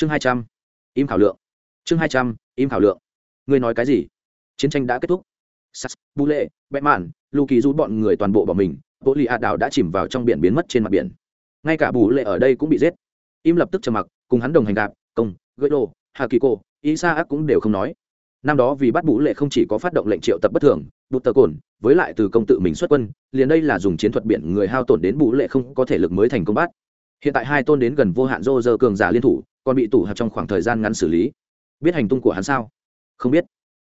chương hai trăm, im khảo lượng. Chương hai trăm, im khảo lượng. Ngươi nói cái gì? Chiến tranh đã kết thúc. Sas bu lệ bẽ mạn lu kỳ rút bọn người toàn bộ bỏ mình bộ lì ạ đảo đã chìm vào trong biển biến mất trên mặt biển. Ngay cả bù lệ ở đây cũng bị giết. Im lập tức trầm mặc, cùng hắn đồng hành đạp công, gợi đồ hà kỳ cô, isa ác cũng đều không nói. Năm đó vì bắt bù lệ không chỉ có phát động lệnh triệu tập bất thường, bụt tờ cồn, với lại từ công tự mình xuất quân, liền đây là dùng chiến thuật biển người hao tổn đến bù lệ không có thể lực mới thành công bắt hiện tại hai tôn đến gần vô hạn dô dơ cường giả liên thủ, còn bị tủ hợp trong khoảng thời gian ngắn xử lý. Biết hành tung của hắn sao? Không biết.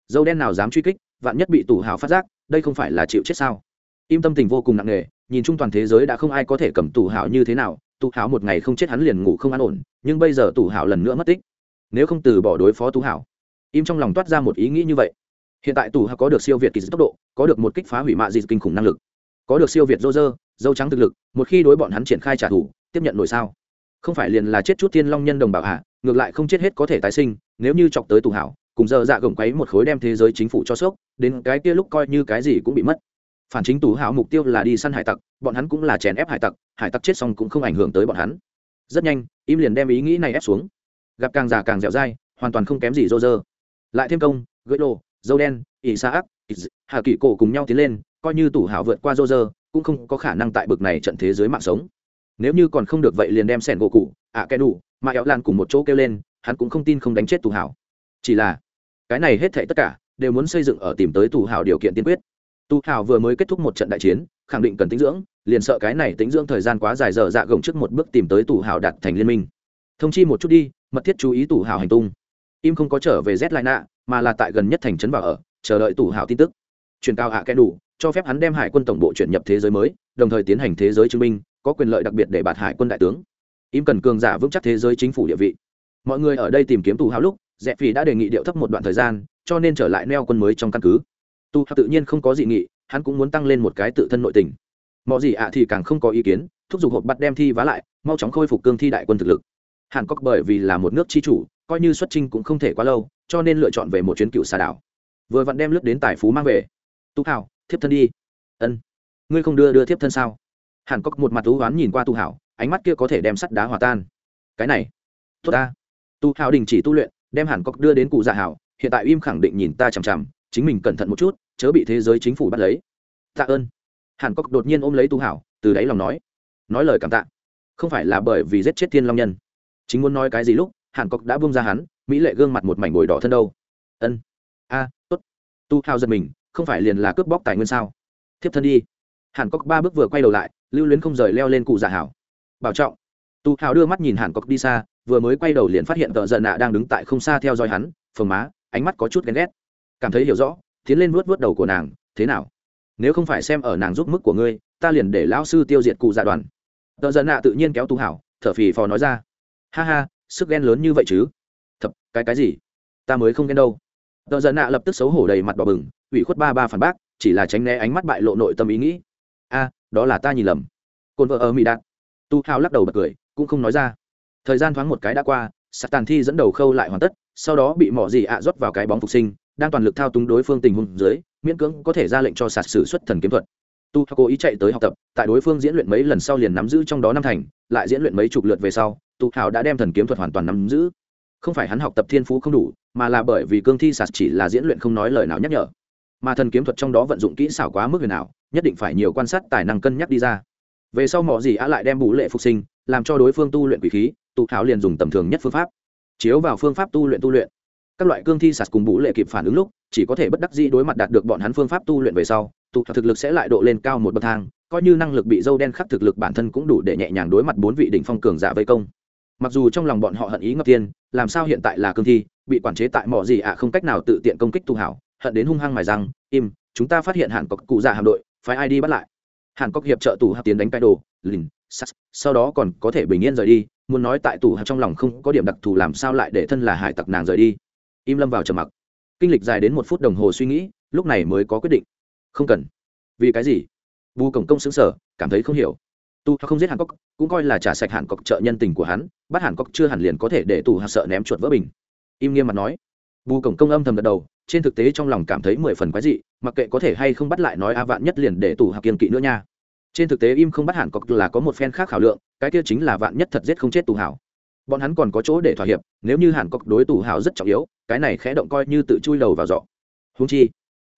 Dâu đen nào dám truy kích, vạn nhất bị tủ hào phát giác, đây không phải là chịu chết sao? Im tâm tình vô cùng nặng nề, nhìn chung toàn thế giới đã không ai có thể cầm tủ hào như thế nào tủ hào một ngày không chết hắn liền ngủ không an ổn, nhưng bây giờ tủ hào lần nữa mất tích. Nếu không từ bỏ đối phó tủ hào. Im trong lòng toát ra một ý nghĩ như vậy. Hiện tại tủ hào có được siêu việt kỳ dị tốc độ, có được một kích phá hủy mạ dị kinh khủng năng lực. Có được siêu việt dô dơ dâu trắng thực lực, một khi đối bọn hắn triển khai trả thù tiếp nhận nổi sao? Không phải liền là chết chút thiên long nhân đồng bào hạ ngược lại không chết hết có thể tái sinh, nếu như chọc tới tù hảo, cùng giờ dạ gồng quấy một khối đem thế giới chính phủ cho sốc, đến cái kia lúc coi như cái gì cũng bị mất. Phản chính tù hảo mục tiêu là đi săn hải tặc, bọn hắn cũng là chèn ép hải tặc hải tặc chết xong cũng không ảnh hưởng tới bọn hắn. Rất nhanh, im liền đem ý nghĩ này ép xuống. Gặp càng già càng dẻo dai, hoàn toàn không kém gì rô rơ lại thêm công gỡ lô dâu đen ỉ xa ác hà kỷ cổ cùng nhau tiến lên, coi như tủ hảo vượt qua rô rơ cũng không có khả năng tại bực này trận thế giới mạng sống nếu như còn không được vậy liền đem sẻn gỗ cụ, ạ à đủ mà éo lan cùng một chỗ kêu lên, hắn cũng không tin không đánh chết tù hảo. Chỉ là, cái này hết thệ tất cả, đều muốn xây dựng ở tìm tới tù hảo điều kiện tiên quyết. Tù hảo vừa mới kết thúc một trận đại chiến, khẳng định cần tính dưỡng, liền sợ cái này tính dưỡng thời gian quá dài dở dạ gồng trước một bước tìm tới tù hảo đạt thành liên minh. Thông chi một chút đi, mật thiết chú ý tù hảo hành tung. Im không có trở về z lại nạ mà là tại gần nhất thành trấn vào ở, chờ đợi tù hảo tin tức. Truyền cao ạ à đủ cho phép hắn đem hải quân tổng bộ chuyển nhập thế giới mới, đồng thời tiến hành thế giới chứng minh có quyền lợi đặc biệt để bạt hải quân đại tướng. Im cần cường giả vững chắc thế giới chính phủ địa vị. Mọi người ở đây tìm kiếm tù hào lúc, dẹp phi đã đề nghị điệu thấp một đoạn thời gian, cho nên trở lại neo quân mới trong căn cứ. Tu tự nhiên không có dị nghị, hắn cũng muốn tăng lên một cái tự thân nội tình. Mọi gì ạ thì càng không có ý kiến, thúc giục hộp bắt đem thi vá lại, mau chóng khôi phục cương thi đại quân thực lực. Hàn cốc bởi vì là một nước chi chủ, coi như xuất trinh cũng không thể quá lâu, cho nên lựa chọn về một chuyến cựu xà đảo. Vừa vặn đem lướt đến tài phú mang về. Tu hào, thiếp thân đi. Ân. Ngươi không đưa đưa thiếp thân sao? Hàn cốc một mặt thú oán nhìn qua tu hảo, ánh mắt kia có thể đem sắt đá hòa tan. Cái này, tốt ta. Tu hảo đình chỉ tu luyện, đem hàn cốc đưa đến cụ dạ hảo, hiện tại im khẳng định nhìn ta chằm chằm, chính mình cẩn thận một chút, chớ bị thế giới chính phủ bắt lấy. Tạ ơn. Hàn cốc đột nhiên ôm lấy tu hảo, từ đáy lòng nói. Nói lời cảm tạ. Không phải là bởi vì giết chết thiên long nhân. Chính muốn nói cái gì lúc, hàn cốc đã bung ra hắn, mỹ lệ gương mặt một mảnh bồi đỏ thân đâu. Ân. A, tốt. Tu hào giật mình, không phải liền là cướp bóc tài nguyên sao? Thiếp thân đi. Hàn cốc ba bước vừa quay đầu lại lưu luyến không rời leo lên cụ già hảo. Bảo trọng. Tu hào đưa mắt nhìn hàn cọc đi xa, vừa mới quay đầu liền phát hiện tợ giận nạ đang đứng tại không xa theo dõi hắn, phồng má, ánh mắt có chút ghen ghét. Cảm thấy hiểu rõ, tiến lên vuốt vuốt đầu của nàng, thế nào? Nếu không phải xem ở nàng giúp mức của ngươi, ta liền để lão sư tiêu diệt cụ già đoàn. Tợ giận nạ tự nhiên kéo tu hảo, thở phì phò nói ra, ha ha, sức ghen lớn như vậy chứ? Thập cái cái gì? Ta mới không ghen đâu. Tợ giận nạ lập tức xấu hổ đầy mặt đỏ bừng, ủy khuất ba ba phản bác, chỉ là tránh né ánh mắt bại lộ nội tâm ý nghĩ. A đó là ta nhìn lầm. Cồn vợ ở mỹ đạt. Tu hào lắc đầu bật cười, cũng không nói ra. Thời gian thoáng một cái đã qua, sạt tàn thi dẫn đầu khâu lại hoàn tất, sau đó bị mỏ gì ạ rót vào cái bóng phục sinh, đang toàn lực thao túng đối phương tình huống dưới, miễn cưỡng có thể ra lệnh cho sạt sử xuất thần kiếm thuật. Tu cố ý chạy tới học tập, tại đối phương diễn luyện mấy lần sau liền nắm giữ trong đó năm thành, lại diễn luyện mấy chục lượt về sau, tu hào đã đem thần kiếm thuật hoàn toàn nắm giữ. Không phải hắn học tập thiên phú không đủ, mà là bởi vì cương thi sạt chỉ là diễn luyện không nói lời nào nhắc nhở mà thần kiếm thuật trong đó vận dụng kỹ xảo quá mức huyền nào nhất định phải nhiều quan sát tài năng cân nhắc đi ra. Về sau mỏ gì á lại đem bù lệ phục sinh, làm cho đối phương tu luyện quỷ khí, tụ thảo liền dùng tầm thường nhất phương pháp. Chiếu vào phương pháp tu luyện tu luyện. Các loại cương thi sạt cùng bù lệ kịp phản ứng lúc, chỉ có thể bất đắc dĩ đối mặt đạt được bọn hắn phương pháp tu luyện về sau, tụ tháo thực lực sẽ lại độ lên cao một bậc thang, coi như năng lực bị dâu đen khắc thực lực bản thân cũng đủ để nhẹ nhàng đối mặt bốn vị đỉnh phong cường giả vây công. Mặc dù trong lòng bọn họ hận ý ngập tiên, làm sao hiện tại là cương thi, bị quản chế tại mỏ gì ạ không cách nào tự tiện công kích tu hảo hận đến hung hăng mài răng, im, chúng ta phát hiện hàn cọc cụ già hạm đội, phái ai đi bắt lại? Hàn cọc hiệp trợ tù hạp tiến đánh cái đồ lìn sas sau đó còn có thể bình yên rời đi, muốn nói tại tù hạp trong lòng không có điểm đặc thù làm sao lại để thân là hải tặc nàng rời đi. Im lâm vào trầm mặc. Kinh lịch dài đến một phút đồng hồ suy nghĩ, lúc này mới có quyết định. Không cần. Vì cái gì? Bù cổng công xứng sở cảm thấy không hiểu. Tu không giết hàn cốc, cũng coi là trả sạch hàn cốc trợ nhân tình của hắn, bắt hàn cốc chưa hẳn liền có thể để tù hạt sợ ném chuột vỡ bình. Im nghiêm mặt nói. Bù cổng công âm thầm gật đầu trên thực tế trong lòng cảm thấy mười phần quái dị, mặc kệ có thể hay không bắt lại nói a vạn nhất liền để tù hạc kiên kỵ nữa nha. Trên thực tế im không bắt hẳn cọc là có một phen khác khảo lượng, cái kia chính là vạn nhất thật giết không chết tù hảo. Bọn hắn còn có chỗ để thỏa hiệp, nếu như hàn có đối tù hào rất trọng yếu, cái này khẽ động coi như tự chui đầu vào giỏ. Húng chi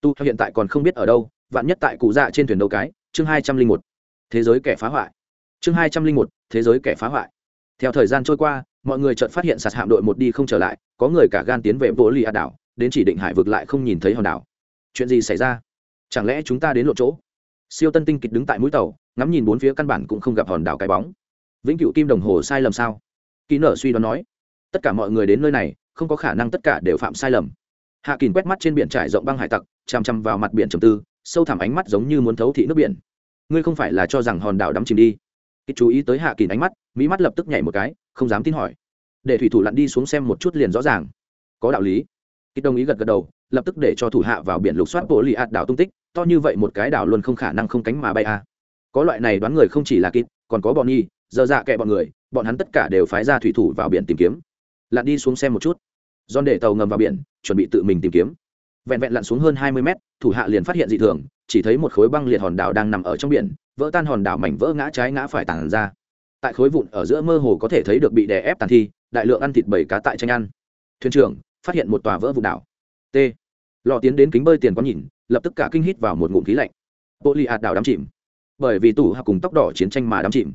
tu hiện tại còn không biết ở đâu, vạn nhất tại cụ dạ trên thuyền đấu cái, chương hai trăm linh một, thế giới kẻ phá hoại. Chương hai trăm linh một, thế giới kẻ phá hoại. Theo thời gian trôi qua, mọi người chợt phát hiện sạt hạm đội một đi không trở lại, có người cả gan tiến về vô lì ạt đảo đến chỉ định hải vực lại không nhìn thấy hòn đảo. Chuyện gì xảy ra? Chẳng lẽ chúng ta đến lộ chỗ? Siêu tân tinh kịch đứng tại mũi tàu, ngắm nhìn bốn phía căn bản cũng không gặp hòn đảo cái bóng. Vĩnh cựu kim đồng hồ sai lầm sao? Kỹ nở suy đoán nói. Tất cả mọi người đến nơi này, không có khả năng tất cả đều phạm sai lầm. Hạ kỳn quét mắt trên biển trải rộng băng hải tặc, chằm chằm vào mặt biển trầm tư, sâu thẳm ánh mắt giống như muốn thấu thị nước biển. Ngươi không phải là cho rằng hòn đảo đắm chìm đi. Ít chú ý tới hạ kỳn ánh mắt, mỹ mắt lập tức nhảy một cái, không dám tin hỏi. Để thủy thủ lặn đi xuống xem một chút liền rõ ràng. Có đạo lý kịch đồng ý gật gật đầu, lập tức để cho thủ hạ vào biển lục soát bộ lì ạt đảo tung tích, to như vậy một cái đảo luôn không khả năng không cánh mà bay a à. có loại này đoán người không chỉ là kịch còn có bọn nhi, giờ dạ kệ bọn người, bọn hắn tất cả đều phái ra thủy thủ vào biển tìm kiếm. Lặn đi xuống xem một chút. Don để tàu ngầm vào biển, chuẩn bị tự mình tìm kiếm. Vẹn vẹn lặn xuống hơn hai mươi mét, thủ hạ liền phát hiện dị thường, chỉ thấy một khối băng liệt hòn đảo đang nằm ở trong biển, vỡ tan hòn đảo mảnh vỡ ngã trái ngã phải tàn ra. Tại khối vụn ở giữa mơ hồ có thể thấy được bị đè ép tàn thi, đại lượng ăn thịt bầy cá tại tranh ăn. Thuyền trưởng phát hiện một tòa vỡ vụ đảo. T. Lò tiến đến kính bơi tiền có nhìn, lập tức cả kinh hít vào một ngụm khí lạnh. Bộ lì hạt đảo đắm chìm. Bởi vì tù hạ cùng tóc đỏ chiến tranh mà đắm chìm.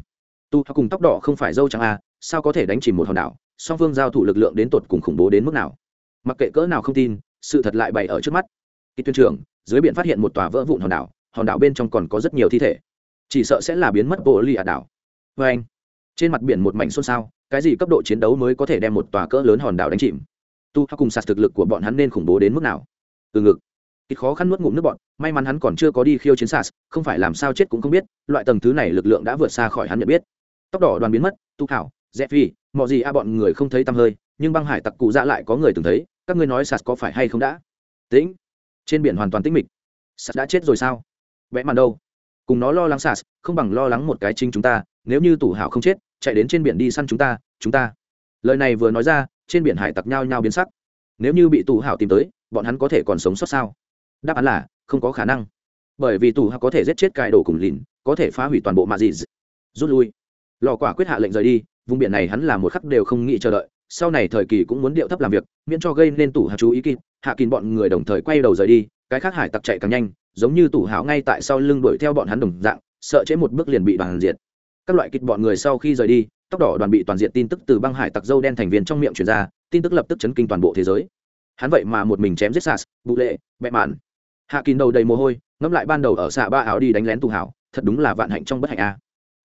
Tu hạ cùng tóc đỏ không phải dâu trắng a sao có thể đánh chìm một hòn đảo? Song phương giao thủ lực lượng đến tột cùng khủng bố đến mức nào? Mặc kệ cỡ nào không tin, sự thật lại bày ở trước mắt. Khi tuyên trưởng, dưới biển phát hiện một tòa vỡ vụn hòn đảo hòn đảo bên trong còn có rất nhiều thi thể. Chỉ sợ sẽ là biến mất bộ lì hạt đảo. Vê anh. Trên mặt biển một mảnh xôn xao, cái gì cấp độ chiến đấu mới có thể đem một tòa cỡ lớn hòn đảo đánh chìm? Tu hoặc cùng sạt thực lực của bọn hắn nên khủng bố đến mức nào? Từ ngực. Ít khó khăn nuốt ngụm nước bọn may mắn hắn còn chưa có đi khiêu chiến sạt, không phải làm sao chết cũng không biết loại tầng thứ này lực lượng đã vượt xa khỏi hắn nhận biết. Tóc đỏ đoàn biến mất tu thảo rẽ phi mọi gì a bọn người không thấy tăm hơi nhưng băng hải tặc cụ dạ lại có người từng thấy các ngươi nói sạt có phải hay không đã? Tĩnh. Trên biển hoàn toàn tĩnh mịch. Sạt đã chết rồi sao? Vẽ màn đâu? Cùng nó lo lắng sạt, không bằng lo lắng một cái chính chúng ta nếu như tủ hảo không chết chạy đến trên biển đi săn chúng ta chúng ta. Lời này vừa nói ra trên biển hải tặc nhao nhao biến sắc. Nếu như bị tù hảo tìm tới, bọn hắn có thể còn sống sót sao? Đáp án là, không có khả năng. Bởi vì tù hảo có thể giết chết cài đồ cùng lìn, có thể phá hủy toàn bộ mạ dị rút lui. Lò quả quyết hạ lệnh rời đi, vùng biển này hắn là một khắc đều không nghĩ chờ đợi. Sau này thời kỳ cũng muốn điệu thấp làm việc, miễn cho gây nên tủ hào chú ý kịp. Hạ kín bọn người đồng thời quay đầu rời đi, cái khác hải tặc chạy càng nhanh, giống như tủ hảo ngay tại sau lưng đuổi theo bọn hắn đồng dạng, sợ chế một bước liền bị bàn diệt. Các loại kịch bọn người sau khi rời đi tóc đỏ đoàn bị toàn diện tin tức từ băng hải tặc dâu đen thành viên trong miệng chuyển ra, tin tức lập tức chấn kinh toàn bộ thế giới. Hắn vậy mà một mình chém giết sas bụ lệ, mẹ mạn. Hạ kín đầu đầy mồ hôi, ngẫm lại ban đầu ở xạ ba áo đi đánh lén tù hảo, thật đúng là vạn hạnh trong bất hạnh a.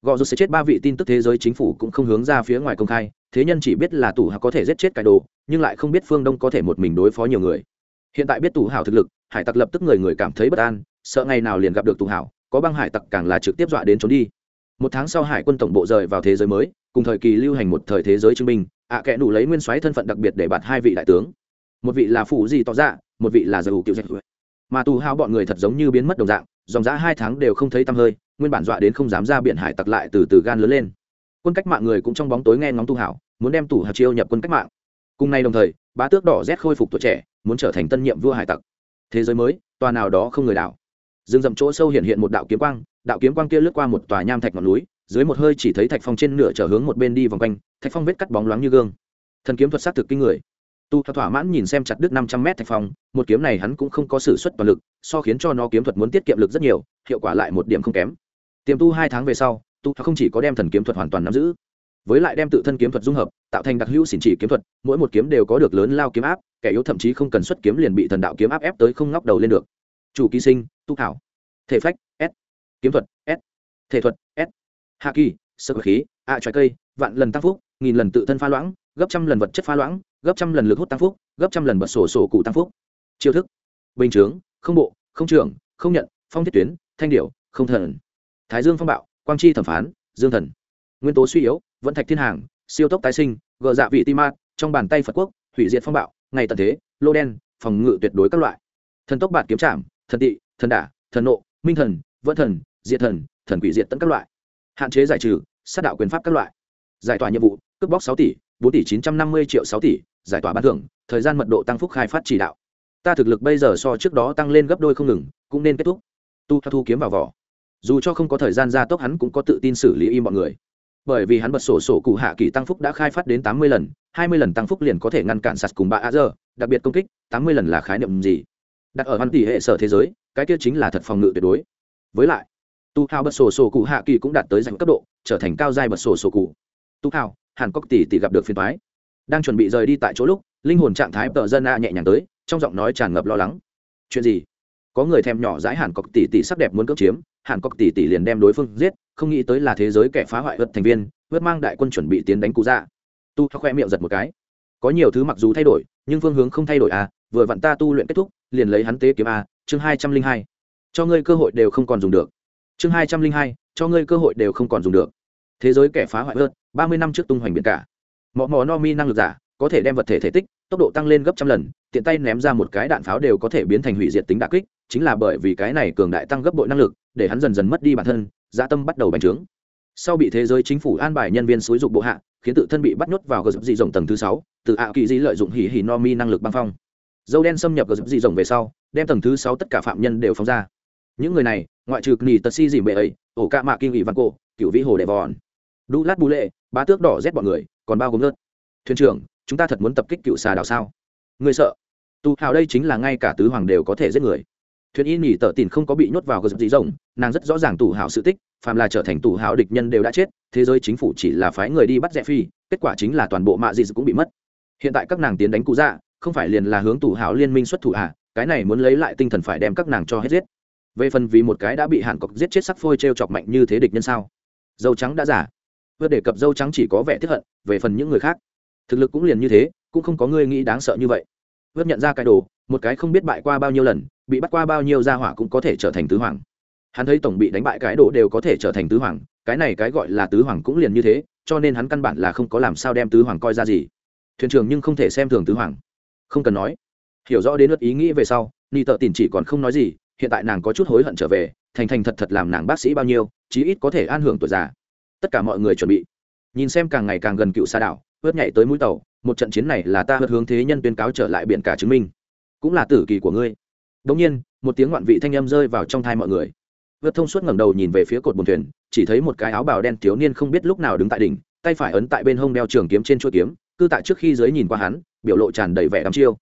Gò rút sẽ chết ba vị tin tức thế giới chính phủ cũng không hướng ra phía ngoài công khai, thế nhân chỉ biết là tù hảo có thể giết chết cải đồ, nhưng lại không biết phương đông có thể một mình đối phó nhiều người. Hiện tại biết tù hảo thực lực, hải tặc lập tức người người cảm thấy bất an, sợ ngày nào liền gặp được tù hảo, có băng hải tặc càng là trực tiếp dọa đến trốn đi. Một tháng sau hải quân tổng bộ rời vào thế giới mới cùng thời kỳ lưu hành một thời thế giới chứng minh, ạ à kẽ đủ lấy nguyên soái thân phận đặc biệt để bạt hai vị đại tướng. Một vị là phủ gì tỏ ra một vị là dầu cựu dạch mà tù hao bọn người thật giống như biến mất đồng dạng, dòng giã hai tháng đều không thấy tăm hơi, nguyên bản dọa đến không dám ra biển hải tặc lại từ từ gan lớn lên. Quân cách mạng người cũng trong bóng tối nghe ngóng tu hảo, muốn đem tù hào chiêu nhập quân cách mạng. Cùng nay đồng thời, bá tước đỏ rét khôi phục tuổi trẻ, muốn trở thành tân nhiệm vua hải tặc. Thế giới mới, tòa nào đó không người đảo. Rừng rậm chỗ sâu hiện hiện một đạo kiếm quang, đạo kiếm quang kia lướt qua một tòa nham thạch ngọn núi dưới một hơi chỉ thấy thạch phong trên nửa trở hướng một bên đi vòng quanh, thạch phong vết cắt bóng loáng như gương. Thần kiếm thuật s á t thực kinh người. Tu thỏa mãn nhìn xem chặt đứt năm trăm mét thạch phong, một kiếm này hắn cũng không có sự xuất toàn lực, so khiến cho nó kiếm thuật muốn tiết kiệm lực rất nhiều, hiệu quả lại một điểm không kém. Tiềm tu hai tháng về sau, tu không chỉ có đem thần kiếm thuật hoàn toàn nắm giữ, với lại đem tự thân kiếm thuật dung hợp, tạo thành đặc hữu xỉn chỉ kiếm thuật, mỗi một kiếm đều có được lớn lao kiếm áp, kẻ yếu thậm chí không cần xuất kiếm liền bị thần đạo kiếm áp ép tới không ngóc đầu lên được. Chủ ký sinh, tu thảo. Thể phách, s. Kiếm thuật, s. Thể thuật, s hạ kỳ sơ khí ạ à, trái cây vạn lần tăng phúc nghìn lần tự thân pha loãng gấp trăm lần vật chất pha loãng gấp trăm lần lực hút tăng phúc gấp trăm lần bật sổ sổ cụ tăng phúc. Chiêu thức. Bình chướng không bộ không trưởng không nhận phong thiết tuyến thanh điệu không thần. Thái dương phong bạo quang chi thẩm phán dương thần. Nguyên tố suy yếu vận thạch thiên hàng siêu tốc tái sinh gờ dạ vị ti ma trong bàn tay phật quốc hủy diệt phong bạo ngày tận thế lô đen phòng ngự tuyệt đối các loại. Thần tốc bạt kiếm trảm thần tị thần đả thần nộ minh thần vận thần diệt thần thần quỷ diệt tận các loại hạn chế giải trừ, sát đạo quyền pháp các loại. Giải tỏa nhiệm vụ, cướp bóc sáu tỷ, bốn tỷ chín trăm năm mươi triệu sáu tỷ, giải tỏa ban thưởng, thời gian mật độ tăng phúc khai phát chỉ đạo. Ta thực lực bây giờ so trước đó tăng lên gấp đôi không ngừng, cũng nên kết thúc. Tu thu kiếm vào vỏ. Dù cho không có thời gian gia tốc, hắn cũng có tự tin xử lý im mọi người. Bởi vì hắn bật sổ sổ cụ hạ kỳ tăng phúc đã khai phát đến tám mươi lần, hai mươi lần tăng phúc liền có thể ngăn cản sạt cùng ba a giờ đặc biệt công kích, tám mươi lần là khái niệm gì? Đặt ở văn tỷ hệ sở thế giới, cái kia chính là thật phòng ngự tuyệt đối. Với lại tu hào bật sổ sổ cụ hạ kỳ cũng đạt tới dành cấp độ, trở thành cao giai bật sổ sổ cụ. Tu hào hàn cốc tỷ tỷ gặp được phiền thoái đang chuẩn bị rời đi tại chỗ lúc, linh hồn trạng thái tờ dân a nhẹ nhàng tới, trong giọng nói tràn ngập lo lắng. Chuyện gì? Có người thèm nhỏ dãi hàn cốc tỷ tỷ sắc đẹp muốn cưỡng chiếm, hàn cốc tỷ tỷ liền đem đối phương giết, không nghĩ tới là thế giới kẻ phá hoại vật thành viên vớt mang đại quân chuẩn bị tiến đánh cụ dạ. Tu khoe miệng giật một cái. Có nhiều thứ mặc dù thay đổi, nhưng phương hướng không thay đổi à vừa vặn ta tu luyện kết thúc, liền lấy hắn tế kiếm a, chương hai trăm linh hai. Cho ngươi cơ hội đều không còn dùng được chương hai trăm linh hai, cho ngươi cơ hội đều không còn dùng được. Thế giới kẻ phá hoại hơn, ba mươi năm trước tung hoành biển cả. Mỏ mò no mi năng lực giả, có thể đem vật thể thể tích, tốc độ tăng lên gấp trăm lần, tiện tay ném ra một cái đạn pháo đều có thể biến thành hủy diệt tính đà kích, chính là bởi vì cái này cường đại tăng gấp bội năng lực, để hắn dần dần mất đi bản thân gia tâm bắt đầu bành trướng. Sau bị thế giới chính phủ an bài nhân viên xúi dục bộ hạ, khiến tự thân bị bắt nhốt vào gờ dị rộng tầng thứ sáu, từ ạ kỳ di lợi dụng hỉ hỉ no mi năng lực băng phong. Dâu đen xâm nhập gờ dị rộng về sau, đem tầng thứ sáu tất cả phạm nhân đều phóng ra những người này ngoại trừ nỉ tật si dìm bệ ấy ổ ca mạ kinh ỉ văn cổ cựu vĩ hồ đệ vòn đu lát bù lệ bá tước đỏ rét bọn người còn bao gồm lướt thuyền trưởng chúng ta thật muốn tập kích cựu xà đảo sao? Người sợ. Tu hào đây chính là ngay cả tứ hoàng đều có thể giết người. Thuyền y nghỉ tờ tìn không có bị nhốt vào gờ dị rồng, nàng rất rõ ràng tù hào sự tích phàm là trở thành tù hào địch nhân đều đã chết thế giới chính phủ chỉ là phái người đi bắt rẽ phi kết quả chính là toàn bộ mạ dị cũng bị mất. Hiện tại các nàng tiến đánh cụ dạ không phải liền là hướng tù hào liên minh xuất thủ à? cái này muốn lấy lại tinh thần phải đem các nàng cho hết giết về phần vì một cái đã bị hàn cọc giết chết sắc phôi t r e o chọc mạnh như thế địch nhân sao? Dâu trắng đã giả. Vừa đề cập dâu trắng chỉ có vẻ tiếp hận, về phần những người khác, thực lực cũng liền như thế, cũng không có người nghĩ đáng sợ như vậy. Vớt nhận ra cái đồ, một cái không biết bại qua bao nhiêu lần, bị bắt qua bao nhiêu gia hỏa cũng có thể trở thành tứ hoàng. Hắn thấy tổng bị đánh bại cái đồ đều có thể trở thành tứ hoàng, cái này cái gọi là tứ hoàng cũng liền như thế, cho nên hắn căn bản là không có làm sao đem tứ hoàng coi ra gì. Thuyền trưởng nhưng không thể xem thường tứ hoàng. Không cần nói. Hiểu rõ đến luật ý nghĩ về sau ni tợ tìm chỉ còn không nói gì hiện tại nàng có chút hối hận trở về, thành thành thật thật làm nàng bác sĩ bao nhiêu, chí ít có thể an hưởng tuổi già. Tất cả mọi người chuẩn bị. Nhìn xem càng ngày càng gần cựu xa đảo vớt nhảy tới mũi tàu, một trận chiến này là ta hớt hướng thế nhân tuyên cáo trở lại biển cả chứng minh. Cũng là tử kỳ của ngươi. Đống nhiên, một tiếng ngoạn vị thanh âm rơi vào trong thai mọi người. Vượt thông suốt ngẩng đầu nhìn về phía cột buồn thuyền, chỉ thấy một cái áo bào đen thiếu niên không biết lúc nào đứng tại đỉnh, tay phải ấn tại bên hông đeo trường kiếm trên chuôi kiếm cư tại trước khi dưới nhìn qua hắn, biểu lộ tràn đầy vẻ đắm chiêu.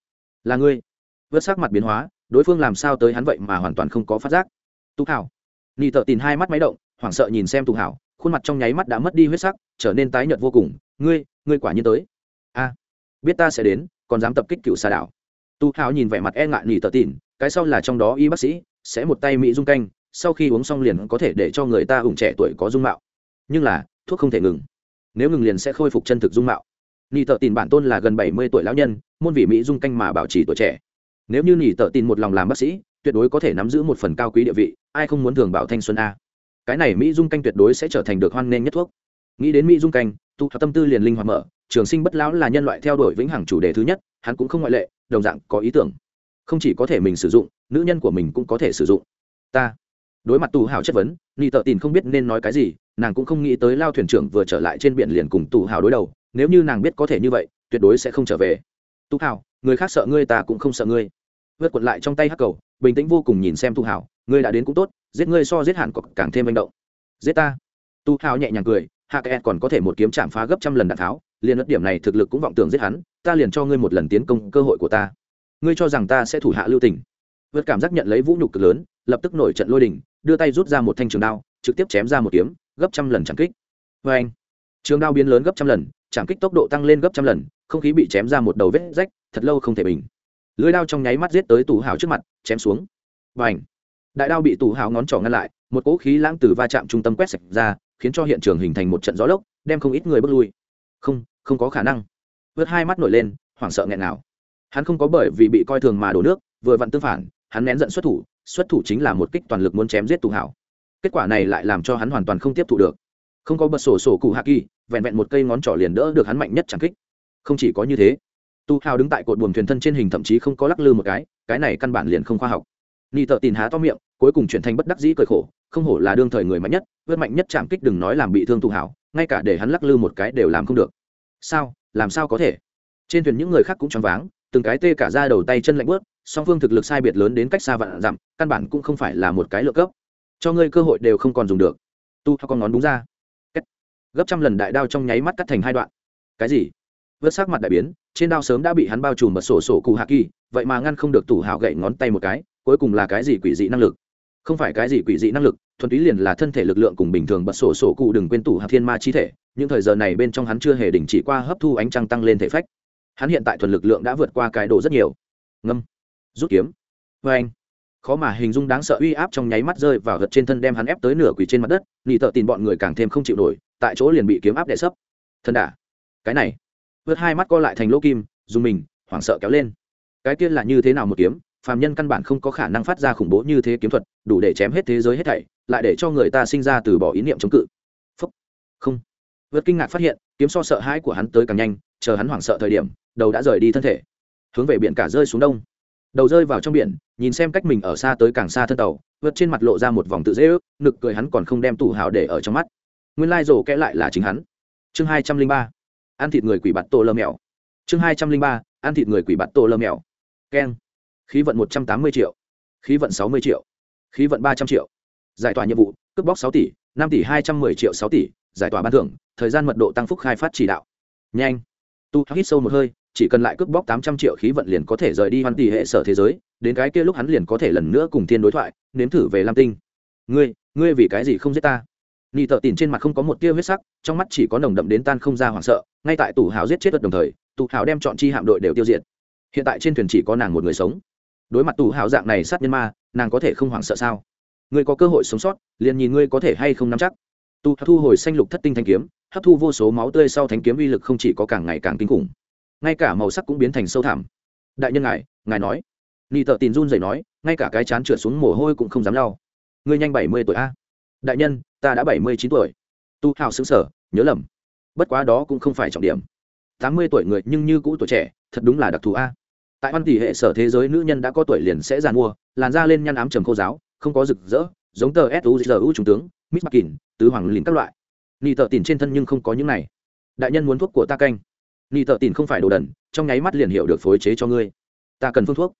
Là ngươi. Vớt sắc mặt biến hóa đối phương làm sao tới hắn vậy mà hoàn toàn không có phát giác. Tu hảo nị tợ tìm hai mắt máy động, hoảng sợ nhìn xem tu hảo khuôn mặt trong nháy mắt đã mất đi huyết sắc, trở nên tái nhợt vô cùng. Ngươi ngươi quả nhiên tới. A, biết ta sẽ đến, còn dám tập kích cựu xà đảo tu hảo nhìn vẻ mặt e ngại nị tợ tìm cái sau là trong đó y bác sĩ, sẽ một tay mỹ dung canh, sau khi uống xong liền có thể để cho người ta ủng trẻ tuổi có dung mạo. Nhưng là, thuốc không thể ngừng. Nếu ngừng liền sẽ khôi phục chân thực dung mạo. Nị tợ tìm bản tôn là gần bảy mươi tuổi lão nhân, môn vị mỹ dung canh mà bảo trì tuổi trẻ nếu như nhỉ tợ tin một lòng làm bác sĩ, tuyệt đối có thể nắm giữ một phần cao quý địa vị, ai không muốn thường bảo thanh xuân a. Cái này mỹ dung canh tuyệt đối sẽ trở thành được hoan nghênh nhất thuốc. Nghĩ đến mỹ dung canh tu tâm tư liền linh hoạt mở, trường sinh bất lão là nhân loại theo đuổi vĩnh hằng chủ đề thứ nhất, hắn cũng không ngoại lệ, đồng dạng có ý tưởng. Không chỉ có thể mình sử dụng, nữ nhân của mình cũng có thể sử dụng. Ta. Đối mặt tù hào chất vấn nị tợ tin không biết nên nói cái gì, nàng cũng không nghĩ tới lao thuyền trưởng vừa trở lại trên biển liền cùng tù hào đối đầu, nếu như nàng biết có thể như vậy, tuyệt đối sẽ không trở về. Tu hào người khác sợ ngươi, ta cũng không sợ ngươi. Vớt quật lại trong tay hắc cầu, bình tĩnh vô cùng nhìn xem tu hảo, ngươi đã đến cũng tốt, giết ngươi so giết hẳn cọc càng thêm manh động. Giết ta. Tu hảo nhẹ nhàng cười, hạ kẽ còn có thể một kiếm chạm phá gấp trăm lần đạn tháo, liền đất điểm này thực lực cũng vọng tưởng giết hắn, ta liền cho ngươi một lần tiến công cơ hội của ta. Ngươi cho rằng ta sẽ thủ hạ lưu tình. Vớt cảm giác nhận lấy vũ nhục cực lớn, lập tức nổi trận lôi đình, đưa tay rút ra một thanh trường đao, trực tiếp chém ra một kiếm, gấp trăm lần chẳng kích. Vê anh trường đao biến lớn gấp trăm lần chẳng kích tốc độ tăng lên gấp trăm lần, không khí bị chém ra một đầu vết rách thật lâu không thể bình. Lưới đao trong nháy mắt giết tới tù hào trước mặt, chém xuống. Và ảnh đại đao bị tù hào ngón trỏ ngăn lại, một cỗ khí lãng từ va chạm trung tâm quét sạch ra, khiến cho hiện trường hình thành một trận gió lốc, đem không ít người bước lui. Không không có khả năng. Vớt hai mắt nổi lên, hoảng sợ nghẹn nào. Hắn không có bởi vì bị coi thường mà đổ nước, vừa vặn tương phản, hắn nén giận xuất thủ xuất thủ chính là một kích toàn lực muốn chém giết tù hào. Kết quả này lại làm cho hắn hoàn toàn không tiếp thụ được. Không có bật sổ sổ cụ hạ kỳ, vẹn vẹn một cây ngón trỏ liền đỡ được hắn mạnh nhất chẳng kích. Không chỉ có như thế tu hào đứng tại cột buồm thuyền thân trên hình thậm chí không có lắc lư một cái cái này căn bản liền không khoa học. Ni tợ tin há to miệng, cuối cùng chuyển thành bất đắc dĩ cười khổ, không hổ là đương thời người mạnh nhất vớt mạnh nhất chạm kích đừng nói làm bị thương tu hào ngay cả để hắn lắc lư một cái đều làm không được. Sao? Làm sao có thể? Trên thuyền những người khác cũng choáng váng, từng cái tê cả ra đầu tay chân lạnh bớt song phương thực lực sai biệt lớn đến cách xa vạn dặm, căn bản cũng không phải là một cái lựa cấp. Cho ngươi cơ hội đều không còn dùng được. Tu hào con ngón đúng ra. Gấp trăm lần đại đao trong nháy mắt cắt thành hai đoạn. Cái gì? Vớt sắc mặt đại biến, trên đao sớm đã bị hắn bao trùm bật sổ sổ cụ hạ kỳ, vậy mà ngăn không được tủ hào gậy ngón tay một cái, cuối cùng là cái gì quỷ dị năng lực? Không phải cái gì quỷ dị năng lực, thuần túy liền là thân thể lực lượng cùng bình thường bật sổ sổ cụ đừng quên tủ hạt thiên ma chi thể, những thời giờ này bên trong hắn chưa hề đình chỉ qua hấp thu ánh trăng tăng lên thể phách. Hắn hiện tại thuần lực lượng đã vượt qua cái độ rất nhiều. Ngâm. Rút kiếm. Vê anh. Khó mà hình dung đáng sợ uy áp trong nháy mắt rơi vào gật trên thân đem hắn ép tới nửa quỷ trên mặt đất nị tợ tìm bọn người càng thêm không chịu nổi, tại chỗ liền bị kiếm áp đè sấp. Thân đả. Cái này vượt hai mắt co lại thành lỗ kim, dùng mình, hoảng sợ kéo lên. Cái kia là như thế nào một kiếm? Phàm nhân căn bản không có khả năng phát ra khủng bố như thế kiếm thuật, đủ để chém hết thế giới hết thảy, lại để cho người ta sinh ra từ bỏ ý niệm chống cự. Phúc. không. Vượt kinh ngạc phát hiện, kiếm so sợ hãi của hắn tới càng nhanh, chờ hắn hoảng sợ thời điểm, đầu đã rời đi thân thể. Hướng về biển cả rơi xuống đông. Đầu rơi vào trong biển, nhìn xem cách mình ở xa tới càng xa thân tàu vượt trên mặt lộ ra một vòng tự dễ ước, nực cười hắn còn không đem tủ hào để ở trong mắt. Nguyên lai rổ kẽ lại là chính hắn. Chương hai trăm linh ba ăn thịt người quỷ bạt tổ lơ mèo. Chương hai trăm linh ba, ăn thịt người quỷ bạt tổ lơ mèo. Keng. Khí vận một trăm tám mươi triệu. Khí vận sáu mươi triệu. Khí vận ba trăm triệu. Giải tỏa nhiệm vụ, cướp bóc sáu tỷ, năm tỷ hai trăm mười triệu sáu tỷ, giải tỏa ban thưởng, thời gian mật độ tăng phúc khai phát chỉ đạo. Nhanh. Tu hít sâu một hơi, chỉ cần lại cướp bóc tám trăm triệu khí vận liền có thể rời đi hoàn tỷ hệ sở thế giới, đến cái kia lúc hắn liền có thể lần nữa cùng thiên đối thoại, nếm thử về lam tinh. Ngươi ngươi vì cái gì không giết ta? Nị tợ tìm trên mặt không có một tia huyết sắc, trong mắt chỉ có nồng đậm đến tan không ra hoảng sợ, ngay tại tù hào giết chết vật đồng thời, tù hào đem chọn chi hạm đội đều tiêu diệt. Hiện tại trên thuyền chỉ có nàng một người sống. Đối mặt tù hào dạng này sát nhân ma, nàng có thể không hoảng sợ sao? Ngươi có cơ hội sống sót, liền nhìn ngươi có thể hay không nắm chắc. Tu thu hồi xanh lục thất tinh thanh kiếm, hấp thu vô số máu tươi sau thanh kiếm uy lực không chỉ có càng ngày càng kinh khủng, ngay cả màu sắc cũng biến thành sâu thẳm. Đại nhân ngài ngài nói. Nị tợ tin run rẩy nói, ngay cả cái chán trượt xuống mồ hôi cũng không dám lau. Ngươi nhanh bảy mươi tuổi a đại nhân, ta đã bảy mươi chín tuổi. Tu hào xứng sở nhớ lầm. Bất quá đó cũng không phải trọng điểm. Tám mươi tuổi người nhưng như cũ tuổi trẻ, thật đúng là đặc thù a. Tại văn tỷ hệ sở thế giới, nữ nhân đã có tuổi liền sẽ giàn mua, làn da lên nhăn ám trầm khô giáo, không có rực rỡ, giống tờ suzu trung tướng, miss mckin tứ hoàng lìn các loại. Nị tợ tìm trên thân nhưng không có những này. Đại nhân muốn thuốc của ta canh. Nị tợ tìm không phải đồ đần, trong nháy mắt liền hiểu được phối chế cho ngươi. Ta cần phương thuốc.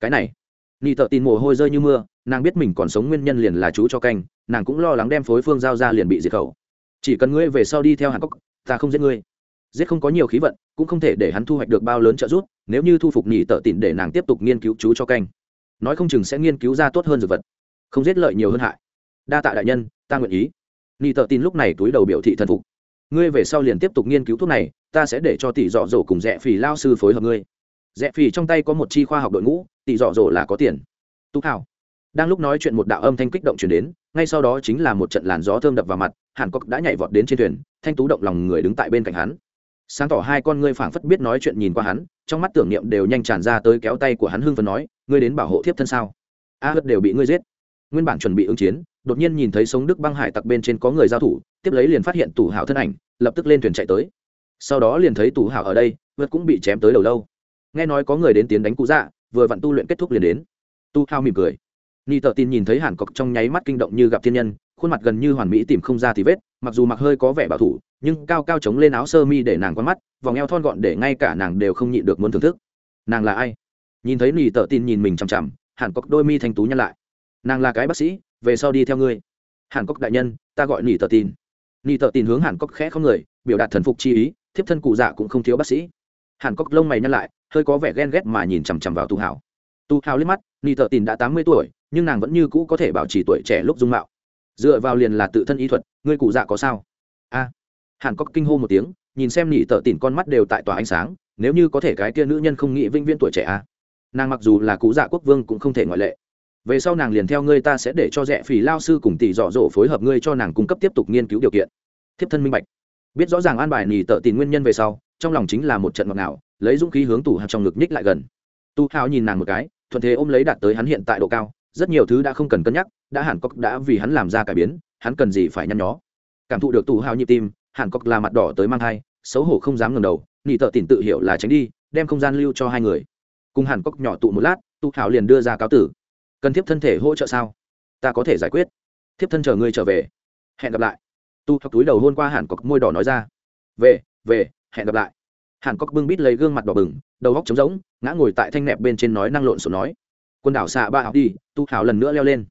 Cái này nị tợ tin mồ hôi rơi như mưa, nàng biết mình còn sống nguyên nhân liền là chú cho canh, nàng cũng lo lắng đem phối phương giao ra liền bị diệt khẩu. Chỉ cần ngươi về sau đi theo hàn cốc ta không giết ngươi. Giết không có nhiều khí vận, cũng không thể để hắn thu hoạch được bao lớn trợ giúp, nếu như thu phục nhị tợ tịn để nàng tiếp tục nghiên cứu chú cho canh. Nói không chừng sẽ nghiên cứu ra tốt hơn dược vật. Không giết lợi nhiều hơn hại. Đa tạ đại nhân, ta nguyện ý. Nhị tợ tin lúc này túi đầu biểu thị thần phục. Ngươi về sau liền tiếp tục nghiên cứu thuốc này, ta sẽ để cho tỷ dọ dỗ cùng rẽ phì lao sư phối hợp ngươi. Rẽ phì trong tay có một chi khoa học đội ngũ tỷ dọ dỗ là có tiền. Tú thảo đang lúc nói chuyện một đạo âm thanh kích động chuyển đến, ngay sau đó chính là một trận làn gió thơm đập vào mặt, hàn cốc đã nhảy vọt đến trên thuyền, thanh tú động lòng người đứng tại bên cạnh hắn. Sáng tỏ hai con ngươi phảng phất biết nói chuyện nhìn qua hắn, trong mắt tưởng niệm đều nhanh tràn ra tới kéo tay của hắn hưng phấn nói, ngươi đến bảo hộ thiếp thân sao? A hất đều bị ngươi giết. Nguyên bản chuẩn bị ứng chiến, đột nhiên nhìn thấy sống đức băng hải tặc bên trên có người giao thủ, tiếp lấy liền phát hiện tủ hảo thân ảnh, lập tức lên thuyền chạy tới. Sau đó liền thấy tủ hảo ở đây vượt cũng bị chém tới đầu lâu. Nghe nói có người đến tiến đánh cụ dạ vừa vặn tu luyện kết thúc liền đến. Tu hao mỉm cười. Ni tờ tin nhìn thấy hàn cọc trong nháy mắt kinh động như gặp thiên nhân, khuôn mặt gần như hoàn mỹ tìm không ra thì vết, mặc dù mặc hơi có vẻ bảo thủ, nhưng cao cao chống lên áo sơ mi để nàng quan mắt, vòng eo thon gọn để ngay cả nàng đều không nhịn được muốn thưởng thức. Nàng là ai? Nhìn thấy ni tờ tin nhìn mình chằm chằm, hàn cọc đôi mi thanh tú nhăn lại. Nàng là cái bác sĩ, về sau đi theo ngươi. Hàn cốc đại nhân, ta gọi nỉ tờ tin. Nỉ tờ tin hướng hàn cốc khẽ không người, biểu đạt thần phục chi ý, thiếp thân cụ dạ cũng không thiếu bác sĩ hàn cốc lông mày nhăn lại, hơi có vẻ ghen ghét mà nhìn chằm chằm vào tu hảo tu hảo liếc mắt, ni thợ tin đã tám mươi tuổi, nhưng nàng vẫn như cũ có thể bảo trì tuổi trẻ lúc dung mạo. Dựa vào liền là tự thân y thuật, ngươi cụ dạ có sao? A. Hàn cốc kinh hô một tiếng, nhìn xem nỉ tợ tin con mắt đều tại tòa ánh sáng, nếu như có thể cái kia nữ nhân không nghĩ vinh viên tuổi trẻ a. Nàng mặc dù là cụ dạ quốc vương cũng không thể ngoại lệ. Về sau nàng liền theo ngươi ta sẽ để cho rẽ phỉ lao sư cùng tỷ dọ dỗ phối hợp ngươi cho nàng cung cấp tiếp tục nghiên cứu điều kiện. Thiếp thân minh bạch. Biết rõ ràng an bài nỉ tợ tìm nguyên nhân về sau trong lòng chính là một trận ngọt ngào, lấy dũng khí hướng tủ hào trong ngực nhích lại gần. Tu hào nhìn nàng một cái, thuận thế ôm lấy đạt tới hắn hiện tại độ cao, rất nhiều thứ đã không cần cân nhắc, đã hàn cốc đã vì hắn làm ra cải biến, hắn cần gì phải nhăn nhó. Cảm thụ được tù hào nhịp tim hàn cốc là mặt đỏ tới mang thai, xấu hổ không dám ngầm đầu nị tợ tìm tự hiểu là tránh đi, đem không gian lưu cho hai người. Cùng hàn cốc nhỏ tụ một lát tu hào liền đưa ra cáo tử. Cần thiếp thân thể hỗ trợ sao? Ta có thể giải quyết. Thiếp thân chờ ngươi trở về. Hẹn gặp lại. Tu hoặc túi đầu hôn qua hàn cọc môi đỏ nói ra. Về về hẹn gặp lại. Hàn Cốc bưng bít lấy gương mặt đỏ bừng, đầu góc trống rỗng, ngã ngồi tại thanh nẹp bên trên nói năng lộn xộn nói. Quần đảo xạ ba học đi, tu hảo lần nữa leo lên.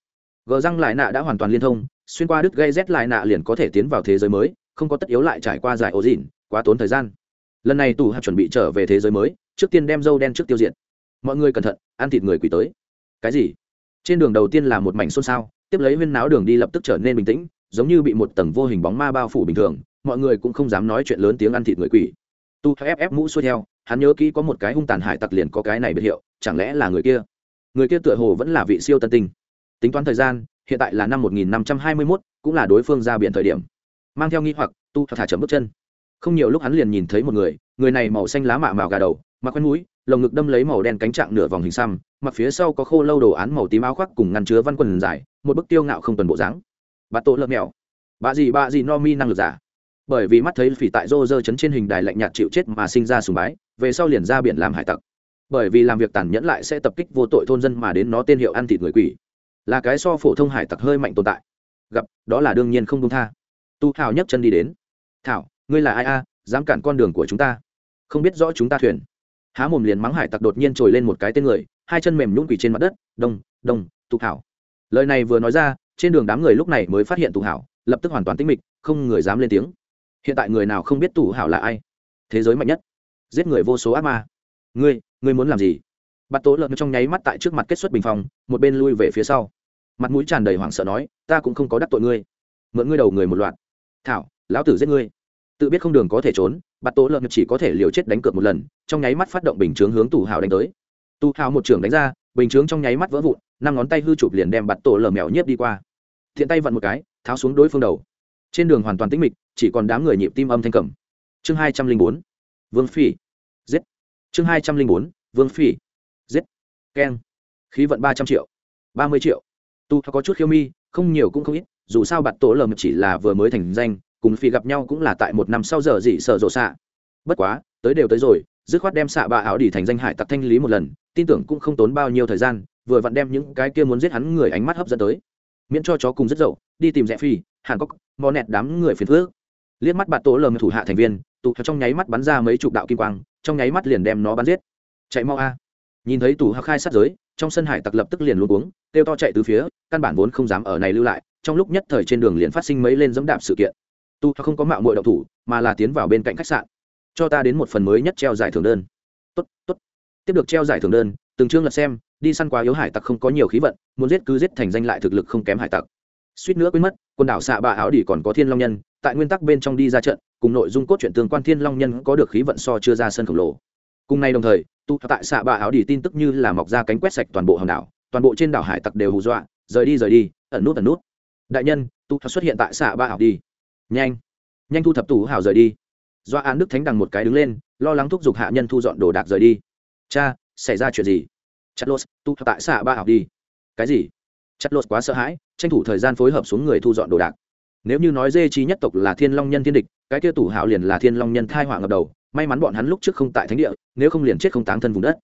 Gờ răng lại nạ đã hoàn toàn liên thông, xuyên qua đứt gây rét lại nạ liền có thể tiến vào thế giới mới, không có tất yếu lại trải qua giải ổ dịn, quá tốn thời gian. Lần này tù hạt chuẩn bị trở về thế giới mới, trước tiên đem dâu đen trước tiêu diệt. Mọi người cẩn thận, ăn thịt người quỷ tới. Cái gì? Trên đường đầu tiên là một mảnh xôn xao, tiếp lấy huyên náo đường đi lập tức trở nên bình tĩnh, giống như bị một tầng vô hình bóng ma bao phủ bình thường mọi người cũng không dám nói chuyện lớn tiếng ăn thịt người quỷ. Tu ép ép mũ xuôi theo hắn nhớ kỹ có một cái hung tàn hải tặc liền có cái này biệt hiệu chẳng lẽ là người kia? Người kia tựa hồ vẫn là vị siêu tân tinh. Tính toán thời gian hiện tại là năm 1521, cũng là đối phương ra biển thời điểm. Mang theo nghi hoặc tu thả chậm bước chân. Không nhiều lúc hắn liền nhìn thấy một người người này màu xanh lá mạ màu gà đầu mặc quen mũi lồng ngực đâm lấy màu đen cánh trạng nửa vòng hình xăm mặc phía sau có khô lâu đồ án màu tím áo khoác cùng ngăn chứa văn quần dài một bức tiêu ngạo không tuần bộ dáng. Bà tổ lợn mèo. Bà gì bà gì no mi năng lực giả bởi vì mắt thấy phỉ tại rô rơ chấn trên hình đài lạnh nhạt chịu chết mà sinh ra sùng bái, về sau liền ra biển làm hải tặc. Bởi vì làm việc tàn nhẫn lại sẽ tập kích vô tội thôn dân mà đến nó tên hiệu ăn thịt người quỷ. Là cái so phổ thông hải tặc hơi mạnh tồn tại. Gặp, đó là đương nhiên không công tha. Tu thảo nhấc chân đi đến. Thảo, ngươi là ai a? Dám cản con đường của chúng ta? Không biết rõ chúng ta thuyền. Há mồm liền mắng hải tặc đột nhiên trồi lên một cái tên người, hai chân mềm nhũng quỳ trên mặt đất, đông đông, tu thảo. Lời này vừa nói ra, trên đường đám người lúc này mới phát hiện tu thảo, lập tức hoàn toàn tĩnh mịch, không người dám lên tiếng hiện tại người nào không biết tụ hảo là ai? Thế giới mạnh nhất. Giết người vô số ác ma. Ngươi ngươi muốn làm gì? Bắt tố lợn trong nháy mắt tại trước mặt kết xuất bình phòng một bên lui về phía sau. Mặt mũi tràn đầy hoảng sợ nói, ta cũng không có đắc tội ngươi. Mượn ngươi đầu người một loạt. Thảo, lão tử giết ngươi. Tự biết không đường có thể trốn bắt tố lợn chỉ có thể liều chết đánh cược một lần, trong nháy mắt phát động bình chướng hướng tù hào đánh tới. Tù hào một trường đánh ra, bình chướng trong nháy mắt vỡ vụn, năm ngón tay hư chụp liền đem bắt tổ lờ mèo nhiếp đi qua. Thiện tay vặn một cái, tháo xuống đối phương đầu trên đường hoàn toàn tĩnh mịch, chỉ còn đám người nhịp tim âm thanh cầm. Chương hai trăm linh bốn, vương phi giết. Chương hai trăm linh bốn, vương phi giết. Keng. Khí vận ba trăm triệu, ba mươi triệu. Tu có chút khiêu mi, không nhiều cũng không ít, dù sao bạn tổ lờ chỉ là vừa mới thành danh, cùng phi gặp nhau cũng là tại một năm sau giờ dị sợ rộ xạ. Bất quá, tới đều tới rồi, dứt khoát đem xạ bạ áo đỉ thành danh hải tặc thanh lý một lần, tin tưởng cũng không tốn bao nhiêu thời gian, vừa vặn đem những cái kia muốn giết hắn người ánh mắt hấp dẫn tới. Miễn cho chó cùng rất dậu, đi tìm rẽ phi hàn cốc mò nẹt đám người phiền phước liếc mắt bạt tổ lờ thủ hạ thành viên, tụ trong nháy mắt bắn ra mấy chục đạo kim quang, trong nháy mắt liền đem nó bắn giết. Chạy mau a. Nhìn thấy tù hắc khai sát giới, trong sân hải tặc lập tức liền luôn uống kêu to chạy từ phía, căn bản vốn không dám ở này lưu lại, trong lúc nhất thời trên đường liền phát sinh mấy lên dẫm đạp sự kiện. Tu không có mạo muội động thủ, mà là tiến vào bên cạnh khách sạn. Cho ta đến một phần mới nhất treo giải thưởng đơn. Tốt tốt. Tiếp được treo giải thưởng đơn, từng chương lật xem, đi săn quá yếu hải tặc không có nhiều khí vận, muốn giết cứ giết thành danh lại thực lực không kém hải tặc suýt nữa quên mất, quần đảo xạ bạ áo đỉ còn có thiên long nhân, tại nguyên tắc bên trong đi ra trận, cùng nội dung cốt truyện tương quan thiên long nhân có được khí vận so chưa ra sân khổng lồ. Cùng nay đồng thời tu tại xạ bạ áo đỉ tin tức như là mọc ra cánh quét sạch toàn bộ hòn đảo, toàn bộ trên đảo hải tặc đều hù dọa, rời đi rời đi, ẩn nút ẩn nút. Đại nhân tu xuất hiện tại xạ bạ áo đi nhanh nhanh thu thập tủ hào rời đi. Do án đức thánh đằng một cái đứng lên, lo lắng thúc giục hạ nhân thu dọn đồ đạc rời đi. Cha, xảy ra chuyện gì? Chặt lô tu tại xạ ba học đi cái gì? Chặt lột quá sợ hãi, tranh thủ thời gian phối hợp xuống người thu dọn đồ đạc. Nếu như nói dê chi nhất tộc là thiên long nhân thiên địch, cái kia tủ hạo liền là thiên long nhân thai họa ngập đầu, may mắn bọn hắn lúc trước không tại thánh địa, nếu không liền chết không táng thân vùng đất.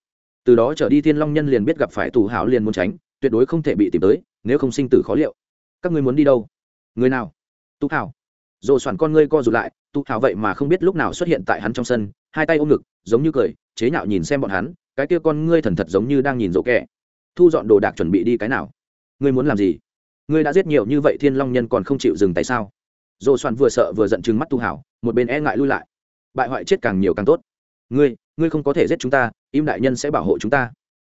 Từ đó trở đi thiên long nhân liền biết gặp phải tủ hạo liền muốn tránh, tuyệt đối không thể bị tìm tới, nếu không sinh tử khó liệu. Các ngươi muốn đi đâu? Người nào? Tu hảo. Rồ soạn con ngươi co rụt lại tu hảo vậy mà không biết lúc nào xuất hiện tại hắn trong sân, hai tay ôm ngực, giống như cười, chế nhạo nhìn xem bọn hắn, cái kia con ngươi thần thật giống như đang nhìn rỗ kẹ thu dọn đồ đạc chuẩn bị đi cái nào? Ngươi muốn làm gì? Ngươi đã giết nhiều như vậy thiên long nhân còn không chịu dừng tại sao? Dồ soạn vừa sợ vừa giận chừng mắt tu hảo, một bên e ngại lui lại. Bại hoại chết càng nhiều càng tốt. Ngươi ngươi không có thể giết chúng ta, im đại nhân sẽ bảo hộ chúng ta.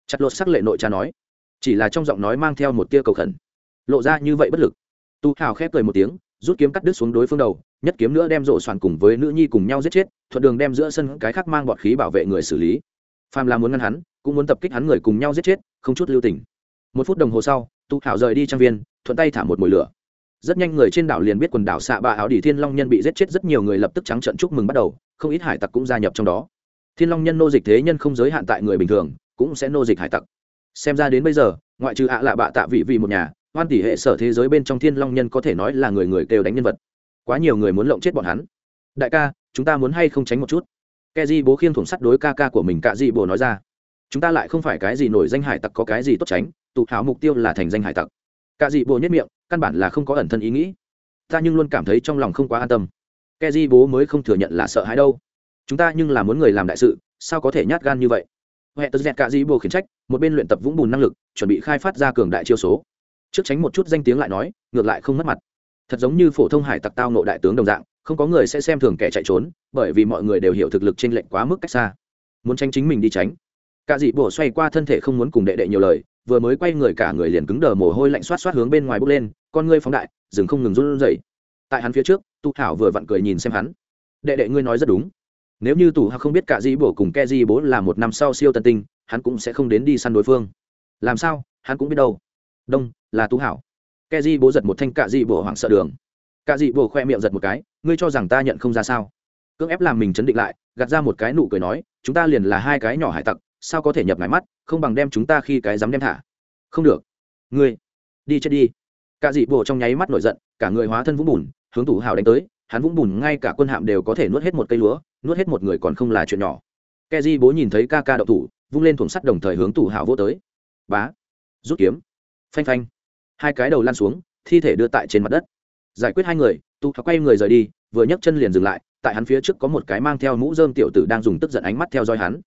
Chặt lột sắc lệ nội cha nói. Chỉ là trong giọng nói mang theo một tia cầu khẩn. Lộ ra như vậy bất lực. Tu hào khép cười một tiếng, rút kiếm cắt đứt xuống đối phương đầu, nhất kiếm nữa đem rộ soạn cùng với nữ nhi cùng nhau giết chết, thuận đường đem giữa sân cái khác mang bọt khí bảo vệ người xử lý. Phàm là muốn ngăn hắn, cũng muốn tập kích hắn người cùng nhau giết chết, không chút lưu tình. Một phút đồng hồ sau tu hảo rời đi trang viên, thuận tay thả một mồi lửa. Rất nhanh người trên đảo liền biết quần đảo xạ ba áo đỉ thiên long nhân bị giết chết rất nhiều người lập tức trắng trận chúc mừng bắt đầu, không ít hải tặc cũng gia nhập trong đó. Thiên long nhân nô dịch thế nhân không giới hạn tại người bình thường, cũng sẽ nô dịch hải tặc. Xem ra đến bây giờ, ngoại trừ ạ à lạ bạ tạ vị vị một nhà, hoan tỷ hệ sở thế giới bên trong thiên long nhân có thể nói là người người kêu đánh nhân vật. Quá nhiều người muốn lộng chết bọn hắn. Đại ca, chúng ta muốn hay không tránh một chút? Ke di bố khiêng thủng sắt đối ca ca của mình cạ di bồ nói ra. Chúng ta lại không phải cái gì nổi danh hải tặc có cái gì tốt tránh tụ hảo mục tiêu là thành danh hải tặc. Cả dị bồ nhất miệng, căn bản là không có ẩn thân ý nghĩ. Ta nhưng luôn cảm thấy trong lòng không quá an tâm. Ke di bố mới không thừa nhận là sợ hãi đâu. Chúng ta nhưng là muốn người làm đại sự, sao có thể nhát gan như vậy? Huệ tật dẹt cả di bồ khiển trách, một bên luyện tập vũng bùn năng lực, chuẩn bị khai phát ra cường đại chiêu số. Trước tránh một chút danh tiếng lại nói, ngược lại không mất mặt. Thật giống như phổ thông hải tặc tao nộ đại tướng đồng dạng, không có người sẽ xem thường kẻ chạy trốn, bởi vì mọi người đều hiểu thực lực t r ê n lệch quá mức cách xa. Muốn tránh chính mình đi tránh. Cả dị bồ xoay qua thân thể không muốn cùng đệ đệ nhiều lời vừa mới quay người cả người liền cứng đờ mồ hôi lạnh xoát xoát hướng bên ngoài bước lên, con ngươi phóng đại dừng không ngừng run rẩy. Tại hắn phía trước tu thảo vừa vặn cười nhìn xem hắn. Đệ đệ ngươi nói rất đúng. Nếu như tù hạc không biết cả di bổ cùng ke di bố là một năm sau siêu tân tinh, hắn cũng sẽ không đến đi săn đối phương. Làm sao? Hắn cũng biết đâu. Đông, là tu hảo. Ke di bố giật một thanh cạ di bổ hoảng sợ đường. Cạ di bổ khoe miệng giật một cái, ngươi cho rằng ta nhận không ra sao? Cưỡng ép làm mình chấn định lại, gạt ra một cái nụ cười nói, chúng ta liền là hai cái nhỏ hải tặc sao có thể nhập ngài mắt, không bằng đem chúng ta khi cái dám đem thả. Không được. Ngươi, đi chết đi. Cạ dị bộ trong nháy mắt nổi giận, cả người hóa thân vũng bùn, hướng thủ hào đánh tới, hắn vũng bùn ngay cả quân hạm đều có thể nuốt hết một cây lúa, nuốt hết một người còn không là chuyện nhỏ. Ke di bố nhìn thấy ca ca đậu thủ, vung lên thủng sắt đồng thời hướng tủ hào vô tới. Bá, rút kiếm. Phanh phanh. Hai cái đầu lan xuống, thi thể đưa tại trên mặt đất. Giải quyết hai người, tụ thọ quay người rời đi, vừa nhấc chân liền dừng lại, tại hắn phía trước có một cái mang theo mũ dơm tiểu tử đang dùng tức giận ánh mắt theo dõi hắn.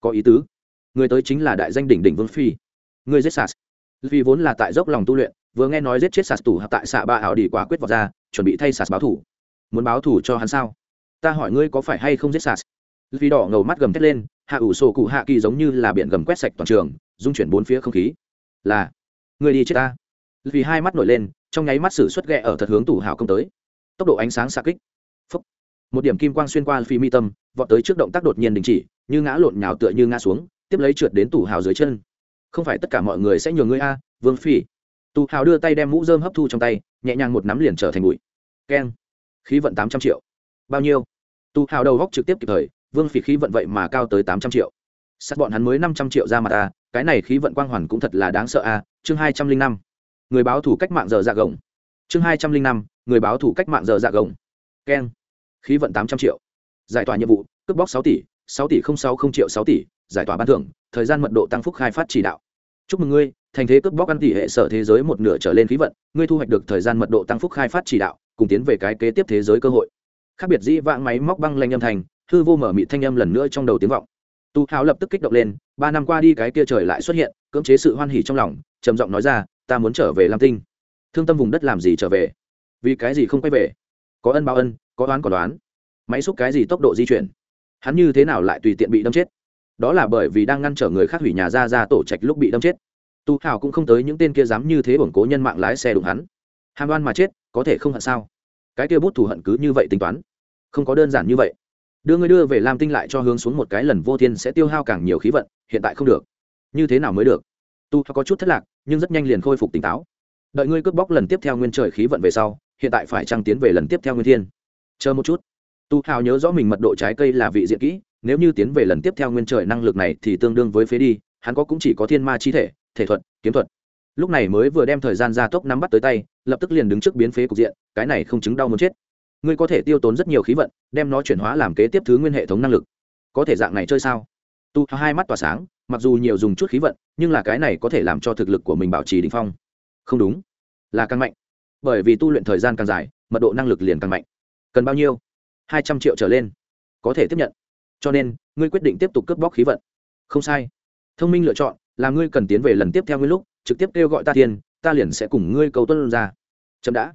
Có ý tứ người tới chính là đại danh đỉnh đỉnh vương phi. Người giết sạt. Vì vốn là tại dốc lòng tu luyện, vừa nghe nói giết chết sạt tủ tại xạ ba ảo đi quả quyết vào ra, chuẩn bị thay sạt báo thủ. Muốn báo thủ cho hắn sao? Ta hỏi ngươi có phải hay không giết sạt? Vì đỏ ngầu mắt gầm thét lên, hạ ủ sổ cụ hạ kỳ giống như là biển gầm quét sạch toàn trường, dung chuyển bốn phía không khí. Là người đi chết ta. Vì hai mắt nổi lên, trong nháy mắt sử xuất ghẹ ở thật hướng tủ hào công tới. Tốc độ ánh sáng xa kích. Phúc. một điểm kim quang xuyên qua phi mi tâm, vọt tới trước động tác đột nhiên đình chỉ, như ngã lộn nhào tựa như ngã xuống tiếp lấy trượt đến tủ hào dưới chân. Không phải tất cả mọi người sẽ nhường ngươi a vương phi tù hào đưa tay đem mũ dơm hấp thu trong tay nhẹ nhàng một nắm liền trở thành bụi. Keng. Khí vận tám trăm triệu. Bao nhiêu? Tù hào đầu góc trực tiếp kịp thời vương phi khí vận vậy mà cao tới tám trăm triệu. Sắt bọn hắn mới năm trăm triệu ra mặt a, cái này khí vận quang hoàn cũng thật là đáng sợ a chương hai trăm linh năm. Người báo thủ cách mạng giờ dạ gồng. Chương hai trăm linh năm người báo thủ cách mạng giờ dạ gồng. Keng. Khí vận tám trăm triệu. Giải tỏa nhiệm vụ cướp bóc sáu tỷ sáu tỷ không sáu không triệu sáu tỷ giải tỏa ban thưởng, thời gian mật độ tăng phúc khai phát chỉ đạo. Chúc mừng ngươi, thành thế cướp bóc ăn tỷ hệ sở thế giới một nửa trở lên khí vận, ngươi thu hoạch được thời gian mật độ tăng phúc khai phát chỉ đạo, cùng tiến về cái kế tiếp thế giới cơ hội. Khác biệt dĩ vãng máy móc băng lanh âm thành hư vô mở mị thanh âm lần nữa trong đầu tiếng vọng. Tu hào lập tức kích động lên, ba năm qua đi cái kia trời lại xuất hiện, cưỡng chế sự hoan hỉ trong lòng, trầm giọng nói ra, ta muốn trở về lam tinh. Thương tâm vùng đất làm gì trở về? Vì cái gì không quay về? Có ân báo ân, có đoán có đoán. Máy xúc cái gì tốc độ di chuyển? Hắn như thế nào lại tùy tiện bị đâm chết? Đó là bởi vì đang ngăn trở người khác hủy nhà ra ra tổ trạch lúc bị đâm chết. Tu hào cũng không tới những tên kia dám như thế ổn cố nhân mạng lái xe đụng hắn. Hàm oan mà chết, có thể không hận sao? Cái kia bút thù hận cứ như vậy tính toán. Không có đơn giản như vậy. Đưa ngươi đưa về lam tinh lại cho hướng xuống một cái lần vô thiên sẽ tiêu hao càng nhiều khí vận, hiện tại không được. Như thế nào mới được? Tu có chút thất lạc, nhưng rất nhanh liền khôi phục tỉnh táo. Đợi ngươi cướp bóc lần tiếp theo nguyên trời khí vận về sau, hiện tại phải trăng tiến về lần tiếp theo nguyên thiên. Chờ một chút. Tu hào nhớ rõ mình mật độ trái cây là vị diện kỹ nếu như tiến về lần tiếp theo nguyên trời năng lực này thì tương đương với phế đi, hắn có cũng chỉ có thiên ma chi thể thể thuật, kiếm thuật. Lúc này mới vừa đem thời gian gia tốc nắm bắt tới tay, lập tức liền đứng trước biến phế cục diện, cái này không chứng đau muốn chết. Ngươi có thể tiêu tốn rất nhiều khí vận, đem nó chuyển hóa làm kế tiếp thứ nguyên hệ thống năng lực. Có thể dạng này chơi sao? Tu hai mắt tỏa sáng, mặc dù nhiều dùng chút khí vận, nhưng là cái này có thể làm cho thực lực của mình bảo trì đ ỉ n h phong. Không đúng. Là càng mạnh. Bởi vì tu luyện thời gian càng dài, mật độ năng lực liền càng mạnh. Cần bao nhiêu? Hai trăm triệu trở lên. Có thể tiếp nhận cho nên ngươi quyết định tiếp tục cướp bóc khí vận. Không sai. Thông minh lựa chọn là ngươi cần tiến về lần tiếp theo ngươi lúc trực tiếp kêu gọi ta thiên ta liền sẽ cùng ngươi cầu tuân ra. Chậm đã.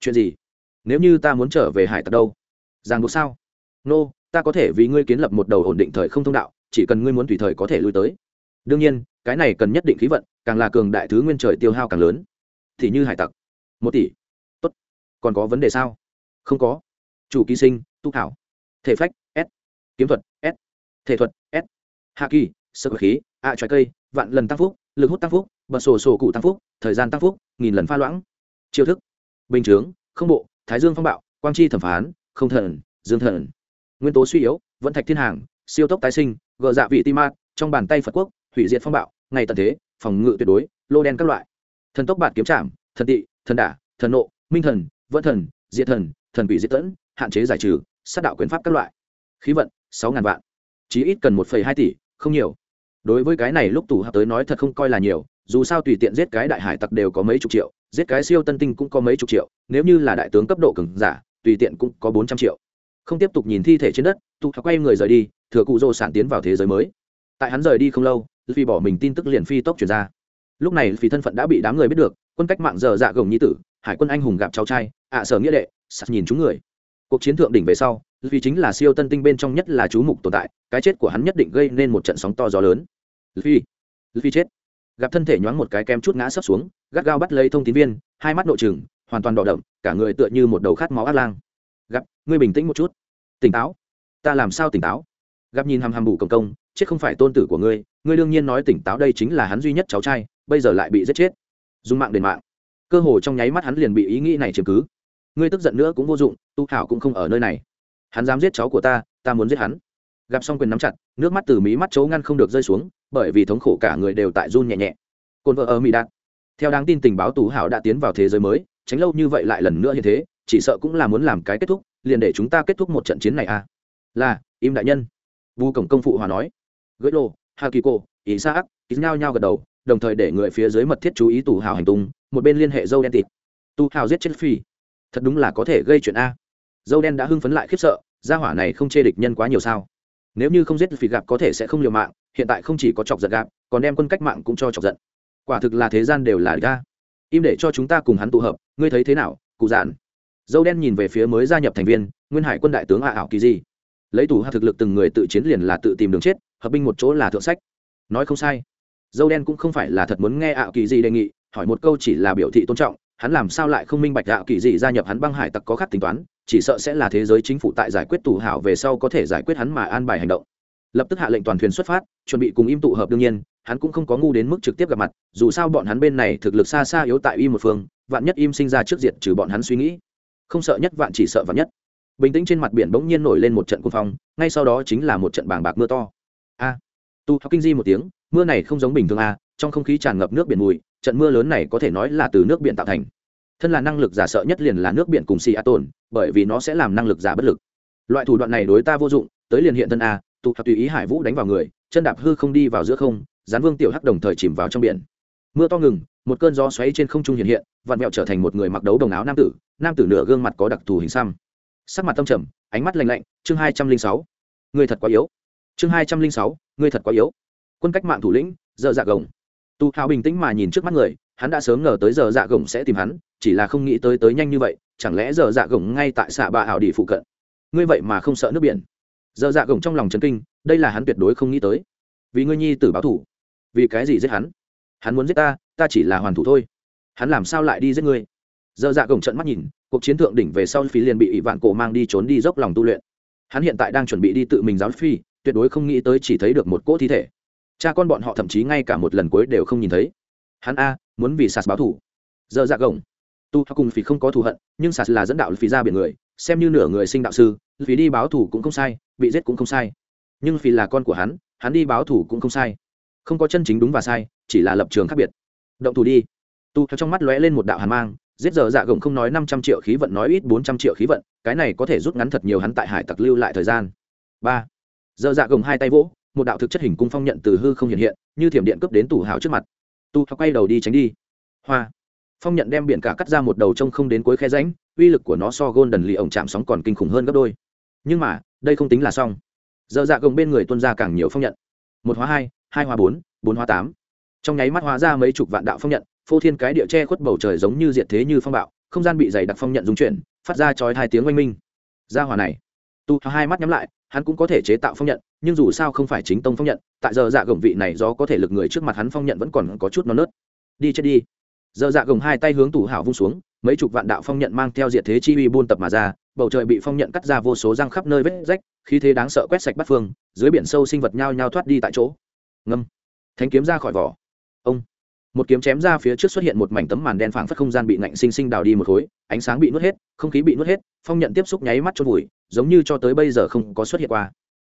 Chuyện gì? Nếu như ta muốn trở về hải tặc đâu? Ràng buộc sao? Nô、no, ta có thể vì ngươi kiến lập một đầu ổn định thời không thông đạo chỉ cần ngươi muốn tùy thời có thể lui tới. Đương nhiên cái này cần nhất định khí vận càng là cường đại thứ nguyên trời tiêu hao càng lớn. Thì như hải tặc. Một tỷ. Tốt. Còn có vấn đề sao? Không có. Chủ ký sinh tu thảo thể phách kiếm thuật s thể thuật s hạ kỳ sơ khí ạ à, trái cây vạn lần tăng phúc lực hút tăng phúc bật sổ sổ cụ tăng phúc thời gian tăng phúc nghìn lần pha loãng. Chiêu thức bình chướng không bộ thái dương phong bạo quang chi thẩm phán không thần dương thần. Nguyên tố suy yếu vẫn thạch thiên hàng siêu tốc tái sinh gờ dạ vị tim mát trong bàn tay phật quốc hủy diệt phong bạo ngày tận thế phòng ngự tuyệt đối lô đen các loại. Thần tốc bạt kiếm trảm thần tị thần đả thần nộ minh thần vẫn thần diệt thần thần quỷ diệt tẫn hạn chế giải trừ sát đạo quyền pháp các loại. Khí vận sáu ngàn vạn. Chí ít cần một hai tỷ, không nhiều. Đối với cái này lúc tù hợp tới nói thật không coi là nhiều, dù sao tùy tiện giết cái đại hải tặc đều có mấy chục triệu, giết cái siêu tân tinh cũng có mấy chục triệu, nếu như là đại tướng cấp độ cường giả, tùy tiện cũng có bốn trăm triệu. Không tiếp tục nhìn thi thể trên đất tụ quay người rời đi, thừa cụ rồ sản tiến vào thế giới mới. Tại hắn rời đi không lâu vì bỏ mình tin tức liền phi tốc chuyển ra. Lúc này vì thân phận đã bị đám người biết được, quân cách mạng giờ dạ gồng nhi tử, hải quân anh hùng gặp cháu trai, ạ sở nghĩa đệ sạt nhìn chúng người. Cuộc chiến thượng đỉnh về sau vì chính là siêu tân tinh bên trong nhất là chú mục tồn tại, cái chết của hắn nhất định gây nên một trận sóng to gió lớn. Vì vì chết. Gặp thân thể nhoáng một cái kem chút ngã sấp xuống, gắt gao bắt lấy thông tín viên, hai mắt nội trừng, hoàn toàn đỏ đậm, cả người tựa như một đầu khát máu ác lang. Gặp, ngươi bình tĩnh một chút. Tỉnh táo. Ta làm sao tỉnh táo? Gặp nhìn hằm hằm bù công công, chết không phải tôn tử của ngươi ngươi đương nhiên nói tỉnh táo đây chính là hắn duy nhất cháu trai, bây giờ lại bị giết chết. Dùng mạng đền mạng. Cơ hồ trong nháy mắt hắn liền bị ý nghĩ này chiếm cứ. Ngươi tức giận nữa cũng vô dụng, tu hảo cũng không ở nơi này hắn dám giết cháu của ta ta muốn giết hắn. Gặp xong quyền nắm chặt, nước mắt từ mí mắt chấu ngăn không được rơi xuống, bởi vì thống khổ cả người đều tại run nhẹ nhẹ. Cồn vợ ở mỹ đạt. Theo đáng tin tình báo tú hảo đã tiến vào thế giới mới, tránh lâu như vậy lại lần nữa như thế, chỉ sợ cũng là muốn làm cái kết thúc, liền để chúng ta kết thúc một trận chiến này à. Là, im đại nhân. Vu cổng công phụ hòa nói. Gửi lô, hakiko ý sa ác ý nhao nhao gật đầu, đồng thời để người phía dưới mật thiết chú ý tù hào hành tung, một bên liên hệ dâu đen tịt. Tu hào giết chết phi. Thật đúng là có thể gây chuyện a dâu đen đã hưng phấn lại khiếp sợ, gia hỏa này không chê địch nhân quá nhiều sao? Nếu như không giết phi gặp có thể sẽ không liều mạng, hiện tại không chỉ có chọc giận gặp còn đem quân cách mạng cũng cho chọc giận. Quả thực là thế gian đều là ga im để cho chúng ta cùng hắn tụ hợp, ngươi thấy thế nào, cụ giản? Dâu đen nhìn về phía mới gia nhập thành viên, nguyên hải quân đại tướng hạ ảo kỳ di. Lấy tù hạ thực lực từng người tự chiến liền là tự tìm đường chết, hợp binh một chỗ là thượng sách. Nói không sai. Dâu đen cũng không phải là thật muốn nghe ảo kỳ di đề nghị, hỏi một câu chỉ là biểu thị tôn trọng, hắn làm sao lại không minh bạch ảo kỳ di gia nhập hắn băng hải tặc có khác tính toán chỉ sợ sẽ là thế giới chính phủ tại giải quyết tù hảo về sau có thể giải quyết hắn mà an bài hành động. Lập tức hạ lệnh toàn thuyền xuất phát, chuẩn bị cùng im tụ hợp đương nhiên, hắn cũng không có ngu đến mức trực tiếp gặp mặt, dù sao bọn hắn bên này thực lực xa xa yếu tại im một phương, vạn nhất im sinh ra trước diện trừ bọn hắn suy nghĩ. Không sợ nhất vạn chỉ sợ vạn nhất. Bình tĩnh trên mặt biển bỗng nhiên nổi lên một trận cuồng phong, ngay sau đó chính là một trận bàng bạc mưa to. A! Tu học kinh di một tiếng, mưa này không giống bình thường a, trong không khí tràn ngập nước biển mùi, trận mưa lớn này có thể nói là từ nước biển tạo thành thân là năng lực giả sợ nhất liền là nước biển cùng xì a tồn bởi vì nó sẽ làm năng lực giả bất lực. Loại thủ đoạn này đối ta vô dụng, tới liền hiện thân a tu học tùy ý hải vũ đánh vào người, chân đạp hư không đi vào giữa không gián vương tiểu hắc đồng thời chìm vào trong biển. Mưa to ngừng, một cơn gió xoáy trên không trung hiện hiện vạn mẹo trở thành một người mặc đấu đồng áo nam tử nam tử nửa gương mặt có đặc thù hình xăm. Sắc mặt tâm trầm, ánh mắt lạnh lạnh, chương hai trăm linh sáu. Người thật quá yếu. Chương hai trăm linh sáu, người thật quá yếu. Quân cách mạng thủ lĩnh dợ dạ gồng. Tu hào bình tĩnh mà nhìn trước mắt người hắn đã sớm ngờ tới giờ dạ gồng sẽ tìm hắn, chỉ là không nghĩ tới tới nhanh như vậy, chẳng lẽ giờ dạ gồng ngay tại xạ bà ảo đi phụ cận? Ngươi vậy mà không sợ nước biển. Giờ dạ gồng trong lòng chấn kinh, đây là hắn tuyệt đối không nghĩ tới. Vì ngươi nhi tử báo thủ vì cái gì giết hắn? Hắn muốn giết ta ta chỉ là hoàn thủ thôi. Hắn làm sao lại đi giết ngươi? Giờ dạ gồng trận mắt nhìn, cuộc chiến thượng đỉnh về sau phi liền bị ỷ vạn cổ mang đi trốn đi dốc lòng tu luyện. Hắn hiện tại đang chuẩn bị đi tự mình giáo phi, tuyệt đối không nghĩ tới chỉ thấy được một cỗ thi thể. Cha con bọn họ thậm chí ngay cả một lần cuối đều không nhìn thấy. Hắn a muốn vì sạt báo thủ giờ dạ gồng. Tu cùng phí không có thù hận, nhưng sạt là dẫn đạo phí ra biển người, xem như nửa người sinh đạo sư phí đi báo thủ cũng không sai, bị giết cũng không sai. Nhưng phí là con của hắn hắn đi báo thủ cũng không sai. Không có chân chính đúng và sai, chỉ là lập trường khác biệt. Động thủ đi. Tu trong mắt lóe lên một đạo hàn mang, giết giờ dạ gồng không nói năm trăm triệu khí vận nói ít bốn trăm triệu khí vận, cái này có thể rút ngắn thật nhiều hắn tại hải tặc lưu lại thời gian. Ba. Giờ dạ gồng hai tay vỗ, một đạo thực chất hình cung phong nhận từ hư không hiện hiện, như thiểm điện cướp đến tủ hào trước mặt tu quay đầu đi tránh đi. Hoa. Phong nhận đem biển cả cắt ra một đầu trông không đến cuối khe ránh uy lực của nó so gôn đần lì ổng chạm sóng còn kinh khủng hơn gấp đôi. Nhưng mà, đây không tính là xong. Dơ dạ gồng bên người tuân ra càng nhiều phong nhận. Một hóa hai hai hóa bốn bốn hóa tám. Trong nháy mắt hóa ra mấy chục vạn đạo phong nhận, phô thiên cái địa che khuất bầu trời giống như diệt thế như phong bạo, không gian bị dày đặc phong nhận dung chuyển, phát ra chói hai tiếng oanh minh. Ra hòa này. Tu hai mắt nhắm lại, hắn cũng có thể chế tạo phong nhận nhưng dù sao không phải chính tông phong nhận, tại giờ dạ gồng vị này do có thể lực người trước mặt hắn phong nhận vẫn còn có chút non nớt. Đi chết đi. Giờ dạ gồng hai tay hướng tủ hảo vung xuống, mấy chục vạn đạo phong nhận mang theo diệt thế chi uy buôn tập mà ra, bầu trời bị phong nhận cắt ra vô số răng khắp nơi vết rách, khí thế đáng sợ quét sạch bắt phương, dưới biển sâu sinh vật nhao nhao thoát đi tại chỗ. Ngâm. Thánh kiếm ra khỏi vỏ. Ông. Một kiếm chém ra phía trước xuất hiện một mảnh tấm màn đen phảng phất không gian bị nạnh sinh sinh đào đi một khối, ánh sáng bị nuốt hết, không khí bị nuốt hết, phong nhận tiếp xúc nháy mắt chôn vùi, giống như cho tới bây giờ không có xuất hiện qua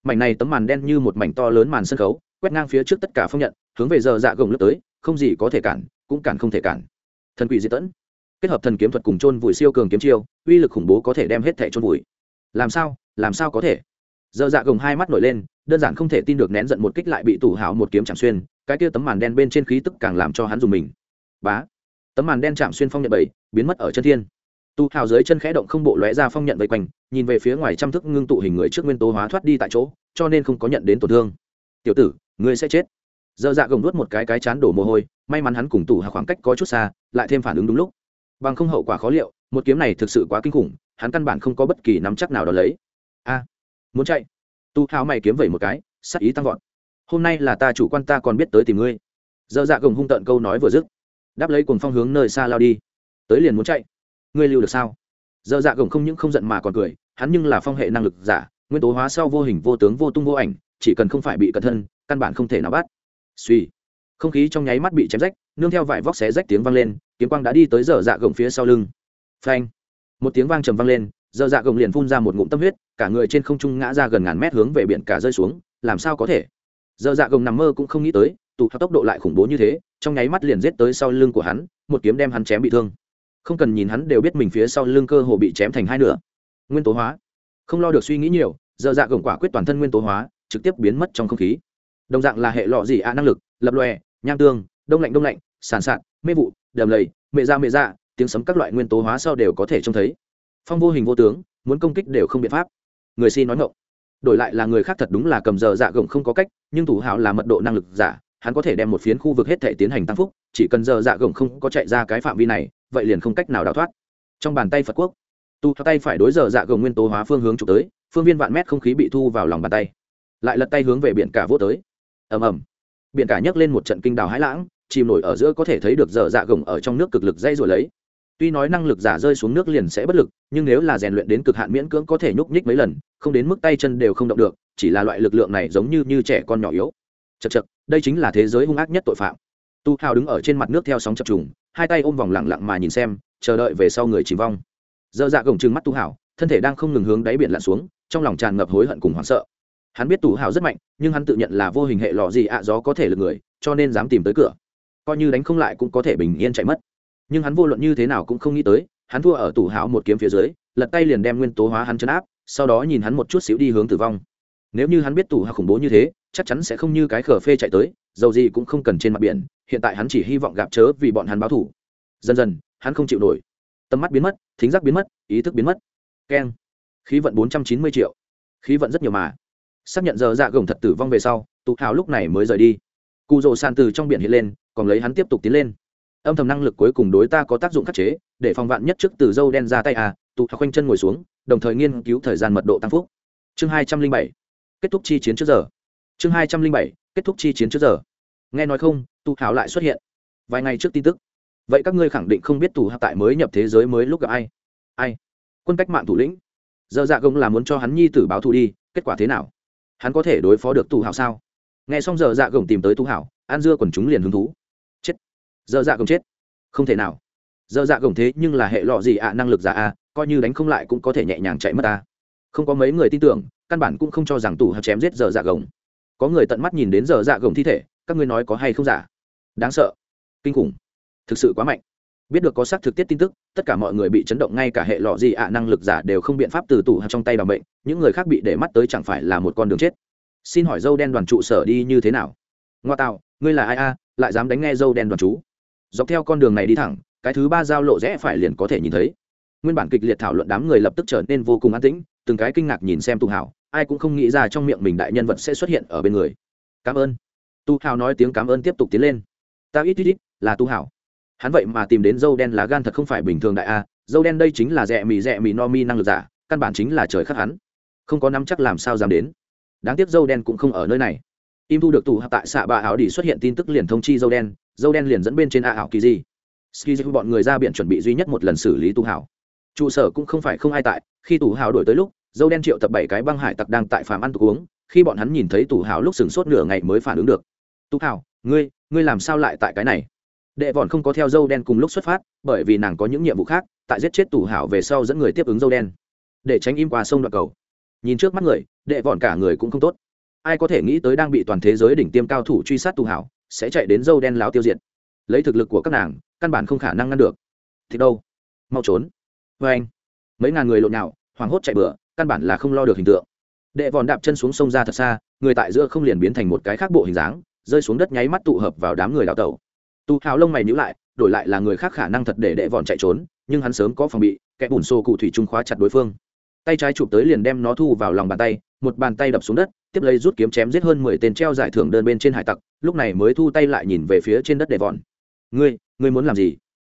mảnh này tấm màn đen như một mảnh to lớn màn sân khấu, quét ngang phía trước tất cả phong nhận, hướng về giờ dạ gồng lướt tới, không gì có thể cản, cũng cản không thể cản. Thần quỷ diệt tẫn. Kết hợp thần kiếm thuật cùng chôn vùi siêu cường kiếm chiêu, uy lực khủng bố có thể đem hết thẻ chôn vùi. Làm sao? Làm sao có thể? Giờ dạ gồng hai mắt nổi lên, đơn giản không thể tin được nén giận một kích lại bị tủ hào một kiếm chạm xuyên, cái kia tấm màn đen bên trên khí tức càng làm cho hắn dùng mình. Bá. Tấm màn đen chạm xuyên phong nhận bảy, biến mất ở chân thiên tu hào dưới chân khẽ động không bộ lóe ra phong nhận vây quanh, nhìn về phía ngoài trăm thức ngưng tụ hình người trước nguyên tố hóa thoát đi tại chỗ, cho nên không có nhận đến tổn thương. Tiểu tử, ngươi sẽ chết. Dơ dạ gồng nuốt một cái cái chán đổ mồ hôi, may mắn hắn cùng tù hào khoảng cách có chút xa, lại thêm phản ứng đúng lúc. Bằng không hậu quả khó liệu, một kiếm này thực sự quá kinh khủng, hắn căn bản không có bất kỳ nắm chắc nào đó lấy. A, muốn chạy. Tu hào mày kiếm vẩy một cái, sắc ý tăng vọt. Hôm nay là ta chủ quan ta còn biết tới tìm ngươi. Dơ dạ gồng hung tợn câu nói vừa dứt, đáp lấy cùng phong hướng nơi xa lao đi. Tới liền muốn chạy ngươi lưu được sao? Dơ dạ gồng không những không giận mà còn cười, hắn nhưng là phong hệ năng lực giả, nguyên tố hóa sau vô hình vô tướng vô tung vô ảnh, chỉ cần không phải bị cẩn thân, căn bản không thể nào bắt. Suy. Không khí trong nháy mắt bị chém rách, nương theo vải vóc xé rách tiếng vang lên, kiếm quang đã đi tới dở dạ gồng phía sau lưng. Phanh. Một tiếng vang trầm vang lên dở dạ gồng liền phun ra một ngụm tâm huyết, cả người trên không trung ngã ra gần ngàn mét hướng về biển cả rơi xuống, làm sao có thể? Dở dạ gồng nằm mơ cũng không nghĩ tới, tụ theo tốc độ lại khủng bố như thế, trong nháy mắt liền giết tới sau lưng của hắn, một kiếm đem hắn chém bị thương không cần nhìn hắn đều biết mình phía sau lưng cơ hồ bị chém thành hai nửa. Nguyên tố hóa. Không lo được suy nghĩ nhiều dơ dạ gồng quả quyết toàn thân nguyên tố hóa, trực tiếp biến mất trong không khí. Đồng dạng là hệ lọ gì ạ năng lực, lập lòe, nham tương, đông lạnh đông lạnh, sàn sạt, mê vụ, đầm lầy mệ ra mệ ra tiếng sấm các loại nguyên tố hóa sau đều có thể trông thấy. Phong vô hình vô tướng, muốn công kích đều không biện pháp. Người si nói ngộng đổi lại là người khác thật đúng là cầm giờ dạ gồng không có cách, nhưng thủ hào là mật độ năng lực giả, hắn có thể đem một phiến khu vực hết thể tiến hành tăng phúc, chỉ cần giờ dạ gồng không có chạy ra cái phạm vi này vậy liền không cách nào đào thoát. Trong bàn tay phật quốc, tu tay phải đối giờ dạ gồng nguyên tố hóa phương hướng trục tới, phương viên vạn mét không khí bị thu vào lòng bàn tay. Lại lật tay hướng về biển cả vô tới. Ầm ầm. Biển cả nhấc lên một trận kinh đào hãi lãng, chìm nổi ở giữa có thể thấy được dở dạ gồng ở trong nước cực lực dây rồi lấy. Tuy nói năng lực giả rơi xuống nước liền sẽ bất lực, nhưng nếu là rèn luyện đến cực hạn miễn cưỡng có thể nhúc nhích mấy lần, không đến mức tay chân đều không động được, chỉ là loại lực lượng này giống như như trẻ con nhỏ yếu. Chật chật đây chính là thế giới hung ác nhất tội phạm. Tu hào đứng ở trên mặt nước theo sóng chập trùng hai tay ôm vòng lặng lặng mà nhìn xem chờ đợi về sau người chìm vong. Dơ dạ gồng trừng mắt tu hảo, thân thể đang không ngừng hướng đáy biển lặn xuống trong lòng tràn ngập hối hận cùng hoảng sợ. Hắn biết tù hào rất mạnh nhưng hắn tự nhận là vô hình hệ lọ gì ạ gió có thể lực người cho nên dám tìm tới cửa. Coi như đánh không lại cũng có thể bình yên chạy mất. Nhưng hắn vô luận như thế nào cũng không nghĩ tới hắn thua ở tù hào một kiếm phía dưới lật tay liền đem nguyên tố hóa hắn chấn áp sau đó nhìn hắn một chút xíu đi hướng tử vong. Nếu như hắn biết tù hào khủng bố như thế chắc chắn sẽ không như cái khở phê chạy tới dầu gì cũng không cần trên mặt biển hiện tại hắn chỉ hy vọng gặp chớ vì bọn hắn báo thủ. Dần dần, hắn không chịu nổi. Tầm mắt biến mất, thính giác biến mất, ý thức biến mất. Keng. Khí vận bốn trăm chín mươi triệu. Khí vận rất nhiều mà. Xác nhận giờ dạ gồng thật tử vong về sau, tụ hào lúc này mới rời đi. Cụ rồ sàn từ trong biển hiện lên, còn lấy hắn tiếp tục tiến lên. Âm thầm năng lực cuối cùng đối ta có tác dụng khắc chế, để phòng vạn nhất trước từ dâu đen ra tay à tụ hào khoanh chân ngồi xuống, đồng thời nghiên cứu thời gian mật độ tăng phúc. Chương hai trăm linh bảy. Kết thúc chi chiến trước giờ. Chương hai trăm linh bảy. Kết thúc chi chiến trước giờ. Nghe nói không Tu hào lại xuất hiện. Vài ngày trước tin tức. Vậy các ngươi khẳng định không biết tù hào tại mới nhập thế giới mới lúc gặp ai? Ai? Quân cách mạng thủ lĩnh. Giờ dạ gông là muốn cho hắn nhi tử báo thù đi, kết quả thế nào? Hắn có thể đối phó được tu hảo sao? Nghe xong giờ dạ gồng tìm tới tu hảo, an dưa quần chúng liền hứng thú. Chết. Giờ dạ gồng chết. Không thể nào. Giờ dạ gồng thế nhưng là hệ lọ gì ạ? Năng lực giả a, coi như đánh không lại cũng có thể nhẹ nhàng chạy mất ta. Không có mấy người tin tưởng, căn bản cũng không cho rằng tù hảo chém giết giờ dạ gồng có người tận mắt nhìn đến giờ dạ gồng thi thể, các ngươi nói có hay không giả? Đáng sợ. Kinh khủng. Thực sự quá mạnh. Biết được có xác thực tiết tin tức, tất cả mọi người bị chấn động, ngay cả hệ lọ gì ạ, năng lực giả đều không biện pháp từ tủ trong tay bằng bệnh những người khác bị để mắt tới chẳng phải là một con đường chết. Xin hỏi dâu đen đoàn trụ sở đi như thế nào? Ngoa tạo, ngươi là ai a, lại dám đánh nghe dâu đen đoàn chú? Dọc theo con đường này đi thẳng, cái thứ ba giao lộ rẽ phải liền có thể nhìn thấy. Nguyên bản kịch liệt thảo luận đám người lập tức trở nên vô cùng an tĩnh, từng cái kinh ngạc nhìn xem tu hảo ai cũng không nghĩ ra trong miệng mình đại nhân vật sẽ xuất hiện ở bên người. Cảm ơn. Tu hào nói tiếng cảm ơn tiếp tục tiến lên ta ít ít ít, là tu hảo. Hắn vậy mà tìm đến dâu đen lá gan thật không phải bình thường đại a, dâu đen đây chính là rẻ mì rẻ mì no mi năng lực giả, căn bản chính là trời khắc hắn. Không có nắm chắc làm sao dám đến. Đáng tiếc dâu đen cũng không ở nơi này. Im thu được tù hợp tại xạ bà áo đi xuất hiện tin tức liền thông chi dâu đen dâu đen liền dẫn bên trên a ảo kỳ di. Ski di bọn người ra biển chuẩn bị duy nhất một lần xử lý tu hảo. Trụ sở cũng không phải không ai tại, khi tù hảo đổi tới lúc, dâu đen triệu tập bảy cái băng hải tặc đang tại phàm ăn tục uống, khi bọn hắn nhìn thấy tù hảo lúc sừng sốt nửa ngày mới phản ứng được. Tu hảo ngươi ngươi làm sao lại tại cái này? Đệ vòn không có theo dâu đen cùng lúc xuất phát, bởi vì nàng có những nhiệm vụ khác, tại giết chết tù hảo về sau dẫn người tiếp ứng dâu đen. Để tránh im qua sông đoạn cầu. Nhìn trước mắt người, đệ vòn cả người cũng không tốt. Ai có thể nghĩ tới đang bị toàn thế giới đỉnh tiêm cao thủ truy sát tù hảo, sẽ chạy đến dâu đen láo tiêu diệt. Lấy thực lực của các nàng, căn bản không khả năng ngăn được. Thì đâu? Mau trốn. Vê anh, mấy ngàn người lộn nào hoảng hốt chạy bừa, căn bản là không lo được hình tượng. Đệ vòn đạp chân xuống sông ra thật xa, người tại giữa không liền biến thành một cái khác bộ hình dáng rơi xuống đất nháy mắt tụ hợp vào đám người đào tẩu. Tu hào lông mày nhữ lại, đổi lại là người khác khả năng thật để đệ vòn chạy trốn, nhưng hắn sớm có phòng bị, kẻ bùn xô cụ thủy trung khóa chặt đối phương. Tay trái chụp tới liền đem nó thu vào lòng bàn tay, một bàn tay đập xuống đất, tiếp lấy rút kiếm chém giết hơn mười tên treo giải thưởng đơn bên trên hải tặc, lúc này mới thu tay lại nhìn về phía trên đất đệ vòn. Ngươi ngươi muốn làm gì?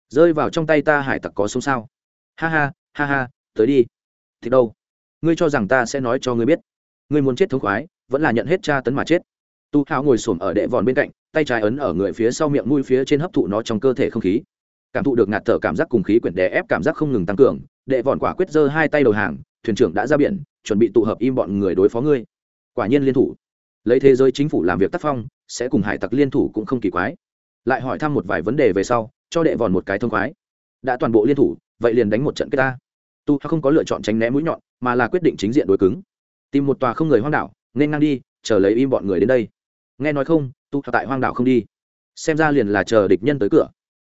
Rơi vào trong tay ta hải tặc có sống sao? Ha ha ha ha, tới đi. Thì đâu? Ngươi cho rằng ta sẽ nói cho ngươi biết. Ngươi muốn chết thống khoái, vẫn là nhận hết tra tấn mà chết tu hào ngồi xổm ở đệ vòn bên cạnh, tay trái ấn ở người phía sau miệng mũi phía trên hấp thụ nó trong cơ thể không khí. Cảm thụ được ngạt thở cảm giác cùng khí quyển đè ép cảm giác không ngừng tăng cường, đệ vòn quả quyết giơ hai tay đầu hàng, thuyền trưởng đã ra biển, chuẩn bị tụ hợp im bọn người đối phó ngươi. Quả nhiên liên thủ. Lấy thế giới chính phủ làm việc tác phong, sẽ cùng hải tặc liên thủ cũng không kỳ quái. Lại hỏi thăm một vài vấn đề về sau, cho đệ vòn một cái thông khoái. Đã toàn bộ liên thủ, vậy liền đánh một trận kết ta. Tu không có lựa chọn tránh né mũi nhọn, mà là quyết định chính diện đối cứng. Tìm một tòa không người hoang đảo, nên ngang đi, chờ lấy im bọn người đến đây nghe nói không tu tại hoang đảo không đi. Xem ra liền là chờ địch nhân tới cửa.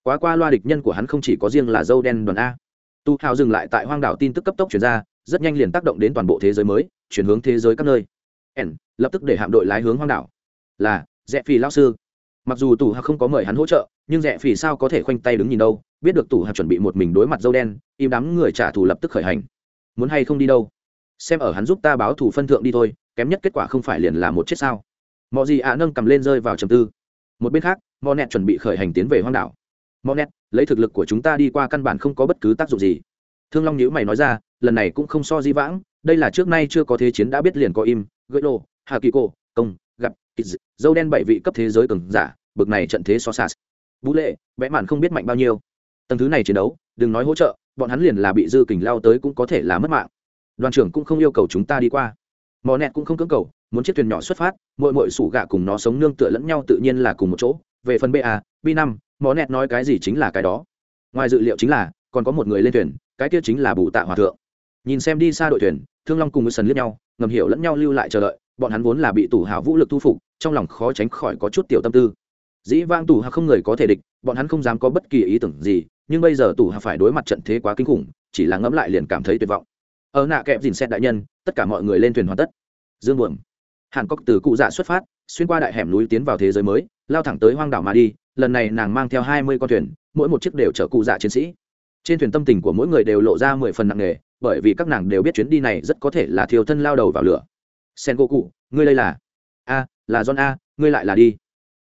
Quá qua loa địch nhân của hắn không chỉ có riêng là dâu đen đoàn a. Tu hào dừng lại tại hoang đảo tin tức cấp tốc chuyển ra, rất nhanh liền tác động đến toàn bộ thế giới mới, chuyển hướng thế giới các nơi. N lập tức để hạm đội lái hướng hoang đảo. Là dạ rẽ phi lao sư. Mặc dù tù hạc không có mời hắn hỗ trợ, nhưng dạ rẽ phi sao có thể khoanh tay đứng nhìn đâu, biết được tù hạc chuẩn bị một mình đối mặt dâu đen, im đám người trả thù lập tức khởi hành. Muốn hay không đi đâu? Xem ở hắn giúp ta báo thù phân thượng đi thôi, kém nhất kết quả không phải liền là một chết sao? Mọi gì ạ nâng cầm lên rơi vào trầm tư. Một bên khác mò nẹt chuẩn bị khởi hành tiến về hoang đảo. Mò nẹt, lấy thực lực của chúng ta đi qua căn bản không có bất cứ tác dụng gì. Thương long nhữ mày nói ra, lần này cũng không so di vãng, đây là trước nay chưa có thế chiến đã biết liền có im, gợi lô, hà kỳ cô công, gặp dâu đen bảy vị cấp thế giới cường giả, bực này trận thế so sas vũ lệ, vẽ mạn không biết mạnh bao nhiêu. Tầng thứ này chiến đấu, đừng nói hỗ trợ, bọn hắn liền là bị dư kình lao tới cũng có thể là mất mạng. Đoàn trưởng cũng không yêu cầu chúng ta đi qua. Mò nẹt cũng không cưỡng cầu muốn chiếc thuyền nhỏ xuất phát mỗi mỗi sủ gạ cùng nó sống nương tựa lẫn nhau tự nhiên là cùng một chỗ. Về phần ba b năm, mó nẹt nói cái gì chính là cái đó. Ngoài dự liệu chính là, còn có một người lên thuyền, cái kia chính là bù tạ hòa thượng. Nhìn xem đi xa đội thuyền, thương long cùng với sần liếc nhau, ngầm hiểu lẫn nhau lưu lại chờ đợi, bọn hắn vốn là bị tủ hào vũ lực thu phục, trong lòng khó tránh khỏi có chút tiểu tâm tư. Dĩ vang tủ hào không người có thể địch, bọn hắn không dám có bất kỳ ý tưởng gì, nhưng bây giờ tủ hào phải đối mặt trận thế quá kinh khủng, chỉ là ngẫm lại liền cảm thấy tuyệt vọng. Ở nạ kẹp dìn xét đại nhân, tất cả mọi người lên thuyền hoàn tất. Dương buồm hàn cốc từ cụ dạ xuất phát, xuyên qua đại hẻm núi tiến vào thế giới mới, lao thẳng tới hoang đảo mà đi, lần này nàng mang theo hai mươi con thuyền, mỗi một chiếc đều chở cụ dạ chiến sĩ. Trên thuyền tâm tình của mỗi người đều lộ ra mười phần nặng nề, bởi vì các nàng đều biết chuyến đi này rất có thể là thiêu thân lao đầu vào lửa. Sen cô cụ ngươi đây là? A, là john a, ngươi lại là đi.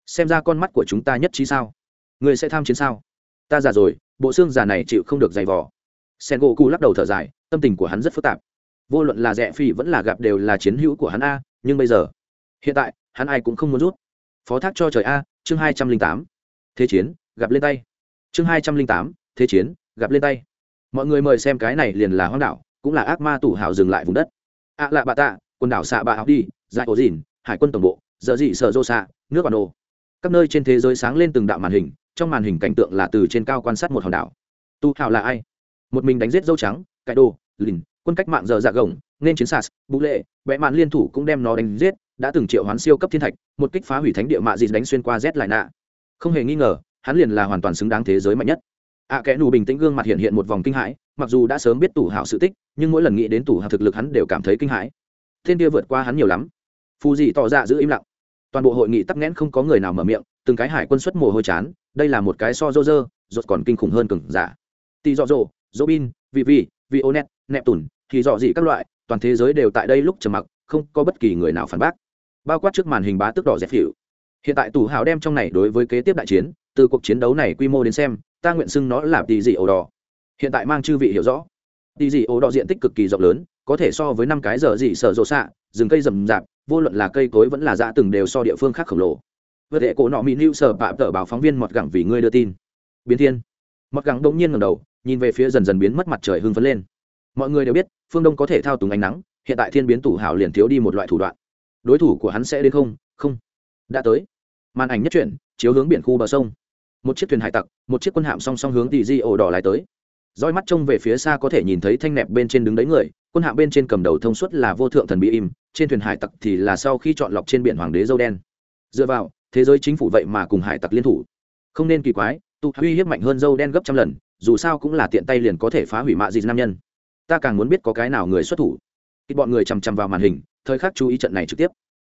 Xem ra con mắt của chúng ta nhất trí sao? Ngươi sẽ tham chiến sao? Ta già rồi, bộ xương già này chịu không được dày vò. Sen cô cụ lắc đầu thở dài, tâm tình của hắn rất phức tạp. Vô luận là rẻ phi vẫn là gặp đều là chiến hữu của hắn a nhưng bây giờ, hiện tại, hắn ai cũng không muốn rút. Phó thác cho trời a, chương hai trăm linh tám. Thế chiến, gặp lên tay. Chương hai trăm linh tám, thế chiến, gặp lên tay. Mọi người mời xem cái này liền là hoang đảo, cũng là ác ma tủ hào dừng lại vùng đất. Ạ lạ bạ tạ, quần đảo xạ bạ học đi dại ổ dìn, hải quân tổng bộ dợ dị sợ rô xạ, nước bản đồ các nơi trên thế giới sáng lên từng đạo màn hình, trong màn hình cảnh tượng là từ trên cao quan sát một hòn đảo. Tu hào là ai? Một mình đánh giết dâu trắng cải đồ lìn quân cách mạng giờ dạ gồng nên chiến sas bú lệ vẽ mạn liên thủ cũng đem nó đánh giết đã từng triệu hoán siêu cấp thiên thạch một kích phá hủy thánh địa mạ dịt đánh xuyên qua z lại nạ. Không hề nghi ngờ hắn liền là hoàn toàn xứng đáng thế giới mạnh nhất. Ạ à, kẽ nù bình tĩnh gương mặt hiện hiện một vòng kinh hãi mặc dù đã sớm biết tủ hảo sự tích nhưng mỗi lần nghĩ đến tủ hảo thực lực hắn đều cảm thấy kinh hãi. Thiên kia vượt qua hắn nhiều lắm. Phù dị tỏ ra giữ im lặng. Toàn bộ hội nghị tắc nghẽn không có người nào mở miệng từng cái hải quân xuất mồ hôi chán đây là một cái so dô dơ rột còn kinh khủng hơn cừng giả. Tì dọ dỗ dỗ bin vị vị vị ô net nẹp tùn thì dọ dị các loại, toàn thế giới đều tại đây lúc trầm mặc, không có bất kỳ người nào phản bác. Bao quát trước màn hình bá tức đỏ dẹp hiệu hiện tại tù hào đem trong này đối với kế tiếp đại chiến, từ cuộc chiến đấu này quy mô đến xem, ta nguyện xưng nó là tỷ dị ổ đỏ. Hiện tại mang chư vị hiểu rõ. Tỷ dị ổ đỏ diện tích cực kỳ rộng lớn, có thể so với năm cái giờ dị sở rộ xạ, rừng cây rậm rạp, vô luận là cây cối vẫn là dã từng đều so địa phương khác khổng lồ. Vượt hệ cổ nọ mỹ lưu sở bạ tờ báo phóng viên mọt gẳng vì ngươi đưa tin. Biến thiên. Mọt gẳng đông nhiên ngầm đầu, nhìn về phía dần dần biến mất mặt trời hưng phấn lên mọi người đều biết, phương đông có thể thao túng ánh nắng, hiện tại thiên biến tủ hảo liền thiếu đi một loại thủ đoạn. Đối thủ của hắn sẽ đến không? Không. Đã tới. Màn ảnh nhất chuyển chiếu hướng biển khu bờ sông. Một chiếc thuyền hải tặc, một chiếc quân hạm song song hướng tỷ di ổ đỏ lại tới. Roi mắt trông về phía xa có thể nhìn thấy thanh nẹp bên trên đứng đấy người, quân hạm bên trên cầm đầu thông suốt là vô thượng thần bị im, trên thuyền hải tặc thì là sau khi chọn lọc trên biển hoàng đế dâu đen. Dựa vào, thế giới chính phủ vậy mà cùng hải tặc liên thủ. Không nên kỳ quái, tụ uy hiếp mạnh hơn dâu đen gấp trăm lần, dù sao cũng là tiện tay liền có thể phá hủy mạ dịt nam nhân ta càng muốn biết có cái nào người xuất thủ. Khi bọn người chằm chằm vào màn hình, thời khắc chú ý trận này trực tiếp.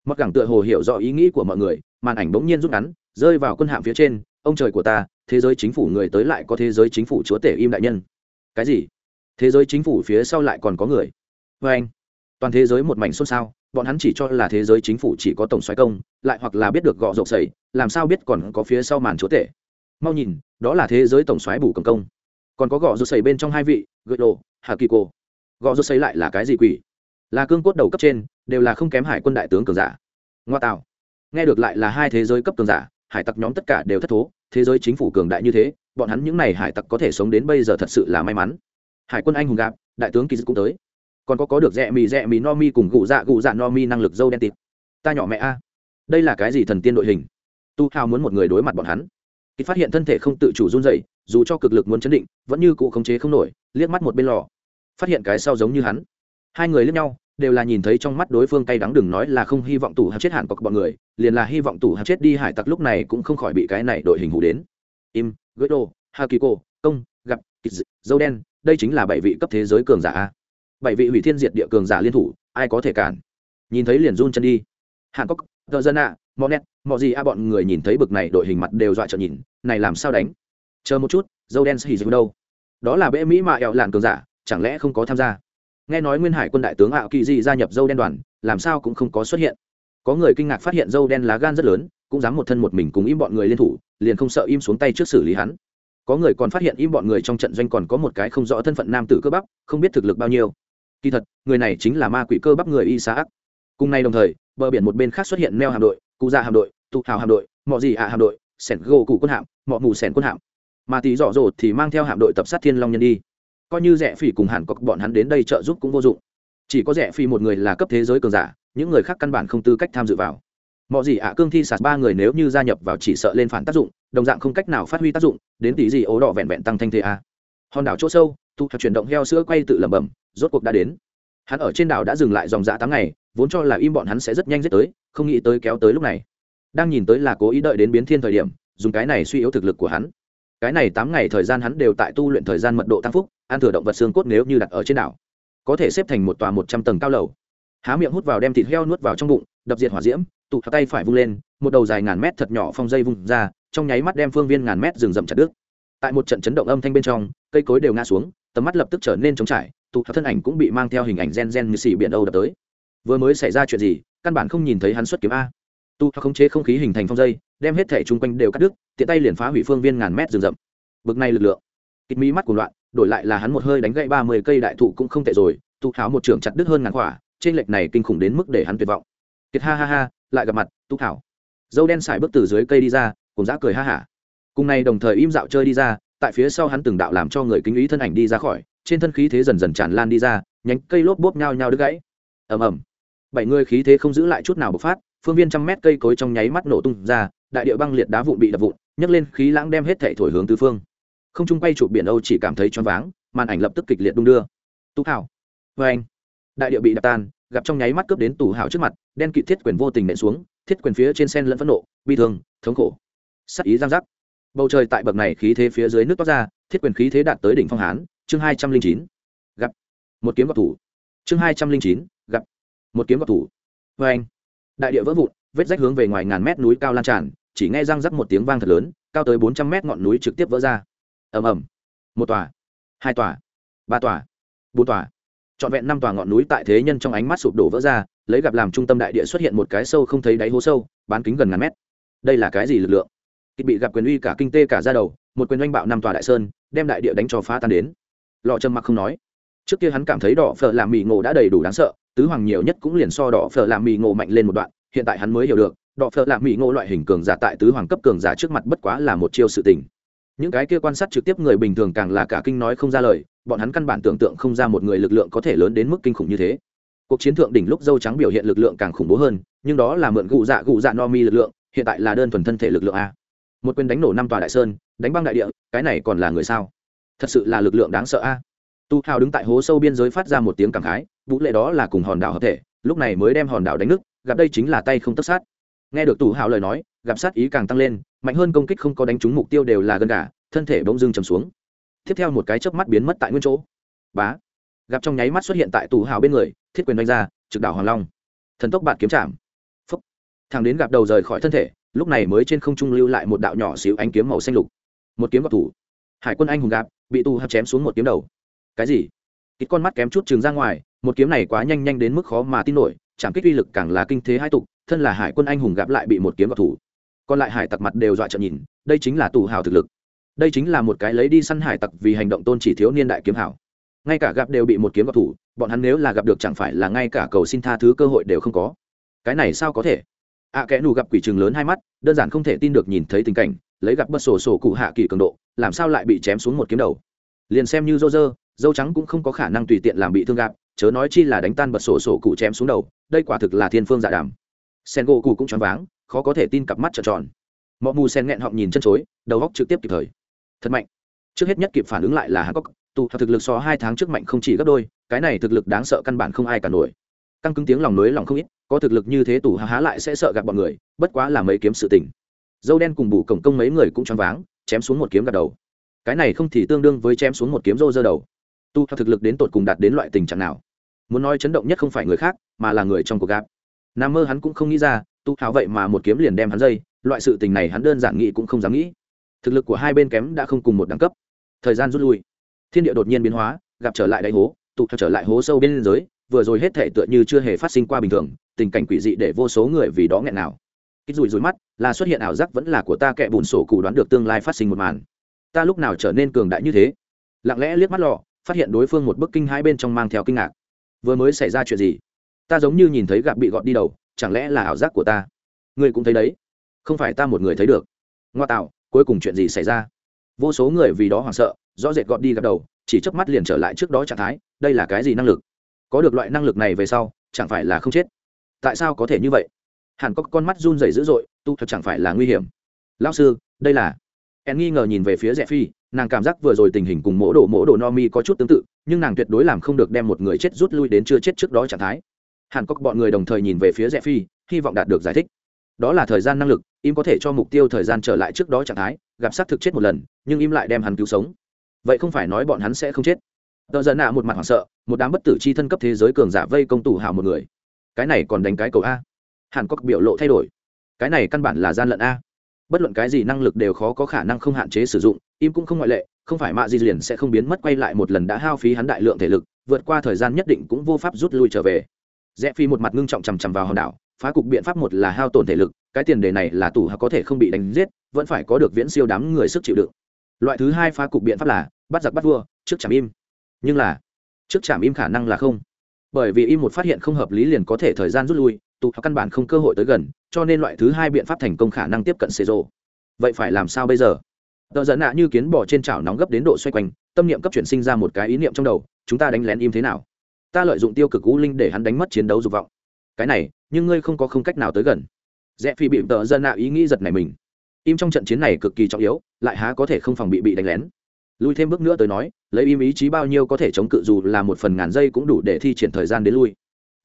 Mặc cảng tựa hồ hiểu rõ ý nghĩ của mọi người, màn ảnh bỗng nhiên rút ngắn, rơi vào quân hạm phía trên, ông trời của ta, thế giới chính phủ người tới lại có thế giới chính phủ chúa tể im đại nhân. Cái gì? Thế giới chính phủ phía sau lại còn có người? Vê anh. Toàn thế giới một mảnh xôn xao, bọn hắn chỉ cho là thế giới chính phủ chỉ có tổng xoáy công, lại hoặc là biết được gọ rộp sầy, làm sao biết còn có phía sau màn chúa tể? Mau nhìn, đó là thế giới tổng xoáy bù cầm công. Còn có gọ rộp sầy bên trong hai vị, gợi lộ hà kỳ cô gò rút xây lại là cái gì quỷ? Là cương cốt đầu cấp trên, đều là không kém hải quân đại tướng cường giả. Ngoa tạo. Nghe được lại là hai thế giới cấp cường giả, hải tặc nhóm tất cả đều thất thố, thế giới chính phủ cường đại như thế, bọn hắn những n à y hải tặc có thể sống đến bây giờ thật sự là may mắn. Hải quân anh hùng gạp đại tướng kỳ cũng tới. Còn có có được rẽ mì rẽ mì no mi cùng gụ dạ gụ dạ no mi năng lực dâu đen tịt. Ta nhỏ mẹ a. Đây là cái gì thần tiên đội hình? Tu hào muốn một người đối mặt bọn hắn. Khi phát hiện thân thể không tự chủ run dậy dù cho cực lực muốn chấn định, vẫn như cụ khống chế không nổi, liếc mắt một bên lò phát hiện cái sau giống như hắn. Hai người liếc nhau, đều là nhìn thấy trong mắt đối phương cay đắng đừng nói là không hy vọng tù hạt chết hẳn cọc bọn người, liền là hy vọng tù hạt chết đi hải tặc lúc này cũng không khỏi bị cái này đội hình hủ đến. Im gỡ đô hakiko công gặp dâu đen, đây chính là bảy vị cấp thế giới cường giả bảy vị hủy thiên diệt địa cường giả liên thủ, ai có thể cản? Nhìn thấy liền run chân đi. Hàn cốc, tờ dân ạ mò nét mò gì a bọn người nhìn thấy bực này đội hình mặt đều dọa trợ nhìn, này làm sao đánh? Chờ một chút, dâu đen xì dịu đâu? Đó là bệ mỹ mạ ẹo làn cường giả chẳng lẽ không có tham gia? Nghe nói nguyên hải quân đại tướng ảo kỳ di gia nhập dâu đen đoàn, làm sao cũng không có xuất hiện. Có người kinh ngạc phát hiện dâu đen lá gan rất lớn, cũng dám một thân một mình cùng im bọn người liên thủ, liền không sợ im xuống tay trước xử lý hắn. Có người còn phát hiện im bọn người trong trận doanh còn có một cái không rõ thân phận nam tử cơ bắp, không biết thực lực bao nhiêu. Kỳ thật, người này chính là ma quỷ cơ bắp người y xã ác. Cùng nay đồng thời, bờ biển một bên khác xuất hiện neo hạm đội, cụ dạ gia hạm đội, tụ hào hạm đội mọi gì ạ hạm đội, sẻn gỗ cụ quân hạm mọi mù sẻn quân hạm. Mà tí dọ dột thì mang theo hạm đội tập sát thiên long nhân đi coi như rẻ phỉ cùng hàn cọc bọn hắn đến đây trợ giúp cũng vô dụng. Chỉ có rẻ phỉ một người là cấp thế giới cường giả, những người khác căn bản không tư cách tham dự vào. Mọi gì ạ, cương thi sạt ba người nếu như gia nhập vào chỉ sợ lên phản tác dụng, đồng dạng không cách nào phát huy tác dụng, đến tỷ gì ố đỏ vẹn vẹn tăng thanh thế a. Hòn đảo chỗ sâu, tụ chuyển động heo sữa quay tự lẩm bẩm, rốt cuộc đã đến. Hắn ở trên đảo đã dừng lại dòng dã tám ngày, vốn cho là im bọn hắn sẽ rất nhanh giết tới, không nghĩ tới kéo tới lúc này. Đang nhìn tới là cố ý đợi đến biến thiên thời điểm, dùng cái này suy yếu thực lực của hắn cái này tám ngày thời gian hắn đều tại tu luyện thời gian mật độ tăng phúc, ăn thừa động vật xương cốt nếu như đặt ở trên đảo, có thể xếp thành một tòa một trăm tầng cao lầu. Há miệng hút vào đem thịt heo nuốt vào trong bụng, đập diệt hỏa diễm, tụ tay phải vung lên, một đầu dài ngàn mét thật nhỏ phong dây vung ra, trong nháy mắt đem phương viên ngàn mét rừng rậm chặt đứt. Tại một trận chấn động âm thanh bên trong, cây cối đều ngã xuống, tầm mắt lập tức trở nên trống trải, tụ thân ảnh cũng bị mang theo hình ảnh gen gen như xì biển âu đập tới. Vừa mới xảy ra chuyện gì, căn bản không nhìn thấy hắn xuất kiếm a. Tu khống chế không khí hình thành phong dây đem hết thể chung quanh đều cắt đứt, tiện tay liền phá hủy phương viên ngàn mét rừng rậm. Bực này lực lượng. Kịch mỹ mắt của loạn, đổi lại là hắn một hơi đánh gãy ba mươi cây đại thụ cũng không tệ rồi tu tháo một trưởng chặt đứt hơn ngàn quả, trên lệch này kinh khủng đến mức để hắn tuyệt vọng. Kiệt ha ha ha, lại gặp mặt tu thảo. Dâu đen xài bước từ dưới cây đi ra cùng dã cười ha hả. Cùng này đồng thời im dạo chơi đi ra, tại phía sau hắn từng đạo làm cho người kính ý thân ảnh đi ra khỏi, trên thân khí thế dần dần tràn lan đi ra, nhánh cây lốp bốp nhau nhau đứt gãy. Ầm ầm. Bảy người khí thế không giữ lại chút nào bộc phát, phương viên trăm mét cây cối trong nháy mắt nổ tung ra đại địa băng liệt đá vụn bị đập vụn, nhấc lên khí lãng đem hết thệ thổi hướng tứ phương. Không trung quay chụp biển âu chỉ cảm thấy choáng váng, màn ảnh lập tức kịch liệt đung đưa. Tú hảo. Vê anh. Đại địa bị đập tan, gặp trong nháy mắt cướp đến tủ hảo trước mặt, đen kịt thiết quyền vô tình nện xuống, thiết quyền phía trên sen lẫn phẫn nộ, bi thương, thống khổ. Sắc ý giang giác bầu trời tại bậc này khí thế phía dưới nước toát ra, thiết quyền khí thế đạt tới đỉnh phong hán, chương hai trăm linh chín. Gặp. Một kiếm gặp thủ chương hai trăm linh chín, gặp. Một kiếm gặp thủ vê anh. Đại địa vỡ vụn vết rách hướng về ngoài ngàn mét núi cao lan tràn, chỉ nghe răng rắc một tiếng vang thật lớn, cao tới bốn trăm mét ngọn núi trực tiếp vỡ ra. Ầm ầm. Một tòa, hai tòa, ba tòa, bốn tòa. Trọn vẹn năm tòa ngọn núi tại thế nhân trong ánh mắt sụp đổ vỡ ra, lấy gặp làm trung tâm đại địa xuất hiện một cái sâu không thấy đáy hố sâu, bán kính gần ngàn mét. Đây là cái gì lực lượng? Kịch bị gặp quyền uy cả kinh tê cả ra đầu, một quyền oanh bạo năm tòa đại sơn, đem đại địa đánh cho phá tan đến. Lọ trầm mặc không nói. Trước kia hắn cảm thấy đỏ phở làm mì ngộ đã đầy đủ đáng sợ, tứ hoàng nhiều nhất cũng liền so đỏ phở làm mì ngộ mạnh lên một đoạn hiện tại hắn mới hiểu được, đọ phợ làm mỹ ngộ loại hình cường giả tại tứ hoàng cấp cường giả trước mặt bất quá là một chiêu sự tình. Những cái kia quan sát trực tiếp người bình thường càng là cả kinh nói không ra lời, bọn hắn căn bản tưởng tượng không ra một người lực lượng có thể lớn đến mức kinh khủng như thế. Cuộc chiến thượng đỉnh lúc dâu trắng biểu hiện lực lượng càng khủng bố hơn, nhưng đó là mượn gụ dạ gụ dạ no mi lực lượng, hiện tại là đơn thuần thân thể lực lượng a. Một quyền đánh nổ năm tòa đại sơn, đánh băng đại địa, cái này còn là người sao? Thật sự là lực lượng đáng sợ a. Tu hào đứng tại hố sâu biên giới phát ra một tiếng cảm khái vũ lệ đó là cùng hòn đảo hợp thể, lúc này mới đem hòn đảo đánh nứt gặp đây chính là tay không tất sát. Nghe được tù hào lời nói gặp sát ý càng tăng lên mạnh hơn công kích không có đánh trúng mục tiêu đều là gần cả thân thể bỗng dưng chầm xuống. Tiếp theo một cái chớp mắt biến mất tại nguyên chỗ. Bá! Gặp trong nháy mắt xuất hiện tại tù hào bên người thiết quyền đánh ra trực đảo hoàng long. Thần tốc bạn kiếm chạm. Phúc! Thằng đến gặp đầu rời khỏi thân thể lúc này mới trên không trung lưu lại một đạo nhỏ xíu ánh kiếm màu xanh lục. Một kiếm gặp thủ hải quân anh hùng gặp, bị tù hạp chém xuống một kiếm đầu. Cái gì? Ít con mắt kém chút trường ra ngoài một kiếm này quá nhanh nhanh đến mức khó mà tin nổi chạm kích uy lực càng là kinh thế hai tục thân là hải quân anh hùng gặp lại bị một kiếm vào thủ. Còn lại hải tặc mặt đều dọa trợn nhìn đây chính là tù hào thực lực. Đây chính là một cái lấy đi săn hải tặc vì hành động tôn chỉ thiếu niên đại kiếm hảo ngay cả gặp đều bị một kiếm vào thủ bọn hắn nếu là gặp được chẳng phải là ngay cả cầu xin tha thứ cơ hội đều không có. Cái này sao có thể? Ạ à, kẽ nù gặp quỷ trường lớn hai mắt đơn giản không thể tin được nhìn thấy tình cảnh lấy gặp bật sổ sổ cụ hạ kỳ cường độ làm sao lại bị chém xuống một kiếm đầu? Liền xem như dô dơ dâu trắng cũng không có khả năng tùy tiện làm bị thương gặp chớ nói chi là đánh tan bật sổ sổ cụ chém xuống đầu, đây quả thực là thiên phương dạ đàm. Sen gỗ cụ cũng choáng váng, khó có thể tin cặp mắt trợn tròn. Mọi mù sen nghẹn họng nhìn chân chối, đầu góc trực tiếp kịp thời. Thật mạnh. Trước hết nhất kịp phản ứng lại là hàn cốc tụ thực lực so hai tháng trước mạnh không chỉ gấp đôi, cái này thực lực đáng sợ căn bản không ai cả nổi. Căng cứng tiếng lòng nối lòng không ít, có thực lực như thế tủ há lại sẽ sợ gặp bọn người, bất quá là mấy kiếm sự tình. Dâu đen cùng bù cổng công mấy người cũng choáng váng, chém xuống một kiếm gạt đầu. Cái này không thì tương đương với chém xuống một kiếm rô dơ đầu. Tu thực lực đến tột cùng đạt đến loại tình trạng nào? Muốn nói chấn động nhất không phải người khác, mà là người trong cuộc gạp nam mơ hắn cũng không nghĩ ra, tu hào vậy mà một kiếm liền đem hắn dây, loại sự tình này hắn đơn giản nghĩ cũng không dám nghĩ. Thực lực của hai bên kém đã không cùng một đẳng cấp. Thời gian rút lui. Thiên địa đột nhiên biến hóa, gặp trở lại đáy hố, tụ trở lại hố sâu bên dưới, vừa rồi hết thể tựa như chưa hề phát sinh qua bình thường, tình cảnh quỷ dị để vô số người vì đó nghẹn nào. Ít rủi rủi mắt, là xuất hiện ảo giác vẫn là của ta kẻ bùn sổ cụ đoán được tương lai phát sinh một màn. Ta lúc nào trở nên cường đại như thế? Lặng lẽ liếc mắt lọ, phát hiện đối phương một bức kinh hai bên trong mang theo kinh ngạc vừa mới xảy ra chuyện gì? Ta giống như nhìn thấy gặp bị gọt đi đầu, chẳng lẽ là ảo giác của ta? Ngươi cũng thấy đấy. Không phải ta một người thấy được. Ngoa tạo, cuối cùng chuyện gì xảy ra? Vô số người vì đó hoảng sợ, rõ rệt gọt đi gặp đầu, chỉ chớp mắt liền trở lại trước đó trạng thái, đây là cái gì năng lực? Có được loại năng lực này về sau, chẳng phải là không chết? Tại sao có thể như vậy? Hẳn có con mắt run rẩy dữ dội, tu thật chẳng phải là nguy hiểm. Lao sư, đây là en nghi ngờ nhìn về phía rẽ phi, nàng cảm giác vừa rồi tình hình cùng mỗ đồ mỗ đồ no mi có chút tương tự, nhưng nàng tuyệt đối làm không được đem một người chết rút lui đến chưa chết trước đó trạng thái. Hàn cốc bọn người đồng thời nhìn về phía rẽ phi, hy vọng đạt được giải thích. Đó là thời gian năng lực, im có thể cho mục tiêu thời gian trở lại trước đó trạng thái, gặp xác thực chết một lần, nhưng im lại đem hắn cứu sống. Vậy không phải nói bọn hắn sẽ không chết. Tờ giận nạ một mặt hoảng sợ, một đám bất tử chi thân cấp thế giới cường giả vây công tủ hào một người. Cái này còn đánh cái cầu a. Hàn cốc biểu lộ thay đổi. Cái này căn bản là gian lận a bất luận cái gì năng lực đều khó có khả năng không hạn chế sử dụng, im cũng không ngoại lệ, không phải mạ di liền sẽ không biến mất quay lại một lần đã hao phí hắn đại lượng thể lực, vượt qua thời gian nhất định cũng vô pháp rút lui trở về. Rẽ phi một mặt ngưng trọng chằm chằm vào hòn đảo, phá cục biện pháp một là hao tổn thể lực, cái tiền đề này là tù có thể không bị đánh giết, vẫn phải có được viễn siêu đám người sức chịu đựng. Loại thứ hai phá cục biện pháp là, bắt giặc bắt vua, trước chạm im. Nhưng là, trước chạm im khả năng là không. Bởi vì im một phát hiện không hợp lý liền có thể thời gian rút lui tụ căn bản không cơ hội tới gần, cho nên loại thứ hai biện pháp thành công khả năng tiếp cận xê rô vậy phải làm sao bây giờ? Tờ dẫn nạ như kiến bỏ trên chảo nóng gấp đến độ xoay quanh, tâm niệm cấp chuyển sinh ra một cái ý niệm trong đầu, chúng ta đánh lén im thế nào? Ta lợi dụng tiêu cực cú linh để hắn đánh mất chiến đấu dục vọng. Cái này, nhưng ngươi không có không cách nào tới gần. Rẽ phi bị tờ dân nạ ý nghĩ giật này mình. Im trong trận chiến này cực kỳ trọng yếu, lại há có thể không phòng bị bị đánh lén? Lui thêm bước nữa tới nói, lấy im ý chí bao nhiêu có thể chống cự dù là một phần ngàn giây cũng đủ để thi triển thời gian đến lui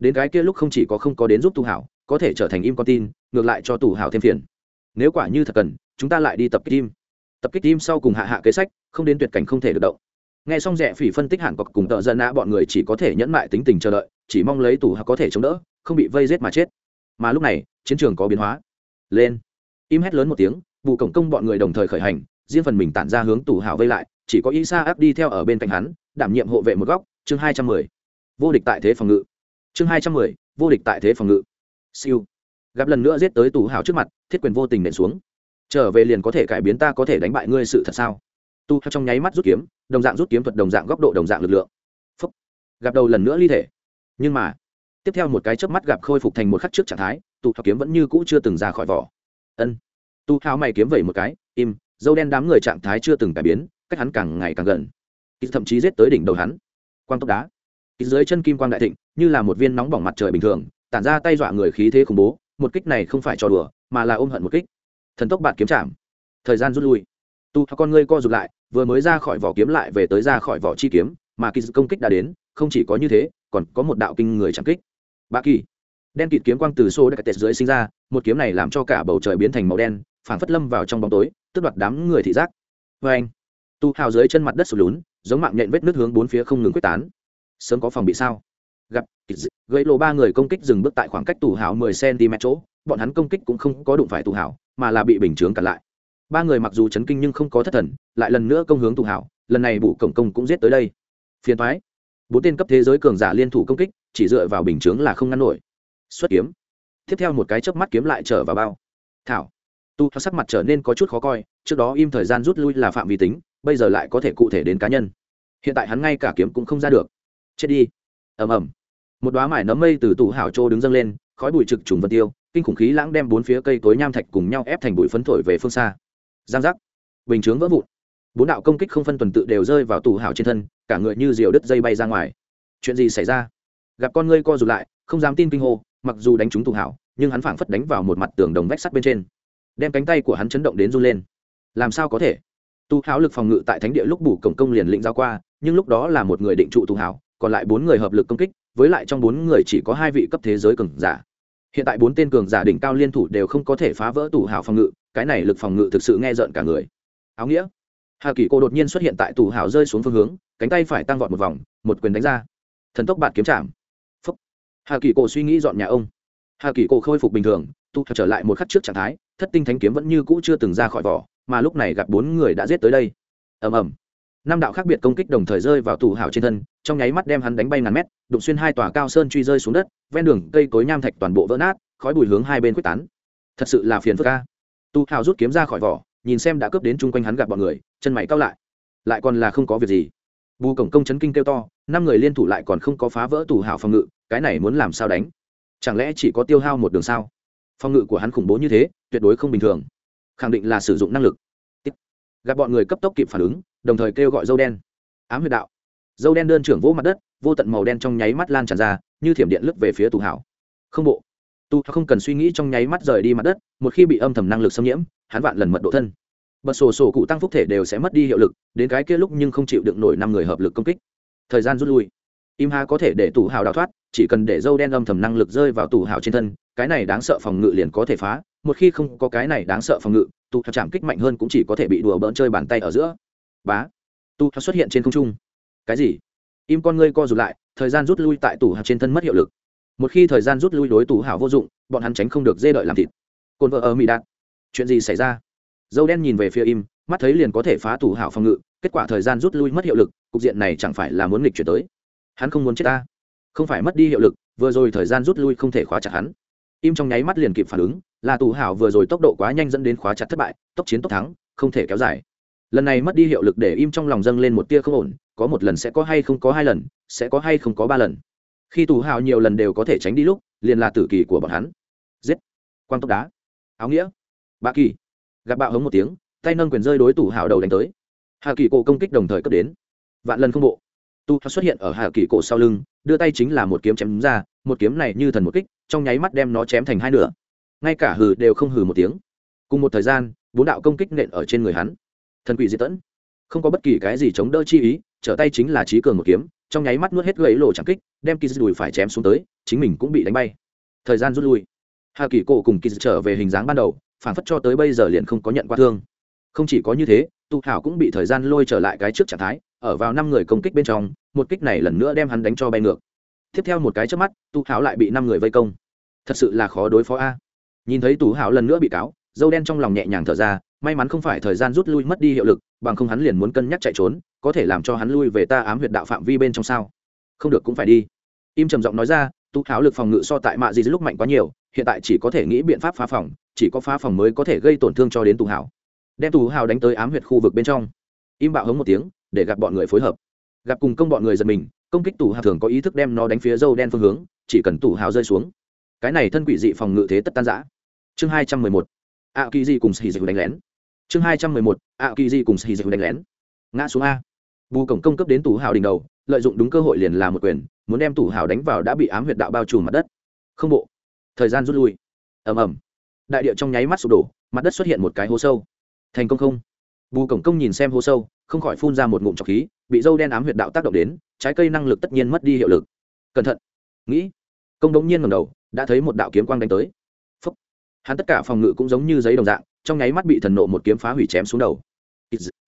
đến cái kia lúc không chỉ có không có đến giúp tu hảo, có thể trở thành im con tin, ngược lại cho tù hảo thêm phiền. Nếu quả như thật cần, chúng ta lại đi tập kích Im. Tập kích Im sau cùng hạ hạ kế sách, không đến tuyệt cảnh không thể được động. Nghe xong rẻ phỉ phân tích hẳn cọc cùng tợ dân nã bọn người chỉ có thể nhẫn mại tính tình chờ đợi, chỉ mong lấy tù hảo có thể chống đỡ, không bị vây rết mà chết. Mà lúc này, chiến trường có biến hóa. Lên. Im hét lớn một tiếng, vụ cổng công bọn người đồng thời khởi hành, riêng phần mình tản ra hướng tù hảo vây lại, chỉ có isa áp đi theo ở bên cạnh hắn, đảm nhiệm hộ vệ một góc, chương hai trăm mười. Vô địch tại thế phòng ngự chương hai trăm mười, vô địch tại thế phòng ngự. Siêu. Gặp lần nữa giết tới tù hào trước mặt, thiết quyền vô tình nện xuống. Trở về liền có thể cải biến ta có thể đánh bại ngươi sự thật sao? Tu theo trong nháy mắt rút kiếm, đồng dạng rút kiếm thuật, đồng dạng góc độ, đồng dạng lực lượng. Phúc. gặp đầu lần nữa ly thể. Nhưng mà, tiếp theo một cái chớp mắt gặp khôi phục thành một khắc trước trạng thái tu theo kiếm vẫn như cũ chưa từng ra khỏi vỏ. Ân. Tu hao mày kiếm vẩy một cái, im, dâu đen đám người trạng thái chưa từng cải biến, cách hắn càng ngày càng gần. Thậm chí giết tới đỉnh đầu hắn. Quang tốc đá dưới chân kim quang đại thịnh, như là một viên nóng bỏng mặt trời bình thường, tản ra tay dọa người khí thế khủng bố, một kích này không phải trò đùa, mà là ôm hận một kích. Thần tốc bạn kiếm chạm. Thời gian rút lui. Tu con ngươi co rụt lại, vừa mới ra khỏi vỏ kiếm lại về tới ra khỏi vỏ chi kiếm, mà kỳ công kích đã đến, không chỉ có như thế, còn có một đạo kinh người chẳng kích. Ba kỳ. Đen kịt kiếm quang từ xô đất tệt dưới sinh ra, một kiếm này làm cho cả bầu trời biến thành màu đen phản phất lâm vào trong bóng tối tức đoạt đám người thị giác. Vê anh tu hào dưới chân mặt đất sụt lún, giống mạng nhện vết nước hướng bốn phía không ngừng quyết tán sớm có phòng bị sao? Gặp gãy lộ ba người công kích dừng bước tại khoảng cách tù hảo mười cm chỗ, bọn hắn công kích cũng không có đụng phải tù hảo, mà là bị bình chướng cản lại. Ba người mặc dù chấn kinh nhưng không có thất thần, lại lần nữa công hướng tù hảo, lần này bụ cổng công cũng giết tới đây. Phiền thoái bốn tên cấp thế giới cường giả liên thủ công kích, chỉ dựa vào bình chướng là không ngăn nổi. Xuất kiếm. Tiếp theo một cái chớp mắt kiếm lại trở vào bao. Thảo. Tu sắc mặt trở nên có chút khó coi, trước đó im thời gian rút lui là phạm vi tính, bây giờ lại có thể cụ thể đến cá nhân. Hiện tại hắn ngay cả kiếm cũng không ra được chết đi. Ầm ầm. Một đoá mải nấm mây từ tủ hảo trô đứng dâng lên, khói bụi trực trùng vân tiêu, kinh khủng khí lãng đem bốn phía cây cối nham thạch cùng nhau ép thành bụi phấn thổi về phương xa. Giang giác. Bình chướng vỡ vụn. Bốn đạo công kích không phân tuần tự đều rơi vào tủ hảo trên thân, cả người như diều đứt dây bay ra ngoài. Chuyện gì xảy ra? Gặp con ngươi co rụt lại, không dám tin kinh hô, mặc dù đánh trúng tủ hảo, nhưng hắn phảng phất đánh vào một mặt tường đồng vách sắt bên trên. Đem cánh tay của hắn chấn động đến run lên. Làm sao có thể? Tu hảo lực phòng ngự tại thánh địa lúc bù cổng công liền lĩnh giao qua, nhưng lúc đó là một người định trụ tu hảo còn lại bốn người hợp lực công kích, với lại trong bốn người chỉ có hai vị cấp thế giới cường giả. Hiện tại bốn tên cường giả đỉnh cao liên thủ đều không có thể phá vỡ tủ hào phòng ngự, cái này lực phòng ngự thực sự nghe rợn cả người. Áo nghĩa. Hà kỳ cô đột nhiên xuất hiện tại tủ hào rơi xuống phương hướng, cánh tay phải tăng vọt một vòng, một quyền đánh ra. Thần tốc bạt kiếm chạm. Phúc. Hà kỳ cô suy nghĩ dọn nhà ông. Hà kỳ cô khôi phục bình thường tu trở lại một khắc trước trạng thái, thất tinh thánh kiếm vẫn như cũ chưa từng ra khỏi vỏ, mà lúc này gặp bốn người đã giết tới đây. Ầm ầm năm đạo khác biệt công kích đồng thời rơi vào tủ hảo trên thân, trong nháy mắt đem hắn đánh bay ngàn mét, đụng xuyên hai tòa cao sơn truy rơi xuống đất, ven đường cây cối nham thạch toàn bộ vỡ nát, khói bùi hướng hai bên quyết tán. Thật sự là phiền phức ca tu hào rút kiếm ra khỏi vỏ, nhìn xem đã cướp đến chung quanh hắn gặp bọn người, chân mày cao lại. Lại còn là không có việc gì. Bù cổng công chấn kinh kêu to, năm người liên thủ lại còn không có phá vỡ tủ hào phòng ngự, cái này muốn làm sao đánh? Chẳng lẽ chỉ có tiêu hao một đường sao? Phòng ngự của hắn khủng bố như thế, tuyệt đối không bình thường. Khẳng định là sử dụng năng lực gặp bọn người cấp tốc kịp phản ứng, đồng thời kêu gọi dâu đen. Ám huyệt đạo. Dâu đen đơn trưởng vỗ mặt đất, vô tận màu đen trong nháy mắt lan tràn ra, như thiểm điện lướt về phía tù hảo. Không bộ. Tu không cần suy nghĩ trong nháy mắt rời đi mặt đất, một khi bị âm thầm năng lực xâm nhiễm, hắn vạn lần mật độ thân. Bật sổ sổ cụ tăng phúc thể đều sẽ mất đi hiệu lực, đến cái kia lúc nhưng không chịu đựng nổi năm người hợp lực công kích. Thời gian rút lui im ha có thể để tù hào đào thoát, chỉ cần để dâu đen âm thầm năng lực rơi vào tù hào trên thân, cái này đáng sợ phòng ngự liền có thể phá. Một khi không có cái này đáng sợ phòng ngự tù hào chạm kích mạnh hơn cũng chỉ có thể bị đùa bỡn chơi bàn tay ở giữa. Bá. Tu hào xuất hiện trên không trung. Cái gì? Im con ngươi co rụt lại, thời gian rút lui tại tủ hào trên thân mất hiệu lực. Một khi thời gian rút lui đối tủ hào vô dụng, bọn hắn tránh không được dê đợi làm thịt. Cồn vợ ở mỹ đạt chuyện gì xảy ra? Dâu đen nhìn về phía im, mắt thấy liền có thể phá tủ hào phòng ngự, kết quả thời gian rút lui mất hiệu lực, cục diện này chẳng phải là muốn nghịch chuyển tới hắn không muốn chết ta. Không phải mất đi hiệu lực, vừa rồi thời gian rút lui không thể khóa chặt hắn. Im trong nháy mắt liền kịp phản ứng, là tù hảo vừa rồi tốc độ quá nhanh dẫn đến khóa chặt thất bại, tốc chiến tốc thắng, không thể kéo dài. Lần này mất đi hiệu lực để im trong lòng dâng lên một tia không ổn, có một lần sẽ có hay không có hai lần, sẽ có hay không có ba lần. Khi tù hào nhiều lần đều có thể tránh đi lúc, liền là tử kỳ của bọn hắn. Giết! Quang tốc đá! Áo nghĩa! Bạ kỳ! Gặp bạo hống một tiếng, tay nâng quyền rơi đối tù hào đầu đánh tới. Hà kỳ cổ công kích đồng thời cấp đến. Vạn lần không bộ tu xuất hiện ở hà kỳ cổ sau lưng, đưa tay chính là một kiếm chém ra, một kiếm này như thần một kích, trong nháy mắt đem nó chém thành hai nửa. Ngay cả hừ đều không hừ một tiếng. Cùng một thời gian, bốn đạo công kích nện ở trên người hắn. Thần quỷ diệt tẫn. Không có bất kỳ cái gì chống đỡ chi ý, trở tay chính là trí cường một kiếm, trong nháy mắt nuốt hết gậy lộ chẳng kích, đem kỳ đùi phải chém xuống tới, chính mình cũng bị đánh bay. Thời gian rút lui. Hà kỳ cổ cùng kỳ trở về hình dáng ban đầu phản phất cho tới bây giờ liền không có nhận qua thương. Không chỉ có như thế, tu hảo cũng bị thời gian lôi trở lại cái trước trạng thái ở vào năm người công kích bên trong, một kích này lần nữa đem hắn đánh cho bay ngược. Tiếp theo một cái trước mắt tu hảo lại bị năm người vây công. Thật sự là khó đối phó a. Nhìn thấy tu hảo lần nữa bị cáo, dâu đen trong lòng nhẹ nhàng thở ra, may mắn không phải thời gian rút lui mất đi hiệu lực, bằng không hắn liền muốn cân nhắc chạy trốn, có thể làm cho hắn lui về ta ám huyệt đạo phạm vi bên trong sao? Không được cũng phải đi. Im trầm giọng nói ra tu Hảo lực phòng ngự so tại mạ gì lúc mạnh quá nhiều, hiện tại chỉ có thể nghĩ biện pháp phá phòng, chỉ có phá phòng mới có thể gây tổn thương cho đến tù hảo. Đem tù hảo đánh tới ám huyệt khu vực bên trong. Im bạo hống một tiếng để gặp bọn người phối hợp. Gặp cùng công bọn người giật mình, công kích tủ hào thường có ý thức đem nó đánh phía dâu đen phương hướng, chỉ cần tủ hào rơi xuống. Cái này thân quỷ dị phòng ngự thế tất tan giã chương hai trăm mười một. Ạ kỳ dị cùng xì dịch đánh lén. Chương hai trăm mười một. Ạ kỳ dị cùng xì dịch đánh lén. Ngã xuống a. Bù cổng công cấp đến tủ hào đỉnh đầu, lợi dụng đúng cơ hội liền là một quyền, muốn đem tủ hào đánh vào đã bị ám huyệt đạo bao trùm mặt đất. Không bộ. Thời gian rút lui. Ầm ầm. Đại địa trong nháy mắt sụp đổ, mặt đất xuất hiện một cái hố sâu. Thành công không? Bù cổng công nhìn xem hố sâu không khỏi phun ra một ngụm trọc khí bị dâu đen ám huyệt đạo tác động đến trái cây năng lực tất nhiên mất đi hiệu lực. Cẩn thận. Nghĩ. Công đống nhiên ngầm đầu đã thấy một đạo kiếm quang đánh tới. Phúc. hắn tất cả phòng ngự cũng giống như giấy đồng dạng trong nháy mắt bị thần nộ một kiếm phá hủy chém xuống đầu.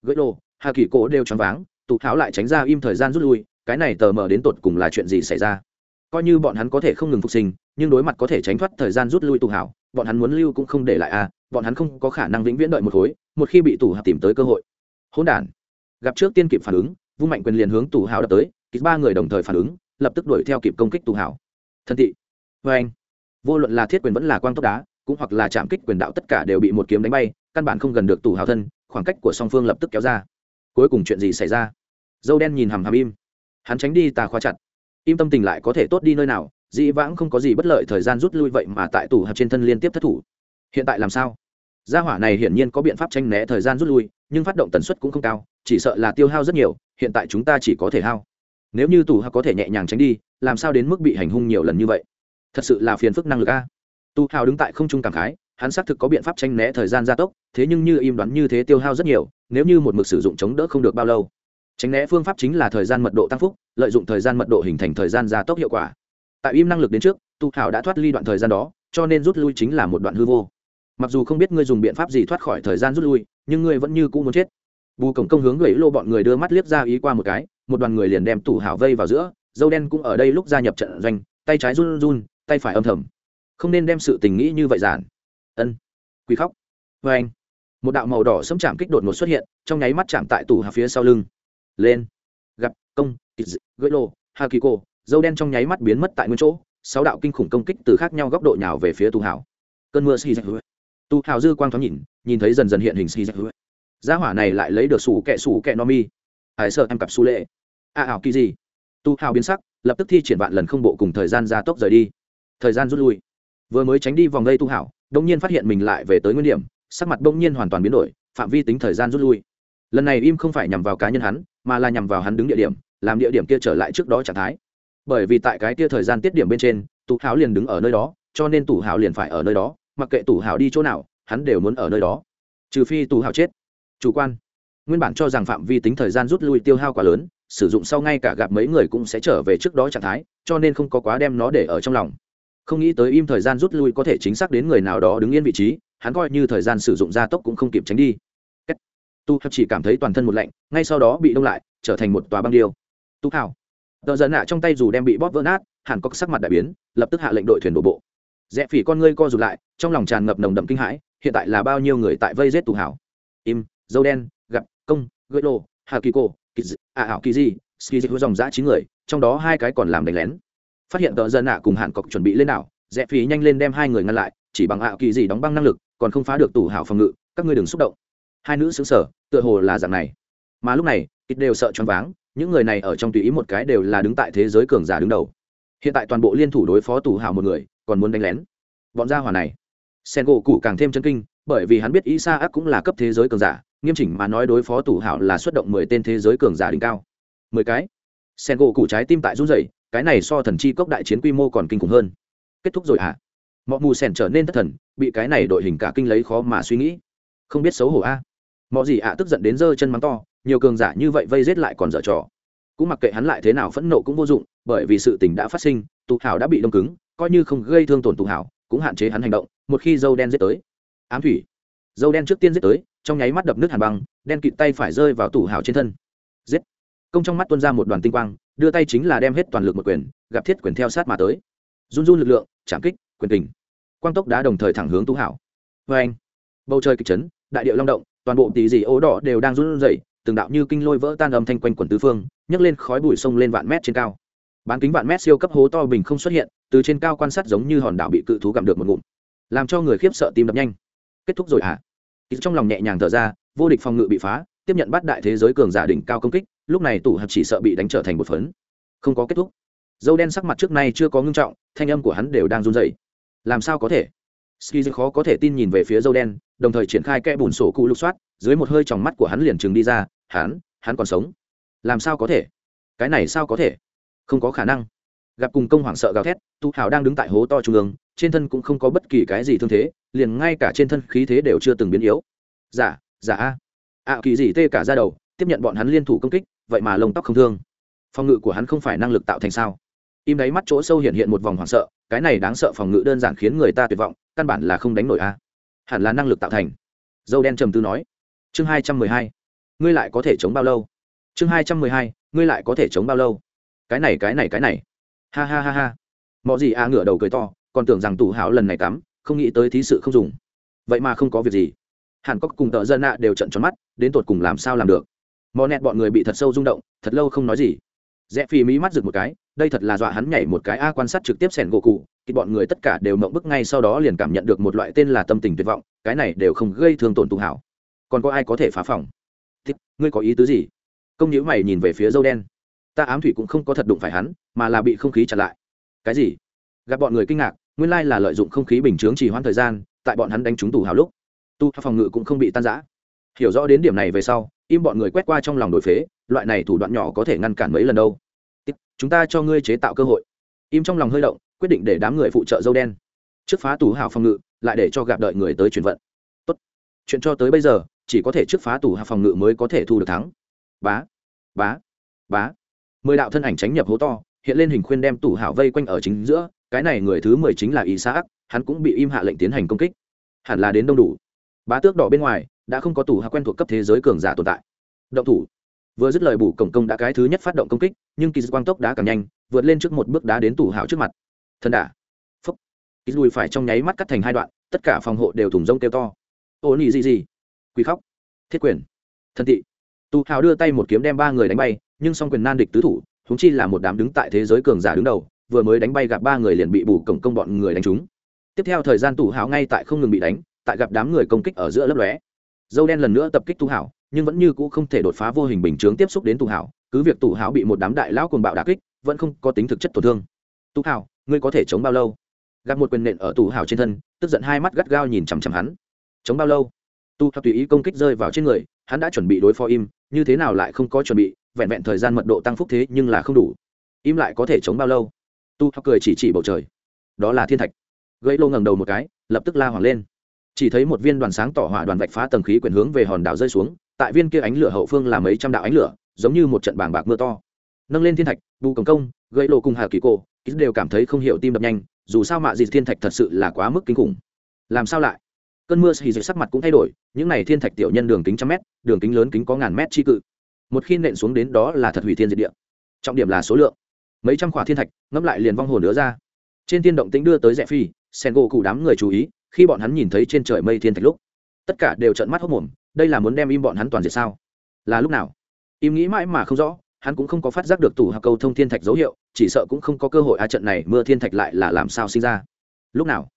Gãy lô hà kỳ cổ đều choáng váng tụ tháo lại tránh ra im thời gian rút lui cái này tờ mờ đến tột cùng là chuyện gì xảy ra? Coi như bọn hắn có thể không ngừng phục sinh nhưng đối mặt có thể tránh thoát thời gian rút lui tụ hảo bọn hắn muốn lưu cũng không để lại a à, bọn hắn không có khả năng vĩnh viễn đợi một khối một khi bị tù hạp tìm tới cơ hội. Hỗn đản gặp trước tiên kịp phản ứng, vung mạnh quyền liền hướng tù hảo đập tới kịp ba người đồng thời phản ứng, lập tức đuổi theo kịp công kích tù hảo. Thân thị. Vê anh. Vô luận là thiết quyền vẫn là quang tốc đá, cũng hoặc là chạm kích quyền đạo tất cả đều bị một kiếm đánh bay, căn bản không gần được tù hảo thân, khoảng cách của song phương lập tức kéo ra. Cuối cùng chuyện gì xảy ra? Dâu đen nhìn hằm hàm im. Hắn tránh đi tà khóa chặt. Im tâm tình lại có thể tốt đi nơi nào, dĩ vãng không có gì bất lợi thời gian rút lui vậy mà tại tủ hạp trên thân liên tiếp thất thủ. Hiện tại làm sao? Gia hỏa này hiển nhiên có biện pháp tranh né thời gian rút lui, nhưng phát động tần suất cũng không cao chỉ sợ là tiêu hao rất nhiều, hiện tại chúng ta chỉ có thể hao. Nếu như tù hạ có thể nhẹ nhàng tránh đi, làm sao đến mức bị hành hung nhiều lần như vậy? Thật sự là phiền phức năng lực a. Tu hào đứng tại không trung cảm khái, hắn xác thực có biện pháp tranh né thời gian gia tốc, thế nhưng như im đoán như thế tiêu hao rất nhiều, nếu như một mực sử dụng chống đỡ không được bao lâu. Tránh né phương pháp chính là thời gian mật độ tăng phúc, lợi dụng thời gian mật độ hình thành thời gian gia tốc hiệu quả. Tại im năng lực đến trước tu hào đã thoát ly đoạn thời gian đó, cho nên rút lui chính là một đoạn hư vô. Mặc dù không biết ngươi dùng biện pháp gì thoát khỏi thời gian rút lui, nhưng ngươi vẫn như cũ muốn chết bù cổng công hướng gậy lô bọn người đưa mắt liếc ra ý qua một cái một đoàn người liền đem tủ hảo vây vào giữa dâu đen cũng ở đây lúc gia nhập trận doanh tay trái run run tay phải âm thầm. Không nên đem sự tình nghĩ như vậy giản. Ân. Quỳ khóc. Vê anh. Một đạo màu đỏ sấm chạm kích đột ngột xuất hiện trong nháy mắt chạm tại tủ hào phía sau lưng. Lên. Gặp công gậy lô Hakiko, dâu đen trong nháy mắt biến mất tại nguyên chỗ sáu đạo kinh khủng công kích từ khác nhau góc độ nhào về phía tù hảo. Cơn mưa xì dạch tủ hảo dư quang thoáng nhìn nhìn thấy dần dần hiện hình xì dạch gia hỏa này lại lấy được sủ kẹ sủ kẹ no mi. Hải sợ em cặp su lệ. A à, ảo kỳ gì? Tu hào biến sắc lập tức thi triển vạn lần không bộ cùng thời gian gia tốc rời đi. Thời gian rút lui. Vừa mới tránh đi vòng gây tu hảo đông nhiên phát hiện mình lại về tới nguyên điểm sắc mặt đông nhiên hoàn toàn biến đổi phạm vi tính thời gian rút lui. Lần này im không phải nhằm vào cá nhân hắn mà là nhằm vào hắn đứng địa điểm làm địa điểm kia trở lại trước đó trạng thái. Bởi vì tại cái kia thời gian tiết điểm bên trên tụ hảo liền đứng ở nơi đó cho nên tủ hảo liền phải ở nơi đó mặc kệ tủ hảo đi chỗ nào hắn đều muốn ở nơi đó. Trừ phi tù hảo chết chủ quan. Nguyên bản cho rằng phạm vi tính thời gian rút lui tiêu hao quá lớn, sử dụng sau ngay cả gặp mấy người cũng sẽ trở về trước đó trạng thái, cho nên không có quá đem nó để ở trong lòng. Không nghĩ tới im thời gian rút lui có thể chính xác đến người nào đó đứng yên vị trí, hắn coi như thời gian sử dụng gia tốc cũng không kịp tránh đi. Tu hấp chỉ cảm thấy toàn thân một lạnh, ngay sau đó bị đông lại, trở thành một tòa băng điêu. Tu hảo tờ giận nạ trong tay dù đem bị bóp vỡ nát hàn có sắc mặt đại biến, lập tức hạ lệnh đội thuyền đổ bộ. Rẽ phỉ con ngươi co rụt lại, trong lòng tràn ngập nồng đậm kinh hãi, hiện tại là bao nhiêu người tại vây rết tù hảo im dâu đen, gặp, công, gợi lô, hà kỳ cổ, kỳ à ảo kỳ dị ski dịch dòng giã chín người, trong đó hai cái còn làm đánh lén. Phát hiện tờ dân ạ cùng hạn cọc chuẩn bị lên đảo, rẽ phí nhanh lên đem hai người ngăn lại, chỉ bằng ảo kỳ gì đóng băng năng lực, còn không phá được tủ hảo phòng ngự, các ngươi đừng xúc động. Hai nữ xứng sở tựa hồ là dạng này. Mà lúc này ít đều sợ choáng váng, những người này ở trong tùy ý một cái đều là đứng tại thế giới cường giả đứng đầu. Hiện tại toàn bộ liên thủ đối phó tù hào một người, còn muốn đánh lén. Bọn gia hỏa này. Sen gỗ cụ càng thêm chân kinh, bởi vì hắn biết isa ác cũng là cấp thế giới cường giả nghiêm chỉnh mà nói đối phó tủ hảo là xuất động mười tên thế giới cường giả đỉnh cao. Mười cái. Sen gỗ cụ trái tim tại run dậy cái này so thần chi cốc đại chiến quy mô còn kinh khủng hơn. Kết thúc rồi hả? À? mọi mù sen trở nên thất thần, bị cái này đội hình cả kinh lấy khó mà suy nghĩ. Không biết xấu hổ a. À? mọi gì ạ tức giận đến giơ chân mắng to, nhiều cường giả như vậy vây giết lại còn dở trò. Cũng mặc kệ hắn lại thế nào phẫn nộ cũng vô dụng, bởi vì sự tình đã phát sinh tụ hảo đã bị đông cứng, coi như không gây thương tổn tụ hảo, cũng hạn chế hắn hành động, một khi dâu đen giết tới. Ám thủy. Dâu đen trước tiên giết tới trong nháy mắt đập nước hàn băng, đen kịt tay phải rơi vào tủ hào trên thân. Giết! Công trong mắt tuôn ra một đoàn tinh quang, đưa tay chính là đem hết toàn lực một quyền, gặp thiết quyền theo sát mà tới. Run run lực lượng, chạm kích, quyền tình quang tốc đã đồng thời thẳng hướng tú hảo vê anh, bầu trời kịch chấn, đại điệu long động, toàn bộ tỷ dị ố đỏ đều đang run rẩy, từng đạo như kinh lôi vỡ tan âm thanh quanh quần tứ phương, nhấc lên khói bụi sông lên vạn mét trên cao. Bán kính vạn mét siêu cấp hố to bình không xuất hiện, từ trên cao quan sát giống như hòn đảo bị cự thú gặm được một ngụm. Làm cho người khiếp sợ tim đập nhanh. Kết thúc rồi hả? à? Trong lòng nhẹ nhàng thở ra, vô địch phòng ngự bị phá, tiếp nhận bắt đại thế giới cường giả đỉnh cao công kích, lúc này tủ hạt chỉ sợ bị đánh trở thành một phấn. Không có kết thúc. Dâu đen sắc mặt trước nay chưa có ngưng trọng, thanh âm của hắn đều đang run dậy làm sao có thể? Ski khó có thể tin nhìn về phía dâu đen, đồng thời triển khai kẽ bùn sổ cụ lục soát, dưới một hơi tròng mắt của hắn liền chừng đi ra, hắn hắn còn sống. Làm sao có thể? Cái này sao có thể? Không có khả năng gặp cùng công hoảng sợ gào thét, tu hào đang đứng tại hố to trung ương, trên thân cũng không có bất kỳ cái gì thương thế, liền ngay cả trên thân khí thế đều chưa từng biến yếu. Giả giả a. Ạ kỳ gì tê cả ra đầu, tiếp nhận bọn hắn liên thủ công kích, vậy mà lông tóc không thương. Phòng ngự của hắn không phải năng lực tạo thành sao? Im đáy mắt chỗ sâu hiện hiện một vòng hoảng sợ, cái này đáng sợ phòng ngự đơn giản khiến người ta tuyệt vọng, căn bản là không đánh nổi a. Hẳn là năng lực tạo thành. Dâu đen trầm tư nói. Chương hai trăm mười hai. Ngươi lại có thể chống bao lâu? Chương hai trăm mười hai, ngươi lại có thể chống bao lâu? Cái này cái này cái này ha ha ha ha. Mọi gì a ngửa đầu cười to, còn tưởng rằng tù hảo lần này tắm không nghĩ tới thí sự không dùng. Vậy mà không có việc gì. Hàn cốc cùng tợ dân nạ đều trận tròn mắt, đến tột cùng làm sao làm được? Mò nẹt bọn người bị thật sâu rung động, thật lâu không nói gì. Rẽ phi mỹ mắt rực một cái, đây thật là dọa hắn nhảy một cái a quan sát trực tiếp sẻn gỗ cụ, thì bọn người tất cả đều mộng bức ngay sau đó liền cảm nhận được một loại tên là tâm tình tuyệt vọng, cái này đều không gây thương tổn tù hảo. Còn có ai có thể phá phòng? Thích ngươi có ý tứ gì? Công nhữ mày nhìn về phía dâu đen ta ám thủy cũng không có thật đụng phải hắn, mà là bị không khí chặn lại. Cái gì? Gặp bọn người kinh ngạc, nguyên lai là lợi dụng không khí bình chướng trì hoãn thời gian, tại bọn hắn đánh trúng tù hào lúc. Tu phòng ngự cũng không bị tan giã hiểu rõ đến điểm này về sau, im bọn người quét qua trong lòng đổi phế, loại này thủ đoạn nhỏ có thể ngăn cản mấy lần đâu. Chúng ta cho ngươi chế tạo cơ hội. Im trong lòng hơi động, quyết định để đám người phụ trợ dâu đen. Trước phá tù hào phòng ngự, lại để cho gặp đợi người tới chuyển vận. Tốt. Chuyện cho tới bây giờ, chỉ có thể trước phá tù hào phòng ngự mới có thể thu được thắng. Bá. Bá. Bá mười đạo thân ảnh tránh nhập hố to, hiện lên hình khuyên đem tủ hào vây quanh ở chính giữa, cái này người thứ mười chính là ý xã hắn cũng bị im hạ lệnh tiến hành công kích. Hẳn là đến đông đủ. Bá tước đỏ bên ngoài, đã không có tủ hạ quen thuộc cấp thế giới cường giả tồn tại. Động thủ. Vừa dứt lời bù cổng công đã cái thứ nhất phát động công kích, nhưng kỳ quang tốc đã càng nhanh, vượt lên trước một bước đá đến tủ hào trước mặt. Thân đả. Phúc. Kỳ lùi phải trong nháy mắt cắt thành hai đoạn, tất cả phòng hộ đều thủng rông kêu to. Ô nị gì gì. Quỳ khóc. Thiết quyền. Thân thị tù hào đưa tay một kiếm đem ba người đánh bay, nhưng song quyền nan địch tứ thủ húng chi là một đám đứng tại thế giới cường giả đứng đầu, vừa mới đánh bay gặp ba người liền bị bù cổng công bọn người đánh trúng. Tiếp theo thời gian tù hào ngay tại không ngừng bị đánh, tại gặp đám người công kích ở giữa lớp lóe. Dâu đen lần nữa tập kích tu hảo nhưng vẫn như cũ không thể đột phá vô hình bình chướng tiếp xúc đến tu hảo cứ việc tu hảo bị một đám đại lão cuồng bạo đà kích, vẫn không có tính thực chất tổn thương. Tu hảo ngươi có thể chống bao lâu? Gặp một quyền nện ở tu hảo trên thân, tức giận hai mắt gắt gao nhìn chằm chằm hắn. Chống bao lâu? Tu hảo tùy ý công kích rơi vào trên người, hắn đã chuẩn bị đối phó im như thế nào lại không có chuẩn bị, vẹn vẹn thời gian mật độ tăng phúc thế nhưng là không đủ. Im lại có thể chống bao lâu? Tu hảo cười chỉ chỉ bầu trời. Đó là thiên thạch. Gãy lô ngẩng đầu một cái, lập tức la hoàng lên. Chỉ thấy một viên đoàn sáng tỏ hỏa đoàn vạch phá tầng khí quyển hướng về hòn đảo rơi xuống, tại viên kia ánh lửa hậu phương là mấy trăm đạo ánh lửa, giống như một trận bàng bạc mưa to. Nâng lên thiên thạch bù công công gây lộ cùng hà kỳ cô ít đều cảm thấy không hiểu tim đập nhanh, dù sao mạ gì thiên thạch thật sự là quá mức kinh khủng. Làm sao lại? Cơn mưa xì dịch sắc mặt cũng thay đổi, những này thiên thạch tiểu nhân đường kính trăm mét, đường kính lớn kính có ngàn mét chi cự. Một khi nện xuống đến đó là thật hủy thiên diệt địa. Trọng điểm là số lượng. Mấy trăm khỏa thiên thạch, ngẫm lại liền vong hồn nữa ra. Trên thiên động tính đưa tới rẽ phi, sen gỗ cụ đám người chú ý, khi bọn hắn nhìn thấy trên trời mây thiên thạch lúc, tất cả đều trợn mắt hốc mồm, đây là muốn đem im bọn hắn toàn diệt sao? Là lúc nào? Im nghĩ mãi mà không rõ, hắn cũng không có phát giác được tủ hạ cầu thông thiên thạch dấu hiệu, chỉ sợ cũng không có cơ hội, a trận này mưa thiên thạch lại là làm sao sinh ra? Lúc nào?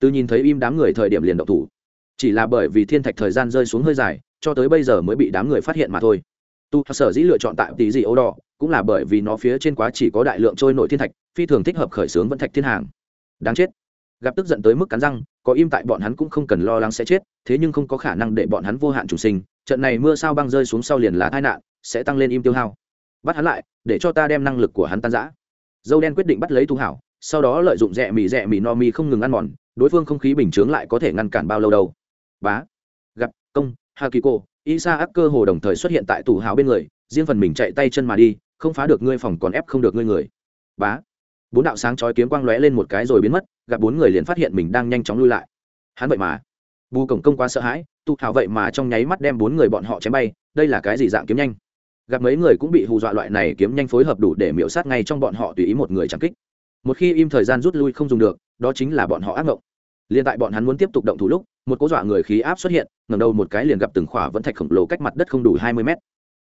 Từ nhìn thấy im đám người thời điểm liền động thủ chỉ là bởi vì thiên thạch thời gian rơi xuống hơi dài, cho tới bây giờ mới bị đám người phát hiện mà thôi. Tu sở dĩ lựa chọn tại tỷ dị ấu đỏ, cũng là bởi vì nó phía trên quá chỉ có đại lượng trôi nổi thiên thạch, phi thường thích hợp khởi xướng vận thạch thiên hàng. Đáng chết. Gặp tức giận tới mức cắn răng, có im tại bọn hắn cũng không cần lo lắng sẽ chết, thế nhưng không có khả năng để bọn hắn vô hạn chủ sinh, trận này mưa sao băng rơi xuống sau liền là tai nạn, sẽ tăng lên im tiêu hao. Bắt hắn lại, để cho ta đem năng lực của hắn tan giã dâu đen quyết định bắt lấy thu hảo, sau đó lợi dụng rẽ mì rẽ mì no mi không ngừng ăn mòn, đối phương không khí bình chướng lại có thể ngăn cản bao lâu đâu bá, gặp, công, hakiko isa ác cơ hồ đồng thời xuất hiện tại tủ hào bên người, riêng phần mình chạy tay chân mà đi, không phá được ngươi phòng còn ép không được ngươi người. Bá, bốn đạo sáng chói kiếm quang lóe lên một cái rồi biến mất, gặp bốn người liền phát hiện mình đang nhanh chóng lui lại. Hắn vậy mà, bù cổng công quá sợ hãi, tụ hào vậy mà trong nháy mắt đem bốn người bọn họ chém bay, đây là cái gì dạng kiếm nhanh? Gặp mấy người cũng bị hù dọa loại này kiếm nhanh phối hợp đủ để miễu sát ngay trong bọn họ tùy ý một người chẳng kích. Một khi im thời gian rút lui không dùng được, đó chính là bọn họ ác mộng liền tại bọn hắn muốn tiếp tục động thủ lúc, một cố dọa người khí áp xuất hiện ngầm đầu một cái liền gặp từng khỏa vẫn thạch khổng lồ cách mặt đất không đủ hai mươi mét.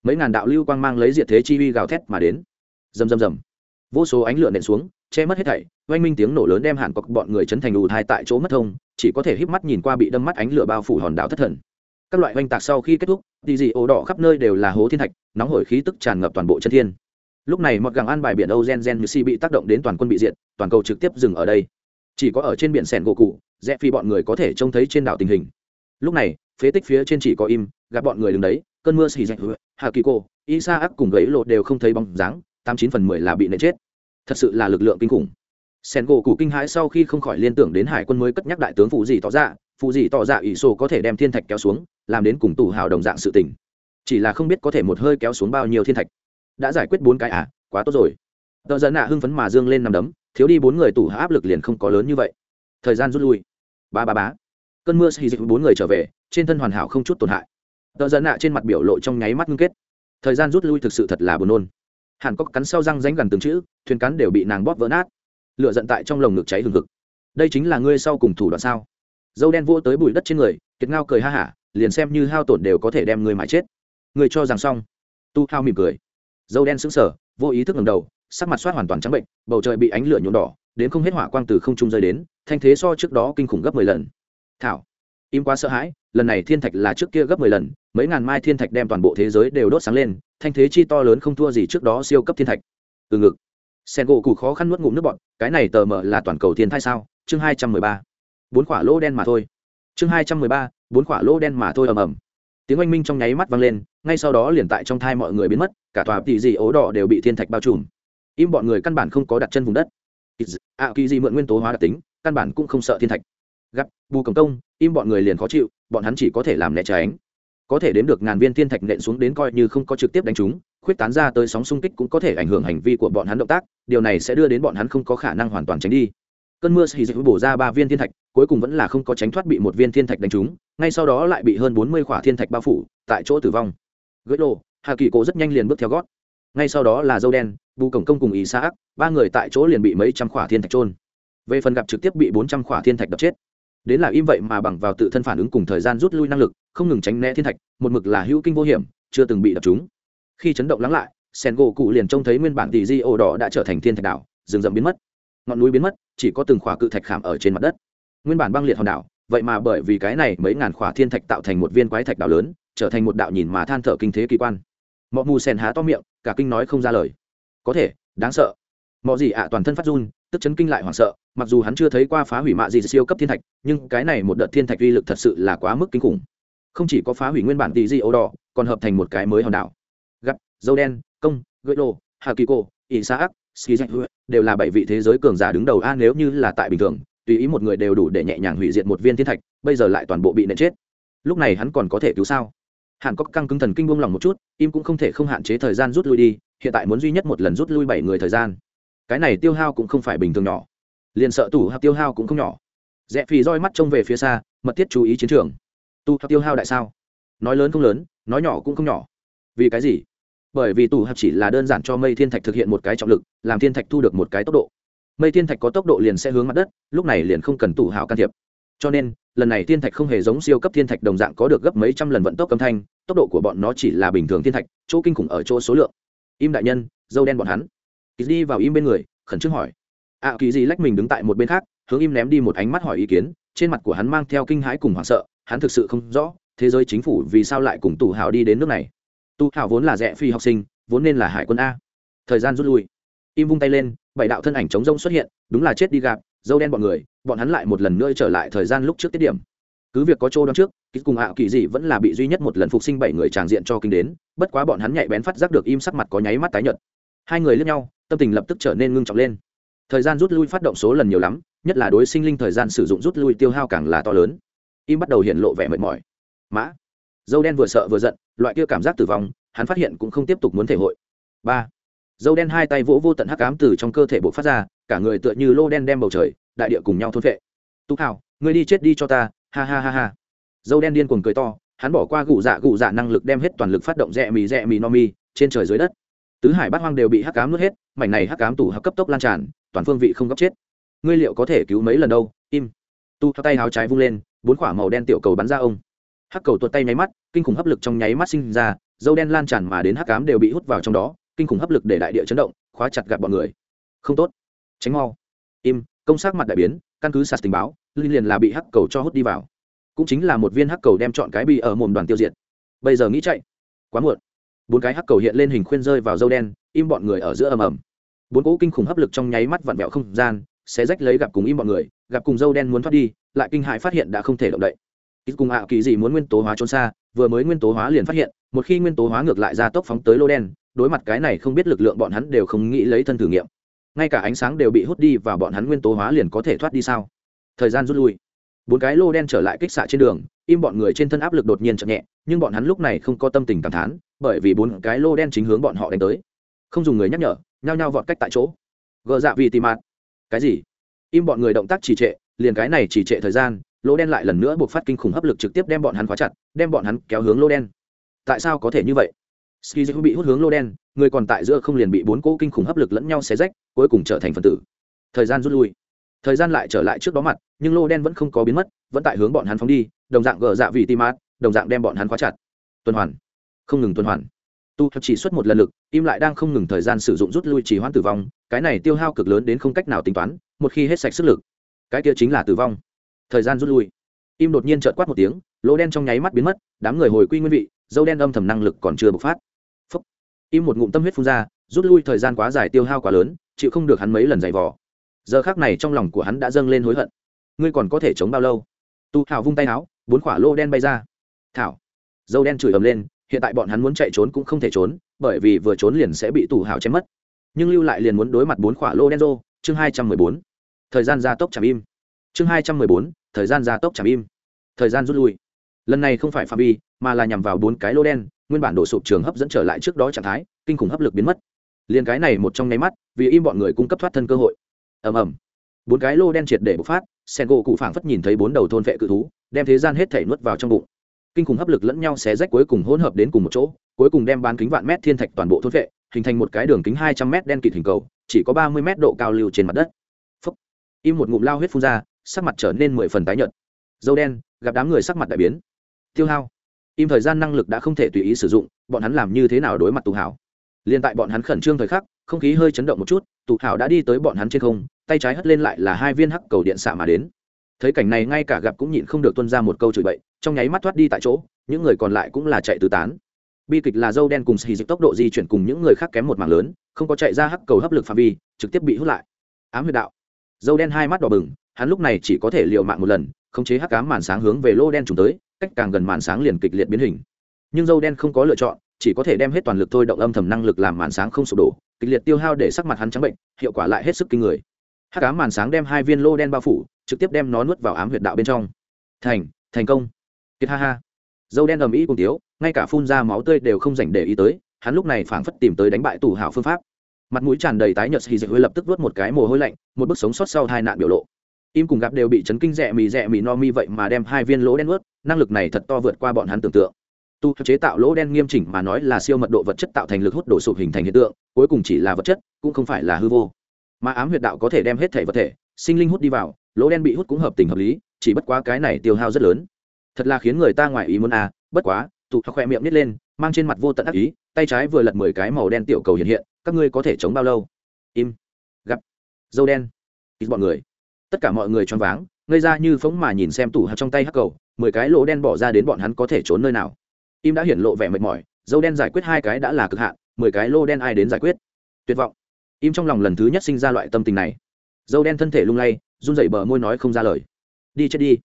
Mấy ngàn đạo lưu quang mang lấy diệt thế chi uy gào thét mà đến. Rầm rầm rầm. Vô số ánh lửa nện xuống, che mất hết thảy, oanh minh tiếng nổ lớn đem hàn cọc bọn người chấn thành ù thai tại chỗ mất thông, chỉ có thể híp mắt nhìn qua bị đâm mắt ánh lửa bao phủ hòn đảo thất thần. Các loại oanh tạc sau khi kết thúc thì dị ổ đỏ khắp nơi đều là hố thiên thạch, nóng hổi khí tức tràn ngập toàn bộ chân thiên. Lúc này một gàng ăn bài biển âu gen gen như si bị tác động đến toàn quân bị diệt, toàn cầu trực tiếp dừng ở đây chỉ có ở trên biển sẻn gỗ cụ, rẽ phi bọn người có thể trông thấy trên đảo tình hình. Lúc này, phế tích phía trên chỉ có im, gặp bọn người đứng đấy, cơn mưa xì dạch hà kỳ cô isa ác cùng gãy lộ đều không thấy bóng dáng, tám chín phần mười là bị nệ chết. Thật sự là lực lượng kinh khủng. Sen gỗ cụ kinh hãi sau khi không khỏi liên tưởng đến hải quân mới cất nhắc đại tướng phụ dị tỏ ra phụ dị tỏ ra ỷ sô có thể đem thiên thạch kéo xuống, làm đến cùng tù hào đồng dạng sự tình. Chỉ là không biết có thể một hơi kéo xuống bao nhiêu thiên thạch. Đã giải quyết bốn cái à quá tốt rồi. Tờ dân nạ hưng phấn mà dương lên nằm đấm thiếu đi bốn người tủ hạ áp lực liền không có lớn như vậy. Thời gian rút lui. Ba ba bá cơn mưa xì dịch bốn người trở về, trên thân hoàn hảo không chút tổn hại. Tờ dân nạ trên mặt biểu lộ trong nháy mắt ngưng kết. Thời gian rút lui thực sự thật là buồn nôn. Hàn cốc cắn sau răng ránh gần từng chữ, thuyền cắn đều bị nàng bóp vỡ nát. Lửa giận tại trong lồng ngực cháy hừng hực. Đây chính là ngươi sau cùng thủ đoạn sao? Dâu đen vô tới bụi đất trên người, kiệt ngao cười ha hả, liền xem như hao tổn đều có thể đem ngươi mãi chết. Người cho rằng xong. Tu hao mỉm cười. Dâu đen sững sờ, vô ý thức ngầm đầu sắc mặt soát hoàn toàn trắng bệnh, bầu trời bị ánh lửa nhuộm đỏ, đến không hết hỏa quang từ không trung rơi đến, thanh thế so trước đó kinh khủng gấp mười lần. Thảo, im quá sợ hãi, lần này thiên thạch là trước kia gấp mười lần, mấy ngàn mai thiên thạch đem toàn bộ thế giới đều đốt sáng lên, thanh thế chi to lớn không thua gì trước đó siêu cấp thiên thạch. Từ ngực, sen gỗ cụ khó khăn nuốt ngụm nước bọn cái này tờ mờ là toàn cầu thiên thai sao? Chương hai trăm mười ba. Bốn quả lỗ đen mà thôi. Chương hai trăm mười ba, bốn quả lỗ đen mà thôi ầm ầm. Tiếng oanh minh trong nháy mắt vang lên, ngay sau đó liền tại trong thai mọi người biến mất, cả tòa tỷ dị ố đỏ đều bị thiên thạch bao trùm im bọn người căn bản không có đặt chân vùng đất. Ạ, kỳ di mượn nguyên tố hóa đặc tính, căn bản cũng không sợ thiên thạch. Gặp, bù cầm công im bọn người liền khó chịu, bọn hắn chỉ có thể làm né tránh có thể đếm được ngàn viên thiên thạch nện xuống đến coi như không có trực tiếp đánh chúng, khuyết tán ra tới sóng xung kích cũng có thể ảnh hưởng hành vi của bọn hắn động tác, điều này sẽ đưa đến bọn hắn không có khả năng hoàn toàn tránh đi. Cơn mưa xì dịch bổ ra ba viên thiên thạch, cuối cùng vẫn là không có tránh thoát bị một viên thiên thạch đánh trúng, ngay sau đó lại bị hơn bốn mươi khỏa thiên thạch bao phủ, tại chỗ tử vong. Gỡ lộ hà kỳ cổ rất nhanh liền bước theo gót. Ngay sau đó là dâu đen bù cổng công cùng ý xã ba người tại chỗ liền bị mấy trăm khỏa thiên thạch trôn về phần gặp trực tiếp bị bốn trăm khỏa thiên thạch đập chết. Đến là im vậy mà bằng vào tự thân phản ứng cùng thời gian rút lui năng lực, không ngừng tránh né thiên thạch, một mực là hữu kinh vô hiểm, chưa từng bị đập chúng khi chấn động lắng lại sen gỗ cụ liền trông thấy nguyên bản tỷ di ổ đỏ đã trở thành thiên thạch đảo, rừng rậm biến mất. Ngọn núi biến mất, chỉ có từng khỏa cự thạch khảm ở trên mặt đất. Nguyên bản băng liệt hòn đảo, vậy mà bởi vì cái này mấy ngàn khỏa thiên thạch tạo thành một viên quái thạch đảo lớn, trở thành một đạo nhìn mà than thở kinh thế kỳ quan. Mọi mù sen há to miệng, cả kinh nói không ra lời có thể, đáng sợ. Mọi gì ạ toàn thân phát run, tức chấn kinh lại hoảng sợ, mặc dù hắn chưa thấy qua phá hủy mạ gì siêu cấp thiên thạch, nhưng cái này một đợt thiên thạch uy lực thật sự là quá mức kinh khủng. Không chỉ có phá hủy nguyên bản tỷ di ấu đỏ còn hợp thành một cái mới hòn đảo. Gặp, dâu đen, công, gợi đồ hà kỳ cô ỷ sa ác ski đều là bảy vị thế giới cường giả đứng đầu. A, nếu như là tại bình thường, tùy ý một người đều đủ để nhẹ nhàng hủy diệt một viên thiên thạch, bây giờ lại toàn bộ bị nện chết. Lúc này hắn còn có thể cứu sao? Hàn cốc căng cứng thần kinh buông lòng một chút, im cũng không thể không hạn chế thời gian rút lui đi hiện tại muốn duy nhất một lần rút lui bảy người thời gian. Cái này tiêu hao cũng không phải bình thường nhỏ. Liền sợ tủ hạp tiêu hao cũng không nhỏ. Rẽ phì roi mắt trông về phía xa, mật thiết chú ý chiến trường. Tu hạp tiêu hao đại sao? Nói lớn không lớn, nói nhỏ cũng không nhỏ. Vì cái gì? Bởi vì tủ hạp chỉ là đơn giản cho mây thiên thạch thực hiện một cái trọng lực, làm thiên thạch thu được một cái tốc độ. Mây thiên thạch có tốc độ liền sẽ hướng mặt đất, lúc này liền không cần tủ hào can thiệp. Cho nên, lần này thiên thạch không hề giống siêu cấp thiên thạch đồng dạng có được gấp mấy trăm lần vận tốc âm thanh, tốc độ của bọn nó chỉ là bình thường thiên thạch, chỗ kinh khủng ở chỗ số lượng im đại nhân dâu đen bọn hắn. Kỳ đi vào im bên người khẩn trương hỏi. Ạ à, kỳ gì lách mình đứng tại một bên khác hướng im ném đi một ánh mắt hỏi ý kiến. Trên mặt của hắn mang theo kinh hãi cùng hoảng sợ hắn thực sự không rõ thế giới chính phủ vì sao lại cùng tù hào đi đến nước này? Tu hào vốn là rẽ phi học sinh vốn nên là hải quân a. Thời gian rút lui. Im vung tay lên bảy đạo thân ảnh chống rông xuất hiện đúng là chết đi gặp dâu đen bọn người bọn hắn lại một lần nữa trở lại thời gian lúc trước tiết điểm cứ việc có chỗ đón trước ký cùng ạ kỳ dị vẫn là bị duy nhất một lần phục sinh bảy người tràng diện cho kinh đến, bất quá bọn hắn nhạy bén phát giác được im sắc mặt có nháy mắt tái nhợt. Hai người lướt nhau, tâm tình lập tức trở nên ngưng trọng lên. Thời gian rút lui phát động số lần nhiều lắm, nhất là đối sinh linh thời gian sử dụng rút lui tiêu hao càng là to lớn. Im bắt đầu hiện lộ vẻ mệt mỏi. Mã. Dâu đen vừa sợ vừa giận, loại kia cảm giác tử vong, hắn phát hiện cũng không tiếp tục muốn thể hội. Ba. Dâu đen hai tay vỗ vô tận hắc ám từ trong cơ thể bộ phát ra, cả người tựa như lô đen đem bầu trời, đại địa cùng nhau thôn vệ tú hào người đi chết đi cho ta ha ha ha ha. Dâu đen điên cuồng cười to, hắn bỏ qua gụ dạ gụ dạ năng lực đem hết toàn lực phát động rẽ mì rẽ mì no mi trên trời dưới đất. Tứ hải bát hoang đều bị hắc cám nuốt hết, mảnh này hắc cám tủ hắc cấp tốc lan tràn, toàn phương vị không góc chết. Ngươi liệu có thể cứu mấy lần đâu? Im. Tu tay háo trái vung lên, bốn quả màu đen tiểu cầu bắn ra ông. Hắc cầu tuột tay nháy mắt, kinh khủng hấp lực trong nháy mắt sinh ra, dâu đen lan tràn mà đến hắc cám đều bị hút vào trong đó, kinh khủng hấp lực để đại địa chấn động, khóa chặt gặp bọn người. Không tốt. Tránh mau. Im, công sát mặt đại biến, căn cứ sạt tình báo linh liền là bị hắc cầu cho hút đi vào. Cũng chính là một viên hắc cầu đem chọn cái bị ở mồm đoàn tiêu diệt. Bây giờ nghĩ chạy. Quá muộn. Bốn cái hắc cầu hiện lên hình khuyên rơi vào dâu đen, im bọn người ở giữa ầm ầm. Bốn cỗ kinh khủng hấp lực trong nháy mắt vặn vẹo không gian, sẽ rách lấy gặp cùng im bọn người, gặp cùng dâu đen muốn thoát đi, lại kinh hại phát hiện đã không thể động đậy. Ít cùng ạ kỳ gì muốn nguyên tố hóa trốn xa, vừa mới nguyên tố hóa liền phát hiện, một khi nguyên tố hóa ngược lại ra tốc phóng tới lô đen, đối mặt cái này không biết lực lượng bọn hắn đều không nghĩ lấy thân thử nghiệm. Ngay cả ánh sáng đều bị hút đi và bọn hắn nguyên tố hóa liền có thể thoát đi sao? Thời gian rút lui. Bốn cái lô đen trở lại kích xạ trên đường, im bọn người trên thân áp lực đột nhiên chậm nhẹ, nhưng bọn hắn lúc này không có tâm tình cảm thán, bởi vì bốn cái lô đen chính hướng bọn họ đánh tới. Không dùng người nhắc nhở, nhao nhao vọt cách tại chỗ. Gờ dạ vì tìm mặt cái gì? Im bọn người động tác trì trệ, liền cái này trì trệ thời gian, lô đen lại lần nữa buộc phát kinh khủng hấp lực trực tiếp đem bọn hắn khóa chặt, đem bọn hắn kéo hướng lô đen. Tại sao có thể như vậy? Ski bị hút hướng lô đen, người còn tại giữa không liền bị bốn cỗ kinh khủng hấp lực lẫn nhau xé rách, cuối cùng trở thành phần tử. Thời gian rút lui thời gian lại trở lại trước đó mặt, nhưng lô đen vẫn không có biến mất, vẫn tại hướng bọn hắn phóng đi, đồng dạng gờ dạ vị tim mát, đồng dạng đem bọn hắn khóa chặt. Tuần hoàn. Không ngừng tuần hoàn. Tu chỉ xuất một lần lực, im lại đang không ngừng thời gian sử dụng rút lui chỉ hoãn tử vong, cái này tiêu hao cực lớn đến không cách nào tính toán, một khi hết sạch sức lực, cái kia chính là tử vong. Thời gian rút lui. Im đột nhiên trợt quát một tiếng lỗ đen trong nháy mắt biến mất, đám người hồi quy nguyên vị, dâu đen âm thầm năng lực còn chưa bộc phát. Phúc. im một ngụm tâm huyết phun ra, rút lui thời gian quá dài tiêu hao quá lớn, chịu không được hắn mấy lần giày vò giờ khác này trong lòng của hắn đã dâng lên hối hận. Ngươi còn có thể chống bao lâu? Tu thảo vung tay áo, bốn quả lô đen bay ra. Thảo, dâu đen chửi ầm lên, hiện tại bọn hắn muốn chạy trốn cũng không thể trốn, bởi vì vừa trốn liền sẽ bị tù hào chém mất. Nhưng lưu lại liền muốn đối mặt bốn quả lô đen rô, chương hai trăm mười bốn. Thời gian gia tốc chạm im. Chương hai trăm mười bốn, thời gian gia tốc chạm im. Thời gian rút lui. Lần này không phải phạm vi, mà là nhằm vào bốn cái lô đen, nguyên bản đổ sụp trường hấp dẫn trở lại trước đó trạng thái, kinh khủng hấp lực biến mất. Liền cái này một trong nháy mắt, vì im bọn người cung cấp thoát thân cơ hội ầm ầm. Bốn cái lô đen triệt để bộc phát, sen gỗ cụ phảng phất nhìn thấy bốn đầu thôn vệ cự thú, đem thế gian hết thể nuốt vào trong bụng. Kinh khủng hấp lực lẫn nhau xé rách cuối cùng hỗn hợp đến cùng một chỗ, cuối cùng đem bán kính vạn mét thiên thạch toàn bộ thôn vệ, hình thành một cái đường kính hai trăm mét đen kịt hình cầu, chỉ có ba mươi mét độ cao lưu trên mặt đất. Phấp im một ngụm lao huyết phun ra, sắc mặt trở nên mười phần tái nhợt. Dâu đen, gặp đám người sắc mặt đại biến. Tiêu hao. Im thời gian năng lực đã không thể tùy ý sử dụng, bọn hắn làm như thế nào đối mặt tù hảo? Liền tại bọn hắn khẩn trương thời khắc không khí hơi chấn động một chút, tụ hảo đã đi tới bọn hắn trên không, tay trái hất lên lại là hai viên hắc cầu điện xạ mà đến. Thấy cảnh này ngay cả gặp cũng nhịn không được tuân ra một câu chửi bậy, trong nháy mắt thoát đi tại chỗ, những người còn lại cũng là chạy tứ tán. Bi kịch là dâu đen cùng xì dịch tốc độ di chuyển cùng những người khác kém một mảng lớn, không có chạy ra hắc cầu hấp lực phạm vi, trực tiếp bị hút lại. Ám huyệt đạo. Dâu đen hai mắt đỏ bừng, hắn lúc này chỉ có thể liều mạng một lần, khống chế hắc ám màn sáng hướng về lô đen trùng tới, cách càng gần màn sáng liền kịch liệt biến hình. Nhưng dâu đen không có lựa chọn, chỉ có thể đem hết toàn lực thôi động âm thầm năng lực làm màn sáng không sụp đổ kịch liệt tiêu hao để sắc mặt hắn trắng bệnh, hiệu quả lại hết sức kinh người. Hắc ám màn sáng đem hai viên lô đen bao phủ, trực tiếp đem nó nuốt vào ám huyệt đạo bên trong. Thành thành công. Kiệt ha ha. Dâu đen ầm ĩ cùng tiếu, ngay cả phun ra máu tươi đều không dành để ý tới, hắn lúc này phảng phất tìm tới đánh bại tù hảo phương pháp. Mặt mũi tràn đầy tái nhợt hì dịch hơi lập tức vớt một cái mồ hôi lạnh, một bức sống sót sau hai nạn biểu lộ. Im cùng gặp đều bị chấn kinh rẻ mì rẻ mì no mi vậy mà đem hai viên lỗ đen ướt năng lực này thật to vượt qua bọn hắn tưởng tượng tu chế tạo lỗ đen nghiêm chỉnh mà nói là siêu mật độ vật chất tạo thành lực hút đổ sụp hình thành hiện tượng, cuối cùng chỉ là vật chất, cũng không phải là hư vô. Mà ám huyệt đạo có thể đem hết thể vật thể, sinh linh hút đi vào, lỗ đen bị hút cũng hợp tình hợp lý, chỉ bất quá cái này tiêu hao rất lớn. Thật là khiến người ta ngoài ý muốn à bất quá, tụ khoe miệng nít lên, mang trên mặt vô tận ác ý, tay trái vừa lật mười cái màu đen tiểu cầu hiện hiện, các ngươi có thể chống bao lâu? Im. Gặp. Dâu đen. Ít bọn người. Tất cả mọi người choáng váng, ngây ra như phóng mà nhìn xem tủ hạt trong tay hắc cầu, mười cái lỗ đen bỏ ra đến bọn hắn có thể trốn nơi nào im đã hiển lộ vẻ mệt mỏi, dâu đen giải quyết hai cái đã là cực hạn, mười cái lô đen ai đến giải quyết? Tuyệt vọng. Im trong lòng lần thứ nhất sinh ra loại tâm tình này. Dâu đen thân thể lung lay, run dậy bờ môi nói không ra lời. Đi chết đi.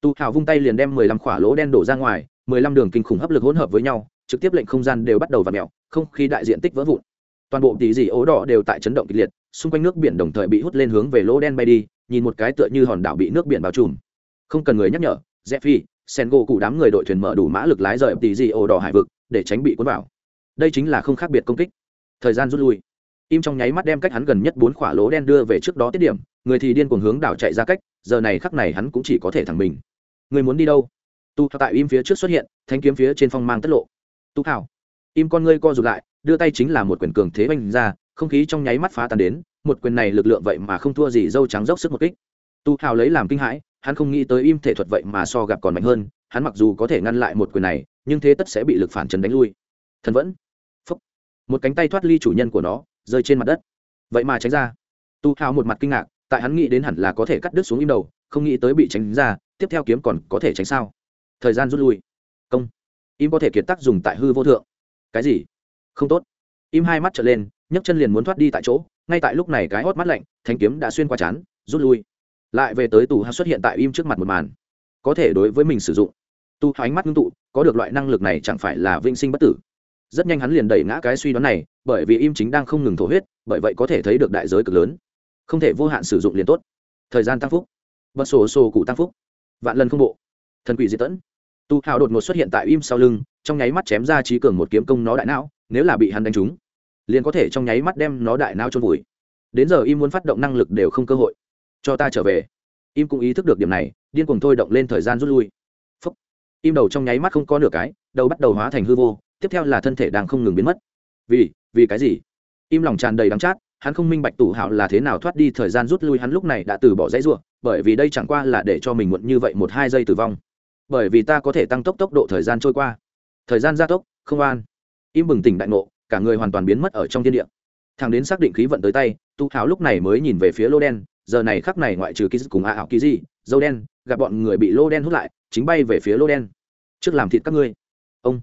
Tu hào vung tay liền đem mười lăm khỏa lỗ đen đổ ra ngoài, mười lăm đường kinh khủng hấp lực hỗn hợp với nhau, trực tiếp lệnh không gian đều bắt đầu v ặ mẹo không khí đại diện tích vỡ vụn. Toàn bộ tí dị ố đỏ đều tại chấn động kịch liệt, xung quanh nước biển đồng thời bị hút lên hướng về lỗ đen bay đi, nhìn một cái tựa như hòn đảo bị nước biển bao trùm. Không cần người nhắc nhở rẽ phi sen gỗ cụ đám người đội thuyền mở đủ mã lực lái rời tỷ dị ổ đỏ hải vực, để tránh bị cuốn vào. Đây chính là không khác biệt công kích. Thời gian rút lui. Im trong nháy mắt đem cách hắn gần nhất bốn khỏa lỗ đen đưa về trước đó tiết điểm, người thì điên cuồng hướng đảo chạy ra cách, giờ này khắc này hắn cũng chỉ có thể thẳng mình. Người muốn đi đâu? Tu tại im phía trước xuất hiện, thanh kiếm phía trên phong mang tất lộ. Tu thảo. Im con ngươi co rụt lại, đưa tay chính là một quyền cường thế oanh ra, không khí trong nháy mắt phá tan đến, một quyền này lực lượng vậy mà không thua gì dâu trắng dốc sức một kích. Tu thảo lấy làm kinh hãi hắn không nghĩ tới im thể thuật vậy mà so gặp còn mạnh hơn, hắn mặc dù có thể ngăn lại một quyền này, nhưng thế tất sẽ bị lực phản chấn đánh lui. Thần vẫn. Phúc. một cánh tay thoát ly chủ nhân của nó, rơi trên mặt đất. Vậy mà tránh ra. Tu hào một mặt kinh ngạc, tại hắn nghĩ đến hẳn là có thể cắt đứt xuống im đầu, không nghĩ tới bị tránh ra, tiếp theo kiếm còn có thể tránh sao? Thời gian rút lui. Công. Im có thể kiệt tác dùng tại hư vô thượng. Cái gì? Không tốt. Im hai mắt trở lên, nhấc chân liền muốn thoát đi tại chỗ, ngay tại lúc này cái hót mắt lạnh thanh kiếm đã xuyên qua chán, rút lui lại về tới tù hát xuất hiện tại im trước mặt một màn. Có thể đối với mình sử dụng tu ánh mắt ngưng tụ, có được loại năng lực này chẳng phải là vinh sinh bất tử. Rất nhanh hắn liền đẩy ngã cái suy đoán này, bởi vì im chính đang không ngừng thổ huyết, bởi vậy có thể thấy được đại giới cực lớn. Không thể vô hạn sử dụng liền tốt. Thời gian tăng phúc. Bật sổ sổ cụ tăng phúc. Vạn lần không bộ. Thần quỷ diệt tẫn. Tu hào đột ngột xuất hiện tại im sau lưng, trong nháy mắt chém ra trí cường một kiếm công nó đại não, nếu là bị hắn đánh trúng, liền có thể trong nháy mắt đem nó đại não trôn vùi. Đến giờ im muốn phát động năng lực đều không cơ hội cho ta trở về. Im cũng ý thức được điểm này, điên cuồng thôi động lên thời gian rút lui. Phúc. im đầu trong nháy mắt không có nửa cái, đầu bắt đầu hóa thành hư vô, tiếp theo là thân thể đang không ngừng biến mất. Vì vì cái gì? Im lòng tràn đầy đắng chát, hắn không minh bạch tủ hạo là thế nào thoát đi thời gian rút lui hắn lúc này đã từ bỏ dãy ruộng bởi vì đây chẳng qua là để cho mình muộn như vậy một hai giây tử vong. Bởi vì ta có thể tăng tốc tốc độ thời gian trôi qua. Thời gian gia tốc, không an. Im bừng tỉnh đại ngộ, cả người hoàn toàn biến mất ở trong thiên địa. Thằng đến xác định khí vận tới tay tu háo lúc này mới nhìn về phía lô đen giờ này khắc này ngoại trừ ký cùng a ảo ký gì dâu đen, gặp bọn người bị lô đen hút lại, chính bay về phía lô đen. Trước làm thịt các ngươi. Ông.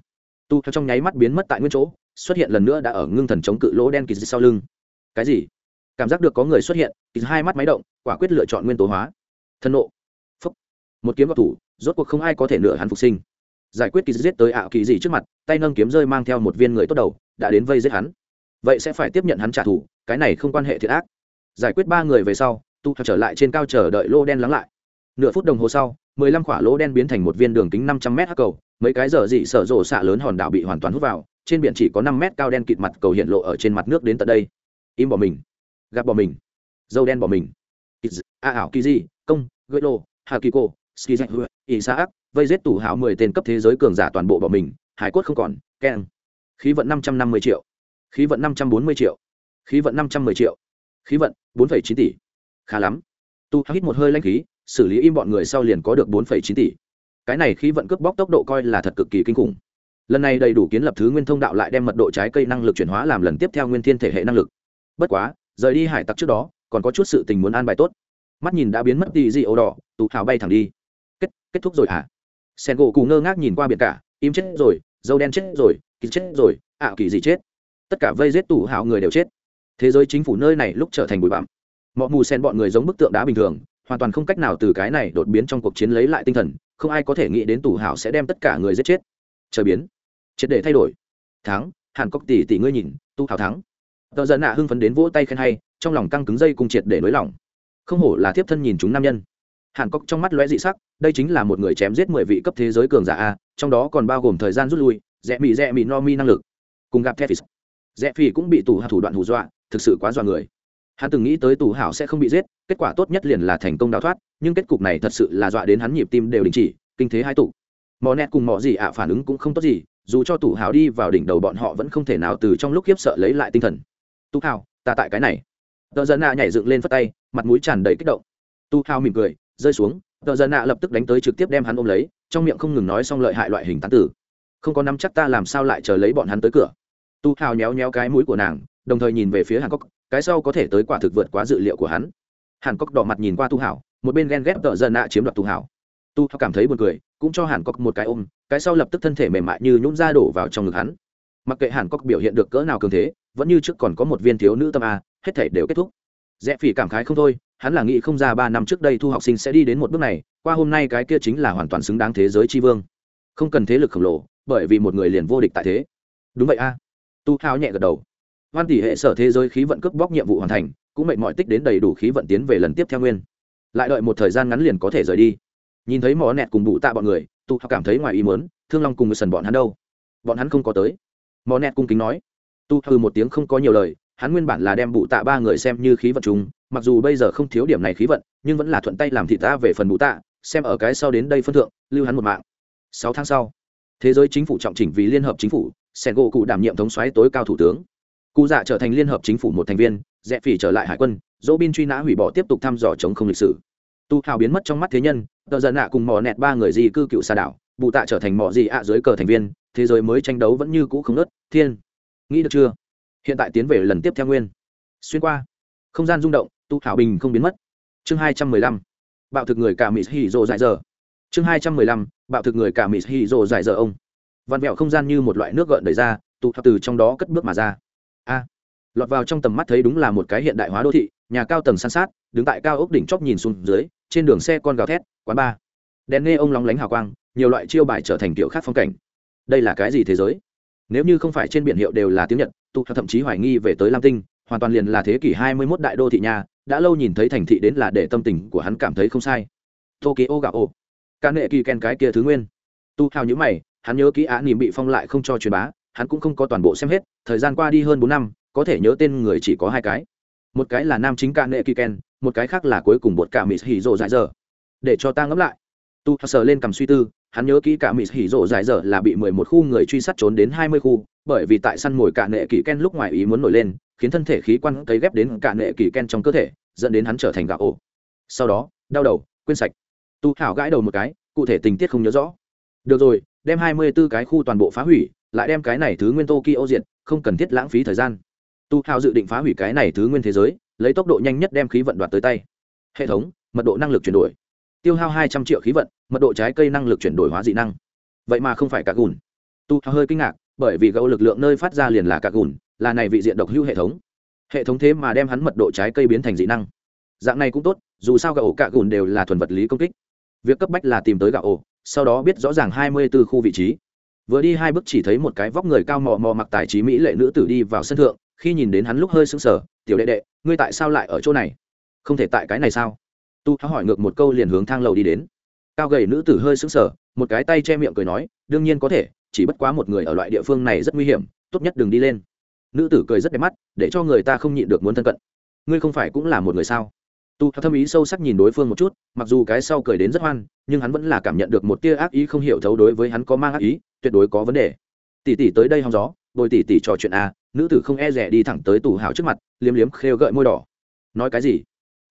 Tu theo trong nháy mắt biến mất tại nguyên chỗ, xuất hiện lần nữa đã ở ngưng thần chống cự lỗ đen kỳ sau lưng. Cái gì? Cảm giác được có người xuất hiện kỳ hai mắt máy động, quả quyết lựa chọn nguyên tố hóa. Thân nộ. Phúc. Một kiếm vào thủ, rốt cuộc không ai có thể nửa hắn phục sinh. Giải quyết kỳ giết tới ảo kỳ gì trước mặt, tay nâng kiếm rơi mang theo một viên người tốt đầu, đã đến vây giết hắn. Vậy sẽ phải tiếp nhận hắn trả thù, cái này không quan hệ thiệt ác. Giải quyết ba người về sau tu trở lại trên cao chờ đợi lô đen lắng lại. Nửa phút đồng hồ sau, mười lăm khỏa lỗ đen biến thành một viên đường kính năm trăm mét hắc cầu, mấy cái giờ dị sở rộ xạ lớn hòn đảo bị hoàn toàn hút vào, trên biển chỉ có năm mét cao đen kịt mặt cầu hiện lộ ở trên mặt nước đến tận đây. Im bỏ mình. Gặp bỏ mình. Dâu đen bỏ mình. A ảo kỳ di công, gợi lô, hà kỳ cô, ski dạch hựa ỷ ác, vây giết tủ hảo mười tên cấp thế giới cường giả toàn bộ bỏ mình, hải cốt không còn, keng. Khí vận năm trăm năm mươi triệu. Khí vận năm trăm bốn mươi triệu. Khí vận năm trăm mười triệu. Khí vận bốn phẩy chín tỷ khá lắm. Tu hít một hơi lanh khí, xử lý im bọn người sau liền có được bốn phẩy chín tỷ. Cái này khí vận cướp bóc tốc độ coi là thật cực kỳ kinh khủng. Lần này đầy đủ kiến lập thứ nguyên thông đạo lại đem mật độ trái cây năng lực chuyển hóa làm lần tiếp theo nguyên thiên thể hệ năng lực. Bất quá, rời đi hải tặc trước đó, còn có chút sự tình muốn an bài tốt. Mắt nhìn đã biến mất đi gì ấu đỏ tụ hào bay thẳng đi. Kết kết thúc rồi hả? Sen gỗ cù ngơ ngác nhìn qua biển cả, im chết rồi, dâu đen chết rồi, kỳ chết rồi, ạ kỳ gì chết. Tất cả vây giết tủ hào người đều chết. Thế giới chính phủ nơi này lúc trở thành bụi bặm mọi mù sen bọn người giống bức tượng đá bình thường, hoàn toàn không cách nào từ cái này đột biến trong cuộc chiến lấy lại tinh thần, không ai có thể nghĩ đến tủ hảo sẽ đem tất cả người giết chết. Chờ biến. Triệt để thay đổi. Thắng, hàn cốc tỷ tỷ ngươi nhìn, tu hảo thắng. Tờ giận nạ hưng phấn đến vỗ tay khen hay, trong lòng căng cứng dây cùng triệt để nới lỏng. Không hổ là thiếp thân nhìn chúng nam nhân. Hàn cốc trong mắt lóe dị sắc, đây chính là một người chém giết mười vị cấp thế giới cường giả a, trong đó còn bao gồm thời gian rút lui, rẽ mị rẽ mị no mi năng lực. Cùng gặp Tethys. rẽ phi cũng bị tù hạ thủ đoạn hù dọa, thực sự quá dọa người hắn từng nghĩ tới tù hảo sẽ không bị giết, kết quả tốt nhất liền là thành công đào thoát, nhưng kết cục này thật sự là dọa đến hắn nhịp tim đều đình chỉ, kinh thế hai tụ. Mò nẹt cùng mò gì ạ phản ứng cũng không tốt gì, dù cho tù hảo đi vào đỉnh đầu bọn họ vẫn không thể nào từ trong lúc khiếp sợ lấy lại tinh thần. Tu hảo, ta tại cái này. Tờ dân nạ nhảy dựng lên phất tay, mặt mũi tràn đầy kích động. Tu hảo mỉm cười, rơi xuống, tờ dân nạ lập tức đánh tới trực tiếp đem hắn ôm lấy, trong miệng không ngừng nói xong lợi hại loại hình tán tử. Không có nắm chắc ta làm sao lại chờ lấy bọn hắn tới cửa. Tu hào nhéo nhéo cái mũi của nàng, đồng thời nhìn về phía hàn cốc cái sau có thể tới quả thực vượt quá dự liệu của hắn. Hàn cốc đỏ mặt nhìn qua tu hảo, một bên ghen ghép tợ dân nạ chiếm đoạt tu hảo. Tu hảo cảm thấy buồn cười, cũng cho hàn cốc một cái ôm, cái sau lập tức thân thể mềm mại như nhún ra đổ vào trong ngực hắn. Mặc kệ hàn cốc biểu hiện được cỡ nào cường thế, vẫn như trước còn có một viên thiếu nữ tâm a, hết thể đều kết thúc. Rẽ phỉ cảm khái không thôi, hắn là nghĩ không ra ba năm trước đây thu học sinh sẽ đi đến một bước này, qua hôm nay cái kia chính là hoàn toàn xứng đáng thế giới tri vương. Không cần thế lực khổng lồ, bởi vì một người liền vô địch tại thế. Đúng vậy a. Tu hao nhẹ gật đầu hoan tỷ hệ sở thế giới khí vận cướp bóc nhiệm vụ hoàn thành, cũng mệnh mọi tích đến đầy đủ khí vận tiến về lần tiếp theo nguyên. Lại đợi một thời gian ngắn liền có thể rời đi. Nhìn thấy mỏ nẹt cùng bụ tạ bọn người tu họ cảm thấy ngoài ý muốn, thương long cùng người sần bọn hắn đâu? Bọn hắn không có tới. Mỏ nẹt cung kính nói. Tu hư một tiếng không có nhiều lời, hắn nguyên bản là đem bụ tạ ba người xem như khí vận chúng, mặc dù bây giờ không thiếu điểm này khí vận, nhưng vẫn là thuận tay làm thị ta về phần bụ tạ, xem ở cái sau đến đây phân thượng, lưu hắn một mạng. Sáu tháng sau, thế giới chính phủ trọng chỉnh vì liên hợp chính phủ sen gỗ cụ đảm nhiệm thống xoáy tối cao thủ tướng cụ dạ trở thành liên hợp chính phủ một thành viên, rẽ phỉ trở lại hải quân, dỗ bin truy nã hủy bỏ tiếp tục thăm dò chống không lịch sử. Tu hào biến mất trong mắt thế nhân, tờ giận ạ cùng mò nẹt ba người di cư cựu xà đảo bụ tạ trở thành mò gì ạ dưới cờ thành viên, thế giới mới tranh đấu vẫn như cũ không ớt thiên. Nghĩ được chưa? Hiện tại tiến về lần tiếp theo nguyên. Xuyên qua. Không gian rung động, tu hào bình không biến mất. Chương hai trăm mười lăm. Bạo thực người cả mỹ hỉ rồ dài giờ chương hai trăm mười lăm. Bạo thực người cả mỹ hỉ rồ dài giờ ông. Vặn vẹo không gian như một loại nước gợn đầy ra tụ thập từ trong đó cất bước mà ra a. Lọt vào trong tầm mắt thấy đúng là một cái hiện đại hóa đô thị, nhà cao tầng san sát, đứng tại cao ốc đỉnh chóp nhìn xuống dưới, trên đường xe con gào thét, quán bar. Đèn nghe ông lóng lánh hào quang, nhiều loại chiêu bài trở thành kiểu khác phong cảnh. Đây là cái gì thế giới? Nếu như không phải trên biển hiệu đều là tiếng nhật, tụ thậm chí hoài nghi về tới lam tinh, hoàn toàn liền là thế kỷ hai mươi 21 đại đô thị nhà đã lâu nhìn thấy thành thị đến là để tâm tình của hắn cảm thấy không sai. Tokyo gạo ô ca nệ kỳ ken cái kia thứ nguyên. Tu hào những mày, hắn nhớ kỹ á nỉm bị phong lại không cho truyền bá hắn cũng không có toàn bộ xem hết, thời gian qua đi hơn bốn năm, có thể nhớ tên người chỉ có hai cái. Một cái là nam chính ca nệ kỳ ken, một cái khác là cuối cùng bột cả mỹ hỉ rộ dại dở. Để cho ta ngẫm lại. Tu sờ lên cầm suy tư, hắn nhớ kỹ cả mỹ hỉ rộ dại dở là bị mười một khu người truy sát trốn đến hai mươi khu, bởi vì tại săn mồi cả nệ kỳ ken lúc ngoài ý muốn nổi lên, khiến thân thể khí quan cấy ghép đến cả nệ kỳ ken trong cơ thể, dẫn đến hắn trở thành gạo ổ. Sau đó, đau đầu, quên sạch. Tu hảo gãi đầu một cái, cụ thể tình tiết không nhớ rõ. Được rồi, đem hai mươi 24 cái khu toàn bộ phá hủy lại đem cái này thứ nguyên tokyo diện không cần thiết lãng phí thời gian. Tu hào dự định phá hủy cái này thứ nguyên thế giới, lấy tốc độ nhanh nhất đem khí vận đoạt tới tay. Hệ thống, mật độ năng lực chuyển đổi. Tiêu hao hai trăm triệu khí vận, mật độ trái cây năng lực chuyển đổi hóa dị năng. Vậy mà không phải cả gùn. Tu hào hơi kinh ngạc, bởi vì gấu lực lượng nơi phát ra liền là cả gùn, là này vị diện độc hữu hệ thống. Hệ thống thế mà đem hắn mật độ trái cây biến thành dị năng. Dạng này cũng tốt, dù sao gạo ổ cạ gùn đều là thuần vật lý công kích. Việc cấp bách là tìm tới gạo ổ sau đó biết rõ ràng hai mươi b ố khu vị trí vừa đi hai bước chỉ thấy một cái vóc người cao mò mò mặc tài trí mỹ lệ nữ tử đi vào sân thượng, khi nhìn đến hắn lúc hơi sững sờ, tiểu đệ đệ, ngươi tại sao lại ở chỗ này? Không thể tại cái này sao? Tu hỏi ngược một câu liền hướng thang lầu đi đến. Cao gầy nữ tử hơi sững sờ, một cái tay che miệng cười nói, đương nhiên có thể, chỉ bất quá một người ở loại địa phương này rất nguy hiểm, tốt nhất đừng đi lên. Nữ tử cười rất đẹp mắt, để cho người ta không nhịn được muốn thân cận. Ngươi không phải cũng là một người sao? Tu thâm ý sâu sắc nhìn đối phương một chút, mặc dù cái sau cười đến rất hoan, nhưng hắn vẫn là cảm nhận được một tia ác ý không hiểu thấu đối với hắn có mang ác ý tuyệt đối có vấn đề. Tỷ tỷ tới đây hóng gió, bồi tỷ tỷ trò chuyện a, nữ tử không e rẻ đi thẳng tới tủ hào trước mặt, liếm liếm khêu gợi môi đỏ. Nói cái gì?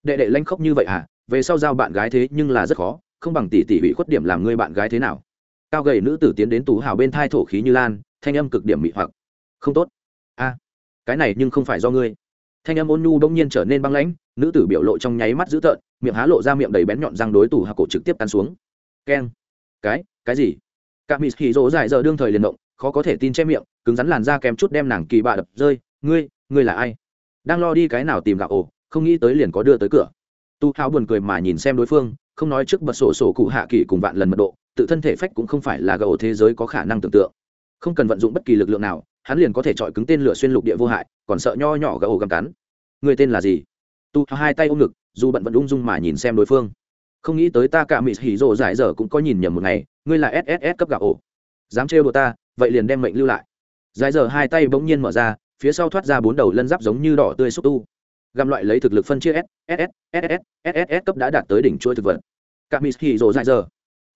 Đệ đệ lanh khóc như vậy à về sau giao bạn gái thế nhưng là rất khó, không bằng tỷ tỷ bị khuất điểm làm người bạn gái thế nào. Cao gầy nữ tử tiến đến tủ hào bên thai thổ khí như lan, thanh âm cực điểm mị hoặc. Không tốt. A, cái này nhưng không phải do ngươi. Thanh âm ôn nhu bỗng nhiên trở nên băng lãnh, nữ tử biểu lộ trong nháy mắt dữ tợn, miệng há lộ ra miệng đầy bén nhọn răng đối tủ hào cổ trực tiếp tan xuống. Keng. Cái cái gì? Cả mỹ hỉ rỗ dài giờ đương thời liền động, khó có thể tin che miệng, cứng rắn làn da kèm chút đem nàng kỳ bạ đập rơi. Ngươi ngươi là ai? Đang lo đi cái nào tìm gạo ổ, không nghĩ tới liền có đưa tới cửa. Tu háo buồn cười mà nhìn xem đối phương, không nói trước bật sổ sổ cụ hạ kỳ cùng vạn lần mật độ, tự thân thể phách cũng không phải là gạo thế giới có khả năng tưởng tượng. Không cần vận dụng bất kỳ lực lượng nào, hắn liền có thể chọi cứng tên lửa xuyên lục địa vô hại, còn sợ nho nhỏ gạo gầm cắn. Người tên là gì? Tu hai tay ôm ngực, dù bận vẫn ung dung mà nhìn xem đối phương. Không nghĩ tới ta cả mỹ hỉ rộ giải dở cũng có nhìn nhầm một ngày ngươi là sss cấp gạo ổ. Dám trêu đồ ta vậy liền đem mệnh lưu lại. Giải giờ hai tay bỗng nhiên mở ra phía sau thoát ra bốn đầu lân giáp giống như đỏ tươi xúc tu. Găm loại lấy thực lực phân chia s ss ss ss cấp đã đạt tới đỉnh chuỗi thực vật. Cả mỹ hỉ rộ giải giờ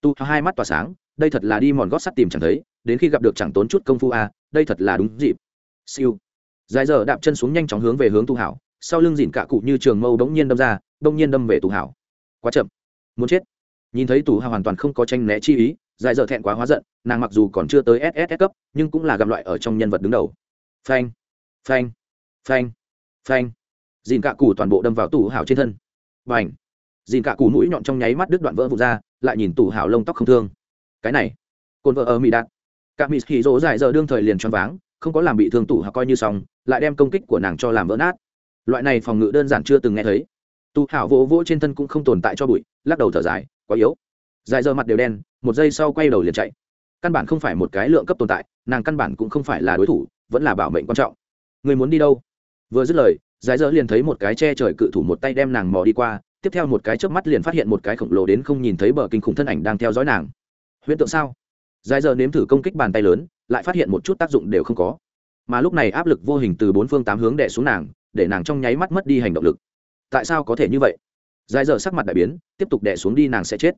tu hai mắt tỏa sáng đây thật là đi mòn gót sắt tìm chẳng thấy đến khi gặp được chẳng tốn chút công phu à, đây thật là đúng dịp. Siêu. Dài giờ đạp chân xuống nhanh chóng hướng về hướng tu hảo sau lưng dìn cả cụ như trường mâu bỗng nhiên đâm ra bỗng nhiên đâm về tu hảo. Quá chậm. Muốn chết nhìn thấy tù hào hoàn toàn không có tranh né chi ý dài dở thẹn quá hóa giận, nàng mặc dù còn chưa tới ss cấp, nhưng cũng là gặp loại ở trong nhân vật đứng đầu. Phanh phanh phanh phanh. Dìn cả cù toàn bộ đâm vào tù hào trên thân. Và ảnh dìn cả cù mũi nhọn trong nháy mắt đứt đoạn vỡ vụt ra, lại nhìn tù hào lông tóc không thương. Cái này, cồn vợ ở mỹ đạt. Cả mỹ hì rỗ dài dở đương thời liền choáng váng, không có làm bị thương tù hào coi như xong, lại đem công kích của nàng cho làm vỡ nát. Loại này phòng ngự đơn giản chưa từng nghe thấy tu hảo vỗ vỗ trên thân cũng không tồn tại cho bụi, lắc đầu thở dài, quá yếu. Dài giờ mặt đều đen, một giây sau quay đầu liền chạy. Căn bản không phải một cái lượng cấp tồn tại, nàng căn bản cũng không phải là đối thủ, vẫn là bảo mệnh quan trọng. Người muốn đi đâu? Vừa dứt lời, dài giờ liền thấy một cái che trời cự thủ một tay đem nàng mò đi qua, tiếp theo một cái chớp mắt liền phát hiện một cái khổng lồ đến không nhìn thấy bờ kinh khủng thân ảnh đang theo dõi nàng. Huyễn tượng sao? Dài giờ nếm thử công kích bàn tay lớn, lại phát hiện một chút tác dụng đều không có. Mà lúc này áp lực vô hình từ bốn phương tám hướng đè xuống nàng, để nàng trong nháy mắt mất đi hành động lực tại sao có thể như vậy? Dài giờ sắc mặt đại biến, tiếp tục đè xuống đi nàng sẽ chết.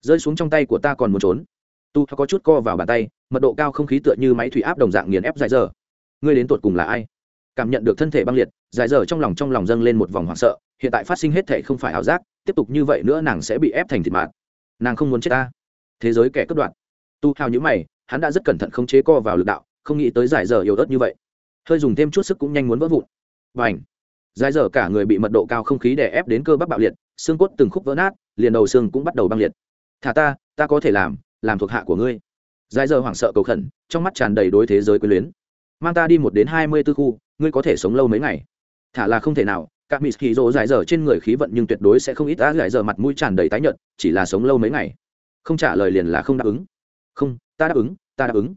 Rơi xuống trong tay của ta còn muốn trốn. Tu có chút co vào bàn tay, mật độ cao không khí tựa như máy thủy áp đồng dạng nghiền ép dài giờ ngươi đến tột cùng là ai? Cảm nhận được thân thể băng liệt dài giờ trong lòng trong lòng dâng lên một vòng hoảng sợ, hiện tại phát sinh hết thể không phải ảo giác, tiếp tục như vậy nữa nàng sẽ bị ép thành thịt mạt. Nàng không muốn chết ta. Thế giới kẻ cất đoạn tu hào nhữ mày, hắn đã rất cẩn thận không chế co vào lực đạo, không nghĩ tới giải giờ yếu ớt như vậy. Hơi dùng thêm chút sức cũng nhanh muốn vỡ vụn. Và ảnh dài giờ cả người bị mật độ cao không khí đè ép đến cơ bắp bạo liệt, xương cốt từng khúc vỡ nát, liền đầu xương cũng bắt đầu băng liệt. Thả ta ta có thể làm làm thuộc hạ của ngươi. Dài giờ hoảng sợ cầu khẩn, trong mắt tràn đầy đối thế giới quyến luyến. Mang ta đi một đến hai mươi tư khu, ngươi có thể sống lâu mấy ngày. Thả là không thể nào, các mỹ kỳ rỗ dài giờ trên người khí vận nhưng tuyệt đối sẽ không ít đã dài giờ mặt mũi tràn đầy tái nhợt, chỉ là sống lâu mấy ngày. Không trả lời liền là không đáp ứng. Không, ta đáp ứng, ta đáp ứng.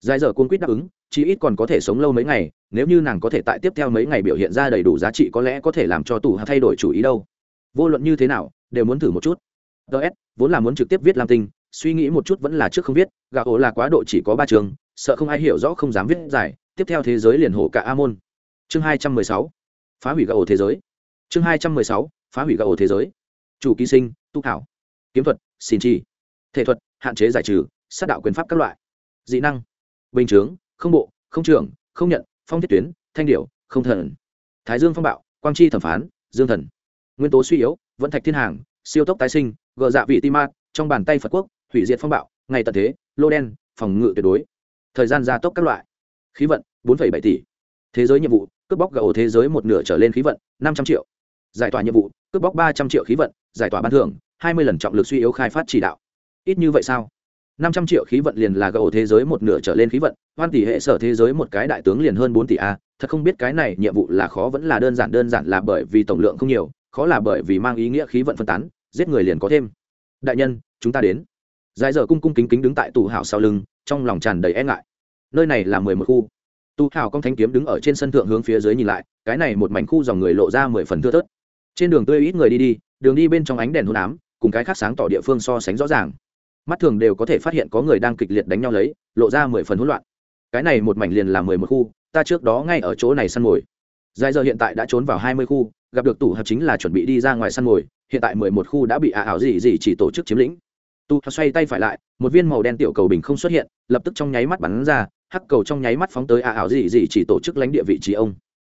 Dài giờ cuốn quýt đáp ứng chí ít còn có thể sống lâu mấy ngày, nếu như nàng có thể tại tiếp theo mấy ngày biểu hiện ra đầy đủ giá trị có lẽ có thể làm cho tù thay đổi chủ ý đâu. Vô luận như thế nào, đều muốn thử một chút. Ts vốn là muốn trực tiếp viết lam tinh, suy nghĩ một chút vẫn là trước không viết, gà ổ là quá độ chỉ có ba trường, sợ không ai hiểu rõ không dám viết giải tiếp theo thế giới liền hổ cả a môn chương hai trăm mười sáu, phá hủy gà ổ thế giới. Chương hai trăm mười sáu, phá hủy gà ổ thế giới. Chủ ký sinh, tu thảo kiếm thuật, xin chi. Thể thuật, hạn chế giải trừ, sát đạo quyền pháp các loại. Dị năng, bình chướng không bộ, không trưởng, không nhận, phong thiết tuyến, thanh điệu không thần. Thái dương phong bạo, quang chi thẩm phán, dương thần. Nguyên tố suy yếu, vẫn thạch thiên hàng, siêu tốc tái sinh, gờ dạ vị tim ma, trong bàn tay phật quốc, hủy diệt phong bạo, ngày tận thế, lô đen, phòng ngự tuyệt đối. Thời gian gia tốc các loại. Khí vận, bốn bảy tỷ. Thế giới nhiệm vụ, cướp bóc gạo thế giới một nửa trở lên khí vận, năm trăm triệu. Giải tỏa nhiệm vụ, cướp bóc ba trăm triệu khí vận, giải tỏa ban thưởng, hai mươi lần trọng lực suy yếu khai phát chỉ đạo. Ít như vậy sao? Năm trăm triệu khí vận liền là gậu thế giới một nửa trở lên khí vận, hoan tỷ hệ sở thế giới một cái đại tướng liền hơn bốn tỷ a. Thật không biết cái này nhiệm vụ là khó vẫn là đơn giản đơn giản là bởi vì tổng lượng không nhiều, khó là bởi vì mang ý nghĩa khí vận phân tán, giết người liền có thêm. Đại nhân, chúng ta đến. Dài giờ cung cung kính kính đứng tại tù hảo sau lưng, trong lòng tràn đầy e ngại. Nơi này là mười một khu. Tu hảo công thanh kiếm đứng ở trên sân thượng hướng phía dưới nhìn lại, cái này một mảnh khu dòng người lộ ra mười phần thưa thớt. Trên đường tươi ít người đi đi, đường đi bên trong ánh đèn hôn ám, cùng cái khác sáng tỏ địa phương so sánh rõ ràng mắt thường đều có thể phát hiện có người đang kịch liệt đánh nhau lấy, lộ ra mười phần hỗn loạn. Cái này một mảnh liền là mười một khu, ta trước đó ngay ở chỗ này săn mồi. Dài giờ hiện tại đã trốn vào hai mươi khu, gặp được tủ hợp chính là chuẩn bị đi ra ngoài săn mồi, hiện tại mười một khu đã bị ả ảo gì gì chỉ tổ chức chiếm lĩnh. Tu xoay tay phải lại, một viên màu đen tiểu cầu bình không xuất hiện, lập tức trong nháy mắt bắn ra, hắc cầu trong nháy mắt phóng tới ả ảo gì gì chỉ tổ chức lãnh địa vị trí ông.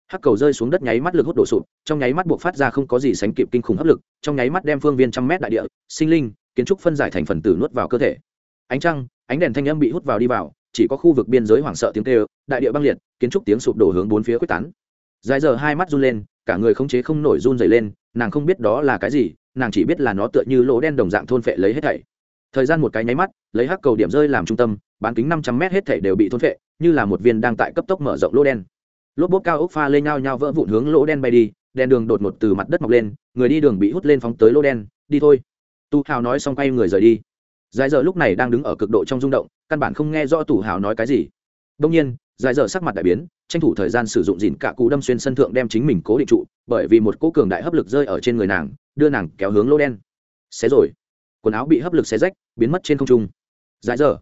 Hắc cầu rơi xuống đất nháy mắt lực hút đổ sụp, trong nháy mắt buộc phát ra không có gì sánh kịp kinh khủng hấp lực, trong nháy mắt đem phương viên trăm mét đại địa, sinh linh kiến trúc phân giải thành phần tử nuốt vào cơ thể. Ánh trăng, ánh đèn thanh âm bị hút vào đi vào, chỉ có khu vực biên giới hoảng sợ tiếng kêu, đại địa băng liệt, kiến trúc tiếng sụp đổ hướng bốn phía quyết tán. Dài giờ hai mắt run lên, cả người không chế không nổi run dày lên, nàng không biết đó là cái gì, nàng chỉ biết là nó tựa như lỗ đen đồng dạng thôn phệ lấy hết thảy. Thời gian một cái nháy mắt, lấy hắc cầu điểm rơi làm trung tâm, bán kính năm trăm m hết thảy đều bị thôn phệ, như là một viên đang tại cấp tốc mở rộng lỗ đen. Lốp bốp cao ốc pha lên nhau nhau vỡ vụn hướng lỗ đen bay đi, đèn đường đột ngột từ mặt đất mọc lên, người đi đường bị hút lên phóng tới lỗ đen, đi thôi tu hào nói xong quay người rời đi. Giải dở lúc này đang đứng ở cực độ trong rung động, căn bản không nghe rõ Tu hào nói cái gì. Đông nhiên, giải dở sắc mặt đại biến, tranh thủ thời gian sử dụng dìn cả cú đâm xuyên sân thượng đem chính mình cố định trụ, bởi vì một cỗ cường đại hấp lực rơi ở trên người nàng, đưa nàng kéo hướng lỗ đen. Xé rồi. Quần áo bị hấp lực xé rách, biến mất trên không trung. Giải dở.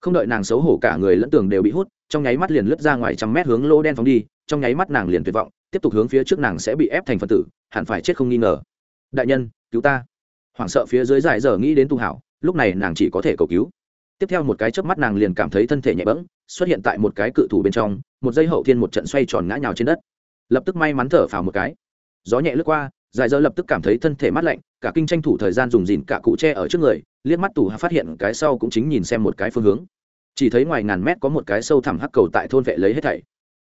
Không đợi nàng xấu hổ cả người lẫn tường đều bị hút, trong nháy mắt liền lướt ra ngoài trăm mét hướng lỗ đen phóng đi, trong nháy mắt nàng liền tuyệt vọng, tiếp tục hướng phía trước nàng sẽ bị ép thành phần tử, hẳn phải chết không nghi ngờ. Đại nhân, cứu ta hoảng sợ phía dưới dài giờ nghĩ đến tu hảo, lúc này nàng chỉ có thể cầu cứu. Tiếp theo một cái chớp mắt nàng liền cảm thấy thân thể nhẹ bẫng, xuất hiện tại một cái cự thủ bên trong, một giây hậu thiên một trận xoay tròn ngã nhào trên đất. Lập tức may mắn thở phào một cái. Gió nhẹ lướt qua dài giờ lập tức cảm thấy thân thể mát lạnh, cả kinh tranh thủ thời gian dùng dìn cả cụ tre ở trước người, liếc mắt tủ phát hiện cái sau cũng chính nhìn xem một cái phương hướng. Chỉ thấy ngoài ngàn mét có một cái sâu thẳm hắc cầu tại thôn vệ lấy hết thảy.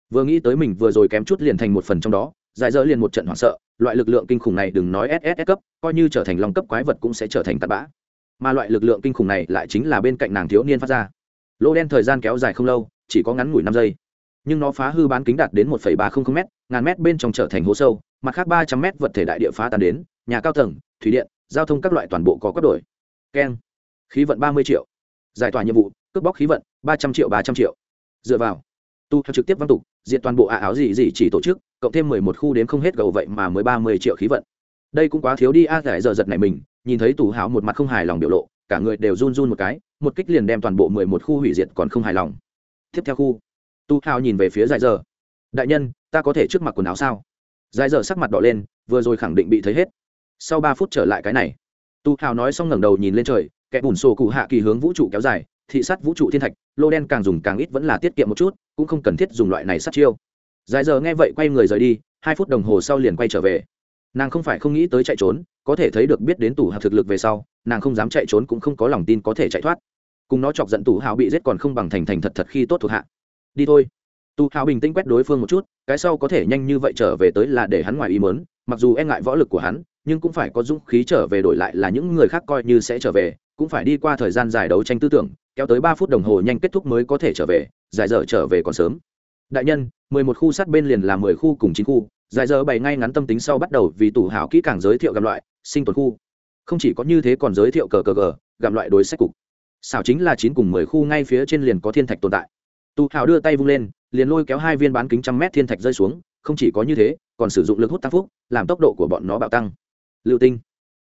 Vừa nghĩ tới mình vừa rồi kém chút liền thành một phần trong đó Giải dỡ liền một trận hoảng sợ, loại lực lượng kinh khủng này đừng nói ss cấp, coi như trở thành lòng cấp quái vật cũng sẽ trở thành tạt bã. Mà loại lực lượng kinh khủng này lại chính là bên cạnh nàng thiếu niên phát ra. Lỗ đen thời gian kéo dài không lâu, chỉ có ngắn ngủi năm giây. Nhưng nó phá hư bán kính đạt đến một ba trăm linh m ngàn mét bên trong trở thành hố sâu, mặt khác ba trăm m vật thể đại địa phá tan đến, nhà cao tầng, thủy điện, giao thông các loại toàn bộ có cấp đổi. Keng. Khí vận ba mươi triệu. Giải tỏa nhiệm vụ, cướp bóc khí vận, ba trăm triệu, ba trăm triệu. Dựa vào tu theo trực tiếp văn tục, diện toàn bộ à áo gì gì chỉ tổ chức, cộng thêm mười một khu đến không hết gầu vậy mà mới ba mươi triệu khí vận. Đây cũng quá thiếu đi a, giải giờ giật này mình, nhìn thấy tù háo một mặt không hài lòng biểu lộ, cả người đều run run một cái, một kích liền đem toàn bộ mười một khu hủy diệt còn không hài lòng. Tiếp theo khu, tu hào nhìn về phía giải giờ. Đại nhân, ta có thể trước mặt quần áo sao? Giải giờ sắc mặt đỏ lên, vừa rồi khẳng định bị thấy hết. Sau ba phút trở lại cái này, tu hào nói xong ngẩng đầu nhìn lên trời, kẻ bùn sổ cụ hạ kỳ hướng vũ trụ kéo dài thị sát vũ trụ thiên thạch, lô đen càng dùng càng ít vẫn là tiết kiệm một chút, cũng không cần thiết dùng loại này sát chiêu. Dài giờ nghe vậy quay người rời đi, hai phút đồng hồ sau liền quay trở về. Nàng không phải không nghĩ tới chạy trốn, có thể thấy được biết đến tủ hào thực lực về sau, nàng không dám chạy trốn cũng không có lòng tin có thể chạy thoát. Cùng nó chọc giận tủ hào bị giết còn không bằng thành thành thật thật khi tốt thuộc hạ. Đi thôi. Tù hào bình tĩnh quét đối phương một chút, cái sau có thể nhanh như vậy trở về tới là để hắn ngoài ý mớn mặc dù e ngại võ lực của hắn, nhưng cũng phải có dũng khí trở về đổi lại là những người khác coi như sẽ trở về, cũng phải đi qua thời gian dài đấu tranh tư tưởng kéo tới ba phút đồng hồ nhanh kết thúc mới có thể trở về, giải dở trở về còn sớm. Đại nhân, mười một khu sát bên liền là mười khu cùng chín khu, giải dở bày ngay ngắn tâm tính sau bắt đầu vì tủ hảo kỹ càng giới thiệu gặm loại, sinh tồn khu. Không chỉ có như thế còn giới thiệu cờ cờ cờ gặm loại đối sách cục. Xảo chính là chín cùng mười khu ngay phía trên liền có thiên thạch tồn tại. Tù hảo đưa tay vung lên, liền lôi kéo hai viên bán kính trăm mét thiên thạch rơi xuống, không chỉ có như thế, còn sử dụng lực hút tăng phúc, làm tốc độ của bọn nó bạo tăng. Lưu tinh.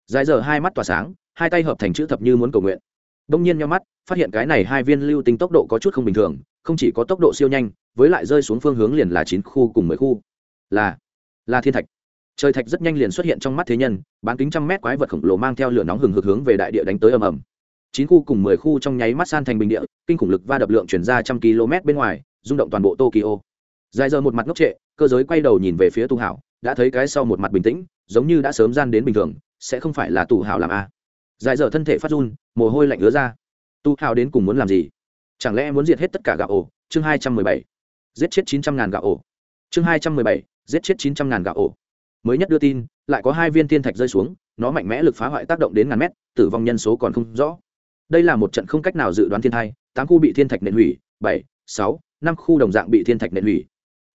Dài dở hai mắt tỏa sáng, hai tay hợp thành chữ thập như muốn cầu nguyện đông nhiên nhau mắt, phát hiện cái này hai viên lưu tinh tốc độ có chút không bình thường, không chỉ có tốc độ siêu nhanh, với lại rơi xuống phương hướng liền là chín khu cùng mười khu. Là là thiên thạch. Trời thạch rất nhanh liền xuất hiện trong mắt thế nhân, bán kính trăm mét quái vật khổng lồ mang theo lửa nóng hừng hực hướng về đại địa đánh tới ầm ầm. Chín khu cùng mười khu trong nháy mắt san thành bình địa, kinh khủng lực va đập lượng chuyển ra trăm km bên ngoài, rung động toàn bộ tokyo. Dài giờ một mặt ngốc trệ, cơ giới quay đầu nhìn về phía tu hảo, đã thấy cái sau một mặt bình tĩnh, giống như đã sớm gian đến bình thường, sẽ không phải là tu hảo làm a dài dở thân thể phát run, mồ hôi lạnh ứa ra. Tu hào đến cùng muốn làm gì? Chẳng lẽ muốn diệt hết tất cả gạo ổ? Chương hai trăm mười bảy. Giết chết chín trăm ngàn gạo ổ. Chương hai trăm mười bảy. Giết chết chín trăm ngàn gạo ổ. Mới nhất đưa tin, lại có hai viên thiên thạch rơi xuống, nó mạnh mẽ lực phá hoại tác động đến ngàn mét, tử vong nhân số còn không rõ. Đây là một trận không cách nào dự đoán thiên thai tám khu bị thiên thạch nện hủy, bảy, sáu, năm khu đồng dạng bị thiên thạch nện hủy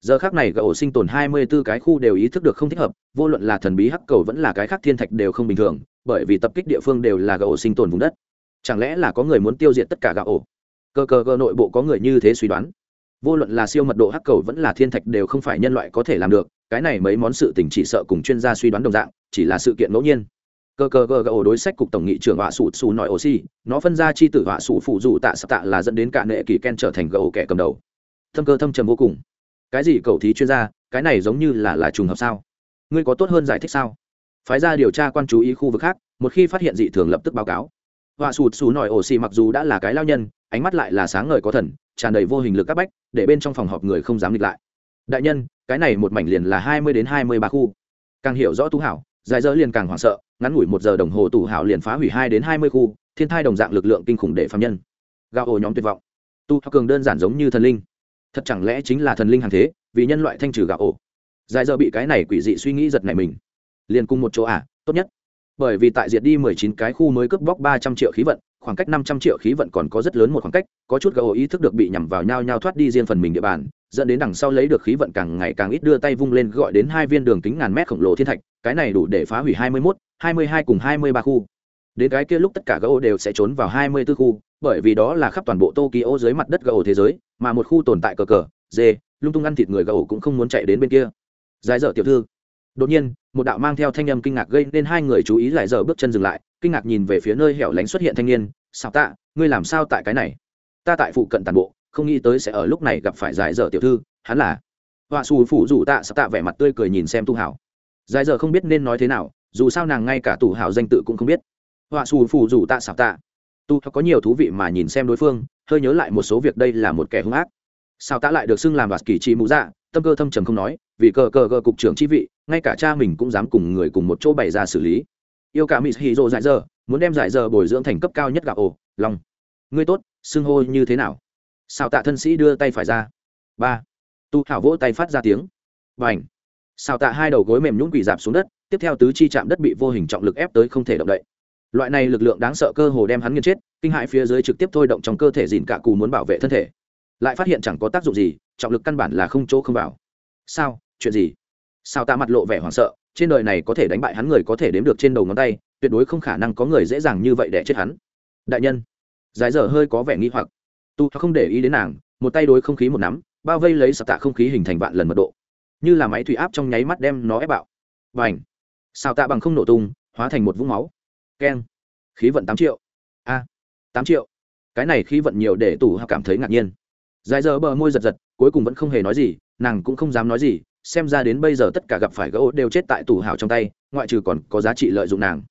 giờ khác này gã ổ sinh tồn hai mươi 24 cái khu đều ý thức được không thích hợp, vô luận là thần bí hắc cầu vẫn là cái khác thiên thạch đều không bình thường, bởi vì tập kích địa phương đều là gã ổ sinh tồn vùng đất. Chẳng lẽ là có người muốn tiêu diệt tất cả gã ổ? Cơ cơ cơ nội bộ có người như thế suy đoán. Vô luận là siêu mật độ hắc cầu vẫn là thiên thạch đều không phải nhân loại có thể làm được, cái này mấy món sự tình chỉ sợ cùng chuyên gia suy đoán đồng dạng, chỉ là sự kiện ngẫu nhiên. Cơ cơ cơ ổ đối sách cục tổng nghị trưởng họa sụt xù nói oxy nó phân ra chi tử họa sụ phụ dù tạ sắp tạ là dẫn đến cả nệ kỳ ken trở thành gậu kẻ cầm đầu. Thâm cơ thâm trầm vô cùng cái gì cầu thí chuyên gia, cái này giống như là là trùng hợp sao? Ngươi có tốt hơn giải thích sao? Phái ra điều tra quan chú ý khu vực khác, một khi phát hiện dị thường lập tức báo cáo. Họa sụt xù nổi ổ xì mặc dù đã là cái lao nhân, ánh mắt lại là sáng ngời có thần, tràn đầy vô hình lực các bách, để bên trong phòng họp người không dám nghịch lại. Đại nhân, cái này một mảnh liền là hai mươi đến hai mươi ba khu. Càng hiểu rõ tú hảo, dài dỡ liền càng hoảng sợ, ngắn ngủi một giờ đồng hồ tù hảo liền phá hủy hai đến hai mươi khu, thiên thai đồng dạng lực lượng kinh khủng để phạm nhân. Gạo ổ nhóm tuyệt vọng. Tu cường đơn giản giống như thần linh thật chẳng lẽ chính là thần linh hàng thế vì nhân loại thanh trừ gạo ổ? Dài giờ bị cái này quỷ dị suy nghĩ giật này mình. Liền cùng một chỗ à tốt nhất. Bởi vì tại diệt đi mười chín cái khu mới cướp bóc ba trăm triệu khí vận khoảng cách năm trăm triệu khí vận còn có rất lớn một khoảng cách có chút gạo ý thức được bị nhằm vào nhau nhau thoát đi riêng phần mình địa bàn dẫn đến đằng sau lấy được khí vận càng ngày càng ít đưa tay vung lên gọi đến hai viên đường kính ngàn mét khổng lồ thiên thạch cái này đủ để phá hủy hai mươi 21, 22 cùng 23 khu. Đến cái kia lúc tất cả gỗ đều sẽ trốn vào 24 khu, bởi vì đó là khắp toàn bộ Tokyo dưới mặt đất gỗ thế giới, mà một khu tồn tại cờ cờ, dê, lung tung ăn thịt người gỗ cũng không muốn chạy đến bên kia. Giải dở tiểu thư. Đột nhiên, một đạo mang theo thanh âm kinh ngạc gây nên hai người chú ý giải dở bước chân dừng lại, kinh ngạc nhìn về phía nơi hẻo lánh xuất hiện thanh niên, "Sao tạ, ngươi làm sao tại cái này?" "Ta tại phụ cận tàn bộ, không nghĩ tới sẽ ở lúc này gặp phải giải dở tiểu thư, hắn là." Họa Sù phủ rủ tạ Sao tạ vẻ mặt tươi cười nhìn xem Tu Hảo. Giải dở không biết nên nói thế nào, dù sao nàng ngay cả tu hảo danh tự cũng không biết họa xù phù dù tạ xảo tạ. Tu có nhiều thú vị mà nhìn xem đối phương, hơi nhớ lại một số việc đây là một kẻ hung ác. Sao tạ lại được xưng làm và kỳ trị mũ dạ tâm cơ thâm trầm không nói, vì cờ cờ cờ cục trưởng chi vị, ngay cả cha mình cũng dám cùng người cùng một chỗ bày ra xử lý. Yêu cả mỹ hì rộ dại giờ muốn đem giải giờ bồi dưỡng thành cấp cao nhất gạo ồ lòng. Ngươi tốt, xưng hô như thế nào? Sao tạ thân sĩ đưa tay phải ra. Ba. Tu hảo vỗ tay phát ra tiếng. Và ảnh sao tạ hai đầu gối mềm nhũng quỳ dạp xuống đất, tiếp theo tứ chi chạm đất bị vô hình trọng lực ép tới không thể động đậy loại này lực lượng đáng sợ cơ hồ đem hắn nghiền chết, kinh hại phía dưới trực tiếp thôi động trong cơ thể dìn cả cù muốn bảo vệ thân thể. Lại phát hiện chẳng có tác dụng gì, trọng lực căn bản là không chỗ không vào. Sao? Chuyện gì? Sao tạ mặt lộ vẻ hoảng sợ, trên đời này có thể đánh bại hắn người có thể đếm được trên đầu ngón tay, tuyệt đối không khả năng có người dễ dàng như vậy để chết hắn. Đại nhân. Giải dở hơi có vẻ nghi hoặc. Tu không để ý đến nàng, một tay đối không khí một nắm, bao vây lấy sập tạ không khí hình thành vạn lần mật độ. Như là máy thủy áp trong nháy mắt đem nó ép bạo. Và ảnh sao tạ bằng không nổ tung, hóa thành một vũng máu keng. Khí vận tám triệu. A, tám triệu. Cái này khí vận nhiều để tủ hạ cảm thấy ngạc nhiên. Dài giờ bờ môi giật giật, cuối cùng vẫn không hề nói gì, nàng cũng không dám nói gì, xem ra đến bây giờ tất cả gặp phải gỗ đều chết tại tủ hào trong tay, ngoại trừ còn có giá trị lợi dụng nàng.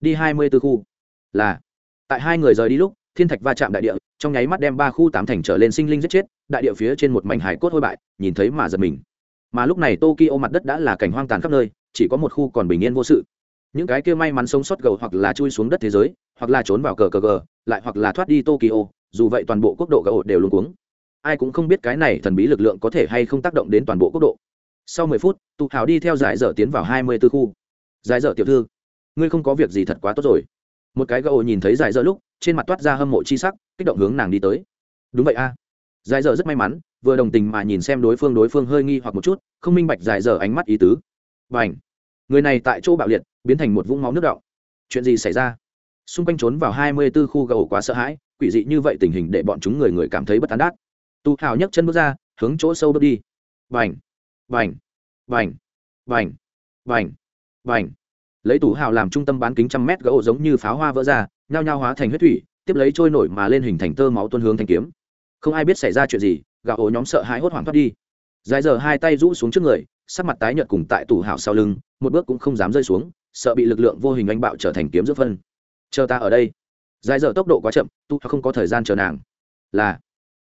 Đi hai mươi tư khu. Là, tại hai người rời đi lúc, thiên thạch va chạm đại địa, trong nháy mắt đem ba khu tám thành trở lên sinh linh giết chết, đại địa phía trên một mảnh hải cốt hôi bại, nhìn thấy mà giật mình. Mà lúc này tokyo mặt đất đã là cảnh hoang tàn khắp nơi, chỉ có một khu còn bình yên vô sự những cái kia may mắn sống sót gầu hoặc là chui xuống đất thế giới, hoặc là trốn vào cờ cờ gờ lại hoặc là thoát đi tokyo, dù vậy toàn bộ quốc độ gầu đều luôn cuống. Ai cũng không biết cái này thần bí lực lượng có thể hay không tác động đến toàn bộ quốc độ. Sau mười phút, tụ hào đi theo giải dở tiến vào hai mươi tư khu. Giải dở tiểu thư, ngươi không có việc gì thật quá tốt rồi. Một cái gầu nhìn thấy giải dở lúc, trên mặt toát ra hâm mộ chi sắc, kích động hướng nàng đi tới. Đúng vậy a. Giải dở rất may mắn, vừa đồng tình mà nhìn xem đối phương đối phương hơi nghi hoặc một chút, không minh bạch giải dở ánh mắt ý tứ. Và ảnh người này tại chỗ bạo liệt biến thành một vũng máu nước động chuyện gì xảy ra? Xung quanh trốn vào hai mươi b ố khu gầu quá sợ hãi, quỷ dị như vậy tình hình để bọn chúng người người cảm thấy bất tán đát. Tu hào nhấc chân bước ra, hướng chỗ sâu bước đi. Vành vành vành vành vành vành lấy tủ hào làm trung tâm bán kính trăm mét gỗ giống như pháo hoa vỡ ra, nhao nhao hóa thành huyết thủy, tiếp lấy trôi nổi mà lên hình thành tơ máu tuân hướng thanh kiếm. Không ai biết xảy ra chuyện gì gạo ổ nhóm sợ hãi hốt hoảng thoát đi. Dài giờ hai tay rũ xuống trước người, sắc mặt tái nhợt cùng tại tủ hào sau lưng, một bước cũng không dám rơi xuống sợ bị lực lượng vô hình anh bạo trở thành kiếm giữa phân. Chờ ta ở đây. Dài dở tốc độ quá chậm, tu không có thời gian chờ nàng. Là,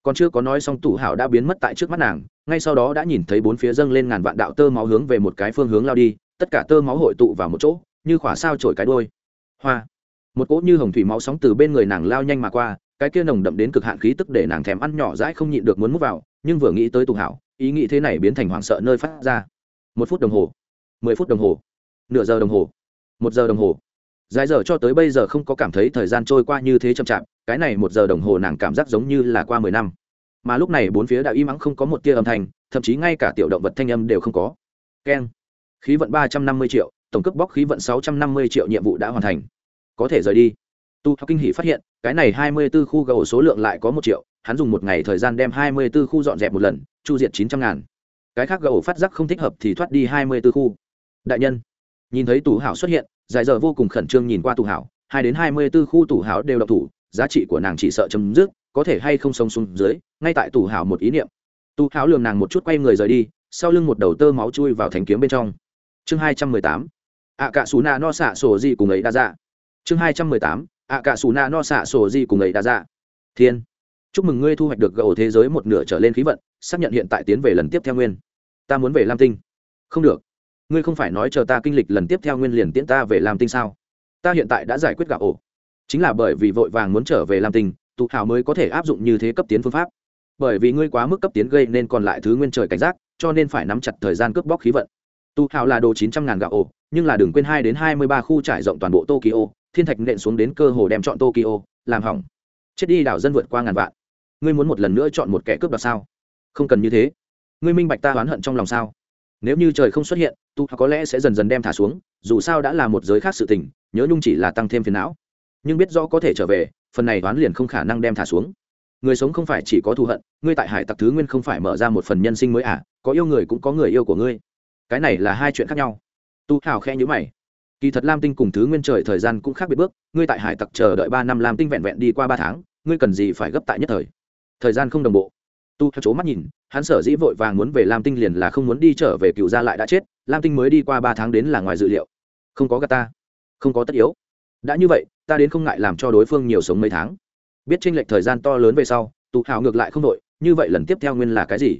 còn chưa có nói xong tủ hảo đã biến mất tại trước mắt nàng, ngay sau đó đã nhìn thấy bốn phía dâng lên ngàn vạn đạo tơ máu hướng về một cái phương hướng lao đi, tất cả tơ máu hội tụ vào một chỗ, như khỏa sao trổi cái đôi hoa, một cỗ như hồng thủy máu sóng từ bên người nàng lao nhanh mà qua, cái kia nồng đậm đến cực hạn khí tức để nàng thèm ăn nhỏ dãi không nhịn được muốn mút vào, nhưng vừa nghĩ tới tù hảo, ý nghĩ thế này biến thành hoảng sợ nơi phát ra. Một phút đồng hồ, mười phút đồng hồ, nửa giờ đồng hồ một giờ đồng hồ. Dài giờ cho tới bây giờ không có cảm thấy thời gian trôi qua như thế chậm chạp, cái này một giờ đồng hồ nàng cảm giác giống như là qua mười năm. Mà lúc này bốn phía đã im ắng không có một tia âm thanh, thậm chí ngay cả tiểu động vật thanh âm đều không có. Keng. Khí vận ba trăm năm mươi triệu, tổng cấp bóc khí vận sáu trăm năm mươi triệu nhiệm vụ đã hoàn thành. Có thể rời đi. Tu học kinh hỷ phát hiện, cái này hai mươi b ố khu gầu số lượng lại có một triệu, hắn dùng một ngày thời gian đem hai mươi b ố khu dọn dẹp một lần, chu diệt chín trăm ngàn. Cái khác gầu phát giác không thích hợp thì thoát đi hai mươi b ố khu. Đại nhân nhìn thấy tù hảo xuất hiện dài giờ vô cùng khẩn trương nhìn qua tù hảo, hai đến hai mươi b ố khu tù hảo đều độc thủ, giá trị của nàng chỉ sợ chấm dứt, có thể hay không sống xuống dưới, ngay tại tù hảo một ý niệm. Tù hảo lường nàng một chút quay người rời đi, sau lưng một đầu tơ máu chui vào thành kiếm bên trong. Chương hai trăm mười tám ạ cạ xù na no xạ sổ gì cùng ấy đã ra chương hai trăm mười tám ạ cả xù na no xạ sổ gì cùng ấy đã ra thiên. Chúc mừng ngươi thu hoạch được gầu thế giới một nửa trở lên khí vận, xác nhận hiện tại tiến về lần tiếp theo nguyên. Ta muốn về lam tinh. Không được ngươi không phải nói chờ ta kinh lịch lần tiếp theo nguyên liền tiễn ta về làm tinh sao? Ta hiện tại đã giải quyết gạo ổ. Chính là bởi vì vội vàng muốn trở về làm tinh, tụ hào mới có thể áp dụng như thế cấp tiến phương pháp. Bởi vì ngươi quá mức cấp tiến gây nên còn lại thứ nguyên trời cảnh giác, cho nên phải nắm chặt thời gian cướp bóc khí vận. Tụ hào là đồ chín trăm ngàn gạo ổ, nhưng là đừng quên hai đến hai mươi ba khu trải rộng toàn bộ tokyo, thiên thạch nện xuống đến cơ hồ đem chọn tokyo, làm hỏng. Chết đi đảo dân vượt qua ngàn vạn. Ngươi muốn một lần nữa chọn một kẻ cướp đoạt sao? Không cần như thế. Ngươi minh bạch ta oán hận trong lòng sao? Nếu như trời không xuất hiện, tu có lẽ sẽ dần dần đem thả xuống, dù sao đã là một giới khác sự tình, nhớ nhung chỉ là tăng thêm phiền não. Nhưng biết rõ có thể trở về, phần này đoán liền không khả năng đem thả xuống. Người sống không phải chỉ có thù hận, ngươi tại hải tặc thứ nguyên không phải mở ra một phần nhân sinh mới à có yêu người cũng có người yêu của ngươi. Cái này là hai chuyện khác nhau. Tu hào khe nhữ mày. Kỳ thật lam tinh cùng thứ nguyên trời thời gian cũng khác biệt bước, ngươi tại hải tặc chờ đợi ba năm lam tinh vẹn vẹn đi qua ba tháng, ngươi cần gì phải gấp tại nhất thời? Thời gian không đồng bộ tu theo chỗ mắt nhìn, hắn sở dĩ vội vàng muốn về lam tinh liền là không muốn đi trở về cựu gia lại đã chết, lam tinh mới đi qua ba tháng đến là ngoài dự liệu. Không có gà ta, không có tất yếu. Đã như vậy, ta đến không ngại làm cho đối phương nhiều sống mấy tháng. Biết tranh lệch thời gian to lớn về sau tụ hào ngược lại không đội như vậy lần tiếp theo nguyên là cái gì?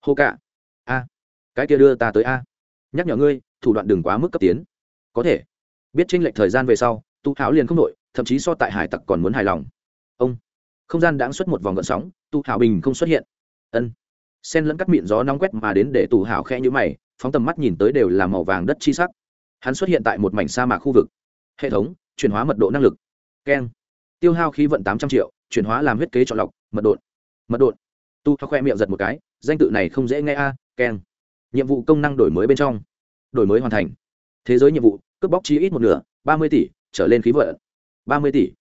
Hô cả. A. Cái kia đưa ta tới a. Nhắc nhở ngươi, thủ đoạn đừng quá mức cấp tiến. Có thể. Biết tranh lệch thời gian về sau, tu hảo liền không đội thậm chí so tại hải tặc còn muốn hài lòng. Ông. Không gian đãng xuất một vòng gợn sóng, tu hảo bình không xuất hiện ân. Sen lẫn cắt miệng gió nóng quét mà đến để tù hảo khẽ như mày, phóng tầm mắt nhìn tới đều là màu vàng đất chi sắc. Hắn xuất hiện tại một mảnh sa mạc khu vực. Hệ thống, chuyển hóa mật độ năng lực. Keng. Tiêu hao khí vận tám trăm triệu, chuyển hóa làm huyết kế chọn lọc, mật độ. Mật độ. Tu khoe miệng giật một cái, danh tự này không dễ nghe a, keng. Nhiệm vụ công năng đổi mới bên trong. Đổi mới hoàn thành. Thế giới nhiệm vụ, cướp bóc chi ít một nửa, ba mươi tỷ, trở lên khí vận. Ba mươi tỷ.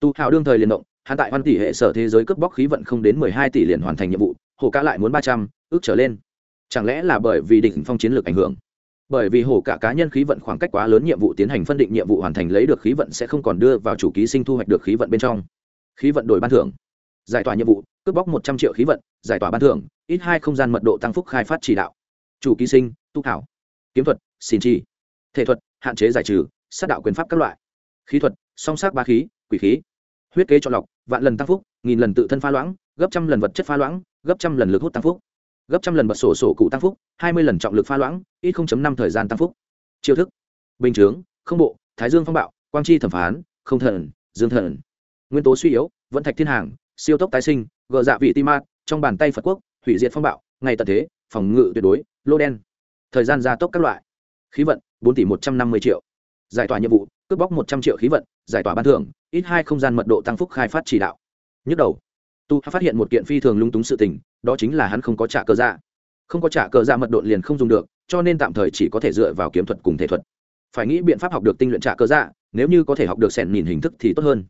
Tu hào đương thời liền động, hắn tại văn tỷ hệ sở thế giới cướp bóc khí vận không đến mười hai tỷ liền hoàn thành nhiệm vụ Hổ cả lại muốn ba trăm, ước trở lên. Chẳng lẽ là bởi vì đỉnh phong chiến lược ảnh hưởng? Bởi vì hổ cả cá nhân khí vận khoảng cách quá lớn nhiệm vụ tiến hành phân định nhiệm vụ hoàn thành lấy được khí vận sẽ không còn đưa vào chủ ký sinh thu hoạch được khí vận bên trong. Khí vận đổi ban thưởng. Giải tỏa nhiệm vụ, cướp bóc một trăm triệu khí vận, giải tỏa ban thưởng, ít hai không gian mật độ tăng phúc khai phát chỉ đạo. Chủ ký sinh, tu thảo. Kiếm thuật, xin chi. Thể thuật, hạn chế giải trừ, sát đạo quyền pháp các loại. Khí thuật, song sắc ba khí, quỷ khí. Huyết kế chọn lọc, vạn lần tăng phúc, nghìn lần tự thân pha loãng, gấp trăm lần vật chất pha loãng gấp trăm lần lực hút tăng phúc. Gấp trăm lần bật sổ sổ cụ tăng phúc, hai mươi lần trọng lực pha loãng, ít năm thời gian tăng phúc. Chiêu thức. Bình chướng, không bộ, thái dương phong bạo, quang chi thẩm phán, không thần, dương thần. Nguyên tố suy yếu vẫn thạch thiên hàng, siêu tốc tái sinh, gờ dạ vị tim ma trong bàn tay phật quốc, hủy diệt phong bạo, ngày tận thế, phòng ngự tuyệt đối, lô đen. Thời gian gia tốc các loại. Khí vận, bốn tỷ một trăm năm mươi triệu. Giải tỏa nhiệm vụ, cướp bóc một trăm triệu khí vận, giải tỏa ban thưởng, ít hai không gian mật độ tăng phúc khai phát chỉ đạo. Nhức đầu tu phát hiện một kiện phi thường lung túng sự tình, đó chính là hắn không có trả cờ dạ. Không có trả cờ dạ mật độ liền không dùng được, cho nên tạm thời chỉ có thể dựa vào kiếm thuật cùng thể thuật. Phải nghĩ biện pháp học được tinh luyện trả cờ dạ nếu như có thể học được sẻn nhìn hình thức thì tốt hơn.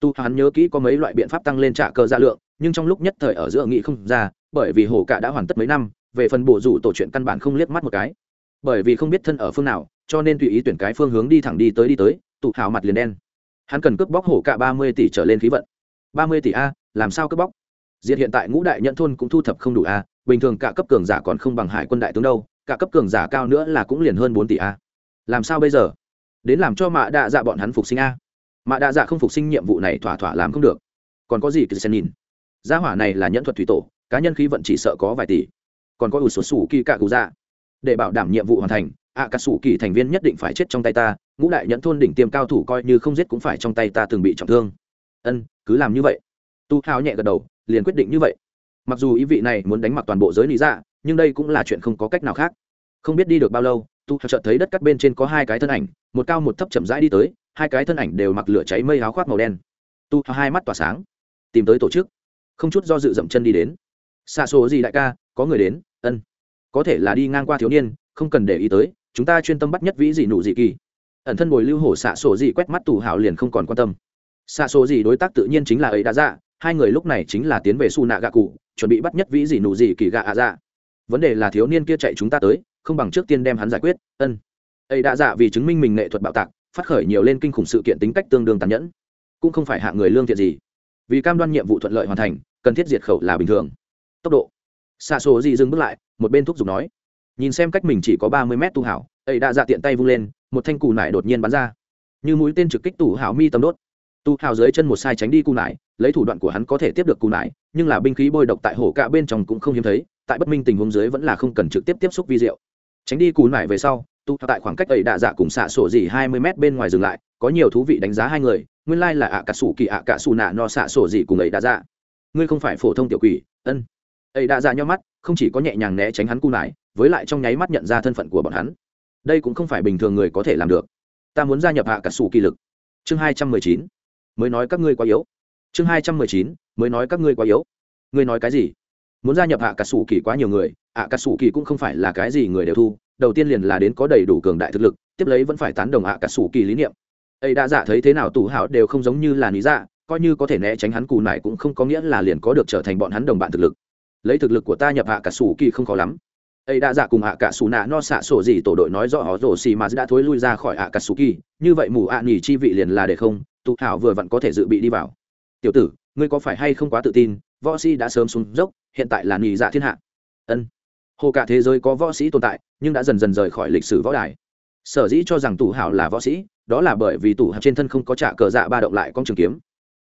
Tu hắn nhớ kỹ có mấy loại biện pháp tăng lên trả cờ dạ lượng, nhưng trong lúc nhất thời ở giữa nghĩ không ra, bởi vì hồ cả đã hoàn tất mấy năm, về phần bổ rủ tổ chuyện căn bản không liếc mắt một cái. Bởi vì không biết thân ở phương nào, cho nên tùy ý tuyển cái phương hướng đi thẳng đi tới đi tới tụ hào mặt liền đen. Hắn cần cướp bóc hổ cả ba mươi tỷ trở lên khí vận. ba mươi tỷ a làm sao cướp bóc? Diệt hiện tại ngũ đại nhận thôn cũng thu thập không đủ a, bình thường cả cấp cường giả còn không bằng hải quân đại tướng đâu, cả cấp cường giả cao nữa là cũng liền hơn bốn tỷ a. Làm sao bây giờ? Đến làm cho mạ đạ dạ bọn hắn phục sinh a. Mạ đạ dạ không phục sinh nhiệm vụ này thỏa thỏa làm không được. Còn có gì kỳ xem nhìn. Gia hỏa này là nhẫn thuật thủy tổ, cá nhân khí vận chỉ sợ có vài tỷ. Còn có ủ sổ sủ kỳ cạ cụ dạ để bảo đảm nhiệm vụ hoàn thành ạ cà sủ kỳ thành viên nhất định phải chết trong tay ta, ngũ đại nhẫn thôn đỉnh tiêm cao thủ coi như không giết cũng phải trong tay ta từng bị trọng thương. Ân, cứ làm như vậy tu hào nhẹ gật đầu, liền quyết định như vậy. Mặc dù ý vị này muốn đánh mặc toàn bộ giới lý dạ nhưng đây cũng là chuyện không có cách nào khác. Không biết đi được bao lâu, tu hào chợt thấy đất cắt bên trên có hai cái thân ảnh, một cao một thấp chậm rãi đi tới, hai cái thân ảnh đều mặc lửa cháy mây áo khoác màu đen. Tu hai mắt tỏa sáng, tìm tới tổ chức. Không chút do dự dậm chân đi đến. Xa số gì đại ca, có người đến, ân. Có thể là đi ngang qua thiếu niên, không cần để ý tới, chúng ta chuyên tâm bắt nhất vĩ gì nụ gì kỳ. Ẩn thân bồi lưu hổ xạ sổ gì quét mắt tù hảo liền không còn quan tâm. Xạ sổ gì đối tác tự nhiên chính là ấy đã ra hai người lúc này chính là tiến về su nạ gạ cụ chuẩn bị bắt nhất vĩ gì nụ gì kỳ gạ ạ dạ. Vấn đề là thiếu niên kia chạy chúng ta tới, không bằng trước tiên đem hắn giải quyết, ân. Ấy đã dạ vì chứng minh mình nghệ thuật bạo tạc, phát khởi nhiều lên kinh khủng sự kiện tính cách tương đương tàn nhẫn. Cũng không phải hạ người lương thiện gì. Vì cam đoan nhiệm vụ thuận lợi hoàn thành, cần thiết diệt khẩu là bình thường. Tốc độ. Xa số gì dừng bước lại, một bên thúc giục nói. Nhìn xem cách mình chỉ có ba mươi mét tu hảo ấy đã dạ tiện tay vung lên, một thanh cù nải đột nhiên bắn ra. Như mũi tên trực kích tủ hảo mi tầm đốt tu hào dưới chân một sai tránh đi cù nải, lấy thủ đoạn của hắn có thể tiếp được cù nải, nhưng là binh khí bôi độc tại hổ cạ bên trong cũng không hiếm thấy, tại bất minh tình huống dưới vẫn là không cần trực tiếp tiếp xúc vi diệu. Tránh đi cù nải về sau, tu tại khoảng cách ấy đạ dạ cùng xạ sổ dỉ hai mươi mét bên ngoài dừng lại, có nhiều thú vị đánh giá hai người, nguyên lai là ạ cả sủ kỳ ạ cả sủ nạ no xạ sổ dỉ cùng ấy đạ dạ. Ngươi không phải phổ thông tiểu quỷ, ân. Ấy đạ dạ nhau mắt, không chỉ có nhẹ nhàng né tránh hắn cù nải, với lại trong nháy mắt nhận ra thân phận của bọn hắn. Đây cũng không phải bình thường người có thể làm được. Ta muốn gia nhập hạ cả sủ kỳ lực. Chương hai trăm mười chín mới nói các ngươi quá yếu. Chương hai trăm mười chín, mới nói các ngươi quá yếu. Ngươi nói cái gì? Muốn gia nhập hạ cà sủ kỳ quá nhiều người hạ cà sủ kỳ cũng không phải là cái gì người đều thu, đầu tiên liền là đến có đầy đủ cường đại thực lực, tiếp lấy vẫn phải tán đồng hạ cà sủ kỳ lý niệm. Ấy đã giả thấy thế nào tù hảo đều không giống như là lý dạ coi như có thể né tránh hắn cù này cũng không có nghĩa là liền có được trở thành bọn hắn đồng bạn thực lực. Lấy thực lực của ta nhập hạ cả sủ kỳ không khó lắm. Ấy đã giả cùng hạ cả sủ nạ no xạ sổ gì tổ đội nói rõ họ rổ xì mà đã thối lui ra khỏi hạ cả sủ kỳ, như vậy mù ạ à nghỉ chi vị liền là để không tụ hảo vừa vặn có thể dự bị đi vào. Tiểu tử, ngươi có phải hay không quá tự tin? Võ sĩ đã sớm xuống dốc, hiện tại là nghỉ dạ thiên hạ. Ân. Hồ cả thế giới có võ sĩ tồn tại, nhưng đã dần dần rời khỏi lịch sử võ đài. Sở dĩ cho rằng tủ hảo là võ sĩ, đó là bởi vì tủ hảo trên thân không có trả cờ dạ ba động lại con trường kiếm.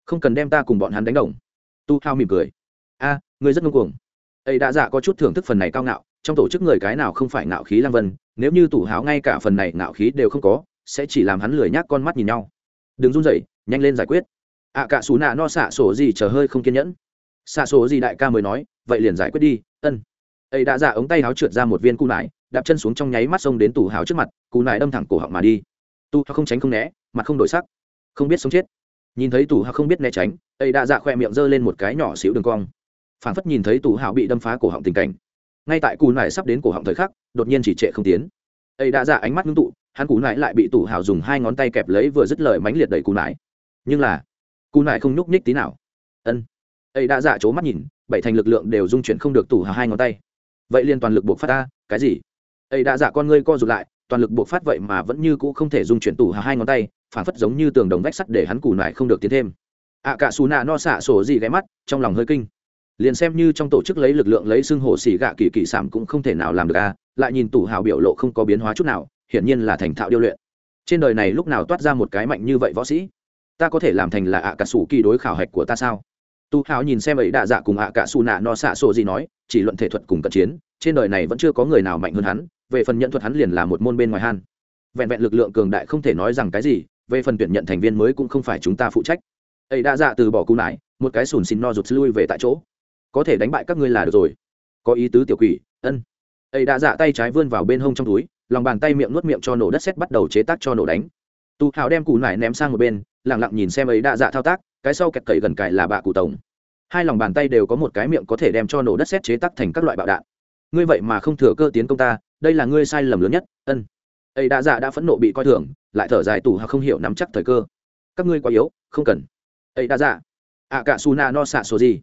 Không cần đem ta cùng bọn hắn đánh đồng. Tu hao mỉm cười. A, ngươi rất ngông cuồng. Ấy đã dạ có chút thưởng thức phần này cao ngạo, trong tổ chức người cái nào không phải ngạo khí lang vân, nếu như tủ hảo ngay cả phần này ngạo khí đều không có, sẽ chỉ làm hắn lười nhác con mắt nhìn nhau đừng run rẩy nhanh lên giải quyết. Ạ à, cả xù nạ no xạ sổ gì chờ hơi không kiên nhẫn. Xạ sổ gì đại ca mới nói vậy liền giải quyết đi ân. Ấy đã giả ống tay háo trượt ra một viên cù nải đạp chân xuống trong nháy mắt xông đến tủ háo trước mặt cù nải đâm thẳng cổ họng mà đi. Tu không tránh không né mặt không đổi sắc. Không biết sống chết. Nhìn thấy tủ hào không biết né tránh ấy đã dạ khoe miệng giơ lên một cái nhỏ xíu đường cong. Phản phất nhìn thấy tủ hào bị đâm phá cổ họng tình cảnh. Ngay tại cù nải sắp đến cổ họng thời khắc đột nhiên chỉ trệ không tiến. Ấy đã dạ ánh mắt ngưng tụ hắn cú nại lại bị tủ hào dùng hai ngón tay kẹp lấy vừa dứt lời mánh liệt đẩy cú nại nhưng là, cú nại không nhúc nhích tí nào. Ân. Ấy đã dạ c mắt nhìn, bảy thành lực lượng đều dung chuyển không được tủ hào hai ngón tay. Vậy liền toàn lực buộc phát ta, cái gì? Ấy đã dạ con ngươi co rụt lại, toàn lực buộc phát vậy mà vẫn như cũ không thể dung chuyển tủ hào hai ngón tay, phản phất giống như tường đồng vách sắt để hắn cù nại không được tiến thêm. Ạ cả xù nạ no xạ sổ gì ghé mắt, trong lòng hơi kinh. Liền xem như trong tổ chức lấy lực lượng lấy xương hồ xỉ gạ kỳ kỳ sảm cũng không thể nào làm được a lại nhìn tủ hào biểu lộ không có biến hóa chút nào hiển nhiên là thành thạo điêu luyện. Trên đời này lúc nào toát ra một cái mạnh như vậy võ sĩ? Ta có thể làm thành là ạ cả sủ kỳ đối khảo hạch của ta sao? Tu hào nhìn xem ấy đạ dạ cùng ạ cả xù nạ no xạ sổ gì nói, chỉ luận thể thuật cùng cận chiến, trên đời này vẫn chưa có người nào mạnh hơn hắn, về phần nhận thuật hắn liền là một môn bên ngoài han. Vẹn vẹn lực lượng cường đại không thể nói rằng cái gì, về phần tuyển nhận thành viên mới cũng không phải chúng ta phụ trách. Ấy đạ dạ từ bỏ cú lại, một cái sùn xin no rụt lui về tại chỗ. Có thể đánh bại các ngươi là được rồi. Có ý tứ tiểu quỷ, ân. Ấy đã dạ tay trái vươn vào bên hông trong túi lòng bàn tay miệng nuốt miệng cho nổ đất xét bắt đầu chế tác cho nổ đánh. Tu hào đem cù nải ném sang một bên lẳng lặng nhìn xem ấy đã dạ thao tác, cái sau kẹt cậy gần cài là bạ cụ tổng. Hai lòng bàn tay đều có một cái miệng có thể đem cho nổ đất xét chế tác thành các loại bạo đạn. Ngươi vậy mà không thừa cơ tiến công ta, đây là ngươi sai lầm lớn nhất, ân. Ấy đã dạ đã phẫn nộ bị coi thường, lại thở dài tù hào không hiểu nắm chắc thời cơ. Các ngươi quá yếu, không cần. Ấy đã dạ. Ạ cả su na no xạ số gì?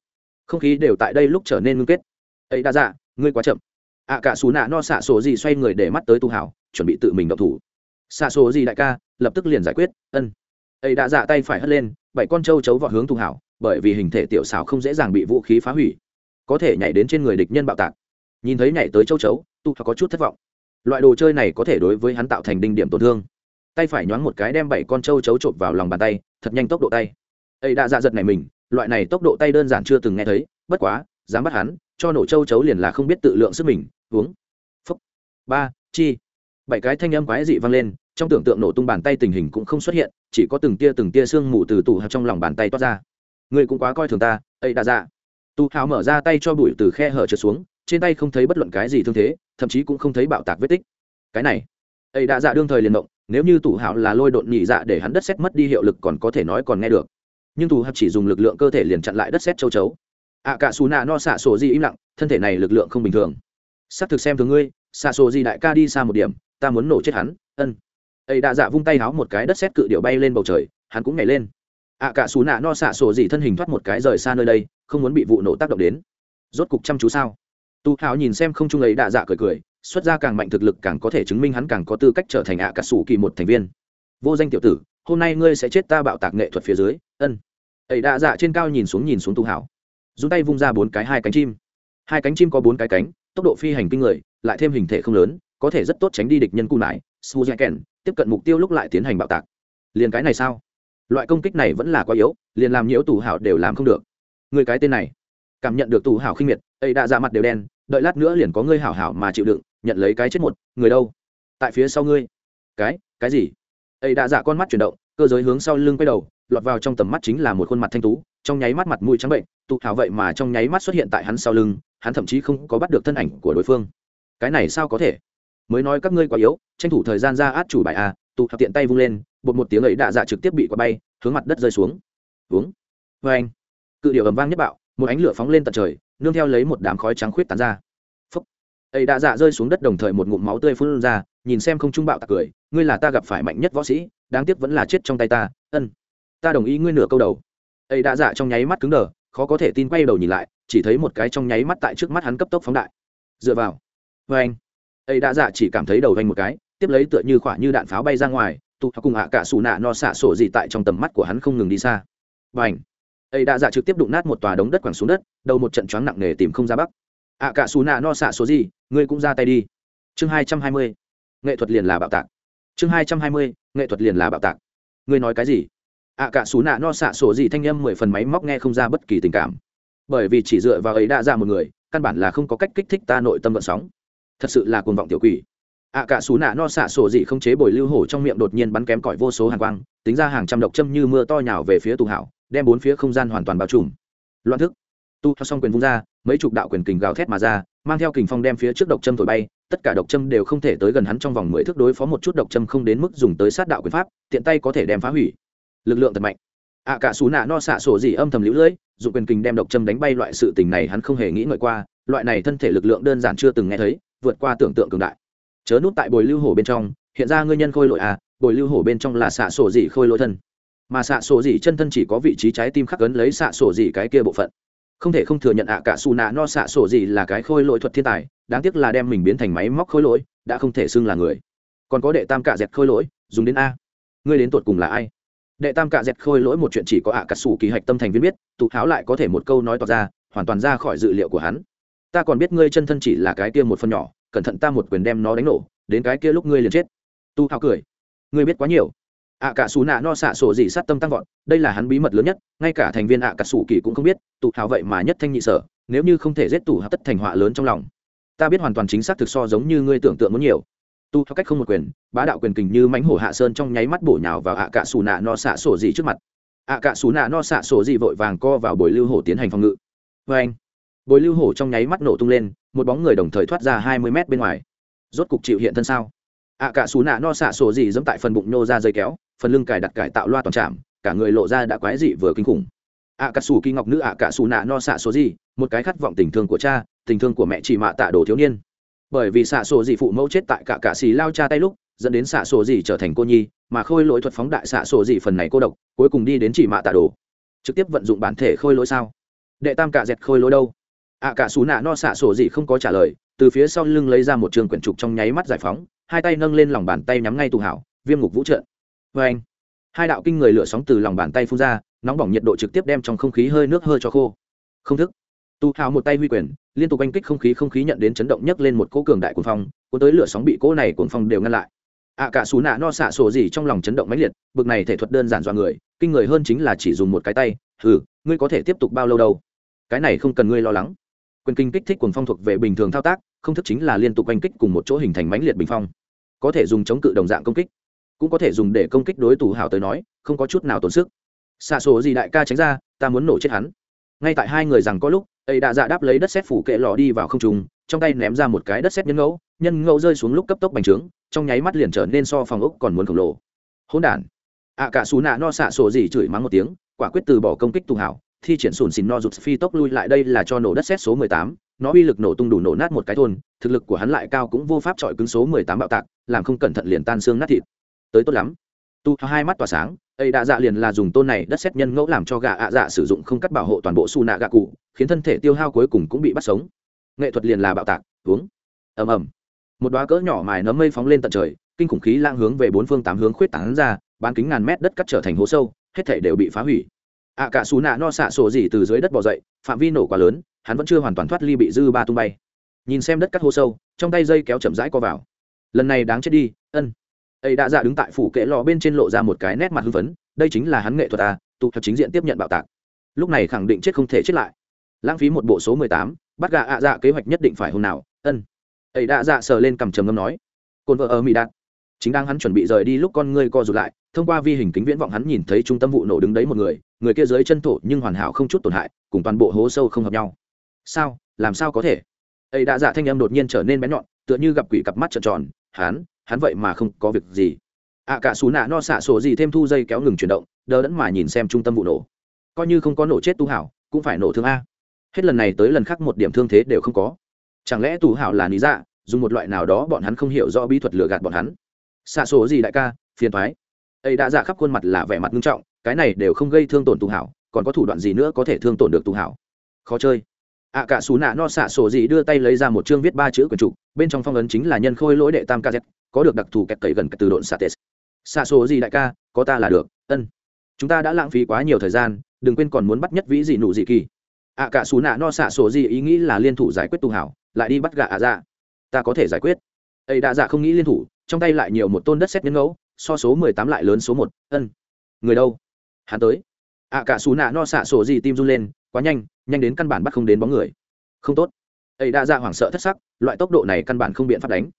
Không khí đều tại đây lúc trở nên ngưng kết. Ấy đã dạ ngươi quá chậm ạ cả xù nạ no xạ sổ gì xoay người để mắt tới tu hảo, chuẩn bị tự mình động thủ. Xạ sổ gì đại ca, lập tức liền giải quyết, ân. Ấy đã dạ tay phải hất lên, bảy con trâu chấu vọt hướng tu hảo, bởi vì hình thể tiểu xảo không dễ dàng bị vũ khí phá hủy. Có thể nhảy đến trên người địch nhân bạo tạc. Nhìn thấy nhảy tới châu chấu, tu hảo có chút thất vọng. Loại đồ chơi này có thể đối với hắn tạo thành đinh điểm tổn thương. Tay phải nhoáng một cái đem bảy con trâu chấu trộm vào lòng bàn tay, thật nhanh tốc độ tay. Ấy đã dạ giật này mình, loại này tốc độ tay đơn giản chưa từng nghe thấy, bất quá, dám bắt hắn cho nổ châu chấu liền là không biết tự lượng sức mình, uống. Phúc. Ba, chi. Bảy cái thanh âm quái dị vang lên, trong tưởng tượng nổ tung bàn tay tình hình cũng không xuất hiện, chỉ có từng tia từng tia sương mù từ tủ hào trong lòng bàn tay toát ra. Người cũng quá coi thường ta, ấy đã ra Tu hào mở ra tay cho bụi từ khe hở trượt xuống, trên tay không thấy bất luận cái gì thương thế, thậm chí cũng không thấy bạo tạc vết tích. Cái này, ấy đã dạ đương thời liền động, nếu như tủ hào là lôi độn nhị dạ để hắn đất xét mất đi hiệu lực còn có thể nói còn nghe được. Nhưng tù hạp chỉ dùng lực lượng cơ thể liền chặn lại đất xét châu chấu ạ cả xù nạ no xạ sổ di im lặng, thân thể này lực lượng không bình thường. S ắ c thực xem thường ngươi, xạ sổ di đại ca đi xa một điểm, ta muốn nổ chết hắn, ân. Ấy đã dạ vung tay háo một cái đất xét cự điệu bay lên bầu trời, hắn cũng nhảy lên. Ạ cả xù nạ no xạ sổ di thân hình thoát một cái rời xa nơi đây, không muốn bị vụ nổ tác động đến. Rốt cục chăm chú sao? Tu hào nhìn xem không trung ấy đạ dạ cười cười, xuất ra càng mạnh thực lực càng có thể chứng minh hắn càng có tư cách trở thành ạ cả xù kỳ một thành viên. Vô danh tiểu tử, hôm nay ngươi sẽ chết ta bạo tạc nghệ thuật phía dưới, ân. Ấy đạ dạ trên cao nhìn xuống nhìn xuống tu hào dùng tay vung ra bốn cái hai cánh chim. Hai cánh chim có bốn cái cánh, tốc độ phi hành kinh người, lại thêm hình thể không lớn, có thể rất tốt tránh đi địch nhân cung nải suzuken tiếp cận mục tiêu lúc lại tiến hành bạo tạc. Liền cái này sao? Loại công kích này vẫn là quá yếu, liền làm nhiễu tù hảo đều làm không được. Người cái tên này, cảm nhận được tù hảo khinh miệt, ấy đã ra mặt đều đen, đợi lát nữa liền có ngươi hảo hảo mà chịu đựng, nhận lấy cái chết một, người đâu? Tại phía sau ngươi. Cái cái gì? Ấy đã dạ con mắt chuyển động, cơ giới hướng sau lưng quay đầu, lọt vào trong tầm mắt chính là một khuôn mặt thanh tú trong nháy mắt mặt mũi trắng bệnh, tụ hào vậy mà trong nháy mắt xuất hiện tại hắn sau lưng, hắn thậm chí không có bắt được thân ảnh của đối phương. Cái này sao có thể? Mới nói các ngươi quá yếu, tranh thủ thời gian ra át chủ bài a, tụ hào tiện tay vung lên, bột một tiếng ấy đạ dạ trực tiếp bị quả bay, hướng mặt đất rơi xuống. Uống vê anh cự điệu ầm vang nhất bạo, một ánh lửa phóng lên tận trời, nương theo lấy một đám khói trắng khuyết tán ra. Phúc. Ấy đạ dạ rơi xuống đất đồng thời một ngụm máu tươi phun ra, nhìn xem không trung bạo tạc cười, ngươi là ta gặp phải mạnh nhất võ sĩ, đáng tiếc vẫn là chết trong tay ta, ân. Ta đồng ý ngươi nửa câu đầu ấy đã dạ trong nháy mắt cứng đờ, khó có thể tin quay đầu nhìn lại, chỉ thấy một cái trong nháy mắt tại trước mắt hắn cấp tốc phóng đại. Dựa vào. Vê anh. Ấy đã dạ chỉ cảm thấy đầu vanh một cái, tiếp lấy tựa như khỏa như đạn pháo bay ra ngoài, tụ cùng hạ cả xù nạ no xạ sổ gì tại trong tầm mắt của hắn không ngừng đi xa. Và ảnh ấy đã dạ trực tiếp đụng nát một tòa đống đất quẳng xuống đất, đầu một trận choáng nặng nề tìm không ra bắc. Ạ cả xù nạ no xạ số gì, ngươi cũng ra tay đi. Chương hai trăm hai mươi. Nghệ thuật liền là bạo tạc. Chương hai trăm hai mươi. Nghệ thuật liền là bạo tạc. Ngươi nói cái gì? Ạ cả xù nạ no xạ sổ gì thanh âm mười phần máy móc nghe không ra bất kỳ tình cảm. Bởi vì chỉ dựa vào ấy đã ra một người, căn bản là không có cách kích thích ta nội tâm vận sóng. Thật sự là cuồng vọng tiểu quỷ. Ạ cả xù nạ no xạ sổ gì không chế bồi lưu hổ trong miệng đột nhiên bắn kém cỏi vô số hàng quang, tính ra hàng trăm độc châm như mưa to nhào về phía tù hảo, đem bốn phía không gian hoàn toàn bao trùm. Loạn thức. Tu theo xong quyền vung ra, mấy chục đạo quyền kình gào thét mà ra, mang theo kình phong đem phía trước độc châm thổi bay, tất cả độc châm đều không thể tới gần hắn trong vòng mười thước đối phó một chút độc châm không đến mức dùng tới sát đạo quyền pháp, tiện tay có thể đem phá hủy lực lượng thật mạnh. Ạ cả xù nạ no xạ sổ gì âm thầm lũ lưỡi dụng quyền kình đem độc châm đánh bay loại sự tình này hắn không hề nghĩ ngợi qua, loại này thân thể lực lượng đơn giản chưa từng nghe thấy, vượt qua tưởng tượng cường đại. Chớ nút tại bồi lưu hổ bên trong, hiện ra ngươi nhân khôi lội à bồi lưu hổ bên trong là xạ sổ gì khôi lội thân. Mà xạ sổ gì chân thân chỉ có vị trí trái tim khắc ấn lấy xạ sổ gì cái kia bộ phận. Không thể không thừa nhận ạ cả xù nạ no xạ sổ gì là cái khôi lỗi thuật thiên tài, đáng tiếc là đem mình biến thành máy móc khôi lỗi, đã không thể xưng là người. Còn có đệ tam cả dẹt khôi lỗi, dùng đến a. Ngươi đến tột cùng là ai? Đệ tam cạ dẹt khôi lỗi một chuyện chỉ có ạ cả sủ kỳ hạch tâm thành viên biết, tụ tháo lại có thể một câu nói tỏ ra, hoàn toàn ra khỏi dự liệu của hắn. Ta còn biết ngươi chân thân chỉ là cái kia một phần nhỏ, cẩn thận ta một quyền đem nó đánh nổ, đến cái kia lúc ngươi liền chết. Tu tháo cười. Ngươi biết quá nhiều. Ạ cả xù nạ no xạ sổ gì sát tâm tăng vọt, đây là hắn bí mật lớn nhất, ngay cả thành viên ạ cả sủ kỳ cũng không biết, tụ hào vậy mà nhất thanh nhị sở, nếu như không thể giết tủ hào tất thành họa lớn trong lòng. Ta biết hoàn toàn chính xác thực so giống như ngươi tưởng tượng muốn nhiều tu theo cách không một quyền bá đạo quyền kình như mánh hổ hạ sơn trong nháy mắt bổ nhào vào ạ cạ xù nạ no xạ sổ dị trước mặt. ạ cạ xù nạ no xạ sổ dị vội vàng co vào bồi lưu hổ tiến hành phòng ngự. Vê anh bồi lưu hổ trong nháy mắt nổ tung lên một bóng người đồng thời thoát ra hai mươi mét bên ngoài. Rốt cục chịu hiện thân sao? ạ cạ xù nạ no xạ sổ dị dẫm tại phần bụng nhô ra dây kéo phần lưng cài đặt cải tạo loa toàn trạm cả người lộ ra đã quái dị vừa kinh khủng. ạ cạ xù kỳ ngọc nữ ạ cạ xù nạ no xạ sổ dị, một cái khát vọng tình thương của cha tình thương của mẹ chỉ mạ tạ đồ thiếu niên bởi vì xạ sổ dị phụ mẫu chết tại cả cạ xì lao cha tay lúc dẫn đến xạ sổ dị trở thành cô nhi mà khôi lỗi thuật phóng đại xạ sổ dị phần này cô độc cuối cùng đi đến chỉ mạ tạ đồ. Trực tiếp vận dụng bản thể khôi lỗi sao? Đệ tam cạ dẹt khôi lỗi đâu? Ạ à, cả xú nạ no xạ sổ dị không có trả lời từ phía sau lưng lấy ra một trường quyển trục trong nháy mắt giải phóng hai tay nâng lên lòng bàn tay nhắm ngay tù hảo viêm ngục vũ trợ vê vâng anh. Hai đạo kinh người lửa sóng từ lòng bàn tay phun ra nóng bỏng nhiệt độ trực tiếp đem trong không khí hơi nước hơi cho khô. Không thức tu hào một tay huy quyền, liên tục oanh kích không khí không khí nhận đến chấn động nhấc lên một cỗ cường đại cuồng phong, cuốn tới lửa sóng bị cỗ này cuồng phong đều ngăn lại. Ạ cả xù nạ no xạ sổ gì trong lòng chấn động mãnh liệt, bực này thể thuật đơn giản dọa người, kinh người hơn chính là chỉ dùng một cái tay ừ ngươi có thể tiếp tục bao lâu đâu? Cái này không cần ngươi lo lắng. Quyền kinh kích thích cuồng phong thuộc về bình thường thao tác, không thức chính là liên tục oanh kích cùng một chỗ hình thành mãnh liệt bình phong. Có thể dùng chống cự đồng dạng công kích, cũng có thể dùng để công kích đối thủ hảo tới nói, không có chút nào tốn sức. Xạ sổ gì đại ca tránh ra, ta muốn nổ chết hắn. Ngay tại hai người rằng có lúc ấy đã dạ đáp lấy đất xét phủ kệ lò đi vào không trùng trong tay ném ra một cái đất xét nhân ngẫu nhân ngẫu rơi xuống lúc cấp tốc bành trướng, trong nháy mắt liền trở nên so phòng ốc còn muốn khổng lồ. Hỗn đản. Ạ cả xù nạ no xạ sổ gì chửi mắng một tiếng, quả quyết từ bỏ công kích tùng hảo, thi triển sùn xìn no rụt phi tốc lui lại đây là cho nổ đất xét số mười tám, nó uy lực nổ tung đủ nổ nát một cái thôn, thực lực của hắn lại cao cũng vô pháp chọi cứng số mười tám bạo tạc, làm không cẩn thận liền tan xương nát thịt. Tới tốt lắm. Tu hai mắt tỏa sáng ấy đã dạ liền là dùng tôn này đất xét nhân ngẫu làm cho gà ạ dạ sử dụng không cắt bảo hộ toàn bộ su nạ gà cụ, khiến thân thể tiêu hao cuối cùng cũng bị bắt sống. Nghệ thuật liền là bạo tạc, uống. Ầm ầm. Một đoá cỡ nhỏ mài nấm mây phóng lên tận trời, kinh khủng khí lang hướng về bốn phương tám hướng khuyết tán ra, bán kính ngàn mét đất cắt trở thành hố sâu, hết thể đều bị phá hủy. Ạ cả xù nạ no xạ sổ gì từ dưới đất bỏ dậy, phạm vi nổ quá lớn, hắn vẫn chưa hoàn toàn thoát ly bị dư ba tung bay. Nhìn xem đất cắt hố sâu, trong tay dây kéo chậm rãi co vào. Lần này đáng chết đi, ân ấy đã dạ đứng tại phủ kệ lò bên trên lộ ra một cái nét mặt hưng phấn, đây chính là hắn nghệ thuật à tụ theo chính diện tiếp nhận bạo tạc. Lúc này khẳng định chết không thể chết lại. Lãng phí một bộ số mười tám, bắt gà ạ dạ kế hoạch nhất định phải hôm nào, ân. Ấy đã dạ sờ lên cầm trầm ngâm nói. Cồn vợ ở mỹ đạt. Chính đang hắn chuẩn bị rời đi lúc con ngươi co rụt lại, thông qua vi hình kính viễn vọng hắn nhìn thấy trung tâm vụ nổ đứng đấy một người người kia dưới chân thổ nhưng hoàn hảo không chút tổn hại, cùng toàn bộ hố sâu không hợp nhau. Sao? Làm sao có thể? Ấy đã dạ thanh em đột nhiên trở nên bé nhọn, tựa như gặp quỷ cặp mắt trợn tròn hắn hắn vậy mà không có việc gì. Ạ cả xù nạ no xạ sổ gì thêm thu dây kéo ngừng chuyển động, đờ đẫn mà nhìn xem trung tâm vụ nổ. Coi như không có nổ chết tu hảo, cũng phải nổ thương a. Hết lần này tới lần khác một điểm thương thế đều không có. Chẳng lẽ tu hảo là lý dạ dùng một loại nào đó bọn hắn không hiểu rõ bí thuật lừa gạt bọn hắn? Xạ sổ gì đại ca, phiền thoái ấy đã dạ khắp khuôn mặt là vẻ mặt nghiêm trọng, cái này đều không gây thương tổn tu hảo, còn có thủ đoạn gì nữa có thể thương tổn được tu hảo? Khó chơi. Ạ cả xù nạ no xạ sổ gì đưa tay lấy ra một chương viết ba chữ quần trục, bên trong phong ấn chính là nhân khôi lỗi đệ tam kz có được đặc thù kẹt cậy gần từ độn xạ tes xạ số gì đại ca, có ta là được, ân. Chúng ta đã lãng phí quá nhiều thời gian, đừng quên còn muốn bắt nhất vĩ gì nụ gì kỳ. Ạ cả xù nạ no xạ sổ gì ý nghĩ là liên thủ giải quyết tu hảo, lại đi bắt gạ ạ dạ. Ta có thể giải quyết. Ấy đã dạ không nghĩ liên thủ, trong tay lại nhiều một tôn đất xét nhân ngẫu, so số mười tám lại lớn số một, ân. Người đâu? Hắn tới. Ạ cả xù nạ no xạ sổ gì tim run lên, quá nhanh nhanh đến căn bản bắt không đến bóng người. Không tốt. Ấy đã dạ hoảng sợ thất sắc, loại tốc độ này căn bản không biện pháp đánh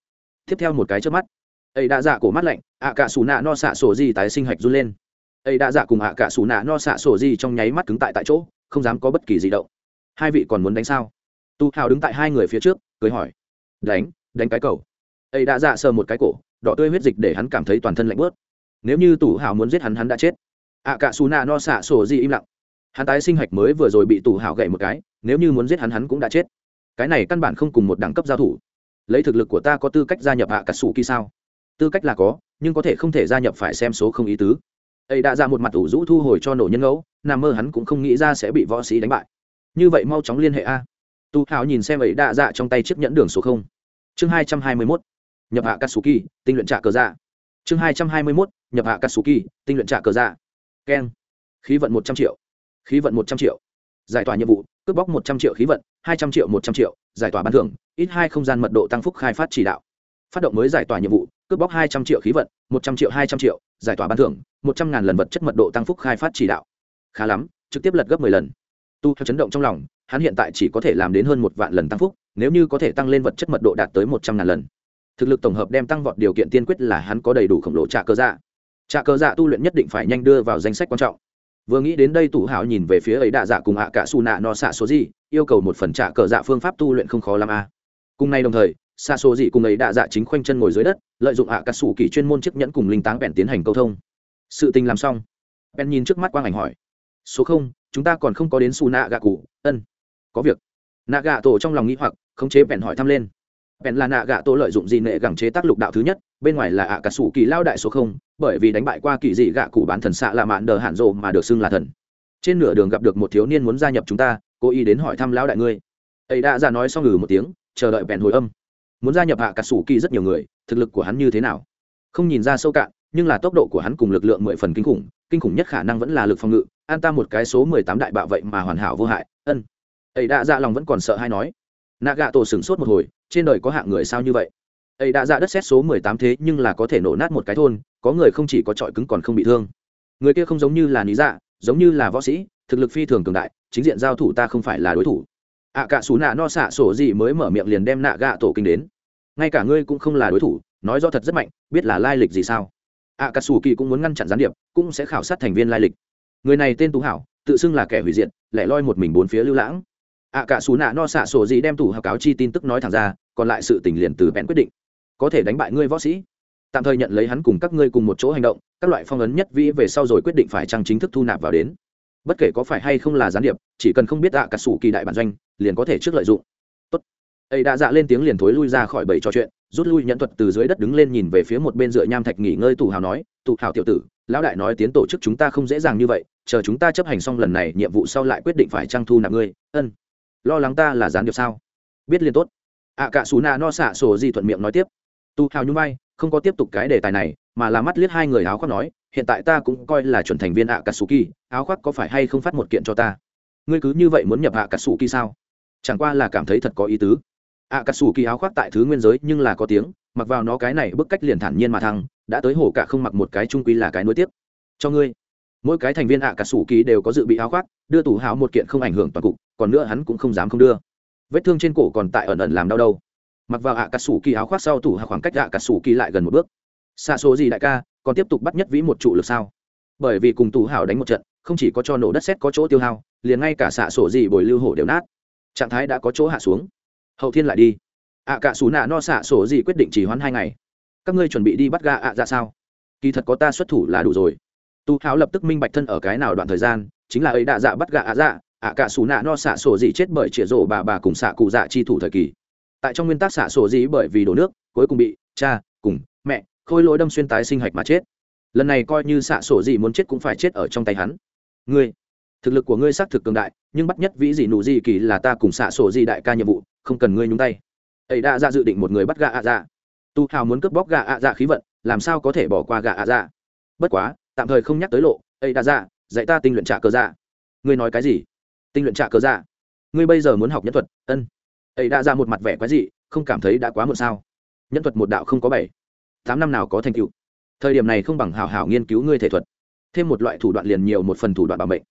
tiếp theo một cái trước mắt. Ấy đã dạ cổ mắt lạnh, ạ cả xù nạ no xạ sổ gì tái sinh hạch run lên. Ấy đã dạ cùng ạ cả xù nạ no xạ sổ gì trong nháy mắt cứng tại tại chỗ, không dám có bất kỳ gì động. Hai vị còn muốn đánh sao? Tu hào đứng tại hai người phía trước, cười hỏi. Đánh đánh cái cầu. Ấy đã dạ sờ một cái cổ, đỏ tươi huyết dịch để hắn cảm thấy toàn thân lạnh bớt. Nếu như tủ hào muốn giết hắn hắn đã chết. Ạ cả xù nạ no xạ sổ gì im lặng. Hắn tái sinh hạch mới vừa rồi bị tủ hào gậy một cái, nếu như muốn giết hắn hắn cũng đã chết. Cái này căn bản không cùng một đẳng cấp giao thủ lấy thực lực của ta có tư cách gia nhập hạ cát sủ kỳ sao? Tư cách là có, nhưng có thể không thể gia nhập phải xem số không ý tứ. Ấy đã ra một mặt ủ rũ thu hồi cho nổ nhân ngẫu nằm mơ hắn cũng không nghĩ ra sẽ bị võ sĩ đánh bại. Như vậy mau chóng liên hệ a. Tu hào nhìn xem ấy đã dạ trong tay chiếc nhẫn đường số không. Chương hai trăm hai mươi mốt, nhập hạ katsuki tinh luyện trả cờ dạ. Chương hai trăm hai mươi mốt, nhập hạ katsuki tinh luyện trả cờ dạ. Keng. Khí vận một trăm triệu. Khí vận một trăm triệu. Giải tỏa nhiệm vụ cướp bóc một trăm triệu khí vận, hai trăm triệu, một trăm triệu, giải tỏa ban thưởng, ít hai không gian mật độ tăng phúc khai phát chỉ đạo. Phát động mới giải tỏa nhiệm vụ, cướp bóc hai trăm triệu khí vận, một trăm triệu, hai trăm triệu, giải tỏa ban thưởng, một trăm ngàn lần vật chất mật độ tăng phúc khai phát chỉ đạo. Khá lắm, trực tiếp lật gấp mười lần. Tu theo chấn động trong lòng, hắn hiện tại chỉ có thể làm đến hơn một vạn lần tăng phúc, nếu như có thể tăng lên vật chất mật độ đạt tới một trăm ngàn lần. Thực lực tổng hợp đem tăng vọt điều kiện tiên quyết là hắn có đầy đủ khổng lồ trạ cơ dạ. Trạ cơ dạ tu luyện nhất định phải nhanh đưa vào danh sách quan trọng vừa nghĩ đến đây tủ hảo nhìn về phía ấy đạ dạ cùng hạ cả su nạ no xạ số gì, yêu cầu một phần trả cờ dạ phương pháp tu luyện không khó làm a. À. cùng nay đồng thời, xạ số gì cùng ấy đạ dạ chính khoanh chân ngồi dưới đất, lợi dụng hạ cả su kỳ chuyên môn chiếc nhẫn cùng linh táng bèn tiến hành câu thông. Sự tình làm xong, bèn nhìn trước mắt quang ảnh hỏi, số không, chúng ta còn không có đến su nạ gạ cụ, ân, có việc. Nạ gạ tổ trong lòng nghĩ hoặc, khống chế bèn hỏi thăm lên bèn là nạ gạ tổ lợi dụng gì nệ gẳng chế tác lục đạo thứ nhất, bên ngoài là ạ cả sủ kỳ lao đại số không, bởi vì đánh bại qua kỳ dị gạ cụ bán thần xạ là mạn đờ hạn rộ mà được xưng là thần. Trên nửa đường gặp được một thiếu niên muốn gia nhập chúng ta cô y đến hỏi thăm lão đại ngươi. Ấy đã ra nói xong ngừ một tiếng, chờ đợi bèn hồi âm. Muốn gia nhập ạ cả sủ kỳ rất nhiều người, thực lực của hắn như thế nào? Không nhìn ra sâu cạn, nhưng là tốc độ của hắn cùng lực lượng mười phần kinh khủng kinh khủng nhất khả năng vẫn là lực phòng ngự, an ta một cái số mười tám đại bạo vậy mà hoàn hảo vô hại, ân. Ấy đã ra lòng vẫn còn sợ hay nói nạ gạ tổ sửng sốt một hồi trên đời có hạng người sao như vậy? Ấy đã ra đất xét số mười tám thế nhưng là có thể nổ nát một cái thôn có người không chỉ có trọi cứng còn không bị thương. Người kia không giống như là lý dạ giống như là võ sĩ thực lực phi thường cường đại chính diện giao thủ ta không phải là đối thủ. Ạ à, cả xú nạ no xạ sổ gì mới mở miệng liền đem nạ gạ tổ kinh đến. Ngay cả ngươi cũng không là đối thủ nói do thật rất mạnh biết là lai lịch gì sao? Ạ à, cả xù kỳ cũng muốn ngăn chặn gián điệp cũng sẽ khảo sát thành viên lai lịch. Người này tên tú hảo tự xưng là kẻ hủy diệt lẻ loi một mình bốn phía lưu lãng ạ à, cả xù nạ no xạ sổ gì đem tủ hào cáo chi tin tức nói thẳng ra còn lại sự tình liền từ bèn quyết định. Có thể đánh bại ngươi võ sĩ. Tạm thời nhận lấy hắn cùng các ngươi cùng một chỗ hành động các loại phong ấn nhất vĩ về sau rồi quyết định phải trăng chính thức thu nạp vào đến. Bất kể có phải hay không là gián điệp chỉ cần không biết ạ cả xù kỳ đại bản doanh liền có thể trước lợi dụng. Tốt. Ấy đã dạ lên tiếng liền thối lui ra khỏi bầy trò chuyện rút lui nhận thuật từ dưới đất đứng lên nhìn về phía một bên dựa nham thạch nghỉ ngơi tù hào nói tù hào tiểu tử lão đại nói tiến tổ chức chúng ta không dễ dàng như vậy chờ chúng ta chấp hành xong lần này nhiệm vụ sau lại quyết định phải trăng thu nạp ngươi. Ân lo lắng ta là gián điệp sao? Biết liền tốt. Ạ cả xù nạ no xạ sổ gì thuận miệng nói tiếp. Tu hào nhung bay không có tiếp tục cái đề tài này, mà là mắt liếc hai người áo khoác nói, hiện tại ta cũng coi là chuẩn thành viên ạ cả xù kỳ, áo khoác có phải hay không phát một kiện cho ta? Ngươi cứ như vậy muốn nhập ạ cả xù kỳ sao? Chẳng qua là cảm thấy thật có ý tứ. Ạ cả xù kỳ áo khoác tại thứ nguyên giới nhưng là có tiếng, mặc vào nó cái này bức cách liền thản nhiên mà thăng, đã tới hổ cả không mặc một cái trung quy là cái nối tiếp. Cho ngươi. Mỗi cái thành viên ạ cả xù kỳ đều có dự bị áo khoác, đưa tủ háo một kiện không ảnh hưởng toàn cục còn nữa hắn cũng không dám không đưa. Vết thương trên cổ còn tại ẩn ẩn làm đau đâu. Mặc vào ạ cà sủ kỳ áo khoác sau tủ hạ khoảng cách ạ cà sủ kỳ lại gần một bước. Xa số gì đại ca, còn tiếp tục bắt nhất vĩ một trụ lực sao? Bởi vì cùng tù hảo đánh một trận, không chỉ có cho nổ đất xét có chỗ tiêu hao, liền ngay cả xạ sổ gì bồi lưu hổ đều nát. Trạng thái đã có chỗ hạ xuống. Hậu thiên lại đi. Ạ cả xù nạ no xạ sổ gì quyết định chỉ hoãn hai ngày. Các ngươi chuẩn bị đi bắt gà ạ ra sao? Kỳ thật có ta xuất thủ là đủ rồi. Tu háo lập tức minh bạch thân ở cái nào đoạn thời gian, chính là ấy đạ dạ bắt gà ạ dạ ạ cả xù nạ no xạ sổ dị chết bởi chĩa rổ bà bà cùng xạ cụ dạ chi thủ thời kỳ. Tại trong nguyên tắc xạ sổ dị bởi vì đổ nước, cuối cùng bị cha cùng mẹ khôi lỗi đâm xuyên tái sinh hạch mà chết. Lần này coi như xạ sổ dị muốn chết cũng phải chết ở trong tay hắn. Ngươi, thực lực của ngươi xác thực cường đại, nhưng bắt nhất vĩ dị nụ dị kỳ là ta cùng xạ sổ dị đại ca nhiệm vụ, không cần ngươi nhúng tay. Ấy đã ra dự định một người bắt gà ạ dạ. Tu hào muốn cướp bóc gà ạ dạ khí vận, làm sao có thể bỏ qua gà ạ dạ? Bất quá, tạm thời không nhắc tới lộ, ấy đã ra, dạy ta tinh luyện trả cờ dạ. Ngươi nói cái gì? Tinh luyện trạ cờ dạ. Ngươi bây giờ muốn học nhân thuật, ân. Ấy đã ra một mặt vẻ quái dị, không cảm thấy đã quá muộn sao? Nhân thuật một đạo không có bảy. Tám năm nào có thành tựu? Thời điểm này không bằng hào hào nghiên cứu ngươi thể thuật. Thêm một loại thủ đoạn liền nhiều một phần thủ đoạn bảo mệnh.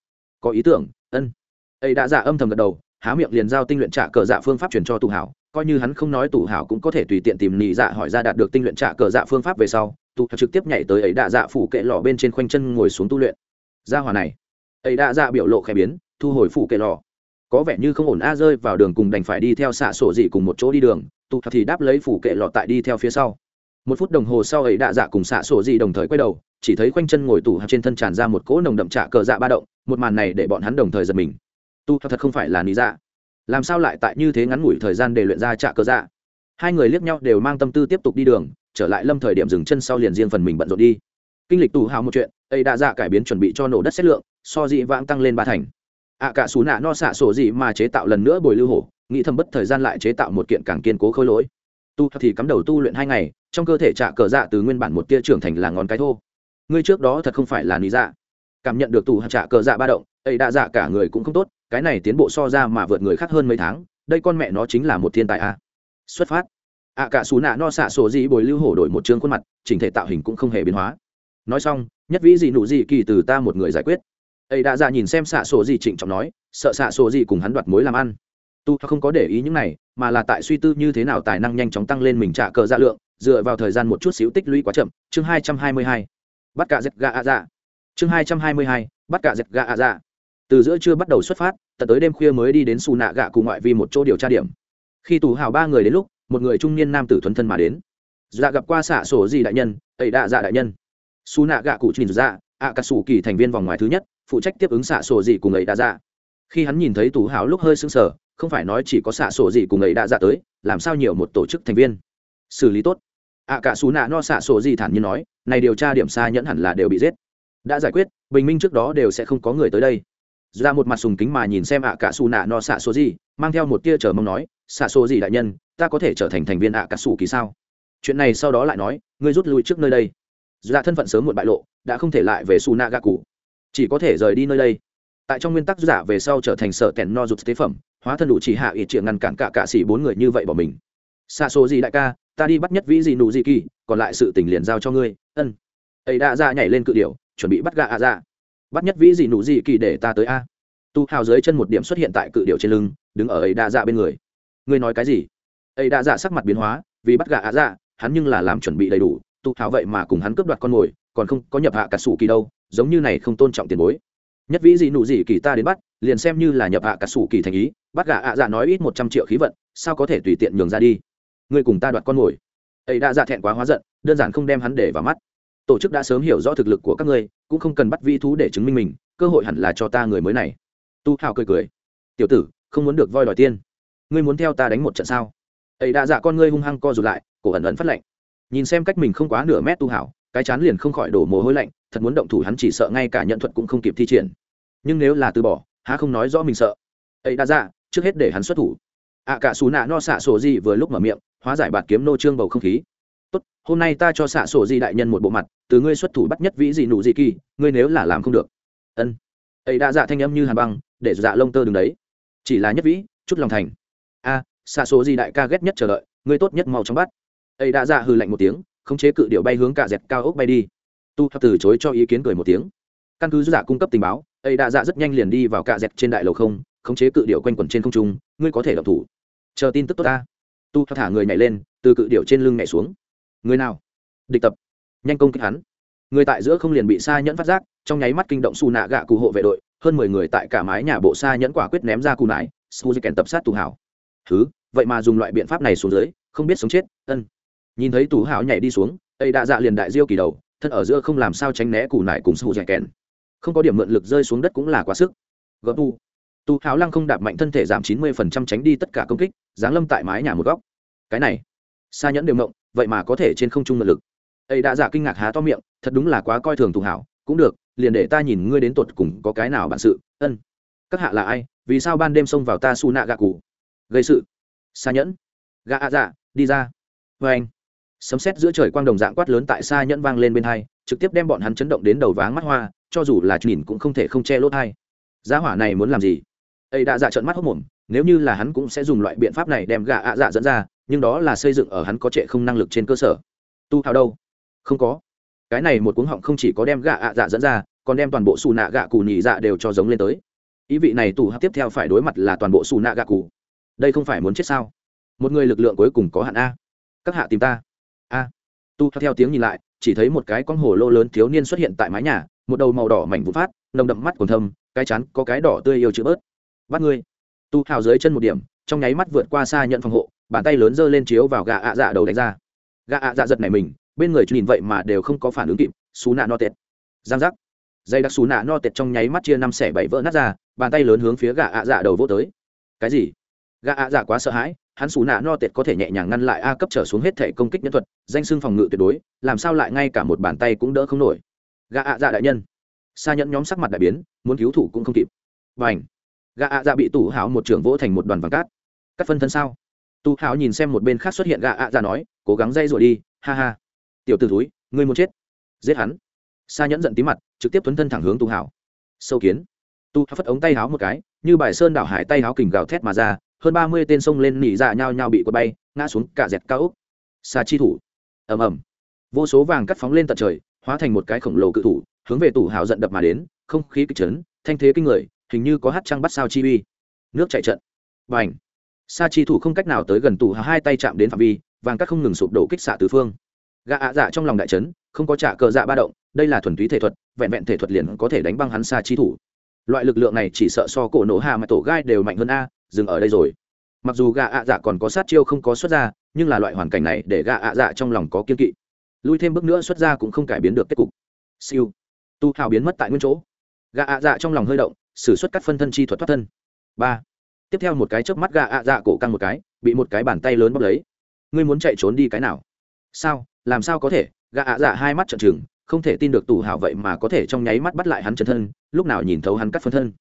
Có ý tưởng, ân. Ấy đã giả âm thầm gật đầu, há miệng liền giao tinh luyện trả cờ dạ phương pháp truyền cho tù hảo. Coi như hắn không nói tù hảo cũng có thể tùy tiện tìm nị dạ hỏi ra đạt được tinh luyện trả cờ dạ phương pháp về sau, tù trực tiếp nhảy tới ấy đạ dạ phủ kệ lò bên trên khoanh chân ngồi xuống tu luyện. Ra hòa này, ấy đạ dạ biểu lộ khẽ biến thu hồi phủ kệ lò. Có vẻ như không ổn a rơi vào đường cùng đành phải đi theo xạ sổ dị cùng một chỗ đi đường, tụ thì đáp lấy phủ kệ lọ tại đi theo phía sau. Một phút đồng hồ sau ấy đạ dạ cùng xạ sổ dị đồng thời quay đầu, chỉ thấy khoanh chân ngồi tủ trên thân tràn ra một cỗ nồng đậm trạ cờ dạ ba động, một màn này để bọn hắn đồng thời giật mình. Tu thật không phải là lý dạ. Làm sao lại tại như thế ngắn ngủi thời gian để luyện ra trạ cờ dạ? Hai người liếc nhau đều mang tâm tư tiếp tục đi đường, trở lại lâm thời điểm dừng chân sau liền riêng phần mình bận rộn đi. Kinh lịch tù hào một chuyện, ấy đã dạ cải biến chuẩn bị cho nổ đất xét lượng, so dị vãng tăng lên ba thành ạ cả xù nạ no xạ sổ gì mà chế tạo lần nữa bồi lưu hổ, nghĩ thầm bất thời gian lại chế tạo một kiện càng kiên cố khôi lỗi. Tu thì cắm đầu tu luyện hai ngày, trong cơ thể trạ cờ dạ từ nguyên bản một tia trưởng thành là ngón cái thô. Ngươi trước đó thật không phải là lý dạ. Cảm nhận được tù trạ cờ dạ ba động, ấy đã dạ cả người cũng không tốt, cái này tiến bộ so ra mà vượt người khác hơn mấy tháng, đây con mẹ nó chính là một thiên tài a. Xuất phát. Ạ cả xù nạ no xạ sổ gì bồi lưu hổ đổi một chương khuôn mặt, chỉnh thể tạo hình cũng không hề biến hóa. Nói xong, nhất vĩ gì nụ gì kỳ từ ta một người giải quyết ấy đã ra nhìn xem xạ sổ gì trịnh trọng nói, sợ xạ sổ gì cùng hắn đoạt mối làm ăn. Tu không có để ý những này, mà là tại suy tư như thế nào tài năng nhanh chóng tăng lên mình trả cờ dạ lượng, dựa vào thời gian một chút xíu tích lũy quá chậm. Chương hai trăm hai mươi hai. Bắt cả dẹp gà ạ dạ. Chương hai trăm hai mươi hai. Bắt cả dẹp gà ạ dạ. Từ giữa trưa bắt đầu xuất phát, tận tới đêm khuya mới đi đến xù nạ gạ cùng ngoại vi một chỗ điều tra điểm. Khi tù hào ba người đến lúc, một người trung niên nam tử thuần thân mà đến. Dạ gặp qua xạ sổ gì đại nhân ấy đạ dạ đại nhân. Xù nạ gạ cụ trình dạ ạ cà sủ kỳ thành viên vòng ngoài thứ nhất phụ trách tiếp ứng xạ sổ gì cùng ấy đã ra. Khi hắn nhìn thấy tù hào lúc hơi sững sờ, không phải nói chỉ có xạ sổ gì cùng ấy đã ra tới, làm sao nhiều một tổ chức thành viên? Xử lý tốt. Ạ cả xù nạ no xạ sổ gì thản nhiên nói, này điều tra điểm xa nhẫn hẳn là đều bị giết. Đã giải quyết, bình minh trước đó đều sẽ không có người tới đây. Ra một mặt sùng kính mà nhìn xem ạ cả xù nạ no xạ số gì, mang theo một tia chờ mong nói, xạ số gì đại nhân, ta có thể trở thành thành viên ạ cả xù kỳ sao? Chuyện này sau đó lại nói, ngươi rút lui trước nơi đây. Ra thân phận sớm một bại lộ, đã không thể lại về xù nạ gạ cụ chỉ có thể rời đi nơi đây. Tại trong nguyên tắc giả về sau trở thành sợ tèn no rụt tế phẩm, hóa thân đủ chỉ hạ ít chuyện ngăn cản cả cạ xỉ bốn người như vậy bỏ mình. Xa số gì đại ca, ta đi bắt nhất vĩ gì nụ gì kỳ, còn lại sự tình liền giao cho ngươi, ân. Ấy đã ra nhảy lên cự điệu chuẩn bị bắt gạ ạ ra bắt nhất vĩ gì nụ gì kỳ để ta tới a. Tu hào dưới chân một điểm xuất hiện tại cự điệu trên lưng, đứng ở ấy đã ra bên người. Ngươi nói cái gì? Ấy đã ra sắc mặt biến hóa, vì bắt gạ ạ ra hắn nhưng là làm chuẩn bị đầy đủ, tu hào vậy mà cùng hắn cướp đoạt con mồi còn không có nhập hạ cả sủ kỳ đâu, giống như này không tôn trọng tiền bối. Nhất vĩ gì nụ gì kỳ ta đến bắt, liền xem như là nhập hạ cả sủ kỳ thành ý, bắt gạ ạ dạ nói ít một trăm triệu khí vận, sao có thể tùy tiện nhường ra đi? Ngươi cùng ta đoạt con mồi. Ấy đã dạ thẹn quá hóa giận, đơn giản không đem hắn để vào mắt. Tổ chức đã sớm hiểu rõ thực lực của các ngươi, cũng không cần bắt vi thú để chứng minh mình, cơ hội hẳn là cho ta người mới này. Tu hào cười cười. Tiểu tử, không muốn được voi đòi tiên. Ngươi muốn theo ta đánh một trận sao? Ấy đã dạ con ngươi hung hăng co rụt lại, cổ ẩn ẩn phát lạnh nhìn xem cách mình không quá nửa mét tu hảo cái chán liền không khỏi đổ mồ hôi lạnh, thật muốn động thủ hắn chỉ sợ ngay cả nhận thuật cũng không kịp thi triển. Nhưng nếu là từ bỏ, há không nói rõ mình sợ. Ấy đã ra dạ, trước hết để hắn xuất thủ. Ạ cả xù nạ no xạ sổ gì vừa lúc mở miệng, hóa giải bạt kiếm nô trương bầu không khí. Tốt, hôm nay ta cho xạ sổ di đại nhân một bộ mặt, từ ngươi xuất thủ bắt nhất vĩ dị nụ dị kỳ, ngươi nếu là làm không được. Ân. Ấy đã dạ thanh âm như hàn băng, để dạ lông tơ đứng đấy. Chỉ là nhất vĩ, chút lòng thành. A xạ sổ di đại ca ghét nhất chờ đợi, ngươi tốt nhất mau chóng bắt. Ấy đã dạ hư lạnh một tiếng khống chế cự điệu bay hướng cả dẹt cao ốc bay đi. Tu từ chối cho ý kiến cười một tiếng. Căn cứ giả cung cấp tình báo, ấy đã dạ rất nhanh liền đi vào cả dẹt trên đại lầu không, khống chế cự điệu quanh quẩn trên không trung, ngươi có thể đọc thủ. Chờ tin tức tốt ta. Tu thả người nhảy lên, từ cự điệu trên lưng nhảy xuống. Người nào? Địch tập. Nhanh công kích hắn. Người tại giữa không liền bị xa nhẫn phát giác, trong nháy mắt kinh động xù nạ gạ cụ hộ vệ đội, hơn mười người tại cả mái nhà bộ xa nhẫn quả quyết ném ra cù nải suzy kèn tập sát tù hảo. Thứ, vậy mà dùng loại biện pháp này xuống dưới, không biết sống chết, ân nhìn thấy tù hảo nhảy đi xuống, ấy đã dạ liền đại diêu kỳ đầu, thân ở giữa không làm sao tránh né củ nải cùng suzy kèn. Không có điểm mượn lực rơi xuống đất cũng là quá sức. Gấp tu. Tu hảo lăng không đạp mạnh thân thể giảm chín mươi phần trăm tránh đi tất cả công kích, giáng lâm tại mái nhà một góc. Cái này xa nhẫn đều mộng, vậy mà có thể trên không trung mượn lực. Ấy đã dạ kinh ngạc há to miệng, thật đúng là quá coi thường tù hảo. Cũng được, liền để ta nhìn ngươi đến tột cùng có cái nào bản sự. Ân. Các hạ là ai? Vì sao ban đêm xông vào ta su nạ gạ cụ? Gây sự. Xa nhẫn. Gạ ạ dạ đi ra. Vê anh sấm xét giữa trời quang đồng dạng quát lớn tại xa nhẫn vang lên bên hai, trực tiếp đem bọn hắn chấn động đến đầu váng mắt hoa, cho dù là nhìn cũng không thể không che lỗ thai. Giá hỏa này muốn làm gì? Ấy đã dạ trợn mắt hốc mồm, nếu như là hắn cũng sẽ dùng loại biện pháp này đem gạ ạ dạ dẫn ra, nhưng đó là xây dựng ở hắn có trệ không năng lực trên cơ sở. Tu hào đâu? Không có. Cái này một cuống họng không chỉ có đem gạ ạ dạ dẫn ra, còn đem toàn bộ xù nạ gạ cù nhị dạ đều cho giống lên tới. Ý vị này tù hấp tiếp theo phải đối mặt là toàn bộ xù nạ gạ cù đây không phải muốn chết sao? Một người lực lượng cuối cùng có hạn a. Các hạ tìm ta a. Tu theo tiếng nhìn lại, chỉ thấy một cái con hồ lô lớn thiếu niên xuất hiện tại mái nhà, một đầu màu đỏ mảnh vụ phát, nồng đậm mắt còn thâm, cái chắn có cái đỏ tươi yêu chữ bớt. Bắt ngươi. Tu hào dưới chân một điểm, trong nháy mắt vượt qua xa nhận phòng hộ, bàn tay lớn giơ lên chiếu vào gà ạ dạ đầu đánh ra. Gà ạ dạ giật này mình, bên người nhìn vậy mà đều không có phản ứng kịp, xú nạ no tệt giang giác. Dây đặc xú nạ no tệt trong nháy mắt chia năm xẻ bảy vỡ nát ra, bàn tay lớn hướng phía gà ạ dạ đầu vô tới. Cái gì? Gà ạ dạ quá sợ hãi hắn xù nạ no tệt có thể nhẹ nhàng ngăn lại a cấp trở xuống hết thể công kích nhân thuật, danh xưng phòng ngự tuyệt đối, làm sao lại ngay cả một bàn tay cũng đỡ không nổi. Gà ạ dạ đại nhân. Xa nhẫn nhóm sắc mặt đại biến, muốn cứu thủ cũng không kịp. Và ảnh gà ạ dạ bị tủ hảo một trưởng vỗ thành một đoàn vàng cát. Cắt phân thân sao? Tu hảo nhìn xem một bên khác xuất hiện gà ạ dạ nói, cố gắng dây rồi đi, ha ha. Tiểu t ử túi ngươi muốn chết. Giết hắn. Sa nhẫn giận tí mặt, trực tiếp tuấn thân thẳng hướng tu hảo. Sâu kiến. Tu hảo phất ống tay háo một cái, như bài sơn đảo hải tay háo kình gào thét mà ra hơn ba mươi tên sông lên nỉ dạ nhao nhao bị quật bay, ngã xuống cả dẹt cao ốc. Xa chi thủ. Ầm ầm. Vô số vàng cắt phóng lên tận trời, hóa thành một cái khổng lồ cự thủ, hướng về tủ hào giận đập mà đến, không khí kịch chấn, thanh thế kinh người, hình như có hát trăng bắt sao chi uy. Nước chạy trận. Bành. ảnh sa chi thủ không cách nào tới gần tủ hào, hai tay chạm đến phạm vi, vàng cắt không ngừng sụp đổ kích xạ tứ phương. Gã ạ dạ trong lòng đại trấn không có trả cờ dạ ba động, đây là thuần túy thể thuật, vẹn vẹn thể thuật liền có thể đánh băng hắn sa chi thủ. Loại lực lượng này chỉ sợ so cổ nổ hạ mà tổ gai đều mạnh hơn a dừng ở đây rồi. Mặc dù gạ ạ dạ còn có sát chiêu không có xuất ra, nhưng là loại hoàn cảnh này để gạ ạ dạ trong lòng có kiên kỵ. Lui thêm bước nữa xuất ra cũng không cải biến được kết cục. Siêu. Tu hào biến mất tại nguyên chỗ. Gạ ạ dạ trong lòng hơi động s ử suất cắt phân thân chi thuật thoát thân. Ba. Tiếp theo một cái chớp mắt gạ ạ dạ cổ căng một cái, bị một cái bàn tay lớn bóc lấy. Ngươi muốn chạy trốn đi cái nào? Sao? Làm sao có thể? Gạ ạ dạ hai mắt trợn trừng, không thể tin được tù hào vậy mà có thể trong nháy mắt bắt lại hắn chân thân, lúc nào nhìn thấu hắn cắt phân thân.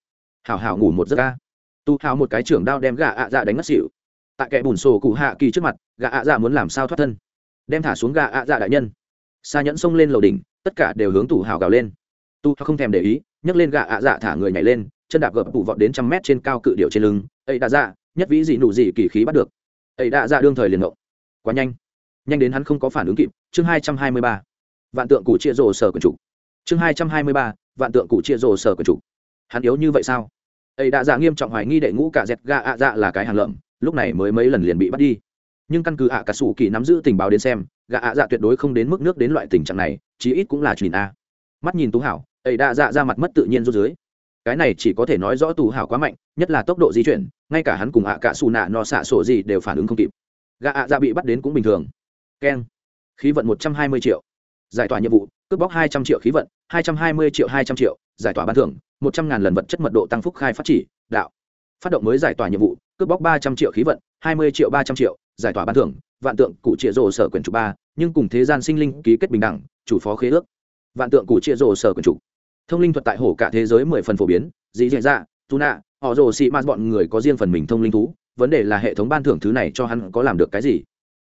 Hào hào ngủ một giấc ca tu hào một cái trưởng đao đem gà ạ dạ đánh ngất xỉu. Tại kẻ bùn sổ cụ hạ kỳ trước mặt gà ạ dạ muốn làm sao thoát thân? Đem thả xuống gà ạ dạ đại nhân. Xa nhẫn xông lên lầu đỉnh, tất cả đều hướng tù hào gào lên. Tu không thèm để ý, nhấc lên gà ạ dạ thả người nhảy lên, chân đạp gập tủ vọt đến trăm mét trên cao cự điệu trên lưng. Ấy đã dạ nhất vĩ gì nụ gì kỳ khí bắt được. Ấy đã dạ đương thời liền động quá nhanh. Nhanh đến hắn không có phản ứng kịp. Chương hai trăm hai mươi ba. Vạn tượng cụ chia rồ sở quần chủ. Chương hai trăm hai mươi ba, vạn tượng cụ chia rồ sở quần chủ. Hắn yếu như vậy sao? Ấy đã dạ nghiêm trọng hoài nghi đệ ngũ cả dẹt gà ạ dạ là cái hàng lợm, lúc này mới mấy lần liền bị bắt đi. Nhưng căn cứ ạ cả sủ kỳ nắm giữ tình báo đến xem, gà ạ dạ tuyệt đối không đến mức nước đến loại tình trạng này, chí ít cũng là nhìn a. Mắt nhìn tú hảo ấy đã dạ ra mặt mất tự nhiên rút dưới. Cái này chỉ có thể nói rõ tú hảo quá mạnh, nhất là tốc độ di chuyển, ngay cả hắn cùng ạ cả xù nạ no xạ sổ gì đều phản ứng không kịp. Gạ ạ dạ bị bắt đến cũng bình thường. Keng. Khí vận một trăm hai mươi triệu. Giải tỏa nhiệm vụ, cướp bóc hai trăm triệu khí vận, hai trăm hai mươi triệu hai trăm triệu, giải tỏa ban thưởng một trăm ngàn lần vật chất mật độ tăng phúc khai phát chỉ, đạo. Phát động mới giải tỏa nhiệm vụ, cướp bóc ba trăm triệu khí vận, hai mươi triệu ba trăm triệu, giải tỏa ban thưởng, vạn tượng cụ trịa rồ sở quyền chủ ba, nhưng cùng thế gian sinh linh ký kết bình đẳng, chủ phó khế ước. Vạn tượng cụ trịa rồ sở quyền chủ. Thông linh thuật tại hổ cả thế giới mười phần phổ biến, dĩ dạ dạ tu nạ, họ rồ xị mạt bọn người có riêng phần mình thông linh thú, vấn đề là hệ thống ban thưởng thứ này cho hắn có làm được cái gì?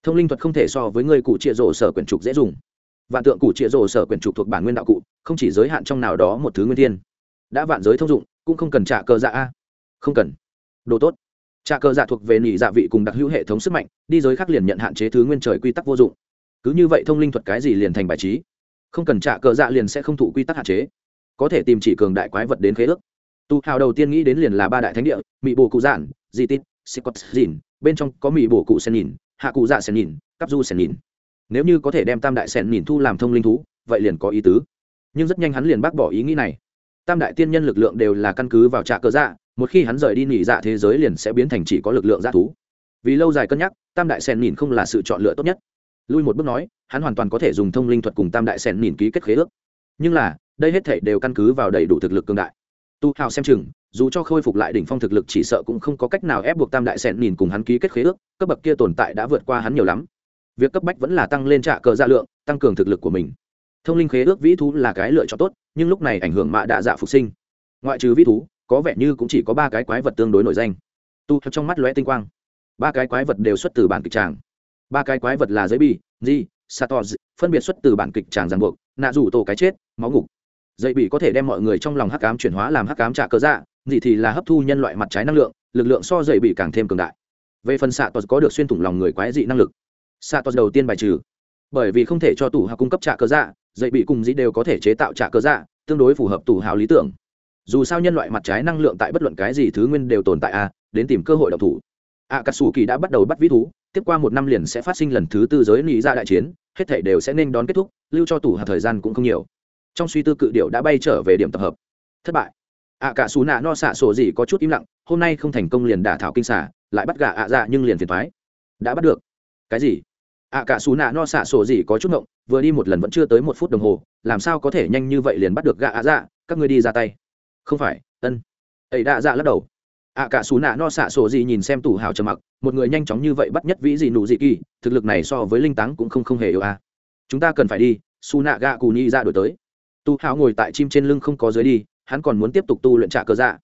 Thông linh thuật không thể so với người cụ trịa rồ sở quyển trục dễ dùng. Vạn tượng cụ trịa rồ sở quyển trục thuộc bản nguyên đạo cụ, không chỉ giới hạn trong nào đó một thứ nguyên thiên đã vạn giới thông dụng, cũng không cần trả cờ dạ a. Không cần. Đồ tốt. Trả cờ dạ thuộc về nỉ dạ vị cùng đặc hữu hệ thống sức mạnh, đi giới khác liền nhận hạn chế thứ nguyên trời quy tắc vô dụng. Cứ như vậy thông linh thuật cái gì liền thành bài trí. Không cần trả cờ dạ liền sẽ không thụ quy tắc hạn chế. Có thể tìm chỉ cường đại quái vật đến khế ước. Tu hào đầu tiên nghĩ đến liền là ba đại thánh địa mỹ bồ cụ giản di tít sikot dìn. Bên trong có mỹ bồ cụ sen nhìn, hạ cụ dạ sen nhìn cắp du sen nhìn. Nếu như có thể đem tam đại sen nhìn thu làm thông linh thú, vậy liền có ý tứ. Nhưng rất nhanh hắn liền bác bỏ ý nghĩ này tam đại tiên nhân lực lượng đều là căn cứ vào trạ cơ dạ một khi hắn rời đi nỉ dạ thế giới liền sẽ biến thành chỉ có lực lượng g thú. Vì lâu dài cân nhắc, tam đại sen nhìn không là sự chọn lựa tốt nhất. Lui một bước nói, hắn hoàn toàn có thể dùng thông linh thuật cùng tam đại sen nhìn ký kết khế ước. Nhưng là, đây hết thể đều căn cứ vào đầy đủ thực lực cương đại. Tu hào xem chừng, dù cho khôi phục lại đỉnh phong thực lực chỉ sợ cũng không có cách nào ép buộc tam đại sen nhìn cùng hắn ký kết khế ước, cấp bậc kia tồn tại đã vượt qua hắn nhiều lắm. Việc cấp bách vẫn là tăng lên trạ cờ dạ lượng, tăng cường thực lực của mình. Thông linh khế ước vĩ thú là cái lựa chọn tốt nhưng lúc này ảnh hưởng mạ đạ dạ phục sinh. Ngoại trừ vĩ thú, có vẻ như cũng chỉ có ba cái quái vật tương đối nổi danh. Tu trong mắt lóe tinh quang. Ba cái quái vật đều xuất từ bản kịch tràng. Ba cái quái vật là giấy bì di satos phân biệt xuất từ bản kịch tràng giàn buộc, nạ rủ tổ cái chết, máu ngục. Dây bị có thể đem mọi người trong lòng hắc cám chuyển hóa làm hắc cám trả cơ dạ gì thì là hấp thu nhân loại mặt trái năng lượng, lực lượng so dây bị càng thêm cường đại. Về phần xạ tos có được xuyên thủng lòng người quái dị năng lực. Xạ tos đầu tiên bài trừ. Bởi vì không thể cho tủ hạc cung cấp trả cơ dạ dây bị cùng dĩ đều có thể chế tạo trả cơ dạ tương đối phù hợp tù hào lý tưởng. Dù sao nhân loại mặt trái năng lượng tại bất luận cái gì thứ nguyên đều tồn tại a à, đến tìm cơ hội độc thủ. A cà sù kỳ đã bắt đầu bắt vĩ thú tiếp qua một năm liền sẽ phát sinh lần thứ tư giới lý ra dạ đại chiến hết thể đều sẽ nên đón kết thúc lưu cho tù hào thời gian cũng không nhiều. Trong suy tư cự điệu đã bay trở về điểm tập hợp. Thất bại. Ạ cả xù nạ no xạ sổ gì có chút im lặng hôm nay không thành công liền đả thảo kinh xả lại bắt gà ạ dạ nhưng liền phiền thoái đã bắt được. Cái gì? Ạ cả xù nạ no xạ sổ gì có chút ngộng, vừa đi một lần vẫn chưa tới một phút đồng hồ, làm sao có thể nhanh như vậy liền bắt được gạ ạ dạ các ngươi đi ra tay. Không phải, ân. Ấy đã dạ lắc đầu. ạ cả xù nạ no xạ sổ gì nhìn xem tủ hào trầm mặc, một người nhanh chóng như vậy bắt nhất vĩ gì nụ dị kỳ, thực lực này so với linh táng cũng không không hề yêu a à. chúng ta cần phải đi, xù nạ gạ cù nhi ra đổi tới. Tu hào ngồi tại chim trên lưng không có dưới đi, hắn còn muốn tiếp tục tu luyện trạ cơ dạ.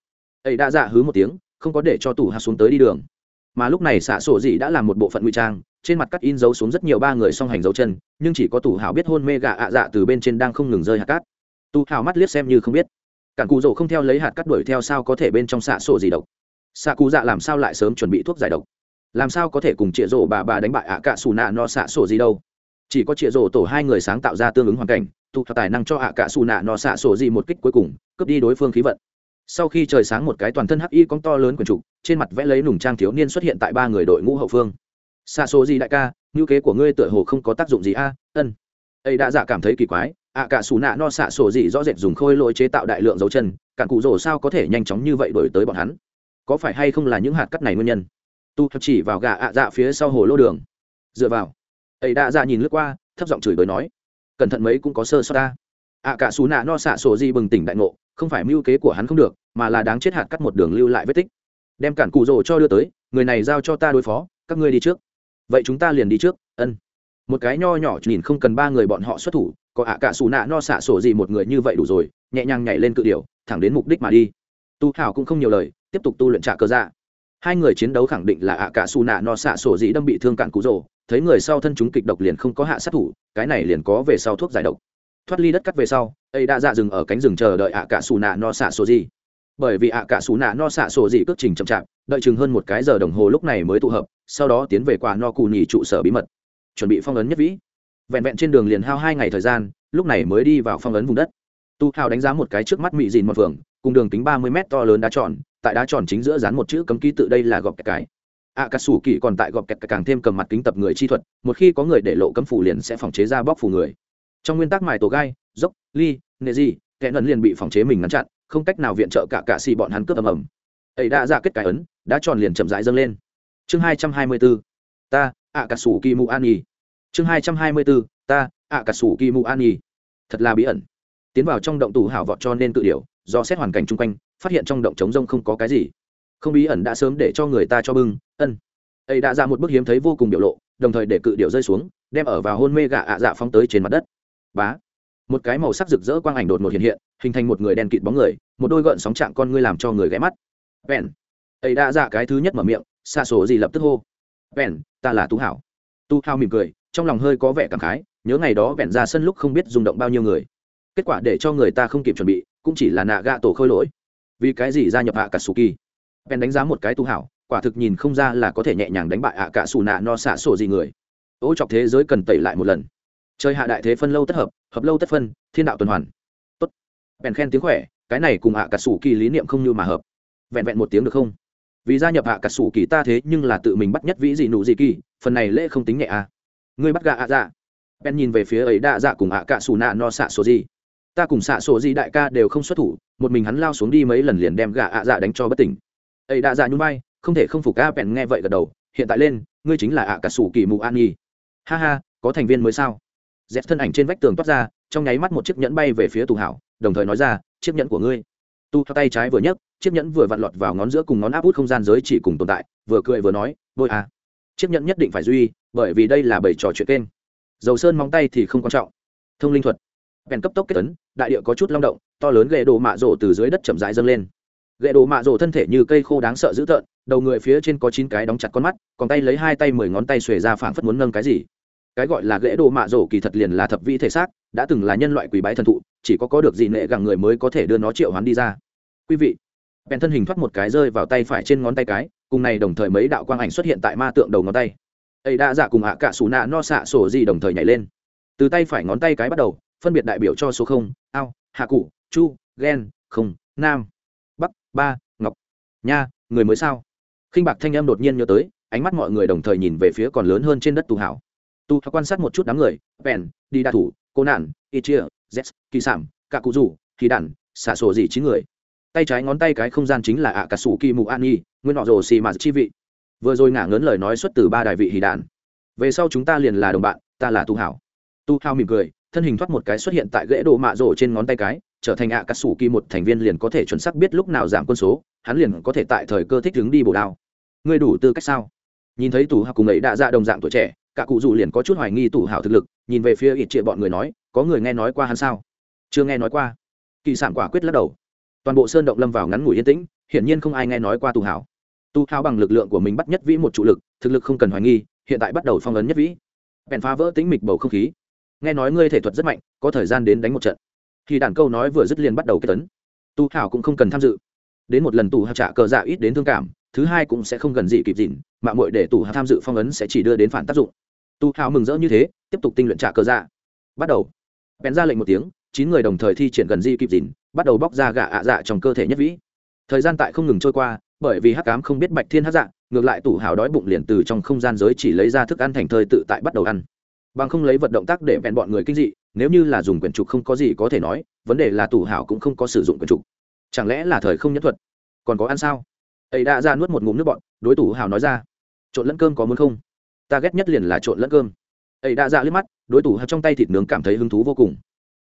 Ấy đã dạ hứ một tiếng, không có để cho tủ hào xuống tới đi đường. Mà lúc này xạ sổ dị đã làm một bộ phận nguy trang trên mặt cắt in dấu xuống rất nhiều ba người song hành dấu chân, nhưng chỉ có tù hào biết hôn mê gạ ạ dạ từ bên trên đang không ngừng rơi hạt cát. Tu hào mắt liếc xem như không biết. Cản cụ rổ không theo lấy hạt cắt đuổi theo sao có thể bên trong xạ sổ gì độc? Xạ cụ dạ làm sao lại sớm chuẩn bị thuốc giải độc? Làm sao có thể cùng chịa rổ bà bà đánh bại ạ cạ xù nạ no xạ sổ gì đâu? Chỉ có chịa rổ tổ hai người sáng tạo ra tương ứng hoàn cảnh, tụ tài năng cho ạ cạ xù nạ no xạ sổ gì một kích cuối cùng, cướp đi đối phương khí vận. Sau khi trời sáng một cái toàn thân hắc y cong to lớn quần trục trên mặt vẽ lấy nùng trang thiếu niên xuất hiện tại ba người đội ngũ hậu phương xa số gì đại ca, ngữ kế của ngươi tựa hồ không có tác dụng gì a? Ân. Ấy đã giả cảm thấy kỳ quái, ạ cả xù nạ no xạ sổ gì rõ rệt dùng khôi lỗi chế tạo đại lượng dấu chân cạn cụ rổ sao có thể nhanh chóng như vậy đổi tới bọn hắn? Có phải hay không là những hạt cắt này nguyên nhân? Tu chỉ vào gà ạ dạ phía sau hồ lô đường. Dựa vào. Ấy đã dạ nhìn lướt qua, thấp giọng chửi bới nói. Cẩn thận mấy cũng có sơ sót ta. Ạ cả xù nạ no xạ sổ gì bừng tỉnh đại ngộ, không phải mưu kế của hắn không được, mà là đáng chết hạt cắt một đường lưu lại vết tích. Đem cản cụ rổ cho đưa tới, người này giao cho ta đối phó, các ngươi đi trước vậy chúng ta liền đi trước, ân. Một cái nho nhỏ nhìn không cần ba người bọn họ xuất thủ, có ạ cả xù nạ no xạ sổ gì một người như vậy đủ rồi, nhẹ nhàng nhảy lên cự điều thẳng đến mục đích mà đi. Tu hảo cũng không nhiều lời, tiếp tục tu luyện trả cơ dạ. Hai người chiến đấu khẳng định là ạ cả xù nạ no xạ sổ gì đâm bị thương cạn cú rồ, thấy người sau thân chúng kịch độc liền không có hạ sát thủ, cái này liền có về sau thuốc giải độc. Thoát ly đất cắt về sau, ấy đã dạ dừng ở cánh rừng chờ đợi ạ cả xù nạ no xạ sổ gì. Bởi vì ạ cả xù nạ no xạ sổ gì cước trình chậm chạp, đợi chừng hơn một cái giờ đồng hồ lúc này mới tụ hợp sau đó tiến về quả no cù nhì trụ sở bí mật, chuẩn bị phong ấn nhất vĩ. Vẹn vẹn trên đường liền hao hai ngày thời gian, lúc này mới đi vào phong ấn vùng đất. Tu hào đánh giá một cái trước mắt mị dìn một phường, cùng đường kính ba mươi m to lớn đá tròn, tại đá tròn chính giữa dán một chữ cấm ký tự đây là gọp kẹt cái. A cà sủ kỳ còn tại gọp kẹt càng thêm cầm mặt kính tập người chi thuật, một khi có người để lộ cấm phủ liền sẽ phòng chế ra bóc phủ người. Trong nguyên tắc mài tổ gai, dốc, ly, nệ di kẽ ấn liền bị phòng chế mình ngăn chặn, không cách nào viện trợ cả cả xì bọn hắn cướp ầm ầm. Ấy đã ra kết cái ấn, đá tròn liền chậm rãi dâng lên chương hai trăm hai mươi bốn ta ạ cà sủ kỳ mù an nhi chương hai trăm hai mươi bốn ta ạ cà sủ kỳ mù an nhi thật là bí ẩn. Tiến vào trong động tủ hảo vọt cho nên tự điều, do xét hoàn cảnh chung quanh, phát hiện trong động trống rông không có cái gì. Không bí ẩn đã sớm để cho người ta cho bưng, ân. Ấy đã ra một bức hiếm thấy vô cùng biểu lộ, đồng thời để cự điệu rơi xuống, đem ở vào hôn mê gạ ạ dạ phóng tới trên mặt đất. Bá. Một cái màu sắc rực rỡ quang ảnh đột ngột hiện hiện, hình thành một người đen kịt bóng người, một đôi gợn sóng trạng con ngươi làm cho người ghé mắt. Vẹn. Ấy đã ra cái thứ nhất mở miệng xa sổ gì lập tức hô. Vẹn, ta là tú hảo. Tu hao mỉm cười, trong lòng hơi có vẻ cảm khái, nhớ ngày đó vẹn ra sân lúc không biết rung động bao nhiêu người. Kết quả để cho người ta không kịp chuẩn bị, cũng chỉ là nạ gạ tổ khôi lỗi. Vì cái gì gia nhập hạ cả sù kỳ? Vẹn đánh giá một cái tu hảo, quả thực nhìn không ra là có thể nhẹ nhàng đánh bại hạ cả sù nạ no xạ sổ gì người. Ô chọc thế giới cần tẩy lại một lần. Chơi hạ đại thế phân lâu tất hợp hợp lâu tất phân, thiên đạo tuần hoàn. Tốt. Vẹn khen tiếng khỏe, cái này cùng hạ cả sủ kỳ lý niệm không như mà hợp. Vẹn vẹn một tiếng được không? Vì gia nhập hạ cả sủ kỳ ta thế nhưng là tự mình bắt nhất vĩ gì nụ gì kỳ, phần này lễ không tính nhẹ à. Ngươi bắt gà ạ dạ. Ben nhìn về phía ấy đạ dạ cùng ạ cả sủ nạ no xạ số gì. Ta cùng xạ số gì đại ca đều không xuất thủ, một mình hắn lao xuống đi mấy lần liền đem gà ạ dạ đánh cho bất tỉnh. Ấy đạ dạ nhún vai, không thể không phục a bèn nghe vậy gật đầu. Hiện tại lên, ngươi chính là ạ cả sủ kỳ mù an nhi. Ha ha, có thành viên mới sao? Dẹp thân ảnh trên vách tường toát ra, trong nháy mắt một chiếc nhẫn bay về phía tù hảo, đồng thời nói ra, chiếc nhẫn của ngươi tu tay trái vừa nhấc, chiếc nhẫn vừa vặn lọt vào ngón giữa cùng ngón áp út không gian giới chỉ cùng tồn tại, vừa cười vừa nói, bôi à chiếc nhẫn nhất định phải duy, bởi vì đây là bảy trò chuyện kênh. Dầu sơn móng tay thì không quan trọng. Thông linh thuật. Bèn cấp tốc kết tấn đại địa có chút long động, to lớn gậy đồ mạ rổ từ dưới đất chậm rãi dâng lên. Gậy đồ mạ rổ thân thể như cây khô đáng sợ dữ tợn, đầu người phía trên có chín cái đóng chặt con mắt, còn tay lấy hai tay mười ngón tay xuề ra phảng phất muốn nâng cái gì. Cái gọi là gậy đồ mạ rổ kỳ thật liền là thập vị thể xác, đã từng là nhân loại quý bái thần thụ chỉ có có được gì nệ gặng người mới có thể đưa nó triệu hoán đi ra. Quý vị, bèn thân hình thoát một cái rơi vào tay phải trên ngón tay cái, cùng này đồng thời mấy đạo quang ảnh xuất hiện tại ma tượng đầu ngón tay. Ấy đã giả cùng ạ cả xù nạ no xạ sổ gì đồng thời nhảy lên. Từ tay phải ngón tay cái bắt đầu, phân biệt đại biểu cho số không, ao, hạ cụ, chu ghen không, nam, bắc, ba, ngọc, nha, người mới sao? Khinh bạc thanh âm đột nhiên nhớ tới, ánh mắt mọi người đồng thời nhìn về phía còn lớn hơn trên đất tù hảo. Tu quan sát một chút đám người, bèn, đi đa thủ, cô nạn, y chia z kỳ sản cả cụ rủ kỳ đản, xả sổ gì chín người. Tay trái ngón tay cái không gian chính là ạ cà sủ kỳ mù an nhi, nguyên họ rồ xì mà chi vị. Vừa rồi ngả ngớn lời nói xuất từ ba đại vị hì đàn về sau chúng ta liền là đồng bạn, ta là tu hảo. Tu hảo mỉm cười, thân hình thoát một cái xuất hiện tại ghế đồ mạ rổ trên ngón tay cái, trở thành ạ cà sủ kỳ một thành viên liền có thể chuẩn xác biết lúc nào giảm quân số, hắn liền có thể tại thời cơ thích đứng đi bổ đao. Ngươi đủ tư cách sao? Nhìn thấy tù hào cùng ấy đã ra đồng dạng tuổi trẻ, cả cụ dù liền có chút hoài nghi tù hào thực lực, nhìn về phía ít trịa bọn người nói có người nghe nói qua hắn sao? Chưa nghe nói qua. Kỳ sản quả quyết lắc đầu. Toàn bộ sơn động lâm vào ngắn ngủi yên tĩnh, hiển nhiên không ai nghe nói qua tù hảo. Tu hào bằng lực lượng của mình bắt nhất vĩ một trụ lực, thực lực không cần hoài nghi, hiện tại bắt đầu phong ấn nhất vĩ. Bèn phá vỡ tĩnh mịch bầu không khí. Nghe nói ngươi thể thuật rất mạnh, có thời gian đến đánh một trận. Khi đàn câu nói vừa dứt liền bắt đầu kết tấn. Tu hảo cũng không cần tham dự. Đến một lần tù hào trả cờ dạ ít đến thương cảm, thứ hai cũng sẽ không gần gì kịp dịn, mạng mội để tù hào tham dự phong ấn sẽ chỉ đưa đến phản tác dụng. Tu hào mừng rỡ như thế, tiếp tục tinh luyện trả cờ dạ. Bắt đầu bèn ra lệnh một tiếng, chín người đồng thời thi triển gần di kịp dìn, bắt đầu bóc ra gà ạ dạ trong cơ thể nhất vĩ. Thời gian tại không ngừng trôi qua, bởi vì hắc cám không biết bạch thiên hắc dạ ngược lại tủ hào đói bụng liền từ trong không gian giới chỉ lấy ra thức ăn thành thời tự tại bắt đầu ăn. Bằng không lấy vật động tác để bèn bọn người kinh dị, nếu như là dùng quyển trục không có gì có thể nói, vấn đề là tủ hào cũng không có sử dụng quyển trục. Chẳng lẽ là thời không nhất thuật? Còn có ăn sao? Ấy đã ra nuốt một ngụm nước bọn, đối tủ hào nói ra. Trộn lẫn cơm có muốn không? Ta ghét nhất liền là trộn lẫn cơm ấy đã dạ liếc mắt, đối thủ hào trong tay thịt nướng cảm thấy hứng thú vô cùng.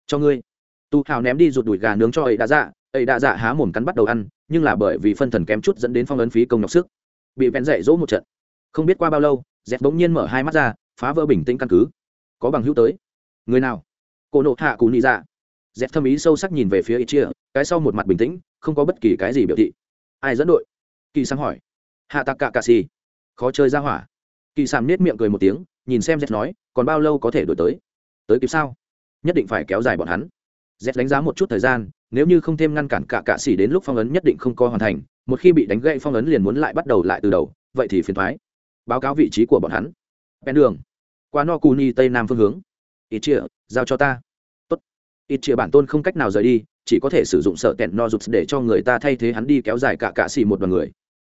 Cho ngươi. Tu hào ném đi rụt đùi gà nướng cho ấy đã dạ. Ấy đã dạ há mồm cắn bắt đầu ăn, nhưng là bởi vì phân thần kém chút dẫn đến phong ấn phí công nhọc sức. Bị vẹn dạy dỗ một trận. Không biết qua bao lâu, dẹp bỗng nhiên mở hai mắt ra, phá vỡ bình tĩnh căn cứ. Có bằng hữu tới. Người nào? Cô nộ hạ cù nị dạ. Dẹp thâm ý sâu sắc nhìn về phía ít chia cái sau một mặt bình tĩnh, không có bất kỳ cái gì biểu thị. Ai dẫn đội? Kỳ sang hỏi. Hạ tạc cạ cà xì. Khó chơi ra hỏa kỳ sàm nết miệng cười một tiếng, nhìn xem dẹp nói, còn bao lâu có thể đổi tới? Tới kịp sao? Nhất định phải kéo dài bọn hắn. Z đánh giá một chút thời gian, nếu như không thêm ngăn cản cả cạ xỉ đến lúc phong ấn nhất định không có hoàn thành, một khi bị đánh gậy phong ấn liền muốn lại bắt đầu lại từ đầu, vậy thì phiền thoái. Báo cáo vị trí của bọn hắn. Bèn đường. Qua no cu ni tây nam phương hướng. Ít chia giao cho ta. Tốt. Ít chia bản tôn không cách nào rời đi, chỉ có thể sử dụng sợ tẹn no rụt để cho người ta thay thế hắn đi kéo dài cả cạ xỉ một đoàn người.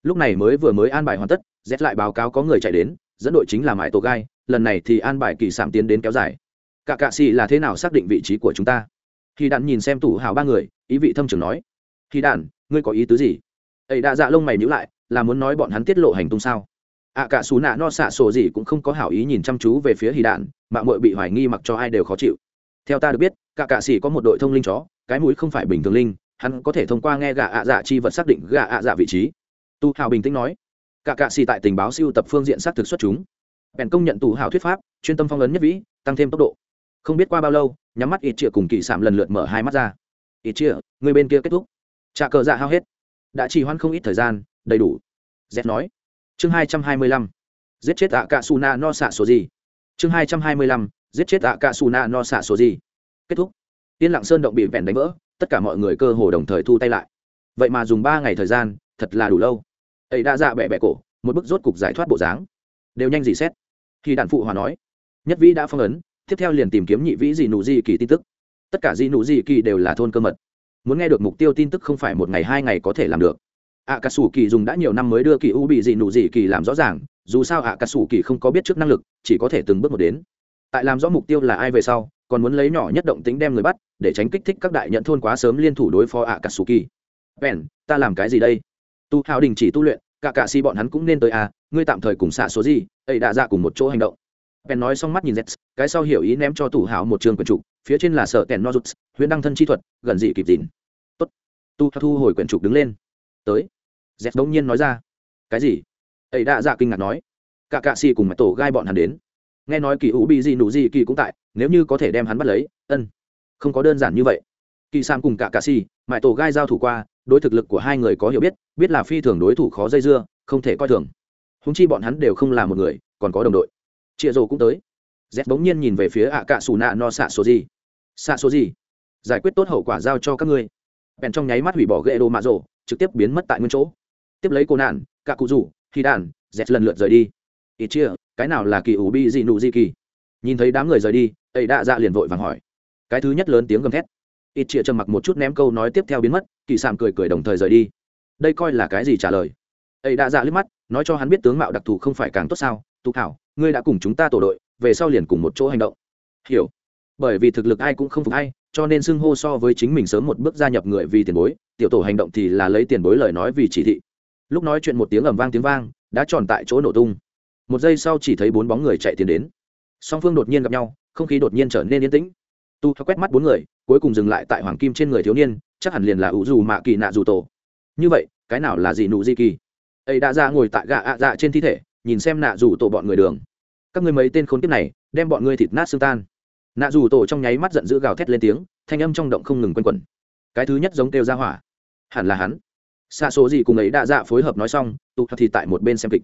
Lúc này mới vừa mới an bài hoàn tất, z lại báo cáo có người chạy đến dẫn đội chính là mãi tổ gai, lần này thì an bài kỳ sảm tiến đến kéo dài. Cả cạ xì là thế nào xác định vị trí của chúng ta? Khi đạn nhìn xem tủ hào ba người, ý vị thâm trường nói. Khi đạn, ngươi có ý tứ gì? Ấy đã dạ lông mày nhữ lại, là muốn nói bọn hắn tiết lộ hành tung sao? Ạ cả xù nạ no xạ sổ gì cũng không có hảo ý nhìn chăm chú về phía hy đạn, mạng mội bị hoài nghi mặc cho ai đều khó chịu. Theo ta được biết, cả cạ xỉ có một đội thông linh chó, cái mũi không phải bình thường linh, hắn có thể thông qua nghe gà ạ dạ chi vật xác định gà ạ dạ vị trí. Tu hào bình tĩnh nói cả cạ xì tại tình báo siêu tập phương diện xác thực xuất chúng. Bèn công nhận tù hào thuyết pháp, chuyên tâm phong ấn nhất vĩ, tăng thêm tốc độ. Không biết qua bao lâu, nhắm mắt ít chia cùng kỳ sạm lần lượt mở hai mắt ra. Ít chia người bên kia kết thúc. Trà cờ dạ hao hết. Đã trì hoãn không ít thời gian, đầy đủ. Z nói. Chương hai trăm hai mươi lăm. Giết chết ạ cạ xù na no xạ số gì? Chương hai trăm hai mươi lăm. Giết chết ạ cạ xù na no xạ số gì? Kết thúc. Yên lặng sơn động bị vẹn đánh vỡ, tất cả mọi người cơ hồ đồng thời thu tay lại. Vậy mà dùng ba ngày thời gian, thật là đủ lâu ấy đã dạ bẹ bẹ cổ, một bức rốt cục giải thoát bộ dáng. Đều nhanh gì xét. Khi đàn phụ hòa nói, nhất vĩ đã phong ấn, tiếp theo liền tìm kiếm nhị vĩ gì nụ gì kỳ tin tức. Tất cả gì nụ gì kỳ đều là thôn cơ mật. Muốn nghe được mục tiêu tin tức không phải một ngày hai ngày có thể làm được. Ạ cà sủ kỳ dùng đã nhiều năm mới đưa kỳ u bị gì nụ gì kỳ làm rõ ràng, dù sao ạ cà sủ kỳ không có biết trước năng lực, chỉ có thể từng bước một đến. Tại làm rõ mục tiêu là ai về sau, còn muốn lấy nhỏ nhất động tính đem người bắt, để tránh kích thích các đại nhận thôn quá sớm liên thủ đối phó ạ cà sủ kỳ bèn, ta làm cái gì đây? Tu hào đình chỉ tu luyện, cả cạ si bọn hắn cũng nên tới à ngươi tạm thời cùng xạ số gì, ấy đã ra cùng một chỗ hành động. Bèn nói xong mắt nhìn z cái sau hiểu ý ném cho tủ hào một trường quyển trục, phía trên là sở tèn nozuts, huyễn đăng thân chi thuật, gần dị kịp dìn tốt. Tu thu hồi quyển trục đứng lên. Tới. Z đống nhiên nói ra. Cái gì? Ấy đã ra kinh ngạc nói. Cả cạ si cùng mặt tổ gai bọn hắn đến. Nghe nói kỳ ủ bị gì nụ gì kỳ cũng tại, nếu như có thể đem hắn bắt lấy, ân. Không có đơn giản như vậy kỳ sam cùng cả cà si, mãi tổ gai giao thủ qua, đối thực lực của hai người có hiểu biết biết là phi thường đối thủ khó dây dưa, không thể coi thường. Húng chi bọn hắn đều không là một người, còn có đồng đội. Chịa rồ cũng tới. Z bỗng nhiên nhìn về phía ạ cạ xù nạ no xạ số gì. Xạ số gì? Giải quyết tốt hậu quả giao cho các ngươi. Bèn trong nháy mắt hủy bỏ ghệ đồ mạ rồ, trực tiếp biến mất tại nguyên chỗ. Tiếp lấy cô nạn, cả cụ rủ, khi đàn, z lần lượt rời đi. Ít chia cái nào là kỳ ủ bi dị nụ di kỳ? Nhìn thấy đám người rời đi ấy đạ dạ liền vội vàng hỏi. Cái thứ nhất lớn tiếng gầm thét ít chĩa trầm mặc một chút ném câu nói tiếp theo biến mất, kỳ sàm cười cười đồng thời rời đi. Đây coi là cái gì trả lời? Ấy đã dạ liếc mắt, nói cho hắn biết tướng mạo đặc thù không phải càng tốt sao? Tục thảo, ngươi đã cùng chúng ta tổ đội, về sau liền cùng một chỗ hành động. Hiểu. Bởi vì thực lực ai cũng không phục ai, cho nên xưng hô so với chính mình sớm một bước gia nhập người vì tiền bối, tiểu tổ hành động thì là lấy tiền bối lời nói vì chỉ thị. Lúc nói chuyện một tiếng ầm vang tiếng vang, đã tròn tại chỗ nổ tung. Một giây sau chỉ thấy bốn bóng người chạy tiến đến. Song phương đột nhiên gặp nhau, không khí đột nhiên trở nên yên tĩnh tu quét mắt bốn người, cuối cùng dừng lại tại hoàng kim trên người thiếu niên, chắc hẳn liền là ủ dù mạ kỳ nạ dù tổ. Như vậy, cái nào là gì nụ di kỳ? Ấy đã ra ngồi tại gạ ạ dạ trên thi thể, nhìn xem nạ dù tổ bọn người đường. Các ngươi mấy tên khốn kiếp này, đem bọn ngươi thịt nát xương tan. Nạ dù tổ trong nháy mắt giận dữ gào thét lên tiếng, thanh âm trong động không ngừng quanh quẩn. Cái thứ nhất giống kêu ra hỏa. Hẳn là hắn. Xa số gì cùng ấy đã dạ phối hợp nói xong, tụ thì tại một bên xem kịch.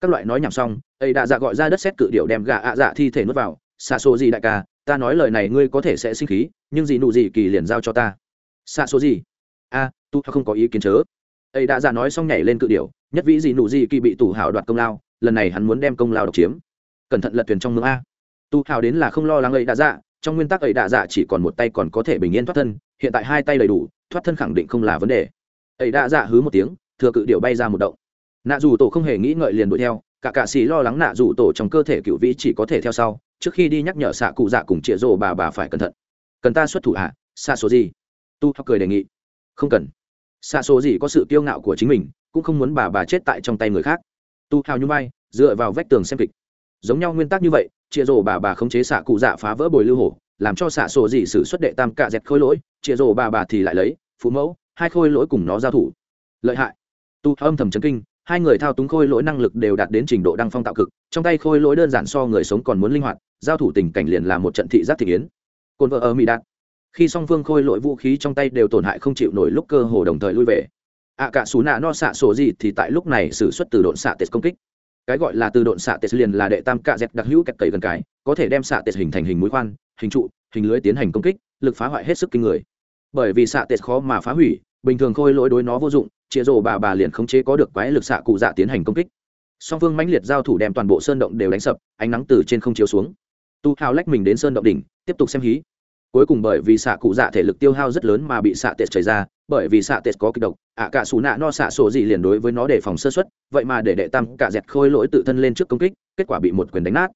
Các loại nói nhảm xong, ấy đã dạ gọi ra đất xét cự điệu đem gà ạ dạ thi thể nuốt vào xạ số gì đại ca ta nói lời này ngươi có thể sẽ sinh khí nhưng gì nụ gì kỳ liền giao cho ta. Xạ số gì a à, tu không có ý kiến chớ. Ấy đã dạ nói xong nhảy lên cự điệu nhất vĩ gì nụ gì kỳ bị tù hảo đoạt công lao lần này hắn muốn đem công lao độc chiếm. Cẩn thận lật thuyền trong mương a. Tu hào đến là không lo lắng ấy đã dạ trong nguyên tắc ấy đã dạ chỉ còn một tay còn có thể bình yên thoát thân hiện tại hai tay đầy đủ thoát thân khẳng định không là vấn đề. Ấy đã dạ hứ một tiếng thừa cự điệu bay ra một động. Nạ dù tổ không hề nghĩ ngợi liền đuổi theo cả cạ xì lo lắng nạ dù tổ trong cơ thể cựu vĩ chỉ có thể theo sau, trước khi đi nhắc nhở xạ cụ dạ cùng chĩa rồ bà bà phải cẩn thận. Cần ta xuất thủ ạ à? xạ số gì? Tu học cười đề nghị. Không cần. Xạ số gì có sự kiêu ngạo của chính mình, cũng không muốn bà bà chết tại trong tay người khác. Tu hào như bay dựa vào vách tường xem kịch. Giống nhau nguyên tắc như vậy, chĩa rồ bà bà khống chế xạ cụ dạ phá vỡ bồi lưu hổ, làm cho xạ sổ gì xử xuất đệ tam cạ dẹt khôi lỗi, chĩa rồ bà bà thì lại lấy phú mẫu, hai khôi lỗi cùng nó giao thủ. Lợi hại. Tu âm thầm chấn kinh hai người thao túng khôi lỗi năng lực đều đạt đến trình độ đăng phong tạo cực, trong tay khôi lỗi đơn giản so người sống còn muốn linh hoạt, giao thủ tình cảnh liền là một trận thị giác thị yến cồn vợ ở mỹ đạt. Khi song phương khôi lỗi vũ khí trong tay đều tổn hại không chịu nổi lúc cơ hồ đồng thời lui về. Ạ cả xú nạ no xạ sổ gì thì tại lúc này xử suất từ độn xạ tết công kích. Cái gọi là từ độn xạ tết liền là đệ tam cạ dẹt đặc hữu kẹt cầy gần cái, có thể đem xạ tết hình thành hình mũi khoan, hình trụ, hình lưới tiến hành công kích, lực phá hoại hết sức kinh người. Bởi vì xạ tết khó mà phá hủy, bình thường khôi lỗi đối nó vô dụng chĩa rổ bà bà liền khống chế có được quái lực xạ cụ dạ tiến hành công kích. Song phương mãnh liệt giao thủ đem toàn bộ sơn động đều đánh sập, ánh nắng từ trên không chiếu xuống. Tu hào lách mình đến sơn động đỉnh, tiếp tục xem hí. Cuối cùng bởi vì xạ cụ dạ thể lực tiêu hao rất lớn mà bị xạ tệt chảy ra, bởi vì xạ tệt có kịch độc, ạ cả xù nạ no xạ sổ gì liền đối với nó để phòng sơ xuất vậy mà để đệ tam cả dẹt khôi lỗi tự thân lên trước công kích, kết quả bị một quyền đánh nát.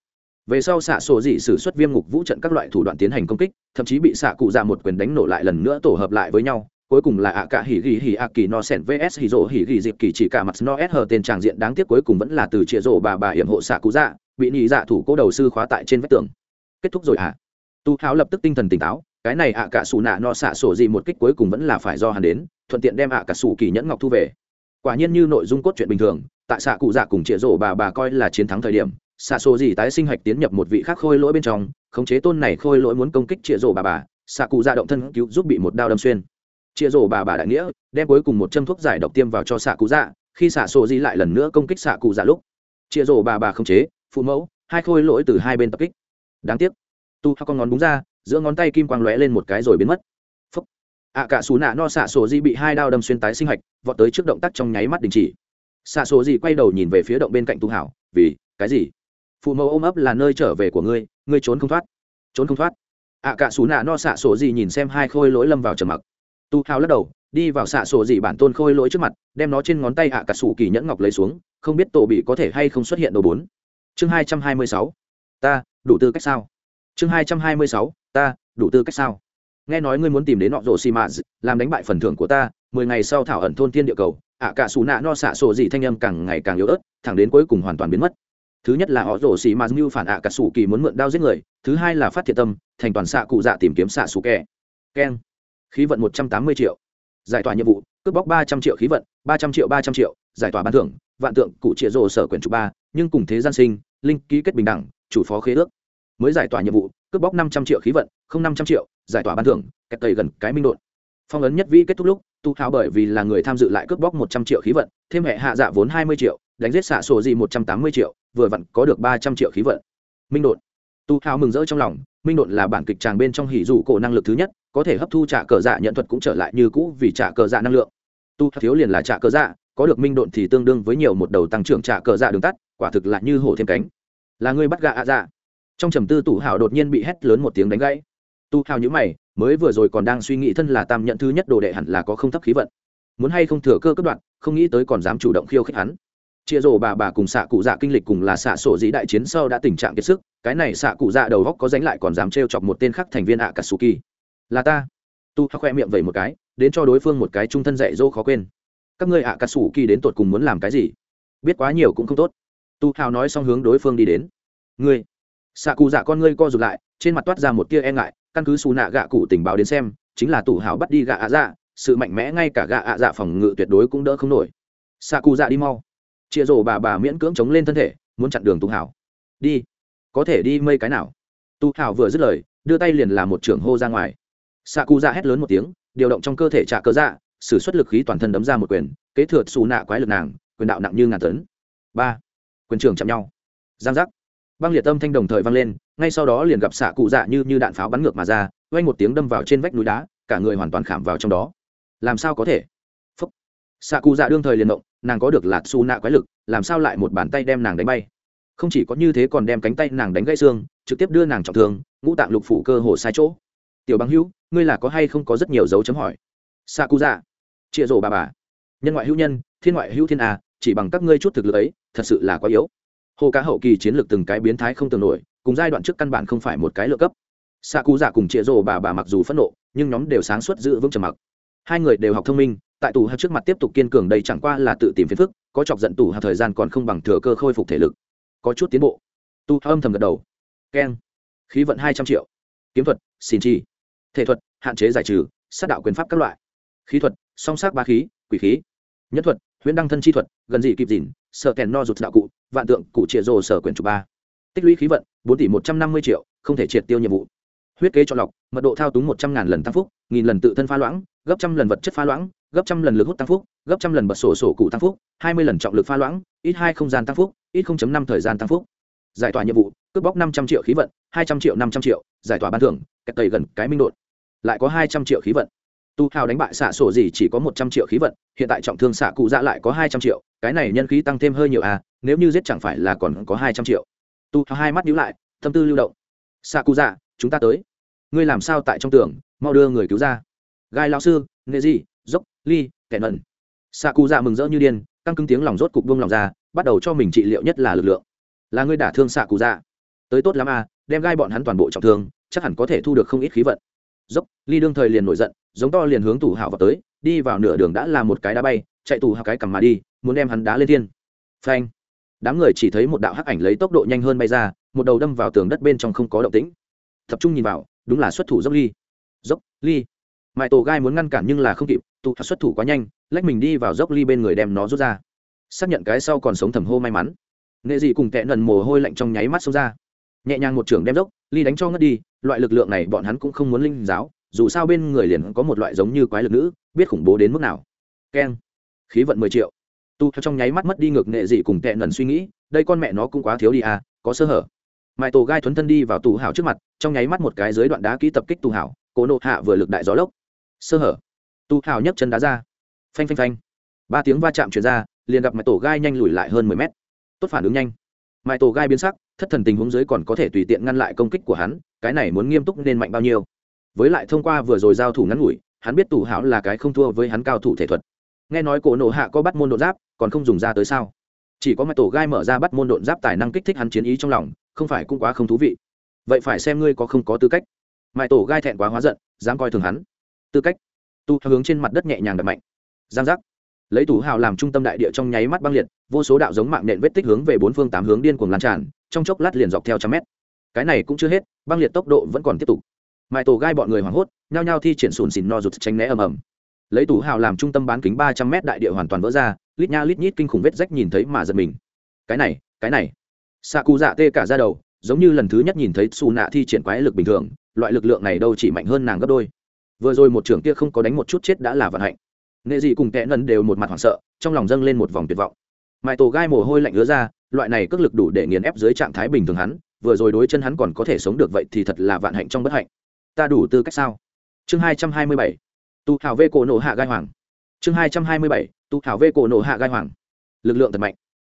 Về sau xạ sổ dị sử xuất viêm ngục vũ trận các loại thủ đoạn tiến hành công kích, thậm chí bị xạ cụ dạ một quyền đánh nổ lại lần nữa tổ hợp lại với nhau cuối cùng là ạ cả hỉ ghi hỉ ạ kỳ no sen vs hỉ rộ hỉ ghi dịp kỳ chỉ cả mặt no s hờ tên tràng diện đáng tiếc cuối cùng vẫn là từ chĩa rộ bà bà hiểm hộ xạ cú dạ bị nhị dạ thủ cố đầu sư khóa tại trên vách tường. Kết thúc rồi à tu háo lập tức tinh thần tỉnh táo, cái này ạ cả xù nạ no xạ sổ gì một kích cuối cùng vẫn là phải do hắn đến, thuận tiện đem ạ cả xù kỳ nhẫn ngọc thu về. Quả nhiên như nội dung cốt truyện bình thường, tại xạ cụ dạ cùng chĩa rộ bà bà coi là chiến thắng thời điểm xạ sổ gì tái sinh hạch tiến nhập một vị khác khôi lỗi bên trong, khống chế tôn này khôi lỗi muốn công kích chĩa rộ bà bà xạ cụ dạ động thân cứu giúp bị một đao đâm xuyên chia rổ bà bà đại nghĩa, đem cuối cùng một châm thuốc giải độc tiêm vào cho xạ cụ dạ khi xạ sổ di lại lần nữa công kích xạ cụ dạ lúc. Chia rổ bà bà không chế, phụ mẫu, hai khôi lỗi từ hai bên tập kích. Đáng tiếc. Tu con ngón búng ra, giữa ngón tay kim quang lóe lên một cái rồi biến mất. Phúc. Ạ cả xù nạ no xạ sổ di bị hai đao đâm xuyên tái sinh hạch, vọt tới trước động tác trong nháy mắt đình chỉ. Xạ sổ di quay đầu nhìn về phía động bên cạnh tu hảo, vì, cái gì? Phụ mẫu ôm ấp là nơi trở về của ngươi ngươi trốn không thoát. Trốn không thoát? Ạ cả xù nạ no xạ sổ di nhìn xem hai khôi lỗi lâm vào trầm mặc tu hào lắc đầu, đi vào xạ sổ dị bản tôn khôi lỗi trước mặt, đem nó trên ngón tay hạ cả sủ kỳ nhẫn ngọc lấy xuống, không biết tổ bị có thể hay không xuất hiện đồ bốn. Chương hai trăm hai mươi sáu. Ta, đủ tư cách sao? Chương hai trăm hai mươi sáu. Ta, đủ tư cách sao? Nghe nói ngươi muốn tìm đến nọ rổ xì mạ làm đánh bại phần thưởng của ta, mười ngày sau thảo ẩn thôn thiên địa cầu, ạ cả xù nạ no xạ sổ dị thanh âm càng ngày càng yếu ớt, thẳng đến cuối cùng hoàn toàn biến mất. Thứ nhất là họ rổ xì mạ như phản ạ cả xù kỳ muốn mượn đao giết người, thứ hai là phát thiệt tâm, thành toàn xạ cụ dạ tìm kiếm xạ xù kẹ keng khí vận một trăm tám mươi triệu. Giải tỏa nhiệm vụ, cướp bóc ba trăm triệu khí vận, ba trăm triệu, ba trăm triệu, giải tỏa ban thưởng, vạn tượng, cụ trịa rồ sở quyển chủ ba, nhưng cùng thế gian sinh, linh ký kết bình đẳng, chủ phó khế ước. Mới giải tỏa nhiệm vụ, cướp bóc năm trăm triệu khí vận, không năm trăm triệu, giải tỏa ban thưởng, kẹt tầy gần cái minh đột phong ấn nhất vĩ kết thúc lúc, tu tháo bởi vì là người tham dự lại cướp bóc một trăm triệu khí vận, thêm hệ hạ dạ vốn hai mươi triệu, đánh giết xạ sổ gì một trăm tám mươi triệu, vừa vặn có được ba trăm triệu khí vận. Minh đột tu tháo mừng rỡ trong lòng minh đột là bản kịch tràng bên trong hỉ dụ cổ năng lực thứ nhất, có thể hấp thu trả cờ dạ nhận thuật cũng trở lại như cũ vì trả cờ dạ năng lượng. Tu thiếu liền là trả cờ dạ có được minh độn thì tương đương với nhiều một đầu tăng trưởng trả cờ dạ đường tắt, quả thực là như hổ thêm cánh. Là người bắt gạ ạ dạ. Trong trầm tư tủ hào đột nhiên bị hét lớn một tiếng đánh gãy. Tu hào nhữ mày, mới vừa rồi còn đang suy nghĩ thân là tam nhận thứ nhất đồ đệ hẳn là có không thấp khí vận. Muốn hay không thừa cơ cấp đoạn không nghĩ tới còn dám chủ động khiêu khích hắn chia rổ bà bà cùng xạ cụ dạ kinh lịch cùng là xạ sổ dĩ đại chiến sau đã tình trạng kiệt sức, cái này xạ cụ dạ đầu góc có dánh lại còn dám trêu chọc một tên khác thành viên ạ katsuki là ta. Tu khoe miệng vậy một cái, đến cho đối phương một cái trung thân dạy dỗ khó quên. Các ngươi ạ katsuki đến tột cùng muốn làm cái gì? Biết quá nhiều cũng không tốt. Tu hào nói xong hướng đối phương đi đến. Ngươi. Xạ cụ dạ con ngươi co rụt lại, trên mặt toát ra một tia e ngại, căn cứ xù nạ gạ cụ tình báo đến xem, chính là tủ hào bắt đi gạ ạ dạ sự mạnh mẽ ngay cả gạ ạ dạ phòng ngự tuyệt đối cũng đỡ không nổi. Xạ cụ dạ đi mau chia rổ bà bà miễn cưỡng chống lên thân thể, muốn chặn đường tu hảo. Đi. Có thể đi mây cái nào? Tu hảo vừa dứt lời, đưa tay liền làm một trưởng hô ra ngoài. Xạ cụ dạ hét lớn một tiếng, điều động trong cơ thể trả cơ dạ s ử suất lực khí toàn thân đấm ra một quyền, kế thừa xù nạ quái lực nàng, quyền đạo nặng như ngàn tấn. Ba. Quyền trưởng chạm nhau. Giang giác. Băng liệt tâm thanh đồng thời vang lên, ngay sau đó liền gặp xạ cụ dạ như như đạn pháo bắn ngược mà ra quay một tiếng đâm vào trên vách núi đá, cả người hoàn toàn khảm vào trong đó. Làm sao có thể? Xạ cụ dạ đương thời liền động, nàng có được lạt xù nạ quái lực, làm sao lại một bàn tay đem nàng đánh bay? Không chỉ có như thế còn đem cánh tay nàng đánh gãy xương, trực tiếp đưa nàng trọng thương, ngũ tạng lục phủ cơ hồ sai chỗ. Tiểu bằng hữu, ngươi là có hay không có rất nhiều dấu chấm hỏi? Xạ cụ dạ. Chịa rổ bà bà. Nhân ngoại hữu nhân, thiên ngoại hữu thiên a chỉ bằng các ngươi chút thực lực ấy, thật sự là quá yếu. Hồ cá hậu kỳ chiến lược từng cái biến thái không tưởng nổi, cùng giai đoạn trước căn bản không phải một cái lựa cấp. Xạ cụ dạ cùng chịa rổ bà bà mặc dù phẫn nộ, nhưng nhóm đều sáng suốt giữ vững trầm mặc hai người đều học thông minh, tại tù hạt trước mặt tiếp tục kiên cường đây chẳng qua là tự tìm phiền phức, có chọc giận tù hạt thời gian còn không bằng thừa cơ khôi phục thể lực. Có chút tiến bộ. Tu âm thầm gật đầu. Keng. Khí vận hai trăm triệu. Kiếm thuật, xin chi. Thể thuật, hạn chế giải trừ, sát đạo quyền pháp các loại. Khí thuật, song sát ba khí, quỷ khí. Nhất thuật, huyễn đăng thân chi thuật, gần dị kịp dìn sợ kèn no rụt đạo cụ, vạn tượng cụ trịa rồ sở quyền chủ ba. Tích lũy khí vận, bốn tỷ một trăm năm mươi triệu, không thể triệt tiêu nhiệm vụ. Huyết kế chọn lọc mật độ thao túng một trăm ngàn lần tăng phúc, nghìn lần tự thân pha loãng, gấp trăm lần vật chất pha loãng, gấp trăm lần lực hút tăng phúc, gấp trăm lần bật sổ sổ cụ tăng phúc, hai mươi lần trọng lực pha loãng, ít hai không gian tăng phúc, ít không chấm năm thời gian tăng phúc. Giải tỏa nhiệm vụ, cướp bóc năm trăm triệu khí vận, hai trăm triệu năm trăm triệu, giải tỏa ban thưởng, kẹt tầy gần cái minh đột. Lại có hai trăm triệu khí vận. Tu hào đánh bại xạ sổ gì chỉ có một trăm triệu khí vận, hiện tại trọng thương xạ cụ dạ lại có hai trăm triệu, cái này nhân khí tăng thêm hơi nhiều à nếu như giết chẳng phải là còn có hai trăm triệu. Tu hào hai mắt nhíu lại, tâm tư lưu động. Xạ cụ dạ chúng ta tới ngươi làm sao tại trong tường, mau đưa người cứu ra. Gai lao sư nghệ di, dốc, ly, kẻ mẩn xạ cụ dạ mừng rỡ như điên, căng cứng tiếng lòng rốt cục buông lòng ra, bắt đầu cho mình trị liệu nhất là lực lượng. Là ngươi đả thương xạ cụ dạ. Tới tốt lắm à đem gai bọn hắn toàn bộ trọng thương, chắc hẳn có thể thu được không ít khí vận. Dốc, ly đương thời liền nổi giận, giống to liền hướng tủ hào vào tới, đi vào nửa đường đã là một cái đá bay, chạy tù hào cái cằm mà đi, muốn đem hắn đá lên thiên. Phanh. Đám người chỉ thấy một đạo hắc ảnh lấy tốc độ nhanh hơn bay ra, một đầu đâm vào tường đất bên trong không có động tĩnh. Tập trung nhìn vào đúng là xuất thủ dốc ly. Dốc ly. Mãi tổ gai muốn ngăn cản nhưng là không kịp, tụ xuất thủ quá nhanh, lách mình đi vào dốc ly bên người đem nó rút ra. Xác nhận cái sau còn sống thầm hô may mắn. Nghệ dị cùng tệ nần mồ hôi lạnh trong nháy mắt xông ra. Nhẹ nhàng một trưởng đem dốc ly đánh cho ngất đi, loại lực lượng này bọn hắn cũng không muốn linh giáo, dù sao bên người liền có một loại giống như quái lực nữ, biết khủng bố đến mức nào. Keng. Khí vận mười triệu. Tu trong nháy mắt mất đi ngược nghệ dị cùng tệ nần suy nghĩ, đây con mẹ nó cũng quá thiếu đi à có sơ hở mãi tổ gai thuấn thân đi vào tù hảo trước mặt, trong nháy mắt một cái dưới đoạn đá kỹ tập kích tù hảo, cố nộ hạ vừa lực đại gió lốc. Sơ hở. Tù hảo nhấc chân đá ra. Phanh phanh phanh. Ba tiếng va chạm chuyển ra, liền gặp mãi tổ gai nhanh lùi lại hơn mười mét. Tốt phản ứng nhanh. Mãi tổ gai biến sắc, thất thần tình huống dưới còn có thể tùy tiện ngăn lại công kích của hắn, cái này muốn nghiêm túc nên mạnh bao nhiêu. Với lại thông qua vừa rồi giao thủ ngắn ngủi, hắn biết tù hảo là cái không thua với hắn cao thủ thể thuật. Nghe nói cổ nộ hạ có bắt môn đột giáp, còn không dùng ra tới sao? Chỉ có mặt tổ gai mở ra bắt môn độn giáp tài năng kích thích hắn chiến ý trong lòng, không phải cũng quá không thú vị. Vậy phải xem ngươi có không có tư cách. Mãi tổ gai thẹn quá hóa giận, dám coi thường hắn. Tư cách. Tu hướng trên mặt đất nhẹ nhàng đập mạnh. Giang giác. Lấy tủ hào làm trung tâm đại địa trong nháy mắt băng liệt, vô số đạo giống mạng nện vết tích hướng về bốn phương tám hướng điên cuồng lan tràn, trong chốc lát liền dọc theo trăm mét. Cái này cũng chưa hết, băng liệt tốc độ vẫn còn tiếp tục. Mãi tổ gai bọn người hoảng hốt, nhao nhao thi triển sùn xìn no rụt tránh né ầm ầm. Lấy tủ hào làm trung tâm bán kính ba trăm mét đại địa hoàn toàn vỡ ra lít nha lít nhít kinh khủng vết rách nhìn thấy mà giật mình. Cái này cái này. Xạ cụ dạ tê cả ra đầu, giống như lần thứ nhất nhìn thấy xù nạ thi triển quái lực bình thường, loại lực lượng này đâu chỉ mạnh hơn nàng gấp đôi. Vừa rồi một trưởng kia không có đánh một chút chết đã là vận hạnh. Nghệ dị cùng tệ nần đều một mặt hoảng sợ, trong lòng dâng lên một vòng tuyệt vọng. Mãi tổ gai mồ hôi lạnh ứa ra, loại này cước lực đủ để nghiền ép dưới trạng thái bình thường hắn, vừa rồi đối chân hắn còn có thể sống được vậy thì thật là vạn hạnh trong bất hạnh. Ta đủ tư cách sao? Chương hai trăm hai mươi bảy. Tu hào vê cổ nổ hạ gai hoàng chương hai trăm hai mươi bảy tu Hảo vê cổ nổ hạ gai hoàng. Lực lượng thật mạnh.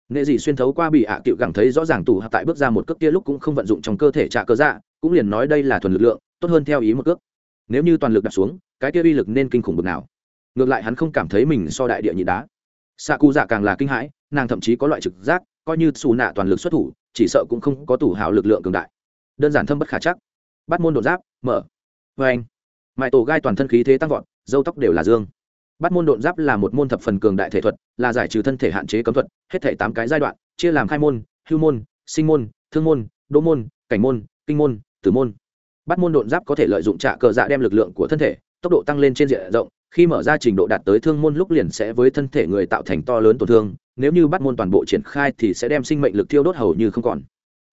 Nghệ dị xuyên thấu qua bị hạ à cựu gẳng thấy rõ ràng tù hạ tại bước ra một cước kia lúc cũng không vận dụng trong cơ thể trả cơ dạ cũng liền nói đây là thuần lực lượng, tốt hơn theo ý một cước. Nếu như toàn lực đặt xuống, cái kia uy lực nên kinh khủng bực nào. Ngược lại hắn không cảm thấy mình so đại địa nhị đá. Xạ cụ dạ càng là kinh hãi, nàng thậm chí có loại trực giác, coi như xù nạ toàn lực xuất thủ, chỉ sợ cũng không có tủ hào lực lượng cường đại. Đơn giản thâm bất khả chắc. Bắt môn đột giáp, mở. Vê anh mãi tổ gai toàn thân khí thế tăng vọt, dâu tóc đều là dương bắt môn độn giáp là một môn thập phần cường đại thể thuật, là giải trừ thân thể hạn chế cấm thuật, hết thể tám cái giai đoạn, chia làm khai môn, hưu môn, sinh môn, thương môn, đỗ môn, cảnh môn, kinh môn, tử môn. Bắt môn độn giáp có thể lợi dụng trạ cờ dạ đem lực lượng của thân thể, tốc độ tăng lên trên diện rộng, khi mở ra trình độ đạt tới thương môn lúc liền sẽ với thân thể người tạo thành to lớn tổn thương, nếu như bắt môn toàn bộ triển khai thì sẽ đem sinh mệnh lực thiêu đốt hầu như không còn.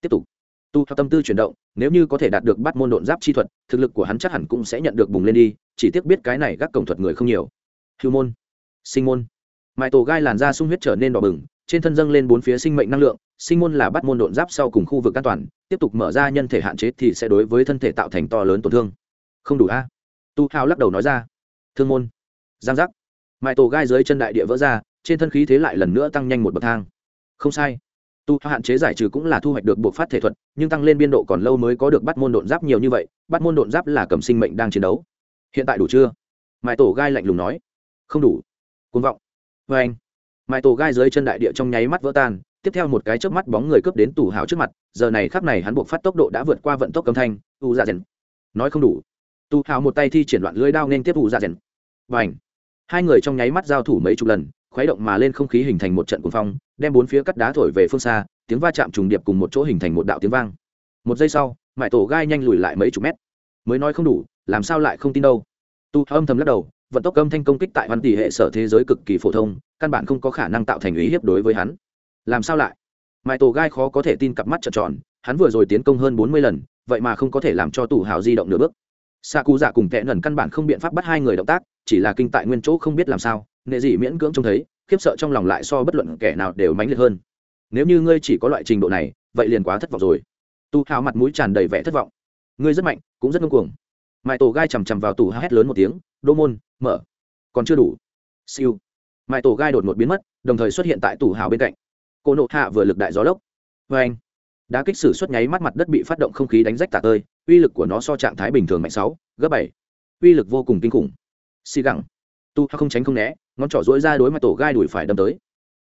Tiếp tục. Tu theo tâm tư chuyển động, nếu như có thể đạt được bắt môn độn giáp chi thuật, thực lực của hắn chắc hẳn cũng sẽ nhận được bùng lên đi, chỉ tiếc biết cái này gác cổng thuật người không nhiều hưu môn. Sinh môn. Mãi tổ gai làn da sung huyết trở nên đỏ bừng, trên thân dâng lên bốn phía sinh mệnh năng lượng, sinh môn là bắt môn độn giáp sau cùng khu vực an toàn, tiếp tục mở ra nhân thể hạn chế thì sẽ đối với thân thể tạo thành to lớn tổn thương. Không đủ a. Tu hao lắc đầu nói ra. Thương môn. Giang giác. Mãi tổ gai dưới chân đại địa vỡ ra, trên thân khí thế lại lần nữa tăng nhanh một bậc thang. Không sai. Tu hạn chế giải trừ cũng là thu hoạch được buộc phát thể thuật, nhưng tăng lên biên độ còn lâu mới có được bắt môn độn giáp nhiều như vậy, bắt môn độn giáp là cầm sinh mệnh đang chiến đấu. Hiện tại đủ chưa? Mãi tổ gai lạnh lùng nói không đủ. Côn vọng. Vê anh mãi tổ gai dưới chân đại địa trong nháy mắt vỡ tan, tiếp theo một cái chớp mắt bóng người cướp đến tủ hào trước mặt, giờ này khắc này hắn buộc phát tốc độ đã vượt qua vận tốc âm thanh, u dạ ra rèn nói không đủ. Tu hào một tay thi triển loạn lưới đao nên tiếp u dạ ra rèn và ảnh hai người trong nháy mắt giao thủ mấy chục lần, khuấy động mà lên không khí hình thành một trận cuồng phong, đem bốn phía cắt đá thổi về phương xa, tiếng va chạm trùng điệp cùng một chỗ hình thành một đạo tiếng vang. Một giây sau mãi tổ gai nhanh lùi lại mấy chục mét. Mới nói không đủ, làm sao lại không tin đâu? Tu âm thầm lắc đầu vận tốc âm thanh công kích tại văn tỷ hệ sở thế giới cực kỳ phổ thông, căn bản không có khả năng tạo thành ý hiếp đối với hắn. Làm sao lại? Mãi tổ gai khó có thể tin cặp mắt trợn tròn, hắn vừa rồi tiến công hơn bốn mươi lần, vậy mà không có thể làm cho tủ hào di động nửa bước. Xạ cụ giả cùng tệ nần căn bản không biện pháp bắt hai người động tác, chỉ là kinh tại nguyên chỗ không biết làm sao, nệ dị miễn cưỡng trông thấy, khiếp sợ trong lòng lại so bất luận kẻ nào đều mãnh liệt hơn. Nếu như ngươi chỉ có loại trình độ này, vậy liền quá thất vọng rồi. Tu hào mặt mũi tràn đầy vẻ thất vọng. Ngươi rất mạnh, cũng rất ngưng cuồng mãi tổ gai chằm chằm vào tủ hét lớn một tiếng, đô môn, mở. Còn chưa đủ. Siêu. Mãi tổ gai đột ngột biến mất, đồng thời xuất hiện tại tủ hào bên cạnh. Cô nộ hạ vừa lực đại gió lốc. Vê anh, đá kích sử xuất nháy mắt mặt đất bị phát động không khí đánh rách tả tơi, uy lực của nó so trạng thái bình thường mạnh sáu, gấp bảy. Uy lực vô cùng kinh khủng. Xì gẳng. Tu không tránh không né, ngón trỏ dỗi ra đối mặt tổ gai đuổi phải đâm tới.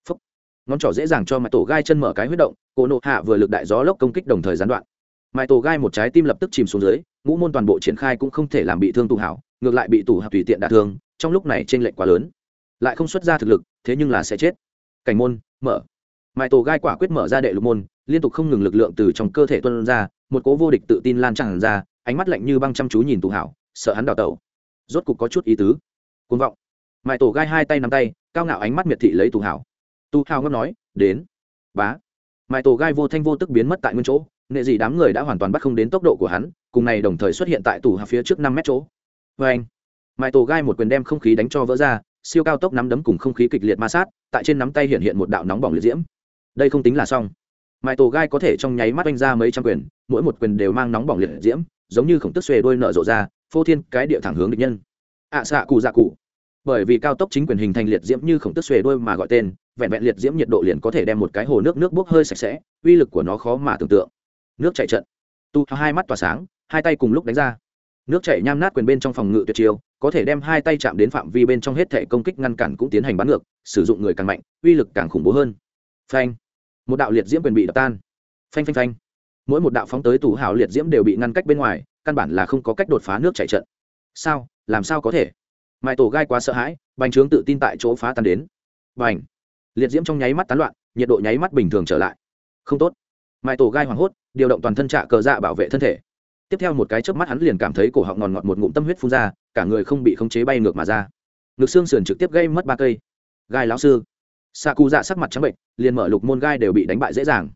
Phúc. ngón trỏ dễ dàng cho mặt tổ gai chân mở cái huyết động cổ nộ hạ vừa lực đại gió lốc công kích đồng thời gián đoạn. Mãi tổ gai một trái tim lập tức chìm xuống dưới ngũ môn toàn bộ triển khai cũng không thể làm bị thương tù hảo, ngược lại bị tù hạp tùy tiện đả thương, trong lúc này t r ê n lệch quá lớn. Lại không xuất ra thực lực, thế nhưng là sẽ chết. Cảnh môn, mở. Mãi tổ gai quả quyết mở ra đệ lục môn, liên tục không ngừng lực lượng từ trong cơ thể tuân ra, một cố vô địch tự tin lan tràn ra, ánh mắt lạnh như băng chăm chú nhìn tù hảo, sợ hắn đào tẩu. Rốt cục có chút ý tứ. Côn vọng. Mãi tổ gai hai tay nắm tay, cao ngạo ánh mắt miệt thị lấy tù hảo. Tù hào ngâm nói, đến. Bá. Mãi tổ gai vô thanh vô tức biến mất tại nguyên chỗ nệ gì đám người đã hoàn toàn bắt không đến tốc độ của hắn cùng này đồng thời xuất hiện tại tủ hạ phía trước năm mét chỗ. Vê anh mãi tổ gai một quyền đem không khí đánh cho vỡ ra siêu cao tốc nắm đấm cùng không khí kịch liệt ma sát tại trên nắm tay hiện hiện một đạo nóng bỏng liệt diễm. Đây không tính là xong. Mãi tổ gai có thể trong nháy mắt oanh ra mấy trăm quyền mỗi một quyền đều mang nóng bỏng liệt diễm giống như khổng tức xuề đôi nợ rộ ra phô thiên cái địa thẳng hướng địch nhân. Ạ à, xạ cụ dạ cụ. Bởi vì cao tốc chính quyền hình thành liệt diễm như khổng tức xuề đôi mà gọi tên vẹn vẹn liệt diễm nhiệt độ liền có thể đem một cái hồ nước nước bốc hơi sạch sẽ uy lực của nó khó mà tưởng tượng nước chạy trận. Tu hai mắt tỏa sáng, hai tay cùng lúc đánh ra. Nước chảy nham nát quyền bên trong phòng ngự tuyệt chiêu, có thể đem hai tay chạm đến phạm vi bên trong hết thể công kích ngăn cản cũng tiến hành bắn ngược, sử dụng người càng mạnh, uy lực càng khủng bố hơn. Phanh. Một đạo liệt diễm quyền bị đập tan. Phanh phanh phanh. Mỗi một đạo phóng tới tủ hào liệt diễm đều bị ngăn cách bên ngoài, căn bản là không có cách đột phá nước chảy trận. Sao? Làm sao có thể? Mãi tổ gai quá sợ hãi, bành trướng tự tin tại chỗ phá tan đến. Bành. Liệt diễm trong nháy mắt tán loạn, nhiệt độ nháy mắt bình thường trở lại. Không tốt. Mãi tổ gai hoảng hốt điều động toàn thân trạ cờ dạ bảo vệ thân thể. Tiếp theo một cái chớp mắt hắn liền cảm thấy cổ họng ngòn ngọt một ngụm tâm huyết phun ra, cả người không bị khống chế bay ngược mà ra. Ngực xương sườn trực tiếp gây mất ba cây. Gai lão sư. Xạ cụ dạ sắc mặt trắng bệnh liền mở lục môn gai đều bị đánh bại dễ dàng.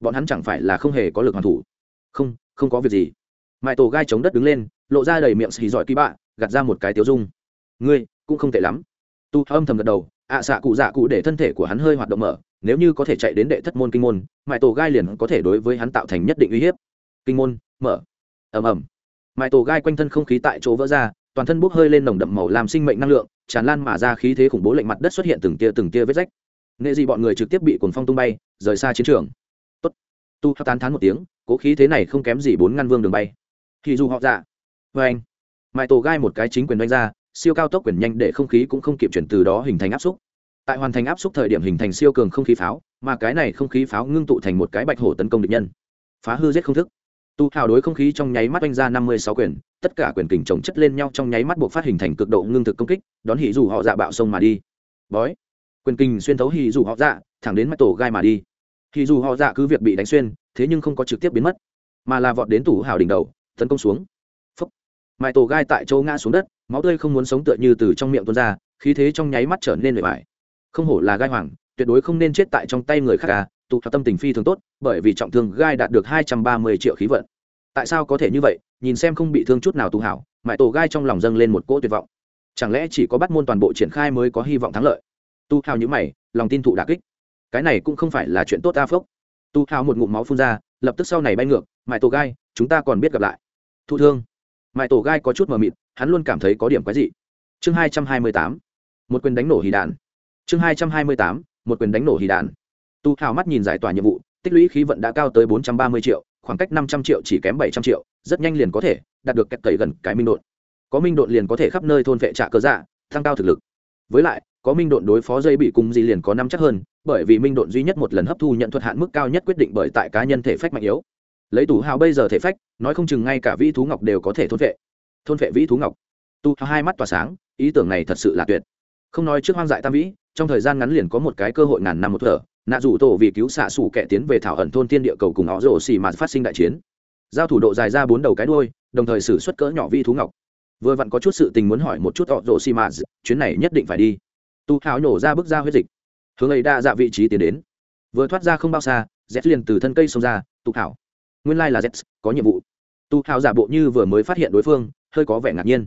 Bọn hắn chẳng phải là không hề có lực hoàn thủ. Không không có việc gì. Mãi tổ gai chống đất đứng lên, lộ ra đầy miệng xì giỏi kỳ bạ, gạt ra một cái tiếu dung. Ngươi, cũng không tệ lắm. Tu âm thầm gật đầu ạ xạ cụ dạ cụ để thân thể của hắn hơi hoạt động mở, nếu như có thể chạy đến đệ thất môn kinh môn mãi tổ gai liền có thể đối với hắn tạo thành nhất định uy hiếp. Kinh môn, mở. Ầm ầm. Mãi tổ gai quanh thân không khí tại chỗ vỡ ra, toàn thân bốc hơi lên nồng đậm màu làm sinh mệnh năng lượng, tràn lan mà ra khí thế khủng bố lệnh mặt đất xuất hiện từng tia từng tia vết rách. Nghệ gì bọn người trực tiếp bị cuồng phong tung bay, rời xa chiến trường. Tốt. Tu tán thán một tiếng, cố khí thế này không kém gì bốn ngăn vương đường bay. Thì dù họ dạ. Vâng. Vê anh mãi tổ gai một cái chính quyền đánh ra siêu cao tốc quyền nhanh để không khí cũng không kịp chuyển từ đó hình thành áp xúc. Tại hoàn thành áp xúc thời điểm hình thành siêu cường không khí pháo, mà cái này không khí pháo ngưng tụ thành một cái bạch hổ tấn công địch nhân. Phá hư giết không thức. Tu hào đối không khí trong nháy mắt oanh ra năm mươi sáu quyền, tất cả quyền kình chồng chất lên nhau trong nháy mắt buộc phát hình thành cực độ ngưng thực công kích, đón hỉ dù họ dạ bạo sông mà đi. Bói. Quyền kình xuyên thấu hỉ dù họ dạ thẳng đến mắt tổ gai mà đi. Hỉ dù họ dạ cứ việc bị đánh xuyên, thế nhưng không có trực tiếp biến mất, mà là vọt đến tủ hào đỉnh đầu, tấn công xuống mãi tổ gai tại chỗ ngã xuống đất, máu tươi không muốn sống tựa như từ trong miệng tuôn ra, khí thế trong nháy mắt trở nên lệ bại không hổ là gai hoàng, tuyệt đối không nên chết tại trong tay người khác à tụ tâm tình phi thường tốt, bởi vì trọng thương gai đạt được hai trăm ba mươi triệu khí vận. Tại sao có thể như vậy? Nhìn xem không bị thương chút nào tu hảo mãi tổ gai trong lòng dâng lên một cỗ tuyệt vọng. Chẳng lẽ chỉ có bắt môn toàn bộ triển khai mới có hy vọng thắng lợi? Tu hào như mày, lòng tin thụ đà kích. Cái này cũng không phải là chuyện tốt ta phốc tu hào một ngụm máu phun ra, lập tức sau này bay ngược mãi tổ gai, chúng ta còn biết gặp lại. Thụ thương mãi tổ gai có chút mờ mịt, hắn luôn cảm thấy có điểm quái dị chương hai trăm hai mươi tám, một quyền đánh nổ hì đàn. chương hai trăm hai mươi tám, một quyền đánh nổ hì đàn. tu hào mắt nhìn giải tỏa nhiệm vụ, tích lũy khí vận đã cao tới bốn trăm ba mươi triệu, khoảng cách năm trăm triệu chỉ kém bảy trăm triệu, rất nhanh liền có thể đạt được cách cậy gần cái minh độn có minh độn liền có thể khắp nơi thôn vệ trạ cơ dạ tăng cao thực lực với lại, có minh độn đối phó dây bị cung gì liền có năm chắc hơn, bởi vì minh độn duy nhất một lần hấp thu nhận thuật hạn mức cao nhất quyết định bởi tại cá nhân thể phách mạnh yếu lấy tủ hào bây giờ thể phách, nói không chừng ngay cả vĩ thú ngọc đều có thể thôn vệ. Thôn vệ vĩ thú ngọc. Tu hai mắt tỏa sáng, ý tưởng này thật sự là tuyệt. Không nói trước hoang dại tam vĩ, trong thời gian ngắn liền có một cái cơ hội ngàn năm một thở, nạ rủ tổ vì cứu xạ xủ kẻ tiến về thảo ẩn thôn tiên địa cầu cùng họ rổ xì mà phát sinh đại chiến. Giao thủ độ dài ra bốn đầu cái đuôi, đồng thời xử xuất cỡ nhỏ vi thú ngọc. Vừa vặn có chút sự tình muốn hỏi một chút họ rổ xì mà, chuyến này nhất định phải đi. Tu hào nhổ ra bước ra huyết dịch. Hướng ấy đa dạ vị trí tiến đến. Vừa thoát ra không bao xa, z liền từ thân cây xông ra tu hào nguyên lai là z có nhiệm vụ. Tu hào giả bộ như vừa mới phát hiện đối phương, hơi có vẻ ngạc nhiên.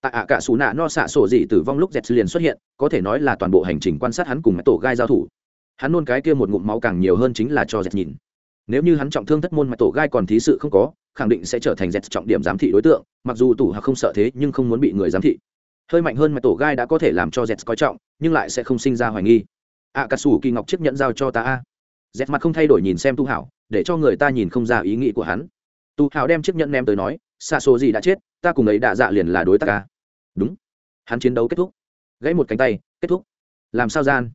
Tại ạ cả xù nạ no xạ sổ dị tử vong lúc z liền xuất hiện, có thể nói là toàn bộ hành trình quan sát hắn cùng tổ gai giao thủ. Hắn nôn cái kia một ngụm máu càng nhiều hơn chính là cho z nhìn. Nếu như hắn trọng thương thất môn mà tổ gai còn thí sự không có, khẳng định sẽ trở thành z trọng điểm giám thị đối tượng, mặc dù tủ hoặc không sợ thế nhưng không muốn bị người giám thị. Hơi mạnh hơn mà tổ gai đã có thể làm cho z coi trọng, nhưng lại sẽ không sinh ra hoài nghi. ạ cả sủ kỳ ngọc chiếc nhẫn giao cho ta a. Z mặt không thay đổi nhìn xem tu hảo để cho người ta nhìn không ra ý nghĩ của hắn. Tu hảo đem chiếc nhẫn ném tới nói xa số gì đã chết, ta cùng ấy đã dạ liền là đối tác ca đúng. Hắn chiến đấu kết thúc. Gãy một cánh tay, kết thúc. Làm sao gian?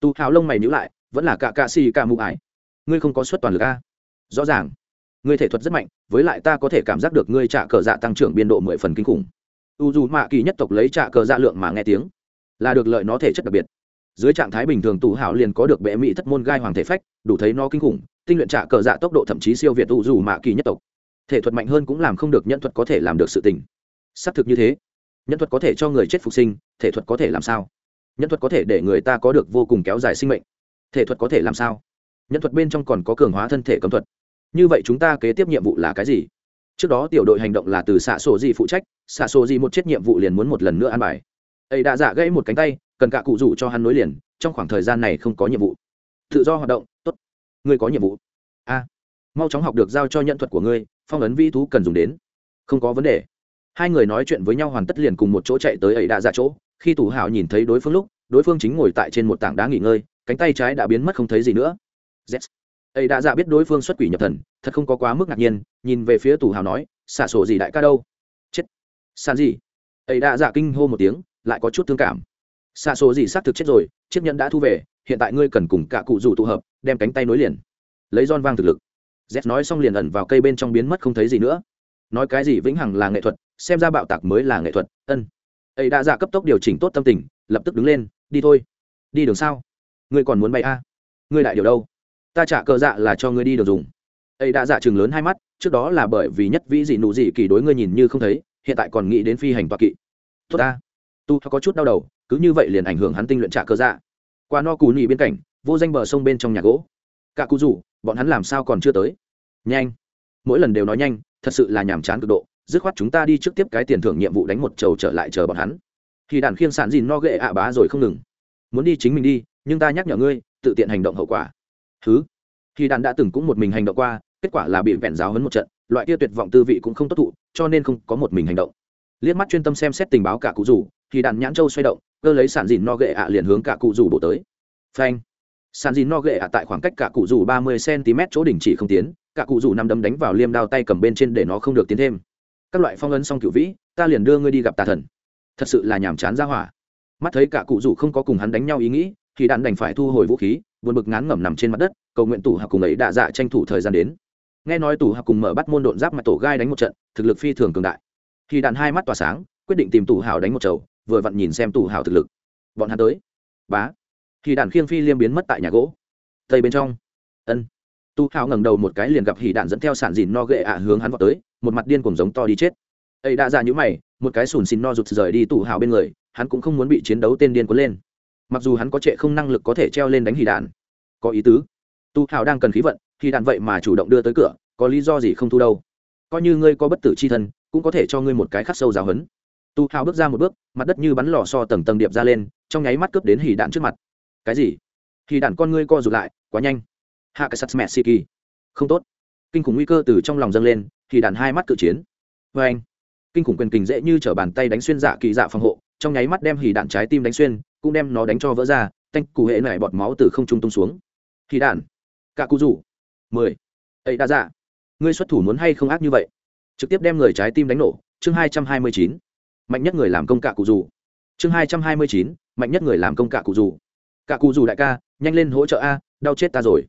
Tu hào lông mày nhữ lại, vẫn là cả cạ xì cả mụ ải. Ngươi không có suất toàn lực a? Rõ ràng. Ngươi thể thuật rất mạnh, với lại ta có thể cảm giác được ngươi trả cờ dạ tăng trưởng biên độ mười phần kinh khủng. U dù mạ kỳ nhất tộc lấy trả cờ dạ lượng mà nghe tiếng, là được lợi nó thể chất đặc biệt. Dưới trạng thái bình thường tù hảo liền có được bệ mỹ thất môn gai hoàng thể phách, đủ thấy nó kinh khủng tinh luyện trả cờ dạ tốc độ thậm chí siêu việt u dù mạ kỳ nhất tộc. Thể thuật mạnh hơn cũng làm không được nhân thuật có thể làm được sự tình. Xác thực như thế. Nhân thuật có thể cho người chết phục sinh, thể thuật có thể làm sao? Nhân thuật có thể để người ta có được vô cùng kéo dài sinh mệnh. Thể thuật có thể làm sao? Nhân thuật bên trong còn có cường hóa thân thể cấm thuật. Như vậy chúng ta kế tiếp nhiệm vụ là cái gì? Trước đó tiểu đội hành động là từ xạ sổ gì phụ trách, xạ sổ gì một chết nhiệm vụ liền muốn một lần nữa an bài. Ấy đã dạ gãy một cánh tay, cần cả cụ rủ cho hắn nối liền, trong khoảng thời gian này không có nhiệm vụ. Tự do hoạt động, tốt ngươi có nhiệm vụ? A. Mau chóng học được giao cho nhận thuật của ngươi, phong ấn vi thú cần dùng đến. Không có vấn đề. Hai người nói chuyện với nhau hoàn tất liền cùng một chỗ chạy tới ấy đã ra chỗ. Khi tù hảo nhìn thấy đối phương lúc, đối phương chính ngồi tại trên một tảng đá nghỉ ngơi, cánh tay trái đã biến mất không thấy gì nữa. Yes. ấy đã ra biết đối phương xuất quỷ nhập thần, thật không có quá mức ngạc nhiên, nhìn về phía tù hảo nói, xả sổ gì đại ca đâu? Chết. Sàn gì? Ấy đã dạ kinh hô một tiếng, lại có chút thương cảm. Xả số gì xác thực chết rồi, chiếc nhẫn đã thu về, hiện tại ngươi cần cùng cả cụ rủ tụ hợp đem cánh tay nối liền. Lấy giòn vang thực lực. Z nói xong liền ẩn vào cây bên trong biến mất không thấy gì nữa. Nói cái gì vĩnh hằng là nghệ thuật, xem ra bạo tạc mới là nghệ thuật, ân. Ấy đã dạ cấp tốc điều chỉnh tốt tâm tình, lập tức đứng lên, đi thôi. Đi đường sao? Ngươi còn muốn bay a? À? ngươi đại điều đâu? Ta trả cờ dạ là cho ngươi đi đường dùng. Ấy đã dạ chừng lớn hai mắt, trước đó là bởi vì nhất vĩ dị nụ dị kỳ đối ngươi nhìn như không thấy, hiện tại còn nghĩ đến phi hành toa kỵ. Tốt ta. Tu có chút đau đầu, cứ như vậy liền ảnh hưởng hắn tinh luyện trả cơ dạ. Qua no cù nhị bên cạnh vô danh bờ sông bên trong nhà gỗ. Cả cụ rủ, bọn hắn làm sao còn chưa tới? Nhanh. Mỗi lần đều nói nhanh, thật sự là nhàm chán cực độ, dứt khoát chúng ta đi trước tiếp cái tiền thưởng nhiệm vụ đánh một trầu trở lại chờ bọn hắn. Thì đàn khiêng sản dìn no ghệ ạ bá rồi không ngừng. Muốn đi chính mình đi, nhưng ta nhắc nhở ngươi, tự tiện hành động hậu quả. Thứ Thì đàn đã từng cũng một mình hành động qua, kết quả là bị vẹn giáo hấn một trận, loại kia tuyệt vọng tư vị cũng không tốt thụ, cho nên không có một mình hành động. Liếc mắt chuyên tâm xem xét tình báo cả cụ rủ thì đàn nhãn châu xoay động, cơ lấy sản dìn no ghệ ạ liền hướng cả cụ rủ bổ tới. Phanh. Sàn dìn no ghệ ạ tại khoảng cách cả cụ rủ ba mươi cm chỗ đỉnh chỉ không tiến, cả cụ rủ nằm đấm đánh vào liêm đao tay cầm bên trên để nó không được tiến thêm. Các loại phong ấn xong cựu vĩ, ta liền đưa ngươi đi gặp tà thần. Thật sự là nhàm chán ra hỏa. Mắt thấy cả cụ rủ không có cùng hắn đánh nhau ý nghĩ, thì đạn đành phải thu hồi vũ khí vượt bực ngán ngẩm nằm trên mặt đất, cầu nguyện tủ học cùng ấy đạ dạ tranh thủ thời gian đến. Nghe nói tủ học cùng mở bắt môn độn giáp mà tổ gai đánh một trận, thực lực phi thường cường đại. Thì đạn hai mắt tỏa sáng, quyết định tìm tủ hảo đánh một chầu, vừa vặn nhìn xem tủ hảo thực lực. Bọn hắn tới. Bá khi đạn khiêng phi liêm biến mất tại nhà gỗ. Tây bên trong. Ân. Tu hào ngẩng đầu một cái liền gặp hỉ đạn dẫn theo sản dìn no ghệ ạ hướng hắn vào tới, một mặt điên cùng giống to đi chết. Ấy đã ra những mày, một cái sùn xin no rụt rời đi tủ hào bên người, hắn cũng không muốn bị chiến đấu tên điên cuốn lên. Mặc dù hắn có trệ không năng lực có thể treo lên đánh hỉ đạn. Có ý tứ. Tu hào đang cần khí vận, hỉ đạn vậy mà chủ động đưa tới cửa, có lý do gì không thu đâu. Coi như ngươi có bất tử c h i thân, cũng có thể cho ngươi một cái khắc sâu giáo hấn tu hào bước ra một bước, mặt đất như bắn lò so tầng tầng điệp ra lên, trong nháy mắt cướp đến hỉ đạn trước mặt cái gì? Thì đạn con ngươi co rụt lại, quá nhanh. Hạ cái sắt mẹ siki không tốt. Kinh khủng nguy cơ từ trong lòng dâng lên thì đạn hai mắt cự chiến. Vê anh, kinh khủng quyền kình dễ như t bàn tay đánh xuyên dạ kỳ dạ phòng hộ, trong nháy mắt đem hỉ đạn trái tim đánh xuyên, cũng đem nó đánh cho vỡ ra, tanh cụ hệ nảy bọt máu từ không trung tung xuống. Hì đạn, cả cụ rủ. Mười. Ấy đã dạ. Ngươi xuất thủ muốn hay không ác như vậy? Trực tiếp đem người trái tim đánh nổ. Chương hai trăm hai mươi chín. Mạnh nhất người làm công cạ cụ dù chương hai trăm hai mươi chín. Mạnh nhất người làm công cạ cụ dù Cả cụ dù đại ca, nhanh lên hỗ trợ a, đau chết ta rồi.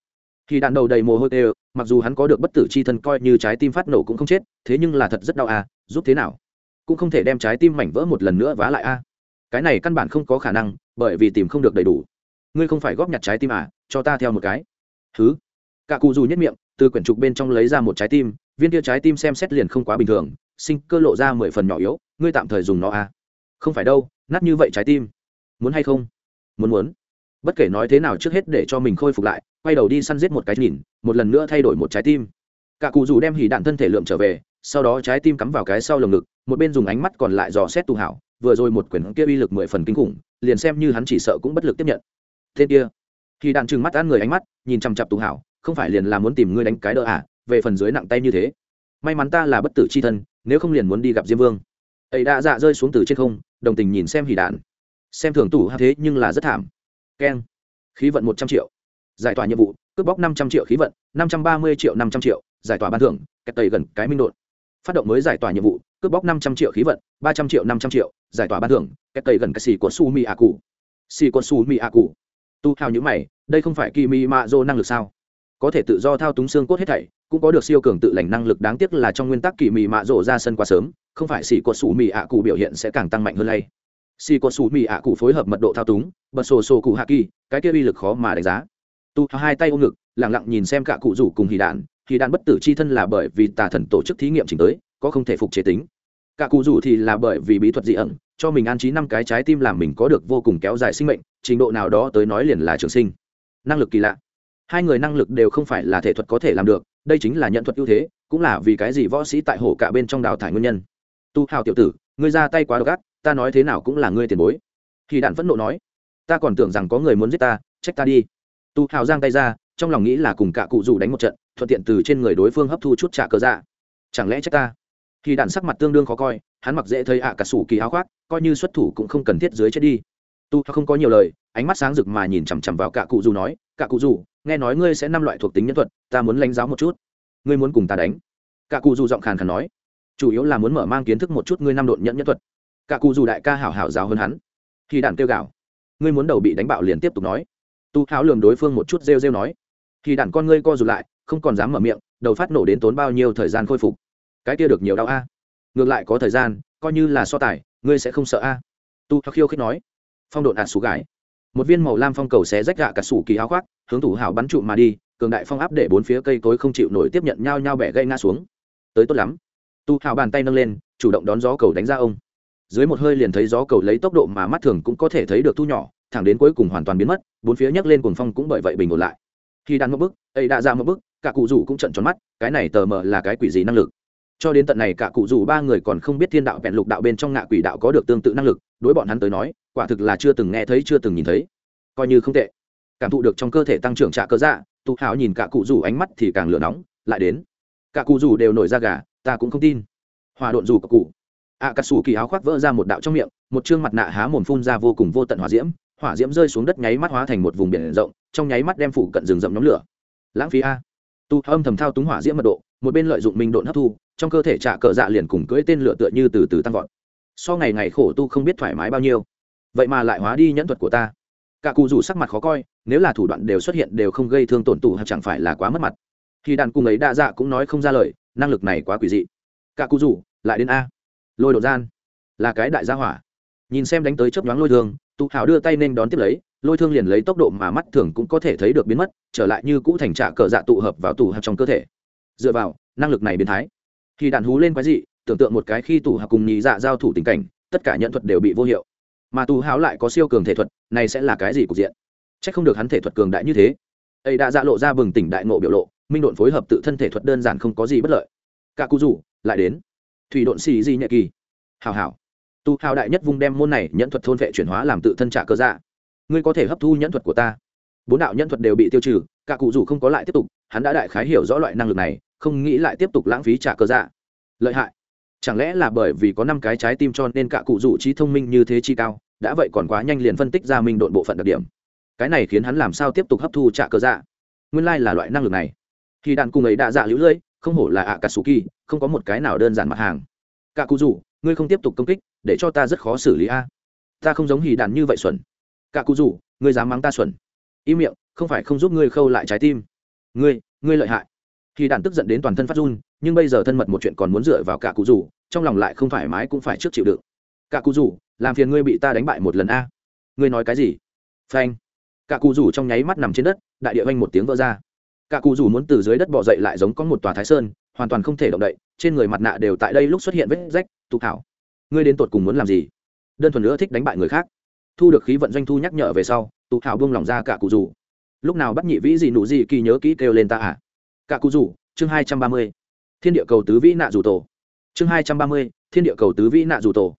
Khi đạn đầu đầy mồ hôi tê, mặc dù hắn có được bất tử c h i thân coi như trái tim phát nổ cũng không chết, thế nhưng là thật rất đau a, giúp thế nào? Cũng không thể đem trái tim mảnh vỡ một lần nữa vá lại a. Cái này căn bản không có khả năng, bởi vì tìm không được đầy đủ. Ngươi không phải góp nhặt trái tim à cho ta theo một cái. Thứ cả cụ dù nhất miệng, từ quyển trục bên trong lấy ra một trái tim, viên kia trái tim xem xét liền không quá bình thường, sinh cơ lộ ra mười phần nhỏ yếu, ngươi tạm thời dùng nó à không phải đâu, nát như vậy trái tim. Muốn hay không? Muốn muốn bất kể nói thế nào trước hết để cho mình khôi phục lại, quay đầu đi săn giết một cái nhìn, một lần nữa thay đổi một trái tim. Cả cụ dù đem hỉ đạn thân thể lượm trở về, sau đó trái tim cắm vào cái sau lồng ngực, một bên dùng ánh mắt còn lại dò xét tù hảo, vừa rồi một quyển kia uy lực mười phần kinh khủng, liền xem như hắn chỉ sợ cũng bất lực tiếp nhận. Thế kia khi đạn trừng mắt ăn người ánh mắt, nhìn chằm chặp tù hảo, không phải liền là muốn tìm ngươi đánh cái đỡ à về phần dưới nặng tay như thế. May mắn ta là bất tử c h i thân, nếu không liền muốn đi gặp diêm vương. Ấy đã dạ rơi xuống từ trên không, đồng tình nhìn xem hỉ đạn. Xem thường tù hạ thế nhưng là rất thảm keng. Khí vận một trăm triệu. Giải tỏa nhiệm vụ, cướp bóc năm trăm triệu khí vận, năm trăm ba mươi triệu năm trăm triệu, giải tỏa ban thưởng, cách tầy gần cái minh đột. Phát động mới giải tỏa nhiệm vụ, cướp bóc năm trăm triệu khí vận, ba trăm triệu năm trăm triệu, giải tỏa ban thưởng, cách tầy gần cái xì của su mi a cụ xì của su mi a cụ tu hào nhữ mày, đây không phải kỳ mi mạ dô năng lực sao? Có thể tự do thao túng xương cốt hết thảy, cũng có được siêu cường tự lành năng lực đáng tiếc là trong nguyên tắc kỳ mị mạ rổ ra sân quá sớm, không phải xỉ cột sủ mị ạ cụ biểu hiện sẽ càng tăng mạnh hơn lay xì có sủ mì ạ cụ phối hợp mật độ thao túng, bật sổ sổ cụ hạ kỳ, cái kia uy lực khó mà đánh giá. Tu hai tay ôm ngực lẳng lặng nhìn xem cả cụ rủ cùng hì đạn. Hì đạn bất tử c h i thân là bởi vì tà thần tổ chức thí nghiệm chỉnh tới, có không thể phục chế tính. Cả cụ rủ thì là bởi vì bí thuật dị ẩn, cho mình an trí năm cái trái tim làm mình có được vô cùng kéo dài sinh mệnh, trình độ nào đó tới nói liền là trường sinh. Năng lực kỳ lạ. Hai người năng lực đều không phải là thể thuật có thể làm được, đây chính là nhận thuật ưu thế, cũng là vì cái gì võ sĩ tại hổ cả bên trong đào thải nguyên nhân. Tu hào tiểu tử, ngươi ra tay quá độc ác ta nói thế nào cũng là ngươi tiền bối. Thì đạn phẫn nộ nói, ta còn tưởng rằng có người muốn giết ta, trách ta đi. Tu hào giang tay ra, trong lòng nghĩ là cùng cả cụ dù đánh một trận, thuận tiện từ trên người đối phương hấp thu chút trả cờ dạ. Chẳng lẽ trách ta? Thì đạn sắc mặt tương đương khó coi, hắn mặc dễ thấy ạ cả sủ kỳ áo khoác, coi như xuất thủ cũng không cần thiết dưới chết đi. Tu không có nhiều lời, ánh mắt sáng rực mà nhìn chằm chằm vào cả cụ dù nói, cả cụ dù nghe nói ngươi sẽ năm loại thuộc tính nhân thuật, ta muốn lãnh giáo một chút. Ngươi muốn cùng ta đánh. Cả cụ dù giọng khàn khàn nói, chủ yếu là muốn mở mang kiến thức một chút ngươi năm độn nhận nhân thuật cả cụ dù đại ca hảo hảo giáo hơn hắn. Khi đạn kêu gào, ngươi muốn đầu bị đánh bạo liền tiếp tục nói. Tu háo lườm đối phương một chút rêu rêu nói. Khi đàn con ngươi co rụt lại, không còn dám mở miệng, đầu phát nổ đến tốn bao nhiêu thời gian khôi phục. Cái kia được nhiều đau a. Ngược lại có thời gian, coi như là so tài, ngươi sẽ không sợ a. Tu háo khiêu khích nói. Phong độn ạt xú gái. Một viên màu lam phong cầu xé rách gạ cả sủ kỳ áo khoác, hướng thủ hảo bắn trụ mà đi, cường đại phong áp để bốn phía cây cối không chịu nổi tiếp nhận nhau nhau bẻ gây ngã xuống. Tới tốt lắm. Tu hảo bàn tay nâng lên, chủ động đón gió cầu đánh ra ông dưới một hơi liền thấy gió cầu lấy tốc độ mà mắt thường cũng có thể thấy được thu nhỏ, thẳng đến cuối cùng hoàn toàn biến mất, bốn phía nhấc lên cuồng phong cũng bởi vậy bình ổn lại. Khi đàn một bức, ấy đã ra một bức, cả cụ rủ cũng trận tròn mắt, cái này tờ mờ là cái quỷ gì năng lực? Cho đến tận này cả cụ rủ ba người còn không biết thiên đạo bẹn lục đạo bên trong ngạ quỷ đạo có được tương tự năng lực, đối bọn hắn tới nói, quả thực là chưa từng nghe thấy, chưa từng nhìn thấy. Coi như không tệ. Cảm thụ được trong cơ thể tăng trưởng trạ cơ dạ tụ hào nhìn cả cụ rủ ánh mắt thì càng lửa nóng, lại đến. Cả cụ rủ đều nổi ra gà, ta cũng không tin. Hòa độn rủ cả cụ ạ cà sủ kỳ áo khoác vỡ ra một đạo trong miệng, một chương mặt nạ há mồm phun ra vô cùng vô tận hỏa diễm hỏa diễm rơi xuống đất nháy mắt hóa thành một vùng biển rộng, trong nháy mắt đem phủ cận rừng rậm nhóm lửa. Lãng phí a. Tu âm thầm thao túng hỏa diễm mật độ, một bên lợi dụng mình độn hấp thu, trong cơ thể trạ cờ dạ liền cùng cưỡi tên lửa tựa như từ từ tăng vọt. So ngày ngày khổ tu không biết thoải mái bao nhiêu. Vậy mà lại hóa đi nhẫn thuật của ta. Cả cụ rủ sắc mặt khó coi, nếu là thủ đoạn đều xuất hiện đều không gây thương tổn tụ hoặc chẳng phải là quá mất mặt. Thì đàn cung ấy đa dạ cũng nói không ra lời, năng lực này quá quỷ dị. Cả cụ rủ, lại đến a lôi đột gian. Là cái đại gia hỏa. Nhìn xem đánh tới chớp nhoáng lôi thương, tụ hào đưa tay nên đón tiếp lấy, lôi thương liền lấy tốc độ mà mắt thường cũng có thể thấy được biến mất, trở lại như cũ thành trạ cờ dạ tụ hợp vào tủ hợp trong cơ thể. Dựa vào, năng lực này biến thái. Khi đạn hú lên quái dị, tưởng tượng một cái khi tủ hạt cùng nhì dạ giao thủ tình cảnh, tất cả nhận thuật đều bị vô hiệu. Mà tù háo lại có siêu cường thể thuật, này sẽ là cái gì cục diện? C h ắ c không được hắn thể thuật cường đại như thế. Ấy đã dạ lộ ra bừng tỉnh đại ngộ biểu lộ, minh độn phối hợp tự thân thể thuật đơn giản không có gì bất lợi. Cả cụ rủ lại đến thủy độn xì di nhẹ kỳ. Hào hào tu hào đại nhất vung đem môn này nhẫn thuật thôn vệ chuyển hóa làm tự thân trả cơ dạ. Ngươi có thể hấp thu nhẫn thuật của ta. Bốn đạo nhẫn thuật đều bị tiêu trừ, cả cụ dù không có lại tiếp tục, hắn đã đại khái hiểu rõ loại năng lực này, không nghĩ lại tiếp tục lãng phí trả cơ dạ. Lợi hại. Chẳng lẽ là bởi vì có năm cái trái tim cho nên cả cụ dù trí thông minh như thế chi cao, đã vậy còn quá nhanh liền phân tích ra mình độn bộ phận đặc điểm. Cái này khiến hắn làm sao tiếp tục hấp thu trả cơ dạ? Nguyên lai là loại năng lực này. Khi đạn cùng ấy đã dạ lũ lưỡi không hổ là ạ cà sù kỳ không có một cái nào đơn giản mặt hàng. Cả cụ dù ngươi không tiếp tục công kích, để cho ta rất khó xử lý a. Ta không giống hì đàn như vậy xuẩn. Cả cụ dù ngươi dám mắng ta xuẩn. Im miệng, không phải không giúp ngươi khâu lại trái tim. Ngươi ngươi lợi hại. Hì đàn tức giận đến toàn thân phát run, nhưng bây giờ thân mật một chuyện còn muốn dựa vào cả cụ dù trong lòng lại không thoải mái cũng phải trước chịu đựng. Cả cụ dù làm phiền ngươi bị ta đánh bại một lần a. Ngươi nói cái gì? Phanh. Cả cụ rủ trong nháy mắt nằm trên đất, đại địa oanh một tiếng vỡ ra cả cụ dù muốn từ dưới đất bỏ dậy lại giống có một tòa thái sơn hoàn toàn không thể động đậy trên người mặt nạ đều tại đây lúc xuất hiện vết rách tụ thảo. Ngươi đến tột cùng muốn làm gì? Đơn thuần nữa thích đánh bại người khác. Thu được khí vận doanh thu nhắc nhở về sau tụ thảo buông lỏng ra cả cụ dù. lúc nào bắt nhị vĩ gì nụ gì kỳ nhớ kỹ kêu lên ta à? Cả cụ dù, chương hai trăm ba mươi. Thiên địa cầu tứ vĩ nạ dù tổ. Chương hai trăm ba mươi thiên địa cầu tứ vĩ nạ dù tổ.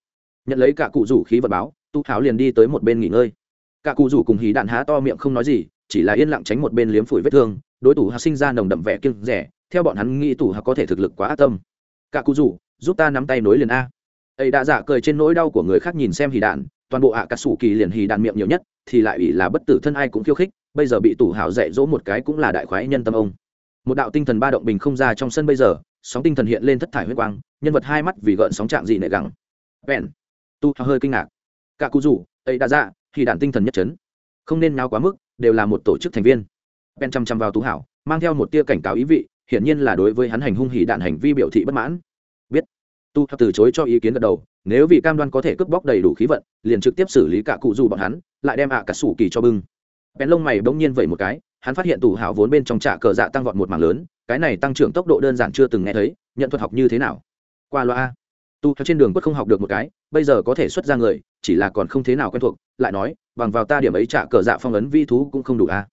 Nhận lấy cả cụ rủ khí vật báo tu tháo liền đi tới một bên nghỉ ngơi. Cả cụ rủ cùng hí đạn há to miệng không nói gì chỉ là yên lặng tránh một bên liếm phủi vết thương đối thủ hạ sinh ra nồng đậm vẻ kiêng rẻ theo bọn hắn nghĩ tủ hạ có thể thực lực quá ác tâm. Cả cụ rủ giúp ta nắm tay nối liền a. Ấy đã giả cười trên nỗi đau của người khác nhìn xem hì đạn toàn bộ hạ cà sủ kỳ liền hì đạn miệng nhiều nhất thì lại ủy là bất tử thân ai cũng khiêu khích bây giờ bị tủ hảo dạy dỗ một cái cũng là đại khoái nhân tâm ông. Một đạo tinh thần ba động bình không ra trong sân bây giờ sóng tinh thần hiện lên thất thải huyết quang nhân vật hai mắt vì gợn sóng trạng dị nệ gẳng. Vẹn. Tu hơi kinh ngạc. Cả cụ rủ ấy đã giả, dạ, thì đạn tinh thần nhất chấn. Không nên nào quá mức đều là một tổ chức thành viên. Ben chăm chăm vào tú hảo, mang theo một tia cảnh cáo ý vị, hiển nhiên là đối với hắn hành hung hỉ đạn hành vi biểu thị bất mãn. Biết tu từ chối cho ý kiến gật đầu, nếu vì cam đoan có thể cướp bóc đầy đủ khí vận, liền trực tiếp xử lý cả cụ dù bọn hắn, lại đem ạ cả sủ kỳ cho bưng. Bèn lông mày bỗng nhiên vậy một cái, hắn phát hiện tủ hào vốn bên trong trạ cờ dạ tăng vọt một mảng lớn, cái này tăng trưởng tốc độ đơn giản chưa từng nghe thấy, nhận thuật học như thế nào? Qua loa. Tu theo trên đường quất không học được một cái, bây giờ có thể xuất ra người, chỉ là còn không thế nào quen thuộc, lại nói, bằng vào ta điểm ấy trả cờ dạ phong ấn vi thú cũng không đủ a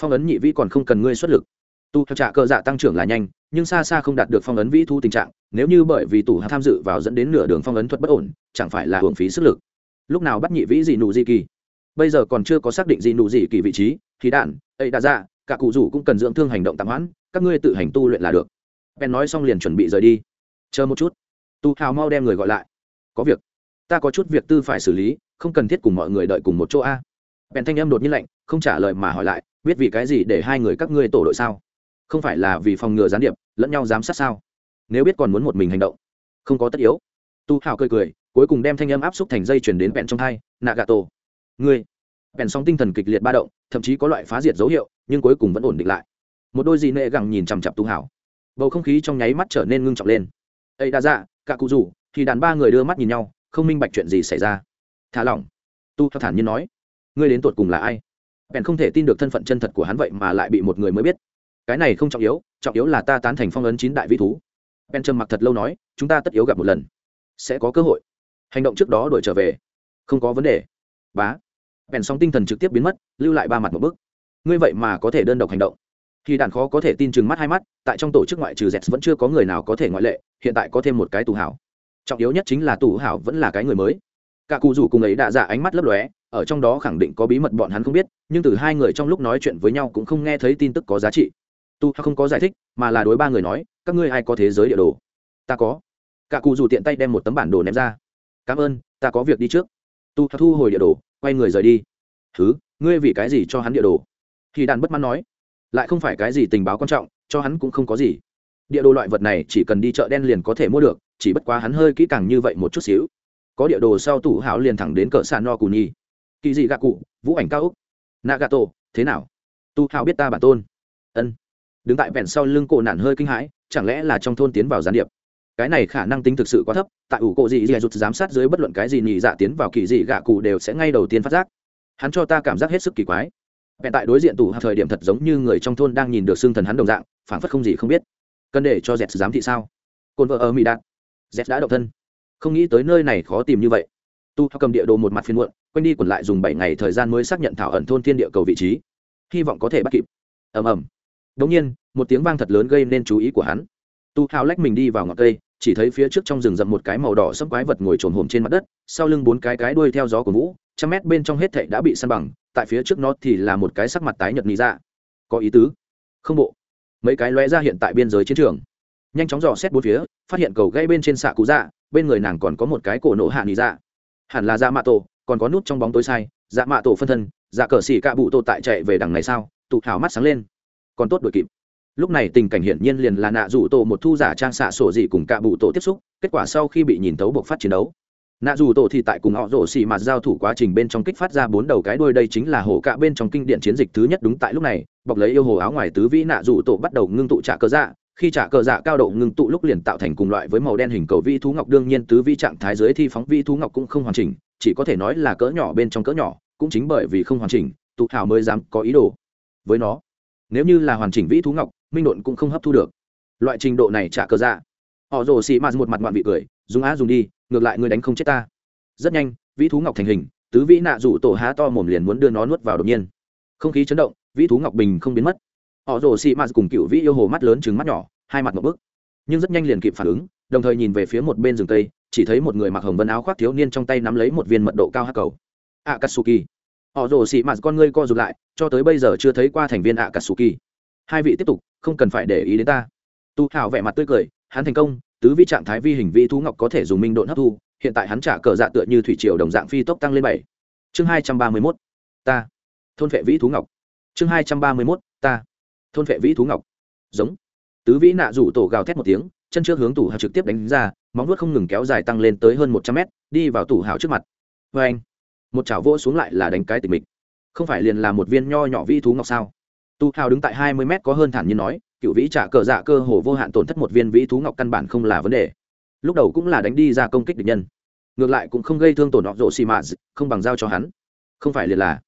phong ấn nhị vĩ còn không cần ngươi xuất lực. Tu theo trạ cơ dạ tăng trưởng là nhanh, nhưng xa xa không đạt được phong ấn vĩ thu tình trạng, nếu như bởi vì tủ tham dự vào dẫn đến nửa đường phong ấn thuật bất ổn, chẳng phải là hưởng phí sức lực. Lúc nào bắt nhị vĩ gì nụ gì kỳ? Bây giờ còn chưa có xác định gì nụ gì kỳ vị trí khí đạn, ấy đã ra dạ, cả cụ rủ cũng cần dưỡng thương hành động tạm hoãn, các ngươi tự hành tu luyện là được. Ben nói xong liền chuẩn bị rời đi. Chờ một chút. Tu hào mau đem người gọi lại. Có việc. Ta có chút việc tư phải xử lý, không cần thiết cùng mọi người đợi cùng một chỗ a. Bèn thanh âm đột nhiên lạnh, không trả lời mà hỏi lại biết vì cái gì để hai người các ngươi tổ đội sao? Không phải là vì phòng ngừa gián điệp, lẫn nhau giám sát sao? Nếu biết còn muốn một mình hành động, không có tất yếu. Tu hào cười cười, cuối cùng đem thanh âm áp xúc thành dây chuyển đến vẹn trong hai nạ gà tổ ngươi. Bèn sóng tinh thần kịch liệt ba động, thậm chí có loại phá diệt dấu hiệu, nhưng cuối cùng vẫn ổn định lại. Một đôi gì nệ gẳng nhìn chằm chặp tu hào. Bầu không khí trong nháy mắt trở nên ngưng trọng lên. Ấy đã dạ cả cụ rủ, thì đàn ba người đưa mắt nhìn nhau, không minh bạch chuyện gì xảy ra. Thả lỏng. Tu theo thản nhiên nói. Ngươi đến tột cùng là ai? Bèn không thể tin được thân phận chân thật của hắn vậy mà lại bị một người mới biết. Cái này không trọng yếu trọng yếu là ta tán thành phong ấn chín đại vĩ thú. Bèn trầm mặc thật lâu nói, chúng ta tất yếu gặp một lần. Sẽ có cơ hội. Hành động trước đó đổi trở về. Không có vấn đề. Bá. Bèn song tinh thần trực tiếp biến mất, lưu lại ba mặt một bước. ngươi vậy mà có thể đơn độc hành động. Khi đàn khó có thể tin chừng mắt hai mắt, tại trong tổ chức ngoại trừ z vẫn chưa có người nào có thể ngoại lệ, hiện tại có thêm một cái tù hảo. Trọng yếu nhất chính là tù hảo vẫn là cái người mới. Cả cụ rủ cùng ấy đã giả ánh mắt lấp lóe ở trong đó khẳng định có bí mật bọn hắn không biết, nhưng từ hai người trong lúc nói chuyện với nhau cũng không nghe thấy tin tức có giá trị. Tu không có giải thích, mà là đối ba người nói, các ngươi ai có thế giới địa đồ? Ta có. Cả cụ dù tiện tay đem một tấm bản đồ ném ra. Cảm ơn, ta có việc đi trước. Tu thu hồi địa đồ, quay người rời đi. Thứ ngươi vì cái gì cho hắn địa đồ? Thì đàn bất mãn nói. Lại không phải cái gì tình báo quan trọng, cho hắn cũng không có gì. Địa đồ loại vật này chỉ cần đi chợ đen liền có thể mua được, chỉ bất quá hắn hơi kỹ càng như vậy một chút xíu. Có địa đồ sau tủ hảo liền thẳng đến cỡ sàn no cù nhi kỳ dị gạ cụ, vũ ảnh cao úc nagato, thế nào? Tu hào biết ta bản tôn. Ân. Đứng tại vẹn sau lưng cổ nản hơi kinh hãi, chẳng lẽ là trong thôn tiến vào gián điệp? Cái này khả năng tính thực sự quá thấp, tại ủ cộ dị dị rụt giám sát dưới bất luận cái gì nhị dạ tiến vào kỳ dị gạ cụ đều sẽ ngay đầu tiên phát giác. Hắn cho ta cảm giác hết sức kỳ quái. Vẹn tại đối diện tủ thời điểm thật giống như người trong thôn đang nhìn được xương thần hắn đồng dạng phản phất không gì không biết. Cần để cho dẹt giám thị sao? Cồn vợ ở mỹ đạt. Dẹt đã động thân. Không nghĩ tới nơi này khó tìm như vậy. Tu cầm địa đồ một mặt phiên muộn quanh đi quẩn lại dùng bảy ngày thời gian mới xác nhận thảo ẩn thôn thiên địa cầu vị trí. Hy vọng có thể bắt kịp. Ầm ầm. Đống nhiên, một tiếng vang thật lớn gây nên chú ý của hắn. Tu hào lách mình đi vào ngọn cây, chỉ thấy phía trước trong rừng rậm một cái màu đỏ sẫm quái vật ngồi trồn hồm trên mặt đất, sau lưng bốn cái cái đuôi theo gió của vũ, trăm mét bên trong hết thảy đã bị săn bằng, tại phía trước nó thì là một cái sắc mặt tái nhợt lý ra dạ. có ý tứ? Không bộ. Mấy cái lóe ra hiện tại biên giới chiến trường. Nhanh chóng dò xét bốn phía, phát hiện cầu gây bên trên xạ cú dạ bên người nàng còn có một cái cổ nổ hạ lý dạ. Hẳn là dạ mạ tổ còn có nút trong bóng tối sai dạ mạ tổ phân thân dạ cờ xỉ cạ bụ tổ tại chạy về đằng này sao, tụ hào mắt sáng lên. Còn tốt đội kịp. Lúc này tình cảnh hiển nhiên liền là nạ rủ tổ một thu giả trang xạ sổ gì cùng cạ bụ tổ tiếp xúc, kết quả sau khi bị nhìn thấu buộc phát chiến đấu. Nạ dù tổ thì tại cùng họ rổ xì mà giao thủ quá trình bên trong kích phát ra bốn đầu cái đuôi, đây chính là hổ cạ bên trong kinh điện chiến dịch thứ nhất đúng tại lúc này, bọc lấy yêu hồ áo ngoài tứ vĩ nạ dù tổ bắt đầu ngưng tụ trả cờ dạ. Khi trả cờ dạ cao độ ngưng tụ lúc liền tạo thành cùng loại với màu đen hình cầu vi thú ngọc, đương nhiên tứ vi trạng thái dưới thi phóng vi thú ngọc cũng không hoàn chỉnh chỉ có thể nói là cỡ nhỏ bên trong cỡ nhỏ, cũng chính bởi vì không hoàn chỉnh, tụ Thảo mới dám có ý đồ. Với nó, nếu như là hoàn chỉnh vĩ thú ngọc, minh độn cũng không hấp thu được. Loại trình độ này trả cờ dạ. Họ rồ xì mạt một mặt ngoạn vị cười, dùng á dùng đi, ngược lại người đánh không chết ta. Rất nhanh, vĩ thú ngọc thành hình, tứ vĩ nạ rủ tổ há to mồm liền muốn đưa nó nuốt vào đột nhiên. Không khí chấn động, vĩ thú ngọc bình không biến mất. Họ rồ xị mạt cùng cựu vĩ yêu hồ mắt lớn trứng mắt nhỏ, hai mặt một bức. Nhưng rất nhanh liền kịp phản ứng, đồng thời nhìn về phía một bên rừng tây chỉ thấy một người mặc hồng vân áo khoác thiếu niên trong tay nắm lấy một viên mật độ cao hắc cầu. Akatsuki. Họ rồ xị mạt con ngươi co rụt lại, cho tới bây giờ chưa thấy qua thành viên akatsuki. Hai vị tiếp tục, không cần phải để ý đến ta. Tu hào vẻ mặt tươi cười, hắn thành công, tứ vi trạng thái vi hình vi thú ngọc có thể dùng minh độn hấp thu, hiện tại hắn trả cờ dạ tựa như thủy triều đồng dạng phi tốc tăng lên bảy. Chương hai trăm ba mươi mốt, ta. Thôn vệ vĩ thú ngọc. Chương hai trăm ba mươi mốt, ta. Thôn vệ vĩ thú ngọc. Giống. Tứ vĩ nạ rủ tổ gào thét một tiếng chân trước hướng tủ hào trực tiếp đánh ra, móng nuốt không ngừng kéo dài tăng lên tới hơn một trăm mét, đi vào tủ hào trước mặt. Vê anh, một chảo vỗ xuống lại là đánh cái tịch mịch. Không phải liền là một viên nho nhỏ vĩ thú ngọc sao? Tu hào đứng tại hai mươi mét có hơn thản nhiên nói, cựu vĩ trả cờ dạ cơ hồ vô hạn tổn thất một viên vĩ thú ngọc căn bản không là vấn đề. Lúc đầu cũng là đánh đi ra công kích địch nhân. Ngược lại cũng không gây thương tổn họ rộ xì mạ không bằng giao cho hắn. Không phải liền là,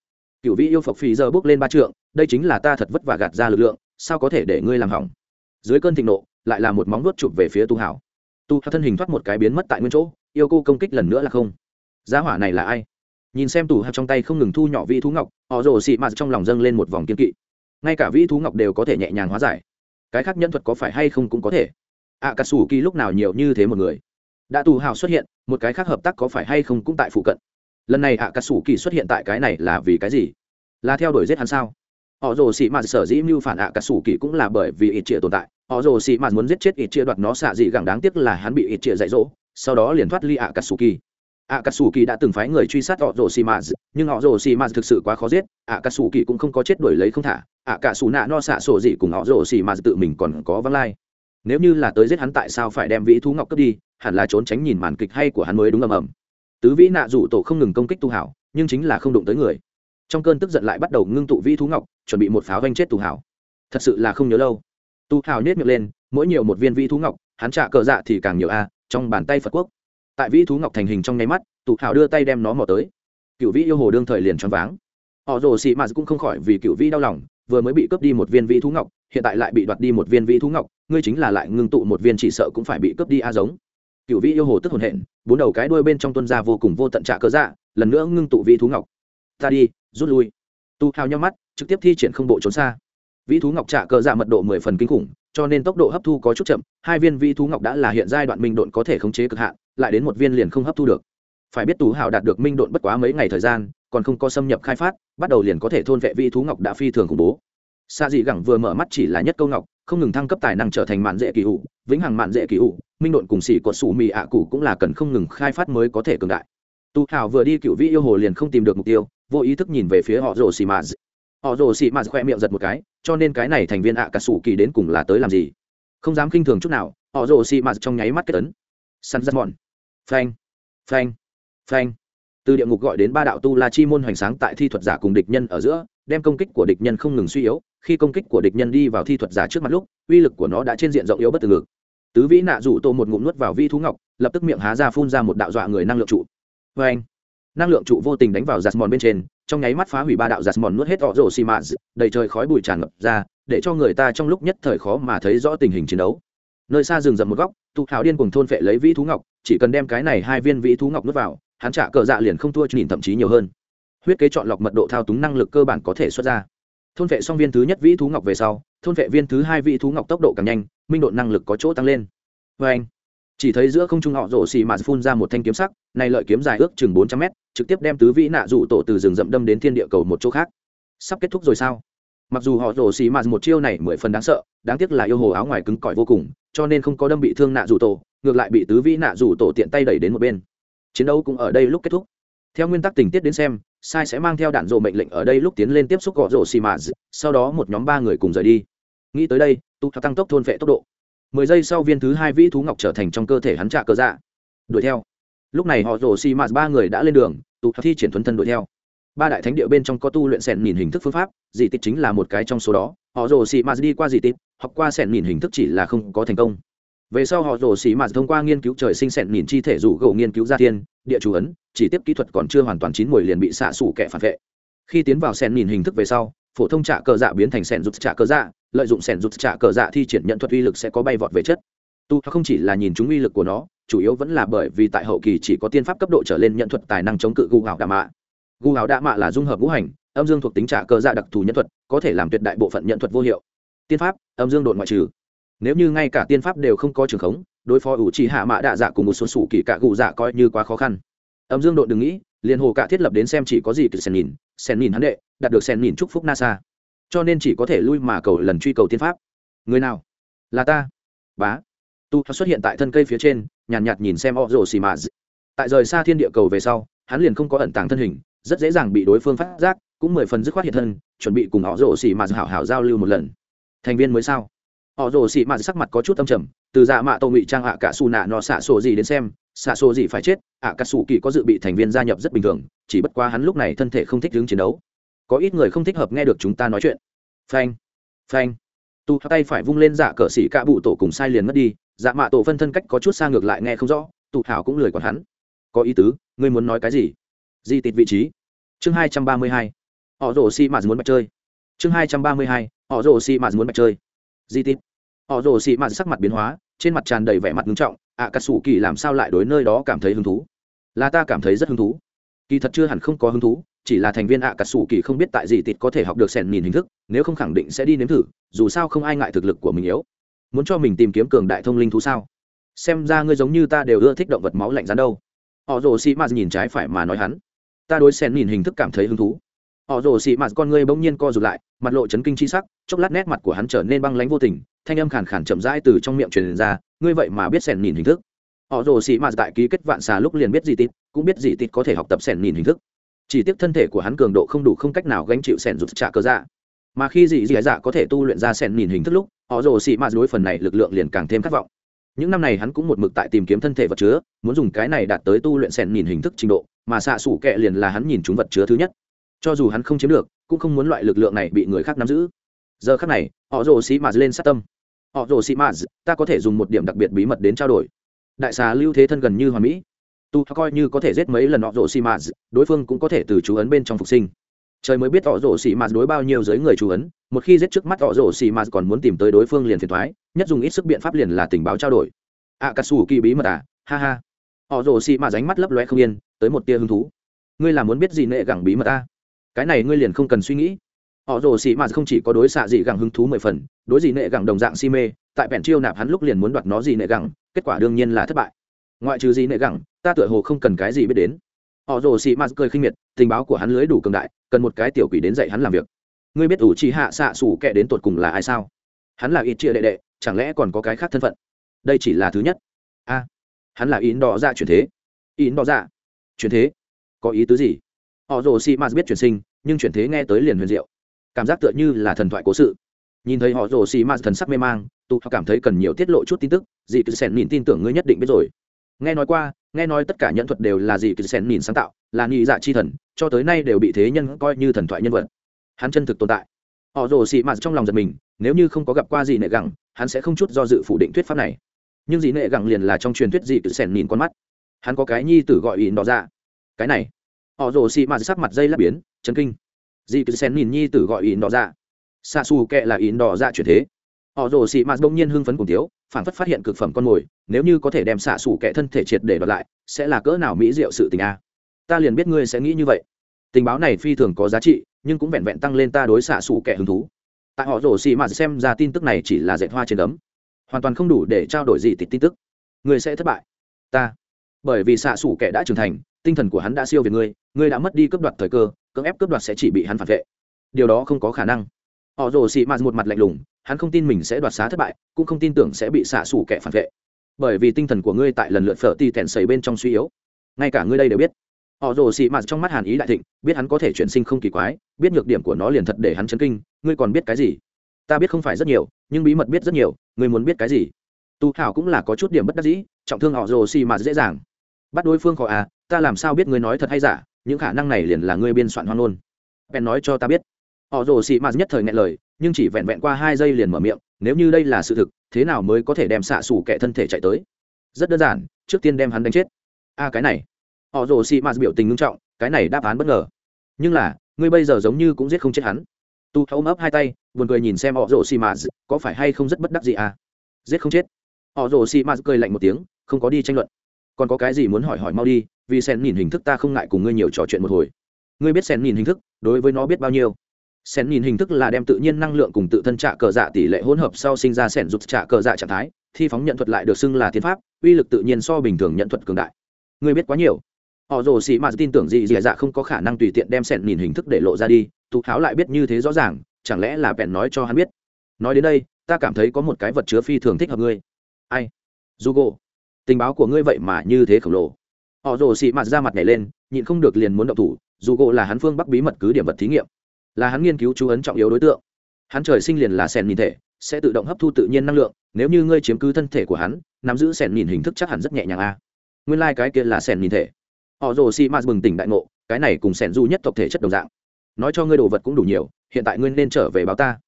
cựu vĩ yêu phộc phì giờ bước lên ba trượng, đây chính là ta thật vất vả gạt ra lực lượng, sao có thể để ngươi làm hỏng? Dưới cơn thịnh nộ lại là một móng vuốt chụp về phía tu hảo. Tu hảo thân hình thoát một cái biến mất tại nguyên chỗ, yêu cô công kích lần nữa là không. Giá hỏa này là ai? Nhìn xem tù hạt trong tay không ngừng thu nhỏ vi thú ngọc, họ rồ xị mạt trong lòng dâng lên một vòng kiên kỵ. Ngay cả vi thú ngọc đều có thể nhẹ nhàng hóa giải. Cái khác nhân thuật có phải hay không cũng có thể. Ạ cà sủ kỳ lúc nào nhiều như thế một người. Đã tù hào xuất hiện, một cái khác hợp tác có phải hay không cũng tại phụ cận. Lần này ạ cà sủ kỳ xuất hiện tại cái này là vì cái gì? Là theo đuổi giết hắn sao? Họ rồ xị mạt sở dĩ mưu phản ạ cà sủ kỳ cũng là bởi vì ít trịa tồn tại họ rồ xị mạt muốn giết chết ít chia đoạt nó xạ gì gẳng đáng tiếc là hắn bị ít chia dạy dỗ, sau đó liền thoát ly ạ cà sủ kỳ ạ cà sủ kỳ đã từng phái người truy sát họ rồ xị mạt nhưng họ rồ xị mạt thực sự quá khó giết ạ cà sủ kỳ cũng không có chết đuổi lấy không thả. Ạ cà sủ nạ no xạ sổ gì cùng họ rồ xị mạt tự mình còn có văng lai. Nếu như là tới giết hắn tại sao phải đem vĩ thú ngọc cướp đi, hẳn là trốn tránh nhìn màn kịch hay của hắn mới đúng ầm ầm. Tứ vĩ nạ rủ tổ không ngừng công kích tu hảo, nhưng chính là không đụng tới người. Trong cơn tức giận lại bắt đầu ngưng tụ vĩ thú ngọc, chuẩn bị một pháo vanh chết tu hảo. Thật sự là không nhớ lâu tu hảo nhét miệng lên, mỗi nhiều một viên vĩ thú ngọc, hắn trả cờ dạ thì càng nhiều a, trong bàn tay phật quốc. Tại vĩ thú ngọc thành hình trong nháy mắt, tu hảo đưa tay đem nó mò tới. Cựu vĩ yêu hồ đương thời liền choáng váng. Họ rồ xị mạt cũng không khỏi vì cựu vĩ đau lòng, vừa mới bị cướp đi một viên vĩ thú ngọc, hiện tại lại bị đoạt đi một viên vĩ thú ngọc, ngươi chính là lại ngưng tụ một viên chỉ sợ cũng phải bị cướp đi a giống. Cựu vĩ yêu hồ tức hồn hện, bốn đầu cái đuôi bên trong tuân ra vô cùng vô tận trả cờ dạ lần nữa ngưng tụ vĩ thú ngọc. Ta đi, rút lui. Tu hào nhau mắt, trực tiếp thi triển không bộ trốn xa vĩ thú ngọc trạ cờ dạ mật độ mười phần kinh khủng, cho nên tốc độ hấp thu có chút chậm, hai viên vĩ thú ngọc đã là hiện giai đoạn minh độn có thể khống chế cực hạn, lại đến một viên liền không hấp thu được. Phải biết tú hào đạt được minh độn bất quá mấy ngày thời gian, còn không có xâm nhập khai phát, bắt đầu liền có thể thôn vệ vĩ thú ngọc đã phi thường khủng bố. Xa dị gẳng vừa mở mắt chỉ là nhất câu ngọc, không ngừng thăng cấp tài năng trở thành mạn dễ kỳ ủ vĩnh hằng mạn dễ kỳ ủ minh độn cùng xỉ của sủ mì ạ cụ cũng là cần không ngừng khai phát mới có thể cường đại. Tu hào vừa đi cựu vĩ yêu hồ liền không tìm được mục tiêu, vô ý thức nhìn về phía họ rồ xì mạt họ rồ xị mạt khoe miệng giật một cái, cho nên cái này thành viên ạ cả sủ kỳ đến cùng là tới làm gì? Không dám khinh thường chút nào, họ rồ xị mạt trong nháy mắt kết tấn săn rất mòn. Phanh. Phanh. Phanh. Từ địa ngục gọi đến ba đạo tu la chi môn hoành sáng tại thi thuật giả cùng địch nhân ở giữa, đem công kích của địch nhân không ngừng suy yếu, khi công kích của địch nhân đi vào thi thuật giả trước mặt lúc, uy lực của nó đã trên diện rộng yếu bất từ ngực. Tứ vĩ nạ rủ tô một ngụm nuốt vào vi thú ngọc, lập tức miệng há ra phun ra một đạo dọa người năng lượng trụ. Vê anh năng lượng trụ vô tình đánh vào giặt mòn bên trên trong nháy mắt phá hủy ba đạo giặt mòn nuốt hết họ rồ xì mạ đầy trời khói bụi tràn ngập ra, để cho người ta trong lúc nhất thời khó mà thấy rõ tình hình chiến đấu. Nơi xa rừng rậm một góc, tụ hào điên cùng thôn phệ lấy vĩ thú ngọc, chỉ cần đem cái này hai viên vĩ thú ngọc nuốt vào, hắn trả cờ dạ liền không thua nhìn thậm chí nhiều hơn. Huyết kế chọn lọc mật độ thao túng năng lực cơ bản có thể xuất ra. Thôn vệ xong viên thứ nhất vĩ thú ngọc về sau, thôn vệ viên thứ hai vĩ thú ngọc tốc độ càng nhanh, minh độ năng lực có chỗ tăng lên. Vê anh chỉ thấy giữa không trung họ rổ xì mạt phun ra một thanh kiếm sắc, này lợi kiếm dài ước chừng bốn trăm mét trực tiếp đem tứ vĩ nạ rủ tổ từ rừng rậm đâm đến thiên địa cầu một chỗ khác. Sắp kết thúc rồi sao? Mặc dù họ rổ xì mà một chiêu này mười phần đáng sợ, đáng tiếc là yêu hồ áo ngoài cứng cỏi vô cùng, cho nên không có đâm bị thương nạ rủ tổ, ngược lại bị tứ vĩ nạ rủ tổ tiện tay đẩy đến một bên. Chiến đấu cũng ở đây lúc kết thúc. Theo nguyên tắc tình tiết đến xem, sai sẽ mang theo đạn rộ mệnh lệnh ở đây lúc tiến lên tiếp xúc gõ rổ xì mạt sau đó một nhóm ba người cùng rời đi. Nghĩ tới đây tu tăng tốc thôn vệ tốc độ. Mười giây sau viên thứ hai vĩ thú ngọc trở thành trong cơ thể hắn trạ cơ dạ. Đuổi theo lúc này họ rồ xì mạt ba người đã lên đường tu thi triển thuấn thân đuổi theo. Ba đại thánh địa bên trong có tu luyện sẻn nhìn hình thức phương pháp, dị tịch chính là một cái trong số đó. Họ rồ xì mạt đi qua dị tịch, học qua sẻn nhìn hình thức chỉ là không có thành công. Về sau họ rồ xì mạt thông qua nghiên cứu trời sinh sẻn nhìn chi thể rủ gỗ nghiên cứu gia thiên địa chủ ấn, chỉ tiếp kỹ thuật còn chưa hoàn toàn chín mùi liền bị xạ sủ kẻ phản vệ. Khi tiến vào sẻn nhìn hình thức về sau, phổ thông trả cờ dạ biến thành sẻn rút trả cờ dạ lợi dụng sẻn rút trả cờ dạ thi triển nhận thuật uy lực sẽ có bay vọt về chất. Tu không chỉ là nhìn chúng uy lực của nó chủ yếu vẫn là bởi vì tại hậu kỳ chỉ có tiên pháp cấp độ trở lên nhận thuật tài năng chống cự gu hào đạ mạ. Gu hào đạ mạ là dung hợp ngũ hành, âm dương thuộc tính trả cơ dạ đặc thù nhân thuật, có thể làm tuyệt đại bộ phận nhận thuật vô hiệu. Tiên pháp, âm dương đột ngoại trừ. Nếu như ngay cả tiên pháp đều không có trường khống, đối phó ủ trì hạ mạ đạ dạ cùng một số sủ kỳ cạ gù dạ coi như quá khó khăn. Âm dương đột đừng nghĩ, liền hồ cạ thiết lập đến xem chỉ có gì từ sen nhìn sen nhìn hắn đệ, đạt được sen nhìn chúc phúc nasa. Cho nên chỉ có thể lui mà cầu lần truy cầu tiên pháp. Người nào? Là ta. Bá tu xuất hiện tại thân cây phía trên nhàn nhạt, nhạt nhìn xem o rồ xì mà tại rời xa thiên địa cầu về sau hắn liền không có ẩn tàng thân hình rất dễ dàng bị đối phương phát giác cũng mười phần dứt khoát hiện thân chuẩn bị cùng họ rồ xì mà hảo hảo giao lưu một lần. Thành viên mới sao? Họ rồ xì mà sắc mặt có chút âm trầm từ dạ mạ tô ngụy trang hạ cả xù nạ nó xạ sổ gì đến xem xạ sổ gì phải chết ạ cả xù kỳ có dự bị thành viên gia nhập rất bình thường chỉ bất quá hắn lúc này thân thể không thích đứng chiến đấu. Có ít người không thích hợp nghe được chúng ta nói chuyện. Phanh phanh. Tu tay phải vung lên dạ cờ xỉ cạ bụ tổ cùng sai liền mất đi dạ mạ tổ phân thân cách có chút xa ngược lại nghe không rõ, tụ hảo cũng lười còn hắn. Có ý tứ, ngươi muốn nói cái gì? Di tịt vị trí. Chương hai trăm ba mươi hai. Họ rổ xi mạt muốn bạch chơi. Chương hai trăm ba mươi hai. Họ rổ xi mạt muốn bạch chơi. Di tịt. Họ rổ xi mạt sắc mặt biến hóa, trên mặt tràn đầy vẻ mặt nghiêm trọng, ạ, cà sủ kỳ làm sao lại đối nơi đó cảm thấy hứng thú? Là ta cảm thấy rất hứng thú. Kỳ thật chưa hẳn không có hứng thú, chỉ là thành viên ạ, cà sủ kỳ không biết tại gì tịt có thể học được sẻn nhìn hình thức, nếu không khẳng định sẽ đi nếm thử, dù sao không ai ngại thực lực của mình yếu muốn cho mình tìm kiếm cường đại thông linh thú sao? Xem ra ngươi giống như ta đều ưa thích động vật máu lạnh rắn đâu. Họ rồ sĩ mạt nhìn trái phải mà nói hắn. Ta đối xen nhìn hình thức cảm thấy hứng thú. Họ rồ sĩ mạt con ngươi bỗng nhiên co rụt lại, mặt lộ chấn kinh chi sắc, chốc lát nét mặt của hắn trở nên băng lánh vô tình, thanh âm khàn khàn chậm rãi từ trong miệng truyền ra, ngươi vậy mà biết xen nhìn hình thức. Họ rồ sĩ mạt tại ký kết vạn xà lúc liền biết gì tít cũng biết gì tít có thể học tập xen nhìn hình thức. Chỉ tiếc thân thể của hắn cường độ không đủ không cách nào gánh chịu xen rụt trả cơ dạ. Mà khi dị dị dạ có thể tu luyện ra xen nhìn hình thức lúc họ rồ xì mạt đối phần này lực lượng liền càng thêm khát vọng. Những năm này hắn cũng một mực tại tìm kiếm thân thể vật chứa, muốn dùng cái này đạt tới tu luyện sẻn nhìn hình thức trình độ, mà xạ xủ kệ liền là hắn nhìn chúng vật chứa thứ nhất. Cho dù hắn không chiếm được, cũng không muốn loại lực lượng này bị người khác nắm giữ. Giờ khác này, họ rồ xì mạt lên sát tâm. Họ rồ xì mạt ta có thể dùng một điểm đặc biệt bí mật đến trao đổi. Đại xà lưu thế thân gần như hoàn mỹ. Tu coi như có thể giết mấy lần họ rồ xì mạt đối phương cũng có thể từ chú ấn bên trong phục sinh trời mới biết họ rồ xì mạt đối bao nhiêu giới người chú ấn, một khi giết trước mắt họ rồ xì mạt còn muốn tìm tới đối phương liền phiền thoái, nhất dùng ít sức biện pháp liền là tình báo trao đổi. Ạ cà sù kỳ bí mật à ha ha. Họ rồ xì mạt ránh mắt lấp loe không yên, tới một tia hứng thú. Ngươi là muốn biết gì nệ gẳng bí mật ta? Cái này ngươi liền không cần suy nghĩ. Họ rồ xì mạt không chỉ có đối xạ gì gẳng hứng thú mười phần, đối gì nệ gẳng đồng dạng si mê, tại bèn chiêu nạp hắn lúc liền muốn đoạt nó gì nệ gẳng, kết quả đương nhiên là thất bại. Ngoại trừ gì nệ gẳng, ta tựa hồ không cần cái gì biết đến họ rồ xì mạt cười khinh miệt, tình báo của hắn lưới đủ cường đại, cần một cái tiểu quỷ đến dạy hắn làm việc. Ngươi biết ủ trì hạ xạ xủ kệ đến tột cùng là ai sao? Hắn là ít chia đệ đệ, chẳng lẽ còn có cái khác thân phận? Đây chỉ là thứ nhất. A, hắn là ín đỏ dạ chuyển thế. Ín đỏ dạ chuyển thế? Có ý tứ gì? Họ rồ xì mạt biết chuyển sinh, nhưng chuyển thế nghe tới liền huyền diệu. Cảm giác tựa như là thần thoại cố sự. Nhìn thấy họ rồ xì mạt thần sắc mê mang, tụ cảm thấy cần nhiều tiết lộ chút tin tức, dị cứ sẻn nhìn tin tưởng ngươi nhất định biết rồi nghe nói qua, nghe nói tất cả nhân thuật đều là gì kỳ sen nhìn sáng tạo, là nghĩ dạ chi thần, cho tới nay đều bị thế nhân coi như thần thoại nhân vật. Hắn chân thực tồn tại. Họ rồ xị mạt trong lòng giật mình, nếu như không có gặp qua gì nệ gẳng, hắn sẽ không chút do dự phủ định thuyết pháp này. Nhưng dị nệ gẳng liền là trong truyền thuyết dị tự sẻn nhìn con mắt. Hắn có cái nhi tử gọi ỉn đỏ ra cái này. Họ rồ xị mạt sắc mặt dây lắp biến, chấn kinh. Dị tự sẻn nhìn nhi tử gọi ỉn đỏ ra xa xù kệ là ỉn đỏ ra chuyển thế họ rồ xì mạt bỗng nhiên hưng phấn cùng tiếu phản phất phát hiện cực phẩm con mồi, nếu như có thể đem xạ xủ kẻ thân thể triệt để đoạt lại, sẽ là cỡ nào mỹ diệu sự tình a? Ta liền biết ngươi sẽ nghĩ như vậy. Tình báo này phi thường có giá trị, nhưng cũng vẹn vẹn tăng lên ta đối xạ xủ kẻ hứng thú. Tại họ rồ xì mà xem ra tin tức này chỉ là dạy hoa trên đấm. Hoàn toàn không đủ để trao đổi gì tịch tin tức. Người sẽ thất bại. Ta. Bởi vì xạ xủ kẻ đã trưởng thành, tinh thần của hắn đã siêu việt ngươi ngươi đã mất đi cướp đoạt thời cơ, cưỡng ép cướp đoạt sẽ chỉ bị hắn phản vệ. Điều đó không có khả năng. Họ rồ xì mạt một mặt lạnh lùng hắn không tin mình sẽ đoạt xá thất bại, cũng không tin tưởng sẽ bị xả sủ kẻ phản vệ. Bởi vì tinh thần của ngươi tại lần lượt phở ti tèn sầy bên trong suy yếu. Ngay cả ngươi đây đều biết. Họ rồ xì mạt trong mắt hàn ý đại thịnh, biết hắn có thể chuyển sinh không kỳ quái, biết nhược điểm của nó liền thật để hắn chấn kinh, ngươi còn biết cái gì? Ta biết không phải rất nhiều, nhưng bí mật biết rất nhiều, ngươi muốn biết cái gì? Tu hảo cũng là có chút điểm bất đắc dĩ, trọng thương họ rồ xì mạt dễ dàng. Bắt đối phương khỏi à ta làm sao biết ngươi nói thật hay giả, những khả năng này liền là ngươi biên soạn hoan ôn bèn nói cho ta biết. Họ rồ xì mạt nhất thời ngại lời nhưng chỉ vẹn vẹn qua hai giây liền mở miệng, nếu như đây là sự thực, thế nào mới có thể đem xạ xù kẻ thân thể chạy tới? Rất đơn giản, trước tiên đem hắn đánh chết. A cái này. Họ rồ xị mạt biểu tình ngưng trọng, cái này đáp án bất ngờ. Nhưng là, ngươi bây giờ giống như cũng giết không chết hắn. Tu ôm ấp hai tay, buồn cười nhìn xem họ rồ xị mạt, có phải hay không rất bất đắc gì à? Giết không chết. Họ rồ xị mạt cười lạnh một tiếng, không có đi tranh luận. Còn có cái gì muốn hỏi hỏi mau đi, vì sen nhìn hình thức ta không ngại cùng ngươi nhiều trò chuyện một hồi. Ngươi biết sen nhìn hình thức, đối với nó biết bao nhiêu? Sen nhìn hình thức là đem tự nhiên năng lượng cùng tự thân trạ cờ dạ tỷ lệ hỗn hợp sau sinh ra sen rụt trạ cờ dạ trạng thái thi phóng nhận thuật lại được xưng là thiên pháp uy lực tự nhiên so bình thường nhận thuật cường đại. Ngươi biết quá nhiều. Họ rồ xì mà tin tưởng gì dì dạ không có khả năng tùy tiện đem sẹn nhìn hình thức để lộ ra đi Tu Tháo lại biết như thế rõ ràng chẳng lẽ là bèn nói cho hắn biết? Nói đến đây ta cảm thấy có một cái vật chứa phi thường thích hợp ngươi. Ai? Jugo, tình báo của ngươi vậy mà như thế khổng lồ. Họ rồ sĩ mặt ra mặt nhảy lên nhịn không được liền muốn động thủ Jugo là hắn phương bắc bí mật cứ điểm vật thí nghiệm là hắn nghiên cứu chú ấn trọng yếu đối tượng. Hắn trời sinh liền là sèn nhìn thể, sẽ tự động hấp thu tự nhiên năng lượng, nếu như ngươi chiếm cứ thân thể của hắn, nắm giữ sèn nhìn hình thức chắc hẳn rất nhẹ nhàng a. Nguyên lai、like、cái kia là sèn nhìn thể. Họ rồ si m bừng tỉnh đại ngộ, cái này cùng sèn du nhất tộc thể chất đồng dạng. Nói cho ngươi đồ vật cũng đủ nhiều, hiện tại ngươi nên trở về báo ta.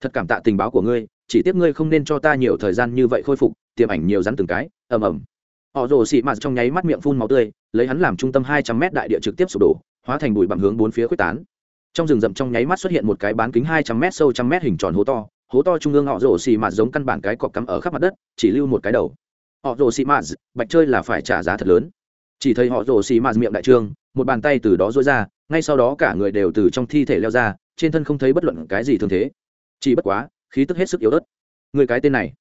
Thật cảm tạ tình báo của ngươi, chỉ tiếc ngươi không nên cho ta nhiều thời gian như vậy khôi phục, tiềm ảnh nhiều rắn từng cái, ầm ầm. Họ rồ xị mạt trong nháy mắt miệng phun máu tươi, lấy hắn làm trung tâm hai trăm mét đại địa trực tiếp sụp đổ, hóa thành bụi bằng hướng bốn phía quyết tán trong rừng rậm trong nháy mắt xuất hiện một cái bán kính hai trăm mét sâu trăm mét hình tròn hố to. Hố to trung ương họ rồ xì mạt giống căn bản cái cọc cắm ở khắp mặt đất, chỉ lưu một cái đầu. Họ rồ xì mạt, bạch chơi là phải trả giá thật lớn. Chỉ thấy họ rồ xì mạt miệng đại trương, một bàn tay từ đó rối ra, ngay sau đó cả người đều từ trong thi thể leo ra, trên thân không thấy bất luận cái gì thương thế. Chỉ bất quá, khí tức hết sức yếu ớt. Người cái tên này.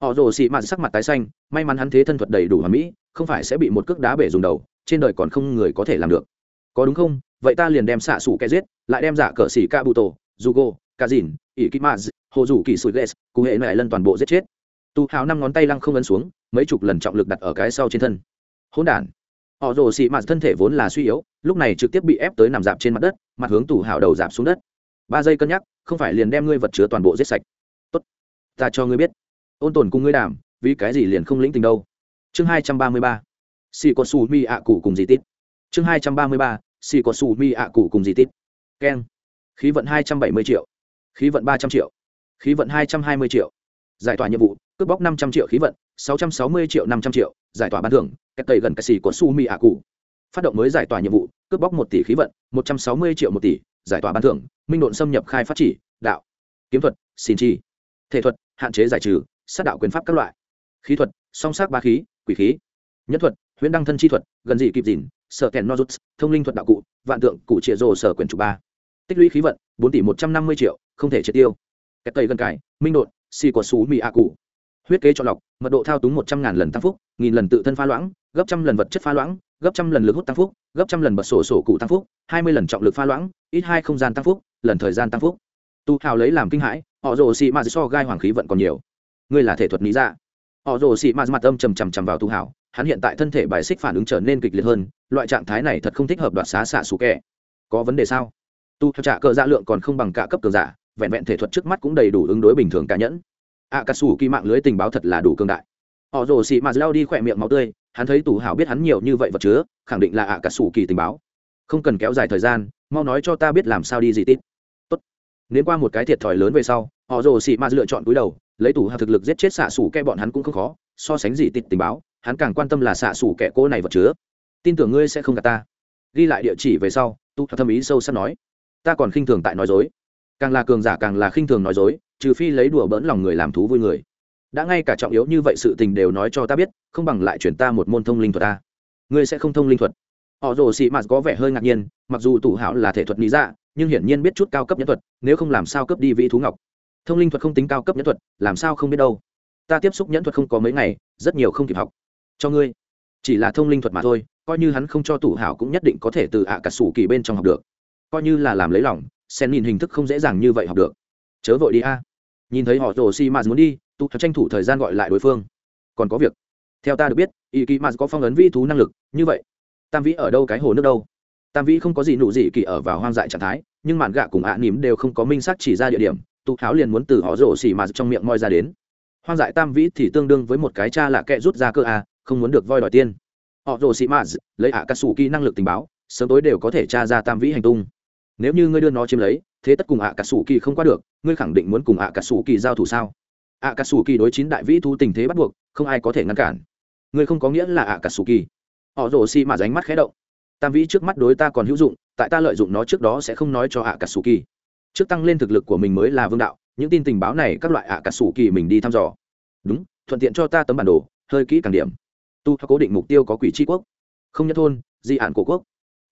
Họ rồ xì mạt sắc mặt tái xanh, may mắn hắn thế thân thuật đầy đủ hoàn mỹ, không phải sẽ bị một cước đá bể dùng đầu, trên đời còn không người có thể làm được. Có đúng không? Vậy ta liền đem xạ sủ kẻ giết, lại đem giả cờ xỉ ca bụ tổ jugo ca dìn ỷ kỹ maz hồ rủ kỳ sủi ghét cụ hệ mẹ lần toàn bộ giết chết. Tu hào năm ngón tay lăng không ấn xuống, mấy chục lần trọng lực đặt ở cái sau trên thân. Hỗn đản. Họ rồ xị mạt thân thể vốn là suy yếu, lúc này trực tiếp bị ép tới nằm dạp trên mặt đất, mặt hướng tủ hào đầu dạp xuống đất. Ba giây cân nhắc, không phải liền đem ngươi vật chứa toàn bộ giết sạch. Tốt. Ta cho ngươi biết. Ôn tồn cùng ngươi đàm, vì cái gì liền không lĩnh tình đâu. Chương hai trăm ba mươi ba. Xì có su mi ạ cụ cùng gì tít. Chương hai trăm ba mươi ba xì có su mi ạ cụ cùng gì tít. Keng. Khí vận hai trăm bảy mươi triệu. Khí vận ba trăm triệu. Khí vận hai trăm hai mươi triệu. Giải tỏa nhiệm vụ, cướp bóc năm trăm triệu khí vận, sáu trăm sáu mươi triệu năm trăm triệu, giải tỏa ban thưởng, cách tẩy gần cái xì của su mi ạ cụ phát động mới giải tỏa nhiệm vụ, cướp bóc một tỷ khí vận, một trăm sáu mươi triệu một tỷ, giải tỏa ban thưởng, minh độn xâm nhập khai phát chỉ, đạo, kiếm thuật, xin chi, thể thuật, hạn chế giải trừ, sát đạo quyền pháp các loại. Khí thuật, song sắc ba khí, quỷ khí, nhất thuật, huyễn đăng thân chi thuật, gần dị kịp dìn sở kèn nozuts, thông linh thuật đạo cụ, vạn tượng cụ trịa rồ sở quyền chủ ba. Tích lũy khí vận, bốn tỷ một trăm năm mươi triệu, không thể triệt tiêu. Kẹt tây gần cải minh đột xì của xú mì a cụ. Huyết kế chọn lọc, mật độ thao túng một trăm ngàn lần tăng phúc, nghìn lần tự thân pha loãng, gấp trăm lần vật chất pha loãng, gấp trăm lần lực hút tăng phúc, gấp trăm lần bật sổ sổ cụ tăng phúc, hai mươi lần trọng lực pha loãng, ít hai không gian tăng phúc, lần thời gian tăng phúc. Tu hào lấy làm kinh hãi, họ rồ xị ma so gai hoàng khí vận còn nhiều. Ngươi là thể thuật lý ra họ rồ xị ma mặt âm trầm trầm trầm vào tu hào hắn hiện tại thân thể bài xích phản ứng trở nên kịch liệt hơn, loại trạng thái này thật không thích hợp đoạt xá xạ xù kẹ có vấn đề sao? Tu theo trả cờ dạ lượng còn không bằng cả cấp cường giả, vẹn vẹn thể thuật trước mắt cũng đầy đủ ứng đối bình thường cá nhẫn. A cà sủ kỳ mạng lưới tình báo thật là đủ cương đại. Họ rồ xị mà lao đi khỏe miệng máu tươi, hắn thấy tù hảo biết hắn nhiều như vậy vật chứa, khẳng định là a cà sủ kỳ tình báo. Không cần kéo dài thời gian, mau nói cho ta biết làm sao đi gì tít. Tốt. Nếu qua một cái thiệt thòi lớn về sau, họ rồ xị mà lựa chọn cúi đầu, lấy tù hảo thực lực giết chết xạ sủ kẹ bọn hắn cũng không khó, so sánh gì tít tình báo hắn càng quan tâm là xạ sủ kẻ cô này vật chứa. Tin tưởng ngươi sẽ không gạt ta. Ghi lại địa chỉ về sau, tu thâm ý sâu sắc nói. Ta còn khinh thường tại nói dối. Càng là cường giả càng là khinh thường nói dối, trừ phi lấy đùa bỡn lòng người làm thú vui người. Đã ngay cả trọng yếu như vậy sự tình đều nói cho ta biết, không bằng lại chuyển ta một môn thông linh thuật ta. Ngươi sẽ không thông linh thuật. Họ rồ xị mạt có vẻ hơi ngạc nhiên, mặc dù tủ hảo là thể thuật lý dạ nhưng hiển nhiên biết chút cao cấp nhân thuật, nếu không làm sao cấp đi vị thú ngọc. Thông linh thuật không tính cao cấp nhân thuật, làm sao không biết đâu. Ta tiếp xúc nhẫn thuật không có mấy ngày, rất nhiều không kịp học cho ngươi. Chỉ là thông linh thuật mà thôi, coi như hắn không cho tủ hảo cũng nhất định có thể từ ạ cả sủ kỳ bên trong học được. Coi như là làm lấy lòng sen nhìn hình thức không dễ dàng như vậy học được. Chớ vội đi a. Nhìn thấy họ rồ xi mạt muốn đi, tụ tranh thủ thời gian gọi lại đối phương. Còn có việc. Theo ta được biết y kỳ mạt có phong ấn vi thú năng lực, như vậy. Tam vĩ ở đâu cái hồ nước đâu? Tam vĩ không có gì nụ gì kỳ ở vào hoang dại trạng thái, nhưng mạn gạ cùng ạ à nỉm đều không có minh xác chỉ ra địa điểm, tụ háo liền muốn từ họ rồ xì mạt trong miệng moi ra đến. Hoang dại tam vĩ thì tương đương với một cái cha lạ kệ rút ra cơ a không muốn được voi đòi tiên. Họ rồ sĩ mạt lấy ạ cà sủ kỳ năng lực tình báo, sớm tối đều có thể tra ra tam vĩ hành tung. Nếu như ngươi đưa nó chiếm lấy, thế tất cùng ạ cà sủ kỳ không qua được, ngươi khẳng định muốn cùng ạ cà sủ kỳ giao thủ sao? Ạ cà sủ kỳ đối chín đại vĩ thu tình thế bắt buộc, không ai có thể ngăn cản. Ngươi không có nghĩa là ạ cà sủ kỳ. Họ rồ sĩ mà ánh mắt khé động. Tam vĩ trước mắt đối ta còn hữu dụng, tại ta lợi dụng nó trước đó sẽ không nói cho ạ cà sủ kỳ. Trước tăng lên thực lực của mình mới là vương đạo, những tin tình báo này các loại ạ cà sủ kỳ mình đi thăm dò. Đúng, thuận tiện cho ta tấm bản đồ, hơi kỹ càng điểm tu cố định mục tiêu có quỷ tri quốc, không nhất thôn, di ản cổ quốc.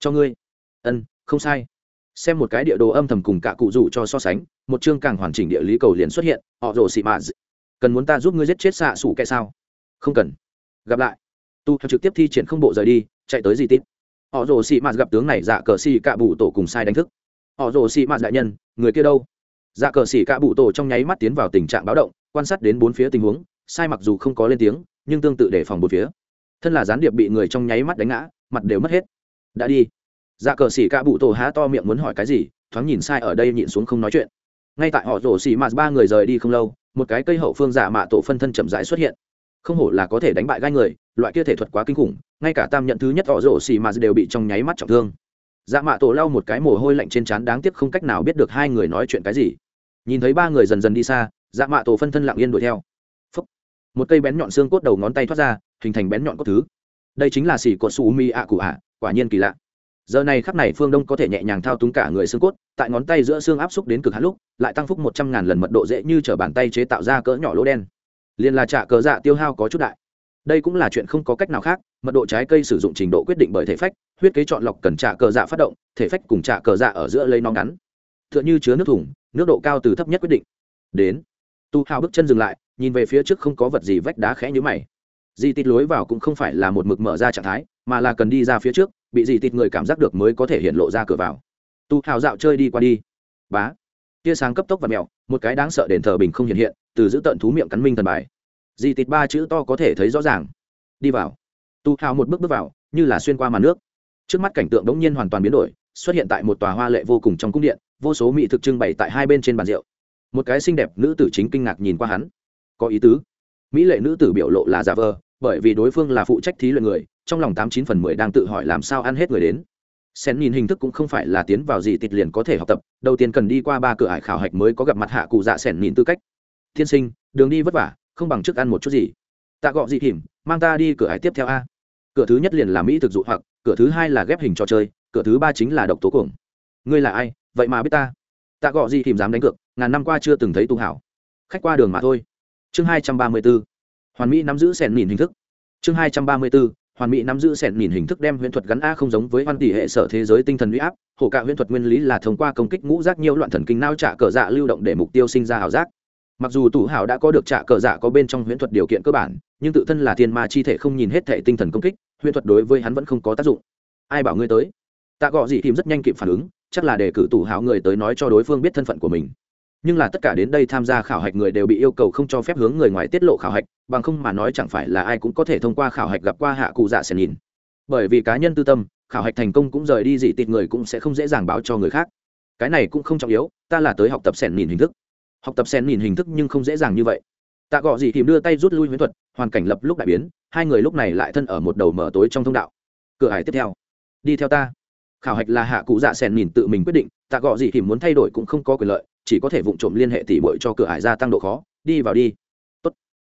Cho ngươi. Ân, không sai. Xem một cái địa đồ âm thầm cùng cả cụ rủ cho so sánh, một chương càng hoàn chỉnh địa lý cầu liền xuất hiện, họ rồ xị mạ cần muốn ta giúp ngươi giết chết xạ xủ kẻ sao? Không cần. Gặp lại. Tu trực tiếp thi triển không bộ rời đi, chạy tới gì tít họ rồ xị mạ gặp tướng này dạ cờ xì cạ bụ tổ cùng sai đánh thức. Họ rồ xị mạ đại nhân, người kia đâu? Dạ cờ xì cạ bụ tổ trong nháy mắt tiến vào tình trạng báo động, quan sát đến bốn phía tình huống, sai mặc dù không có lên tiếng, nhưng tương tự đề phòng bốn phía thân là gián điệp bị người trong nháy mắt đánh ngã, mặt đều mất hết. Đã đi. Dạ cờ xỉ ca bụ tổ há to miệng muốn hỏi cái gì, thoáng nhìn sai ở đây nhịn xuống không nói chuyện. Ngay tại họ rổ xỉ mà ba người rời đi không lâu, một cái cây hậu phương giả mạ tổ phân thân chậm rãi xuất hiện. Không hổ là có thể đánh bại gai người, loại kia thể thuật quá kinh khủng, ngay cả tam nhận thứ nhất họ rổ xỉ mà đều bị trong nháy mắt trọng thương. Dạ mạ tổ lau một cái mồ hôi lạnh trên trán, đáng tiếc không cách nào biết được hai người nói chuyện cái gì. Nhìn thấy ba người dần dần đi xa dạ mạ tổ phân thân lặng yên đuổi theo. Phúc. một cây bén nhọn xương cốt đầu ngón tay thoát ra hình thành bén nhọn cốt thứ. Đây chính là xỉ cột su mi ạ cụ ạ, quả nhiên kỳ lạ. Giờ này khắc này phương đông có thể nhẹ nhàng thao túng cả người xương cốt, tại ngón tay giữa xương áp xúc đến cực hạn lúc, lại tăng phúc một trăm ngàn lần mật độ dễ như t bàn tay chế tạo ra cỡ nhỏ lỗ đen. Liền là trả cờ dạ tiêu hao có chút đại. Đây cũng là chuyện không có cách nào khác, mật độ trái cây sử dụng trình độ quyết định bởi thể phách, huyết kế chọn lọc cần trả cờ dạ phát động, thể phách cùng trả cờ dạ ở giữa lấy nóng ngắn. T h ư ợ n h ư chứa nước thủng, nước độ cao từ thấp nhất quyết định. Đến. Tu hào bước chân dừng lại, nhìn về phía trước không có vật gì vách đá khẽ nhữ mày di tít lối vào cũng không phải là một mực mở ra trạng thái, mà là cần đi ra phía trước, bị di tít người cảm giác được mới có thể hiện lộ ra cửa vào. Tu hào dạo chơi đi qua đi. Bá. Tia sáng cấp tốc và mẹo, một cái đáng sợ đền thờ bình không hiện hiện, từ giữ tận thú miệng cắn minh thần bài. Di tít ba chữ to có thể thấy rõ ràng. Đi vào. Tu hào một bước bước vào, như là xuyên qua màn nước. Trước mắt cảnh tượng đống nhiên hoàn toàn biến đổi, xuất hiện tại một tòa hoa lệ vô cùng trong cung điện, vô số mỹ thực trưng bày tại hai bên trên bàn rượu. Một cái xinh đẹp nữ tử chính kinh ngạc nhìn qua hắn. Có ý tứ mỹ lệ nữ tử biểu lộ là giả vờ, bởi vì đối phương là phụ trách thí luyện người, trong lòng tám chín phần mười đang tự hỏi làm sao ăn hết người đến. Sen nhìn hình thức cũng không phải là tiến vào gì tịt liền có thể học tập, đầu tiên cần đi qua ba cửa ải khảo hạch mới có gặp mặt hạ cụ dạ sẻn nhìn tư cách. Tiên sinh, đường đi vất vả, không bằng trước ăn một chút gì. Tạ gọ gì hiểm mang ta đi cửa ải tiếp theo a. Cửa thứ nhất liền là mỹ thực dụ hoặc, cửa thứ hai là ghép hình trò chơi, cửa thứ ba chính là độc tố cuồng. Ngươi là ai? Vậy mà biết ta. Tạ gọ gì hiểm dám đánh cược, ngàn năm qua chưa từng thấy tu hảo. Khách qua đường mà thôi chương hai trăm ba mươi b ố hoàn mỹ nắm giữ sẻn nhìn hình thức. Chương hai trăm ba mươi b ố hoàn mỹ nắm giữ sẻn nhìn hình thức đem huyễn thuật gắn a không giống với văn tỷ hệ sở thế giới tinh thần huy áp, hổ cả huyễn thuật nguyên lý là thông qua công kích ngũ rác nhiều loạn thần kinh nao trả cờ dạ lưu động để mục tiêu sinh ra ảo giác. Mặc dù tủ hảo đã có được trả cờ dạ có bên trong huyễn thuật điều kiện cơ bản, nhưng tự thân là thiên ma chi thể không nhìn hết thể tinh thần công kích, huyễn thuật đối với hắn vẫn không có tác dụng. Ai bảo ngươi tới? Tạ gọ dị thìm rất nhanh kịp phản ứng, chắc là để cử tủ hảo người tới nói cho đối phương biết thân phận của mình nhưng là tất cả đến đây tham gia khảo hạch người đều bị yêu cầu không cho phép hướng người ngoài tiết lộ khảo hạch, bằng không mà nói chẳng phải là ai cũng có thể thông qua khảo hạch gặp qua hạ cụ dạ sẽ nhìn. Bởi vì cá nhân tư tâm, khảo hạch thành công cũng rời đi dị tịt người cũng sẽ không dễ dàng báo cho người khác. Cái này cũng không trọng yếu, ta là tới học tập sẻn nhìn hình thức. Học tập sẻn nhìn hình thức nhưng không dễ dàng như vậy. Tạ gọ dị thì đưa tay rút lui huyễn thuật, hoàn cảnh lập lúc đại biến, hai người lúc này lại thân ở một đầu mở tối trong thông đạo. Cửa hải tiếp theo. Đi theo ta khảo hạch là hạ cụ dạ sen nhìn tự mình quyết định, tạ gọ dị thì muốn thay đổi cũng không có quyền lợi, chỉ có thể vụng trộm liên hệ tỉ bội cho cửa hải gia tăng độ khó, đi vào đi. Tốt.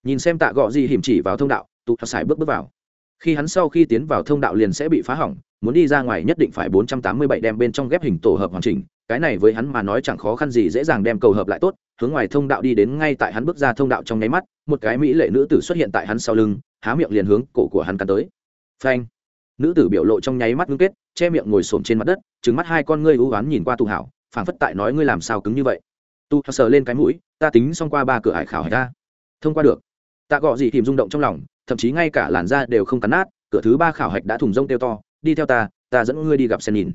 nhìn xem tạ gọ dị hiểm chỉ vào thông đạo, tụ sải bước bước vào. Khi hắn sau khi tiến vào thông đạo liền sẽ bị phá hỏng, muốn đi ra ngoài nhất định phải 487 đem bên trong ghép hình tổ hợp hoàn chỉnh, cái này với hắn mà nói chẳng khó khăn gì dễ dàng đem cầu hợp lại tốt, hướng ngoài thông đạo đi đến ngay tại hắn bước ra thông đạo trong nháy mắt, một cái mỹ lệ nữ tử xuất hiện tại hắn sau lưng, há miệng liền hướng cổ của hắn cắn tới. Phanh nữ tử biểu lộ trong nháy mắt ngưng kết, che miệng ngồi xổm trên mặt đất trứng mắt hai con ngươi hú oán nhìn qua tu hảo, phảng phất tại nói ngươi làm sao cứng như vậy. Tu sờ lên cái mũi, ta tính xong qua ba cửa hải khảo hải ta thông qua được. Ta gọ gì tìm rung động trong lòng, thậm chí ngay cả làn da đều không cắn nát, cửa thứ ba khảo hạch đã thùng rông tiêu to, đi theo ta ta dẫn ngươi đi gặp sen nhìn.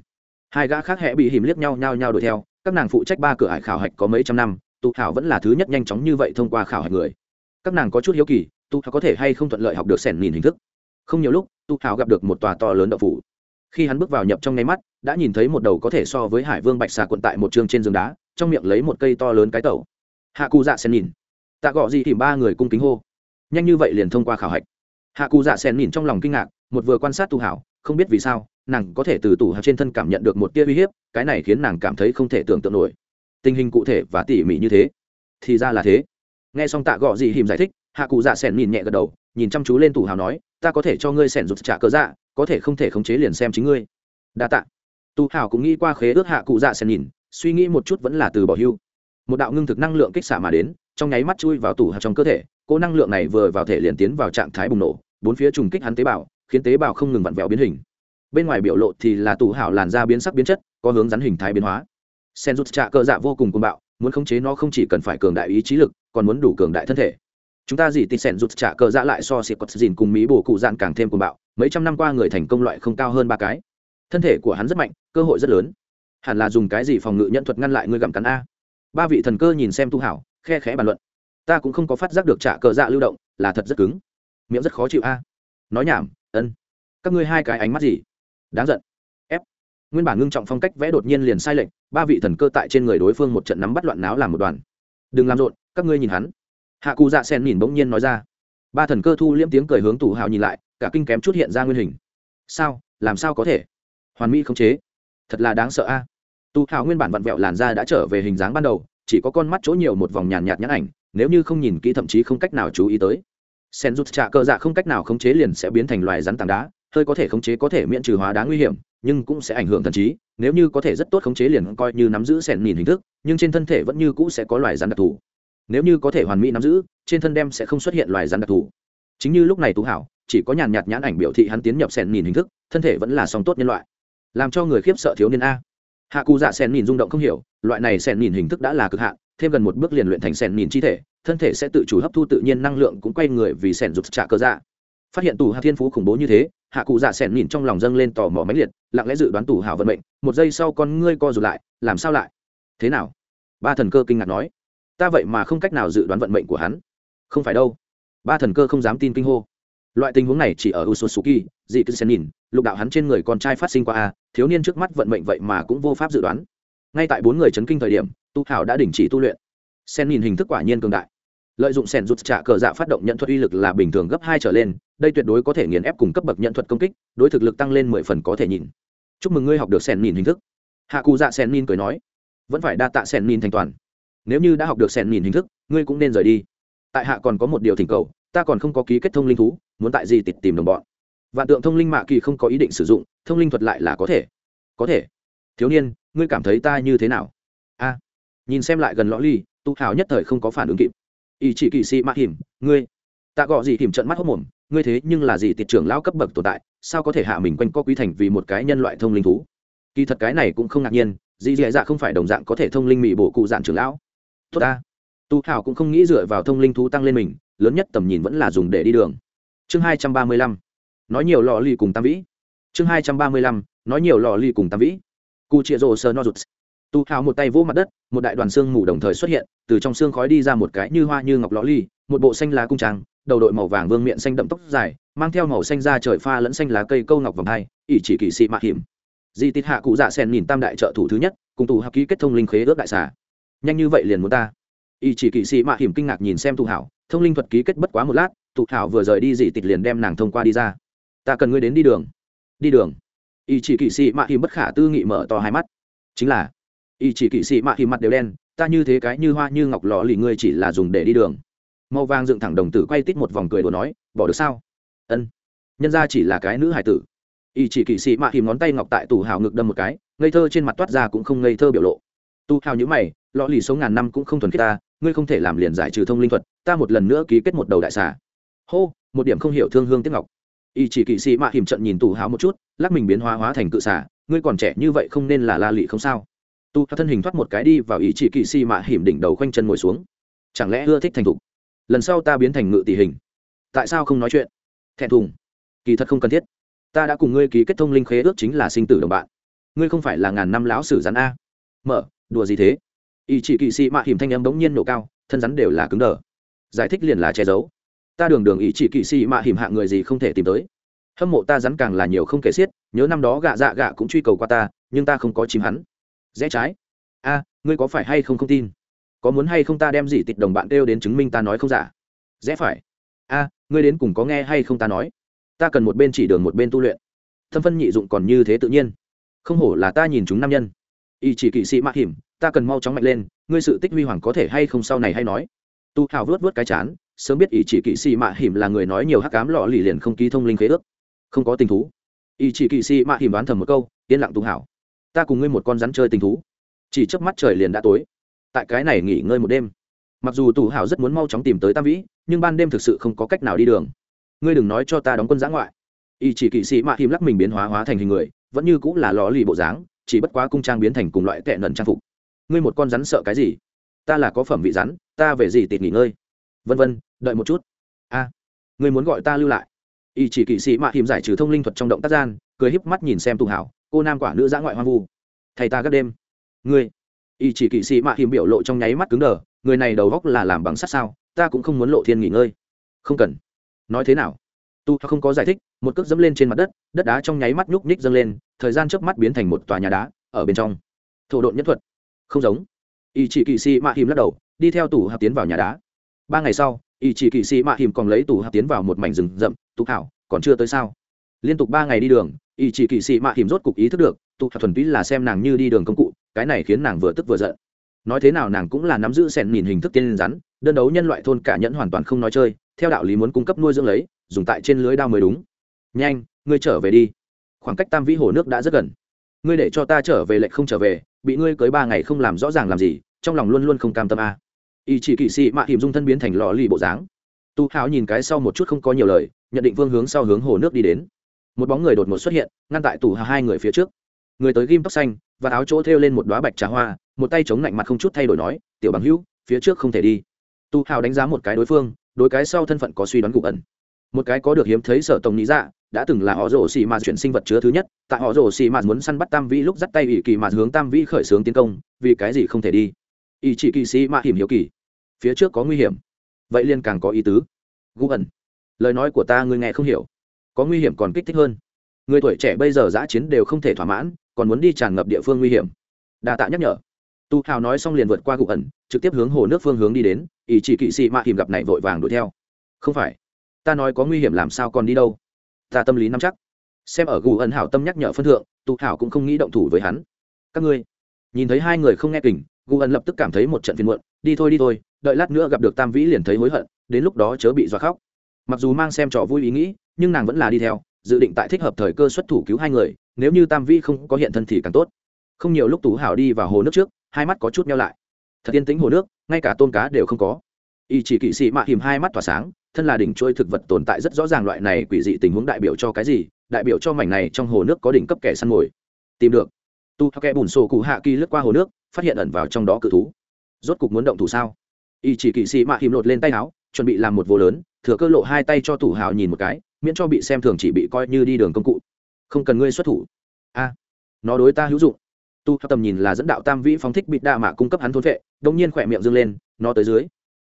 Hai gã khác hẹ bị hìm liếc nhau nhau nhau đuổi theo, các nàng phụ trách ba cửa hải khảo hạch có mấy trăm năm Tu Hảo vẫn là thứ nhất nhanh chóng như vậy thông qua khảo hạch người. Các nàng có chút hiếu kỳ Tu có thể hay không thuận lợi học được sẻn nhìn hình thức không nhiều lúc, tu hào gặp được một tòa to lớn đậu phủ. Khi hắn bước vào nhập trong nháy mắt, đã nhìn thấy một đầu có thể so với hải vương bạch xà quận tại một trường trên giường đá, trong miệng lấy một cây to lớn cái tẩu. Hạ cụ dạ sen nhìn. Tạ gọ gì thì ba người cung kính hô. Nhanh như vậy liền thông qua khảo hạch. Hạ cụ dạ sen nhìn trong lòng kinh ngạc, một vừa quan sát tu hảo không biết vì sao, nàng có thể từ tủ hào trên thân cảm nhận được một tia uy hiếp, cái này khiến nàng cảm thấy không thể tưởng tượng nổi. Tình hình cụ thể và tỉ mỉ như thế, thì ra là thế. Nghe xong tạ gọ Dị hìm giải thích, hạ cụ dạ sẻn nhìn nhẹ gật đầu, nhìn chăm chú lên tủ hào nói ta có thể cho ngươi sẻn rụt trả cớ dạ có thể không thể khống chế liền xem chính ngươi. Đa tạ. Tu Hảo cũng nghĩ qua khế ước hạ cụ dạ sẻn nhìn, suy nghĩ một chút vẫn là từ bỏ hưu. Một đạo ngưng thực năng lượng kích xả mà đến, trong nháy mắt chui vào tủ hạt trong cơ thể cô năng lượng này vừa vào thể liền tiến vào trạng thái bùng nổ, bốn phía trùng kích hắn tế bào, khiến tế bào không ngừng vặn vẹo biến hình. Bên ngoài biểu lộ thì là tủ hảo làn da biến sắc biến chất, có hướng rắn hình thái biến hóa. Sen rút trạ cơ dạ vô cùng cuồng bạo, muốn khống chế nó không chỉ cần phải cường đại ý chí lực, còn muốn đủ cường đại thân thể chúng ta gì tin sẻn rút trả cờ dạ lại so xịt quật dìn cùng mỹ bổ cụ dạn càng thêm cuồng bạo, mấy trăm năm qua người thành công loại không cao hơn ba cái. Thân thể của hắn rất mạnh, cơ hội rất lớn. Hẳn là dùng cái gì phòng ngự nhận thuật ngăn lại ngươi gặm cắn a? Ba vị thần cơ nhìn xem tu hảo, khe khẽ bàn luận. Ta cũng không có phát giác được trả cờ dạ lưu động, là thật rất cứng. Miệng rất khó chịu a. Nói nhảm, ân. Các ngươi hai cái ánh mắt gì? Đáng giận. Ép. Nguyên bản ngưng trọng phong cách vẽ đột nhiên liền sai lệch, ba vị thần cơ tại trên người đối phương một trận nắm bắt loạn náo làm một đoàn. Đừng làm rộn, các ngươi nhìn hắn hạ cụ dạ sen nhìn bỗng nhiên nói ra. Ba thần cơ thu liễm tiếng cười hướng tù hào nhìn lại, cả kinh kém chút hiện ra nguyên hình. Sao? Làm sao có thể? Hoàn mỹ không chế. Thật là đáng sợ a. Tù hào nguyên bản vặn vẹo làn da đã trở về hình dáng ban đầu, chỉ có con mắt chỗ nhiều một vòng nhàn nhạt nhãn ảnh, nếu như không nhìn kỹ thậm chí không cách nào chú ý tới. Sen rút trạ cờ dạ không cách nào khống chế liền sẽ biến thành loài rắn tảng đá, hơi có thể khống chế có thể miễn trừ hóa đá nguy hiểm, nhưng cũng sẽ ảnh hưởng thần trí, nếu như có thể rất tốt khống chế liền coi như nắm giữ sẻn nhìn hình thức, nhưng trên thân thể vẫn như cũ sẽ có loài rắn đặc thù nếu như có thể hoàn mỹ nắm giữ, trên thân đem sẽ không xuất hiện loài rắn đặc thù. Chính như lúc này tú hảo, chỉ có nhàn nhạt nhãn ảnh biểu thị hắn tiến nhập sẻn nhìn hình thức, thân thể vẫn là song tốt nhân loại. Làm cho người khiếp sợ thiếu niên a. Hạ cụ dạ sẻn nhìn rung động không hiểu, loại này sẻn nhìn hình thức đã là cực hạn, thêm gần một bước liền luyện thành sẻn nhìn chi thể, thân thể sẽ tự chủ hấp thu tự nhiên năng lượng cũng quay người vì sẻn rụt trả cơ dạ. Phát hiện tù hạ thiên phú khủng bố như thế, hạ cụ dạ sẻn nhìn trong lòng dâng lên tò mò máy liệt, lặng lẽ dự đoán tù hảo vận mệnh, một giây sau con ngươi co rụt lại, làm sao lại? Thế nào? Ba thần cơ kinh ngạc nói ta vậy mà không cách nào dự đoán vận mệnh của hắn. Không phải đâu. Ba thần cơ không dám tin kinh hô. Loại tình huống này chỉ ở usosuki dị cứ sen nhìn lục đạo hắn trên người con trai phát sinh qua a, thiếu niên trước mắt vận mệnh vậy mà cũng vô pháp dự đoán. Ngay tại bốn người chấn kinh thời điểm, tu hảo đã đình chỉ tu luyện. Sen nhìn hình thức quả nhiên cường đại. Lợi dụng sen rút trả cờ dạ phát động nhận thuật uy lực là bình thường gấp hai trở lên, đây tuyệt đối có thể nghiền ép cùng cấp bậc nhận thuật công kích, đối thực lực tăng lên mười phần có thể nhìn. Chúc mừng ngươi học được sen nhìn hình thức. Hạ cụ dạ sen nhìn cười nói, vẫn phải đa tạ sen nhìn thành toàn nếu như đã học được sen nhìn hình thức, ngươi cũng nên rời đi. Tại hạ còn có một điều thỉnh cầu, ta còn không có ký kết thông linh thú, muốn tại gì tịt tìm đồng bọn. Vạn tượng thông linh mạ kỳ không có ý định sử dụng, thông linh thuật lại là có thể. Có thể. Thiếu niên, ngươi cảm thấy ta như thế nào? A. Nhìn xem lại gần lõ ly, tu hào nhất thời không có phản ứng kịp. Ý chỉ kỳ sĩ mạ hiểm, ngươi. Ta gọi gì hiểm trận mắt hốc mồm, ngươi thế nhưng là gì tiệt trưởng lão cấp bậc tồn tại, sao có thể hạ mình quanh co quý thành vì một cái nhân loại thông linh thú? Kỳ thật cái này cũng không ngạc nhiên, dì dì dạ không phải đồng dạng có thể thông linh mỹ bổ cụ dạng trưởng lão tốt ta. Tu hảo cũng không nghĩ dựa vào thông linh thú tăng lên mình lớn nhất tầm nhìn vẫn là dùng để đi đường. Chương hai trăm ba mươi lăm. Nói nhiều lò ly cùng tam vĩ. Chương hai trăm ba mươi lăm. Nói nhiều lò ly cùng tam vĩ. Cu chịa rồ sơ no rụt tu hào một tay vỗ mặt đất một đại đoàn xương mù đồng thời xuất hiện từ trong xương khói đi ra một cái như hoa như ngọc lò ly một bộ xanh lá cung trang, đầu đội màu vàng vương miệng xanh đậm tóc dài mang theo màu xanh da trời pha lẫn xanh lá cây câu ngọc vòng hai ỷ chỉ kỳ sĩ mạ hiểm. Di tít hạ cụ dạ sen nhìn tam đại trợ thủ thứ nhất cùng tù hạc ký kết thông linh khế ước đại xà nhanh như vậy liền muốn ta. Y chỉ kỵ sĩ mạ hiểm kinh ngạc nhìn xem tu hảo, thông linh thuật ký kết bất quá một lát, thụ hảo vừa rời đi dị tịch liền đem nàng thông qua đi ra. Ta cần ngươi đến đi đường. Đi đường. Y chỉ kỵ sĩ mạ hiểm bất khả tư nghị mở to hai mắt. Chính là, Y chỉ kỵ sĩ mạ hiểm mặt đều đen, ta như thế cái như hoa như ngọc lò lì ngươi chỉ là dùng để đi đường. Màu vàng dựng thẳng đồng tử quay tít một vòng cười đồ nói, bỏ được sao? Ân. Nhân ra chỉ là cái nữ hải tử. Y chỉ kỵ sĩ mạ hiểm ngón tay ngọc tại tù hào ngực đâm một cái, ngây thơ trên mặt toát ra cũng không ngây thơ biểu lộ. Tu hào nhữ mày lọ lì sống ngàn năm cũng không thuần khiết ta, ngươi không thể làm liền giải trừ thông linh thuật, ta một lần nữa ký kết một đầu đại xà. Hô, một điểm không hiểu thương hương tiếc ngọc. Y chỉ kỵ sĩ mạ hiểm trận nhìn tù háo một chút, lắc mình biến hóa hóa thành cự xà, ngươi còn trẻ như vậy không nên là la lị không sao. Tu thân hình thoát một cái đi vào ý chỉ kỵ sĩ mạ hiểm đỉnh đầu khoanh chân ngồi xuống. Chẳng lẽ ưa thích thành thục? Lần sau ta biến thành ngự tỷ hình. Tại sao không nói chuyện? Thẹn thùng. Kỳ thật không cần thiết. Ta đã cùng ngươi ký kết thông linh khế ước chính là sinh tử đồng bạn. Ngươi không phải là ngàn năm lão sử rắn a. Mở, đùa gì thế? Ý chỉ kỵ sĩ mạ hiểm thanh âm bỗng nhiên nổ cao, thân rắn đều là cứng đờ. Giải thích liền là che giấu. Ta đường đường ý chỉ kỵ sĩ mạ hiểm hạ người gì không thể tìm tới. Hâm mộ ta rắn càng là nhiều không kể xiết, nhớ năm đó gạ dạ gạ cũng truy cầu qua ta, nhưng ta không có chìm hắn. Rẽ trái. A, ngươi có phải hay không không tin? Có muốn hay không ta đem gì tịch đồng bạn kêu đến chứng minh ta nói không giả? Rẽ phải. A, ngươi đến cùng có nghe hay không ta nói? Ta cần một bên chỉ đường một bên tu luyện. Thâm phân nhị dụng còn như thế tự nhiên. Không hổ là ta nhìn chúng nam nhân. Ý chỉ kỵ sĩ mạ hiểm ta cần mau chóng mạnh lên, ngươi sự tích huy hoàng có thể hay không sau này hay nói. Tu hào vớt vớt cái chán, sớm biết ý chỉ kỵ sĩ mạ hiểm là người nói nhiều hắc cám lọ lì liền không ký thông linh khế ước. Không có tình thú. Ý chỉ kỵ sĩ mạ hiểm đoán thầm một câu, yên lặng tu hảo ta cùng ngươi một con rắn chơi tình thú. Chỉ chớp mắt trời liền đã tối. Tại cái này nghỉ ngơi một đêm. Mặc dù tù hảo rất muốn mau chóng tìm tới tam vĩ, nhưng ban đêm thực sự không có cách nào đi đường. Ngươi đừng nói cho ta đóng quân giã ngoại. Ý chỉ kỵ sĩ mạ hiểm lắc mình biến hóa hóa thành hình người, vẫn như cũng là lò lì bộ dáng, chỉ bất quá cung trang biến thành cùng loại tệ nần trang phục ngươi một con rắn sợ cái gì? Ta là có phẩm vị rắn, ta về gì tịt nghỉ ngơi? Vân vân, đợi một chút. A, ngươi muốn gọi ta lưu lại. Y chỉ kỵ sĩ mạ tìm giải trừ thông linh thuật trong động tác gian, cười híp mắt nhìn xem tùng hảo, cô nam quả nữ giã ngoại hoang vu. Thầy ta gác đêm. Ngươi. Y chỉ kỵ sĩ mạ tìm biểu lộ trong nháy mắt cứng đờ, người này đầu góc là làm bằng sắt sao, ta cũng không muốn lộ thiên nghỉ ngơi. Không cần. Nói thế nào? Tu không có giải thích, một cước dẫm lên trên mặt đất đất đá trong nháy mắt nhúc nhích dâng lên, thời gian trước mắt biến thành một tòa nhà đá, ở bên trong. Thổ độn nhất thuật không giống. Ý chỉ kỵ sĩ mạ hiểm lắc đầu, đi theo tủ hạp tiến vào nhà đá. Ba ngày sau ý chỉ kỵ sĩ mạ hiểm còn lấy tủ hạp tiến vào một mảnh rừng rậm tục hảo, còn chưa tới sao? Liên tục ba ngày đi đường ý chỉ kỵ sĩ mạ hiểm rốt cục ý thức được, tụ hạp thuần túy là xem nàng như đi đường công cụ, cái này khiến nàng vừa tức vừa giận. Nói thế nào nàng cũng là nắm giữ sẻn nhìn hình thức tiên rắn, đơn đấu nhân loại thôn cả nhẫn hoàn toàn không nói chơi, theo đạo lý muốn cung cấp nuôi dưỡng lấy, dùng tại trên lưới đao mới đúng. Nhanh, ngươi trở về đi. Khoảng cách tam vĩ hồ nước đã rất gần. Ngươi để cho ta trở về lệnh không trở về bị ngươi cưới ba ngày không làm rõ ràng làm gì, trong lòng luôn luôn không cam tâm a. À. y chỉ kỵ sĩ mạ hiểm dung thân biến thành lò lì bộ dáng. Tu hào nhìn cái sau một chút không có nhiều lời, nhận định phương hướng sau hướng hồ nước đi đến. Một bóng người đột ngột xuất hiện, ngăn tại tủ hai người phía trước. Người tới ghim tóc xanh, và áo chỗ thêu lên một đoá bạch trà hoa, một tay chống lạnh mặt không chút thay đổi nói, tiểu bằng hữu, phía trước không thể đi. Tu hào đánh giá một cái đối phương, đối cái sau thân phận có suy đoán cụ ẩn một cái có được hiếm thấy sở tổng lý dạ đã từng là họ rổ xì mà chuyển sinh vật chứa thứ nhất, tại họ rổ xì mà muốn săn bắt tam vĩ lúc dắt tay ỷ kỳ mà hướng tam vĩ khởi xướng tiến công, vì cái gì không thể đi? Ỷ chỉ kỳ sĩ mà hiểm hiếu kỳ. Phía trước có nguy hiểm. Vậy liên càng có ý tứ. Gu ẩn. Lời nói của ta ngươi nghe không hiểu. Có nguy hiểm còn kích thích hơn. Người tuổi trẻ bây giờ giã chiến đều không thể thỏa mãn, còn muốn đi tràn ngập địa phương nguy hiểm. Đa tạ nhắc nhở. Tu hào nói xong liền vượt qua gu ẩn, trực tiếp hướng hồ nước phương hướng đi đến, ỷ chỉ kỵ sĩ mạ hiểm gặp này vội vàng đuổi theo. Không phải ta nói có nguy hiểm làm sao còn đi đâu? Ta tâm lý nắm chắc. Xem ở gù ẩn hảo tâm nhắc nhở phân thượng, tụ hảo cũng không nghĩ động thủ với hắn. Các ngươi, nhìn thấy hai người không nghe kình, gù ẩn lập tức cảm thấy một trận phiền muộn, đi thôi đi thôi, đợi lát nữa gặp được tam vĩ liền thấy hối hận, đến lúc đó chớ bị dọa khóc. Mặc dù mang xem trò vui ý nghĩ, nhưng nàng vẫn là đi theo, dự định tại thích hợp thời cơ xuất thủ cứu hai người, nếu như tam vĩ không có hiện thân thì càng tốt. Không nhiều lúc tú hảo đi vào hồ nước trước, hai mắt có chút nhau lại. Thật yên tĩnh hồ nước, ngay cả tôm cá đều không có. Y chỉ kỵ sĩ mạ hiểm hai mắt tỏa sáng thân là đỉnh trôi thực vật tồn tại rất rõ ràng loại này quỷ dị tình huống đại biểu cho cái gì, đại biểu cho mảnh này trong hồ nước có đỉnh cấp kẻ săn mồi. Tìm được. Tu kẻ bùn sổ cụ hạ kỳ lướt qua hồ nước, phát hiện ẩn vào trong đó cự thú. Rốt cục muốn động thủ sao? Y chỉ kỵ sĩ mạ hiểm lột lên tay áo, chuẩn bị làm một vô lớn, thừa cơ lộ hai tay cho thủ hào nhìn một cái, miễn cho bị xem thường chỉ bị coi như đi đường công cụ. Không cần ngươi xuất thủ. A, nó đối ta hữu dụng. Tu theo tầm nhìn là dẫn đạo tam vĩ phóng thích bị đa mạ cung cấp hắn thôn vệ đông nhiên khỏe miệng dâng lên, nó tới dưới.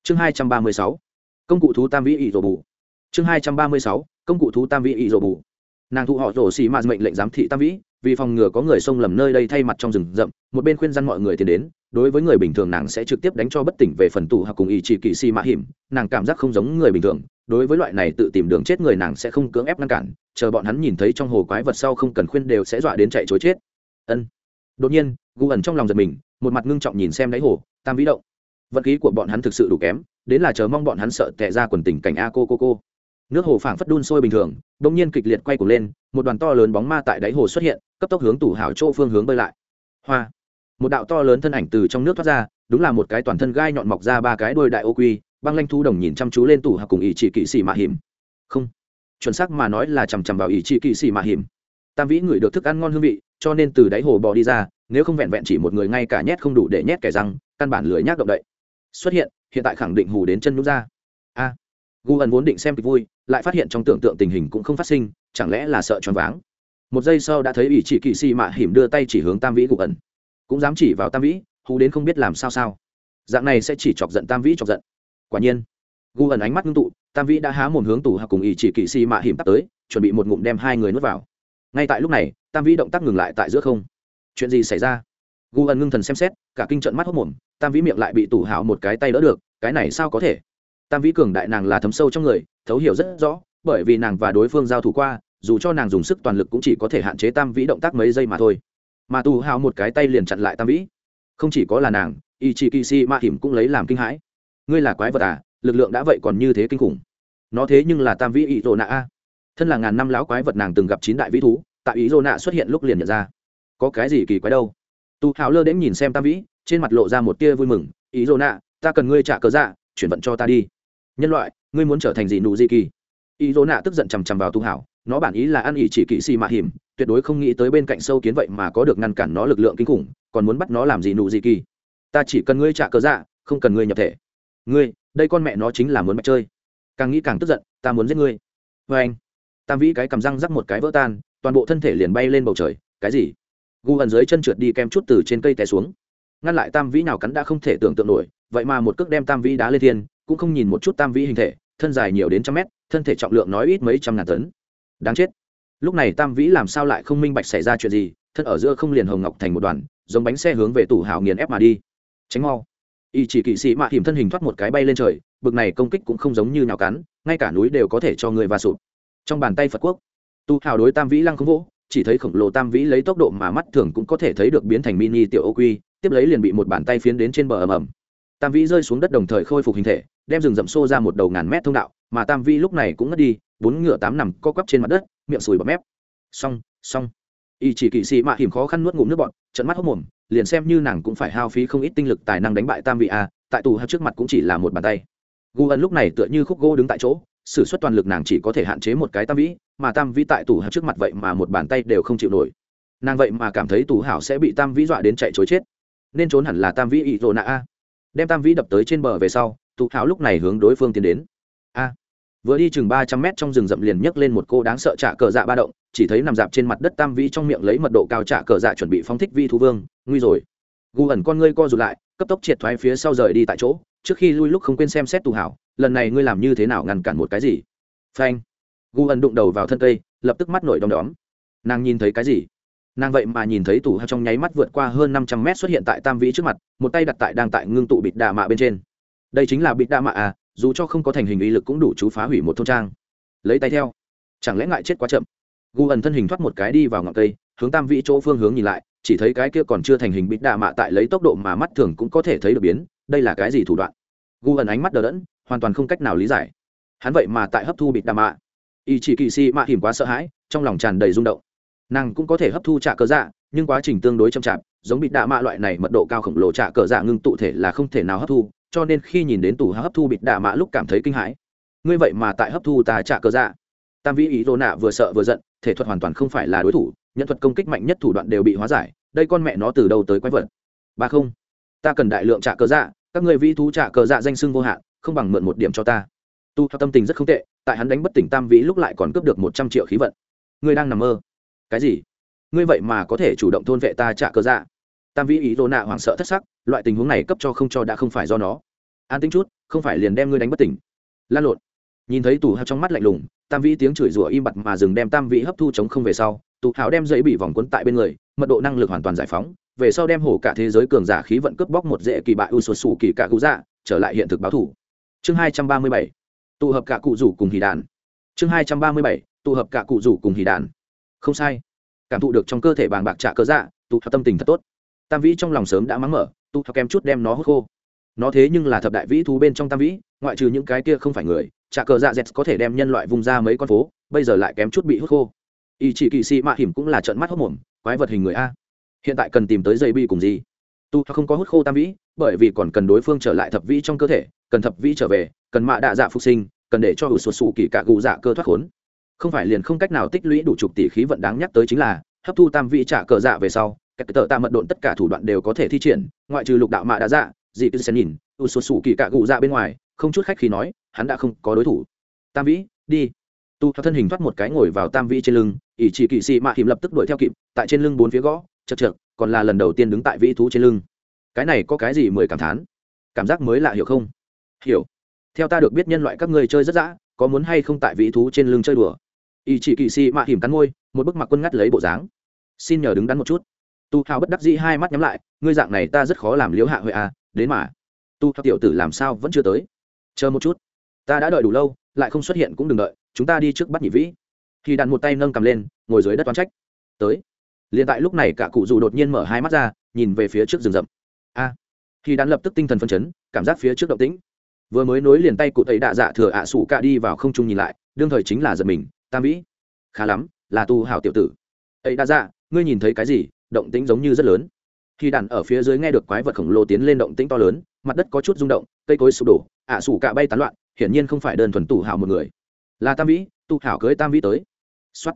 Chương hai trăm ba mươi sáu công cụ thú tam vĩ ỷ rổ bù. Chương hai trăm ba mươi sáu, công cụ thú tam vĩ ỷ rổ bù. Nàng thụ họ rổ xì mạt mệnh lệnh giám thị tam vĩ, vì phòng ngừa có người xông lầm nơi đây thay mặt trong rừng rậm, một bên khuyên răn mọi người tiến đến, đối với người bình thường nàng sẽ trực tiếp đánh cho bất tỉnh về phần tù hoặc cùng ý chỉ kỵ si mã hiểm, nàng cảm giác không giống người bình thường, đối với loại này tự tìm đường chết người nàng sẽ không cưỡng ép ngăn cản, chờ bọn hắn nhìn thấy trong hồ quái vật sau không cần khuyên đều sẽ dọa đến chạy chối chết. Ân. Đột nhiên, gu ẩn trong lòng giật mình, một mặt ngưng trọng nhìn xem đáy hồ, tam vĩ động. Vật khí của bọn hắn thực sự đủ kém đến là chờ mong bọn hắn sợ tệ ra quần tình cảnh a cô cô cô. Nước hồ phảng phất đun sôi bình thường đ ỗ n g nhiên kịch liệt quay cuồng lên, một đoàn to lớn bóng ma tại đáy hồ xuất hiện, cấp tốc hướng tủ hảo chỗ phương hướng bơi lại. Hoa! Một đạo to lớn thân ảnh từ trong nước thoát ra, đúng là một cái toàn thân gai nhọn mọc ra ba cái đôi đại ô quy, băng lanh thu đồng nhìn chăm chú lên tủ hạc cùng ý chỉ kỵ sĩ mạ hiểm. Không! Chuẩn xác mà nói là chằm chằm vào ý chỉ kỵ sĩ mạ hiểm. Tam vĩ ngửi được thức ăn ngon hương vị, cho nên từ đáy hồ bò đi ra, nếu không vẹn vẹn chỉ một người ngay cả nhét không đủ để nhét kẻ răng, căn bản lười nhác động đậy. Xuất hiện hiện tại khẳng định hù đến chân nhút ra. A à, gu ẩn vốn định xem kịch vui lại phát hiện trong tưởng tượng tình hình cũng không phát sinh chẳng lẽ là sợ choáng váng? Một giây sau đã thấy ủy chỉ kỵ sĩ mạ hiểm đưa tay chỉ hướng tam vĩ gu ẩn. Cũng dám chỉ vào tam vĩ hù đến không biết làm sao sao. Dạng này sẽ chỉ chọc giận tam vĩ chọc giận. Quả nhiên gu ẩn ánh mắt ngưng tụ tam vĩ đã há mồm hướng tủ hoặc cùng ủy chỉ kỵ sĩ mạ hiểm tắt tới chuẩn bị một ngụm đem hai người nuốt vào. Ngay tại lúc này tam vĩ động tác ngừng lại tại giữa không. Chuyện gì xảy ra? Gu ẩn ngưng thần xem xét cả kinh trận mắt hốc mồm, tam vĩ miệng lại bị tủ hảo một cái tay đỡ được, cái này sao có thể? Tam vĩ cường đại nàng là thấm sâu trong người, thấu hiểu rất rõ, bởi vì nàng và đối phương giao thủ qua, dù cho nàng dùng sức toàn lực cũng chỉ có thể hạn chế tam vĩ động tác mấy giây mà thôi. Mà tù hào một cái tay liền chặn lại tam vĩ. Không chỉ có là nàng y chị kỳ si ma hiểm cũng lấy làm kinh hãi. Ngươi là quái vật à lực lượng đã vậy còn như thế kinh khủng. Nó thế nhưng là tam vĩ ý rô nạ a. Thân là ngàn năm lão quái vật nàng từng gặp chín đại vĩ thú, tại ý rô nạ xuất hiện lúc liền nhận ra. Có cái gì kỳ quái đâu? Tu hào lơ đến nhìn xem tam vĩ, trên mặt lộ ra một tia vui mừng, ý dô nạ, ta cần ngươi trả cớ dạ chuyển vận cho ta đi. Nhân loại, ngươi muốn trở thành gì nụ di kỳ? Ý dô nạ tức giận chằm chằm vào tu hào nó bản ý là ăn ỉ chỉ kỵ xì mạ hiểm, tuyệt đối không nghĩ tới bên cạnh sâu kiến vậy mà có được ngăn cản nó lực lượng kinh khủng, còn muốn bắt nó làm gì nụ gì kỳ? Ta chỉ cần ngươi trả cớ dạ không cần ngươi nhập thể. Ngươi, đây con mẹ nó chính là muốn mẹ chơi. Càng nghĩ càng tức giận, ta muốn giết ngươi. Vê anh tam vĩ cái cầm răng rắc một cái vỡ tan, toàn bộ thân thể liền bay lên bầu trời, cái gì? Gu ẩn dưới chân trượt đi kem chút từ trên cây té xuống. Ngăn lại tam vĩ nào cắn đã không thể tưởng tượng nổi, vậy mà một cước đem tam vĩ đá lên thiên, cũng không nhìn một chút tam vĩ hình thể, thân dài nhiều đến trăm mét, thân thể trọng lượng nói ít mấy trăm ngàn tấn. Đáng chết. Lúc này tam vĩ làm sao lại không minh bạch xảy ra chuyện gì, thân ở giữa không liền hồng ngọc thành một đoàn, giống bánh xe hướng về tủ hào nghiền ép mà đi. Tránh mau. Y chỉ kỵ sĩ mạ hiểm thân hình thoát một cái bay lên trời, bực này công kích cũng không giống như nào cắn, ngay cả núi đều có thể cho người va sụp. Trong bàn tay phật quốc tu hào đối tam vĩ lăng không vỗ chỉ thấy khổng lồ tam vĩ lấy tốc độ mà mắt thường cũng có thể thấy được biến thành mini tiểu ô quy, tiếp lấy liền bị một bàn tay phiến đến trên bờ ầm ầm. Tam vĩ rơi xuống đất đồng thời khôi phục hình thể, đem rừng rậm xô ra một đầu ngàn mét thông đạo, mà tam vĩ lúc này cũng ngất đi, bốn ngựa tám nằm co quắp trên mặt đất, miệng sùi bọt mép. Xong xong. Y chỉ kỵ sĩ mạ hiểm khó khăn nuốt ngụm nước bọn trận mắt hốc mồm, liền xem như nàng cũng phải hao phí không ít tinh lực tài năng đánh bại tam vị a, tại tù hạt trước mặt cũng chỉ là một bàn tay. Gu ân lúc này tựa như khúc gỗ đứng tại chỗ s ử suất toàn lực nàng chỉ có thể hạn chế một cái tam vĩ, mà tam vĩ tại tù hào trước mặt vậy mà một bàn tay đều không chịu nổi. Nàng vậy mà cảm thấy tù hảo sẽ bị tam vĩ dọa đến chạy chối chết. Nên trốn hẳn là tam vĩ ỵ rộ nạ a. Đem tam vĩ đập tới trên bờ về sau, tù hảo lúc này hướng đối phương tiến đến. A. Vừa đi chừng ba trăm mét trong rừng rậm liền nhấc lên một cô đáng sợ trả cờ dạ ba động, chỉ thấy nằm dạp trên mặt đất tam vĩ trong miệng lấy mật độ cao trả cờ dạ chuẩn bị phóng thích vi thú vương, nguy rồi. Gu ẩn con ngươi co rụt lại, cấp tốc triệt thoái phía sau rời đi tại chỗ trước khi lui lúc không quên xem xét tù hảo, lần này ngươi làm như thế nào ngăn cản một cái gì? Phanh. Gu ẩn đụng đầu vào thân cây, lập tức mắt nổi đom đóm. Nàng nhìn thấy cái gì? Nàng vậy mà nhìn thấy tù hao trong nháy mắt vượt qua hơn năm trăm mét xuất hiện tại tam vĩ trước mặt, một tay đặt tại đang tại ngưng tụ bịt đà mạ bên trên. Đây chính là bịt đà mạ à dù cho không có thành hình ý lực cũng đủ chú phá hủy một thôn trang. Lấy tay theo. Chẳng lẽ ngại chết quá chậm? Gu ẩn thân hình thoát một cái đi vào ngọn cây, hướng tam vĩ chỗ phương hướng nhìn lại, chỉ thấy cái kia còn chưa thành hình bịt đà mạ tại lấy tốc độ mà mắt thường cũng có thể thấy được biến đây là cái gì thủ đoạn? Gu ẩn ánh mắt đờ đẫn, hoàn toàn không cách nào lý giải. Hắn vậy mà tại hấp thu bịt đà mạ ý chỉ kỳ si mạ hiểm quá sợ hãi, trong lòng tràn đầy rung động. Nàng cũng có thể hấp thu trả cờ dạ nhưng quá trình tương đối chậm chạp, giống bịt đạ mạ loại này mật độ cao khổng lồ trả cờ dạ ngưng tụ thể là không thể nào hấp thu, cho nên khi nhìn đến tủ hấp thu bịt đạ mạ lúc cảm thấy kinh hãi. Ngươi vậy mà tại hấp thu tà trả cờ dạ. Tam vĩ ý rô nạ vừa sợ vừa giận, thể thuật hoàn toàn không phải là đối thủ, nhân thuật công kích mạnh nhất thủ đoạn đều bị hóa giải, đây con mẹ nó từ đâu tới quái vật? Ba không ta cần đại lượng trả cờ dạ các người vĩ thú trả cờ dạ danh sưng vô hạn, không bằng mượn một điểm cho ta. Tu theo tâm tình rất không tệ, tại hắn đánh bất tỉnh tam vĩ lúc lại còn cướp được một trăm triệu khí vận. Ngươi đang nằm mơ. Cái gì? Ngươi vậy mà có thể chủ động thôn vệ ta trả cờ dạ? Tam vĩ ý đồ nạ hoảng sợ thất sắc, loại tình huống này cấp cho không cho đã không phải do nó. An tính chút, không phải liền đem ngươi đánh bất tỉnh. Lan lộn. Nhìn thấy tù hào trong mắt lạnh lùng, tam vĩ tiếng chửi rủa im bặt mà dừng đem tam vĩ hấp thu chống không về sau, tù hào đem dây bị vòng quấn tại bên người, mật độ năng lực hoàn toàn giải phóng về sau đem hổ cả thế giới cường giả khí vận cướp bóc một dễ kỳ bại u sụt sù kỳ cả cụ dạ trở lại hiện thực báo thủ. Chương hai trăm ba mươi bảy, tụ hợp cả cụ rủ cùng hì đàn. Chương hai trăm ba mươi bảy, tụ hợp cả cụ rủ cùng hì đàn. Không sai. Cảm thụ được trong cơ thể bàng bạc trả cơ dạ tụ hợp tâm tình thật tốt. Tam vĩ trong lòng sớm đã mắng mở, tụ hợp kem chút đem nó hút khô. Nó thế nhưng là thập đại vĩ thú bên trong tam vĩ, ngoại trừ những cái kia không phải người trả cờ dạ dẹt có thể đem nhân loại vùng ra mấy con phố, bây giờ lại kém chút bị hút khô. Y chỉ kỵ sĩ mạ hiểm cũng là trận mắt hốc mồm, quái vật hình người a hiện tại cần tìm tới dây bi cùng gì. Tu không có hút khô tam vĩ, bởi vì còn cần đối phương trở lại thập vĩ trong cơ thể, cần thập vĩ trở về, cần mạ đạ dạ phục sinh, cần để cho hữu sụt sụ kỳ cả gù dạ cơ thoát khốn. Không phải liền không cách nào tích lũy đủ chục tỷ khí vận đáng nhắc tới chính là, hấp thu tam vị trả cờ dạ về sau, các tờ tạ mật độn tất cả thủ đoạn đều có thể thi triển, ngoại trừ lục đạo mạ đạ dạ dị cứ xem nhìn u sụt sụ kỳ cạ gù dạ bên ngoài, không chút khách khi nói, hắn đã không có đối thủ. Tam vĩ, đi. Tu thân hình thoát một cái ngồi vào tam vĩ trên lưng, ỷ chỉ kỵ sĩ mạ hiểm lập tức đuổi theo kịp, tại trên lưng bốn phía gõ chật chật còn là lần đầu tiên đứng tại vĩ thú trên lưng. Cái này có cái gì mười cảm thán? Cảm giác mới lạ hiểu không? Hiểu. Theo ta được biết nhân loại các ngươi chơi rất dã, có muốn hay không tại vĩ thú trên lưng chơi đùa? Ý chỉ kỵ sĩ mạ hiểm cắn môi, một bức mặc quân ngắt lấy bộ dáng. Xin nhờ đứng đắn một chút. Tu hào bất đắc dĩ hai mắt nhắm lại, ngươi dạng này ta rất khó làm liếu hạ huệ à đến mà. Tu hào tiểu tử làm sao vẫn chưa tới? Chờ một chút. Ta đã đợi đủ lâu, lại không xuất hiện cũng đừng đợi, chúng ta đi trước bắt nhị vĩ. Khi đàn một tay nâng cầm lên, ngồi dưới đất toán trách. Tới liền tại lúc này cả cụ dù đột nhiên mở hai mắt ra, nhìn về phía trước rừng rậm. A, khi đàn lập tức tinh thần phân chấn, cảm giác phía trước động tĩnh. Vừa mới nối liền tay cụ thấy đạ dạ thừa ạ sủ cả đi vào không trung nhìn lại, đương thời chính là giật mình, tam vĩ. Khá lắm, là tu hảo tiểu tử. Ấy đa dạ ngươi nhìn thấy cái gì? Động tĩnh giống như rất lớn. Khi đàn ở phía dưới nghe được quái vật khổng lồ tiến lên động tĩnh to lớn, mặt đất có chút rung động, cây cối sụp đổ, ạ sủ cả bay tán loạn, hiển nhiên không phải đơn thuần tu hảo một người. Là tam vĩ tu hảo cưới tam vĩ tới. Xuất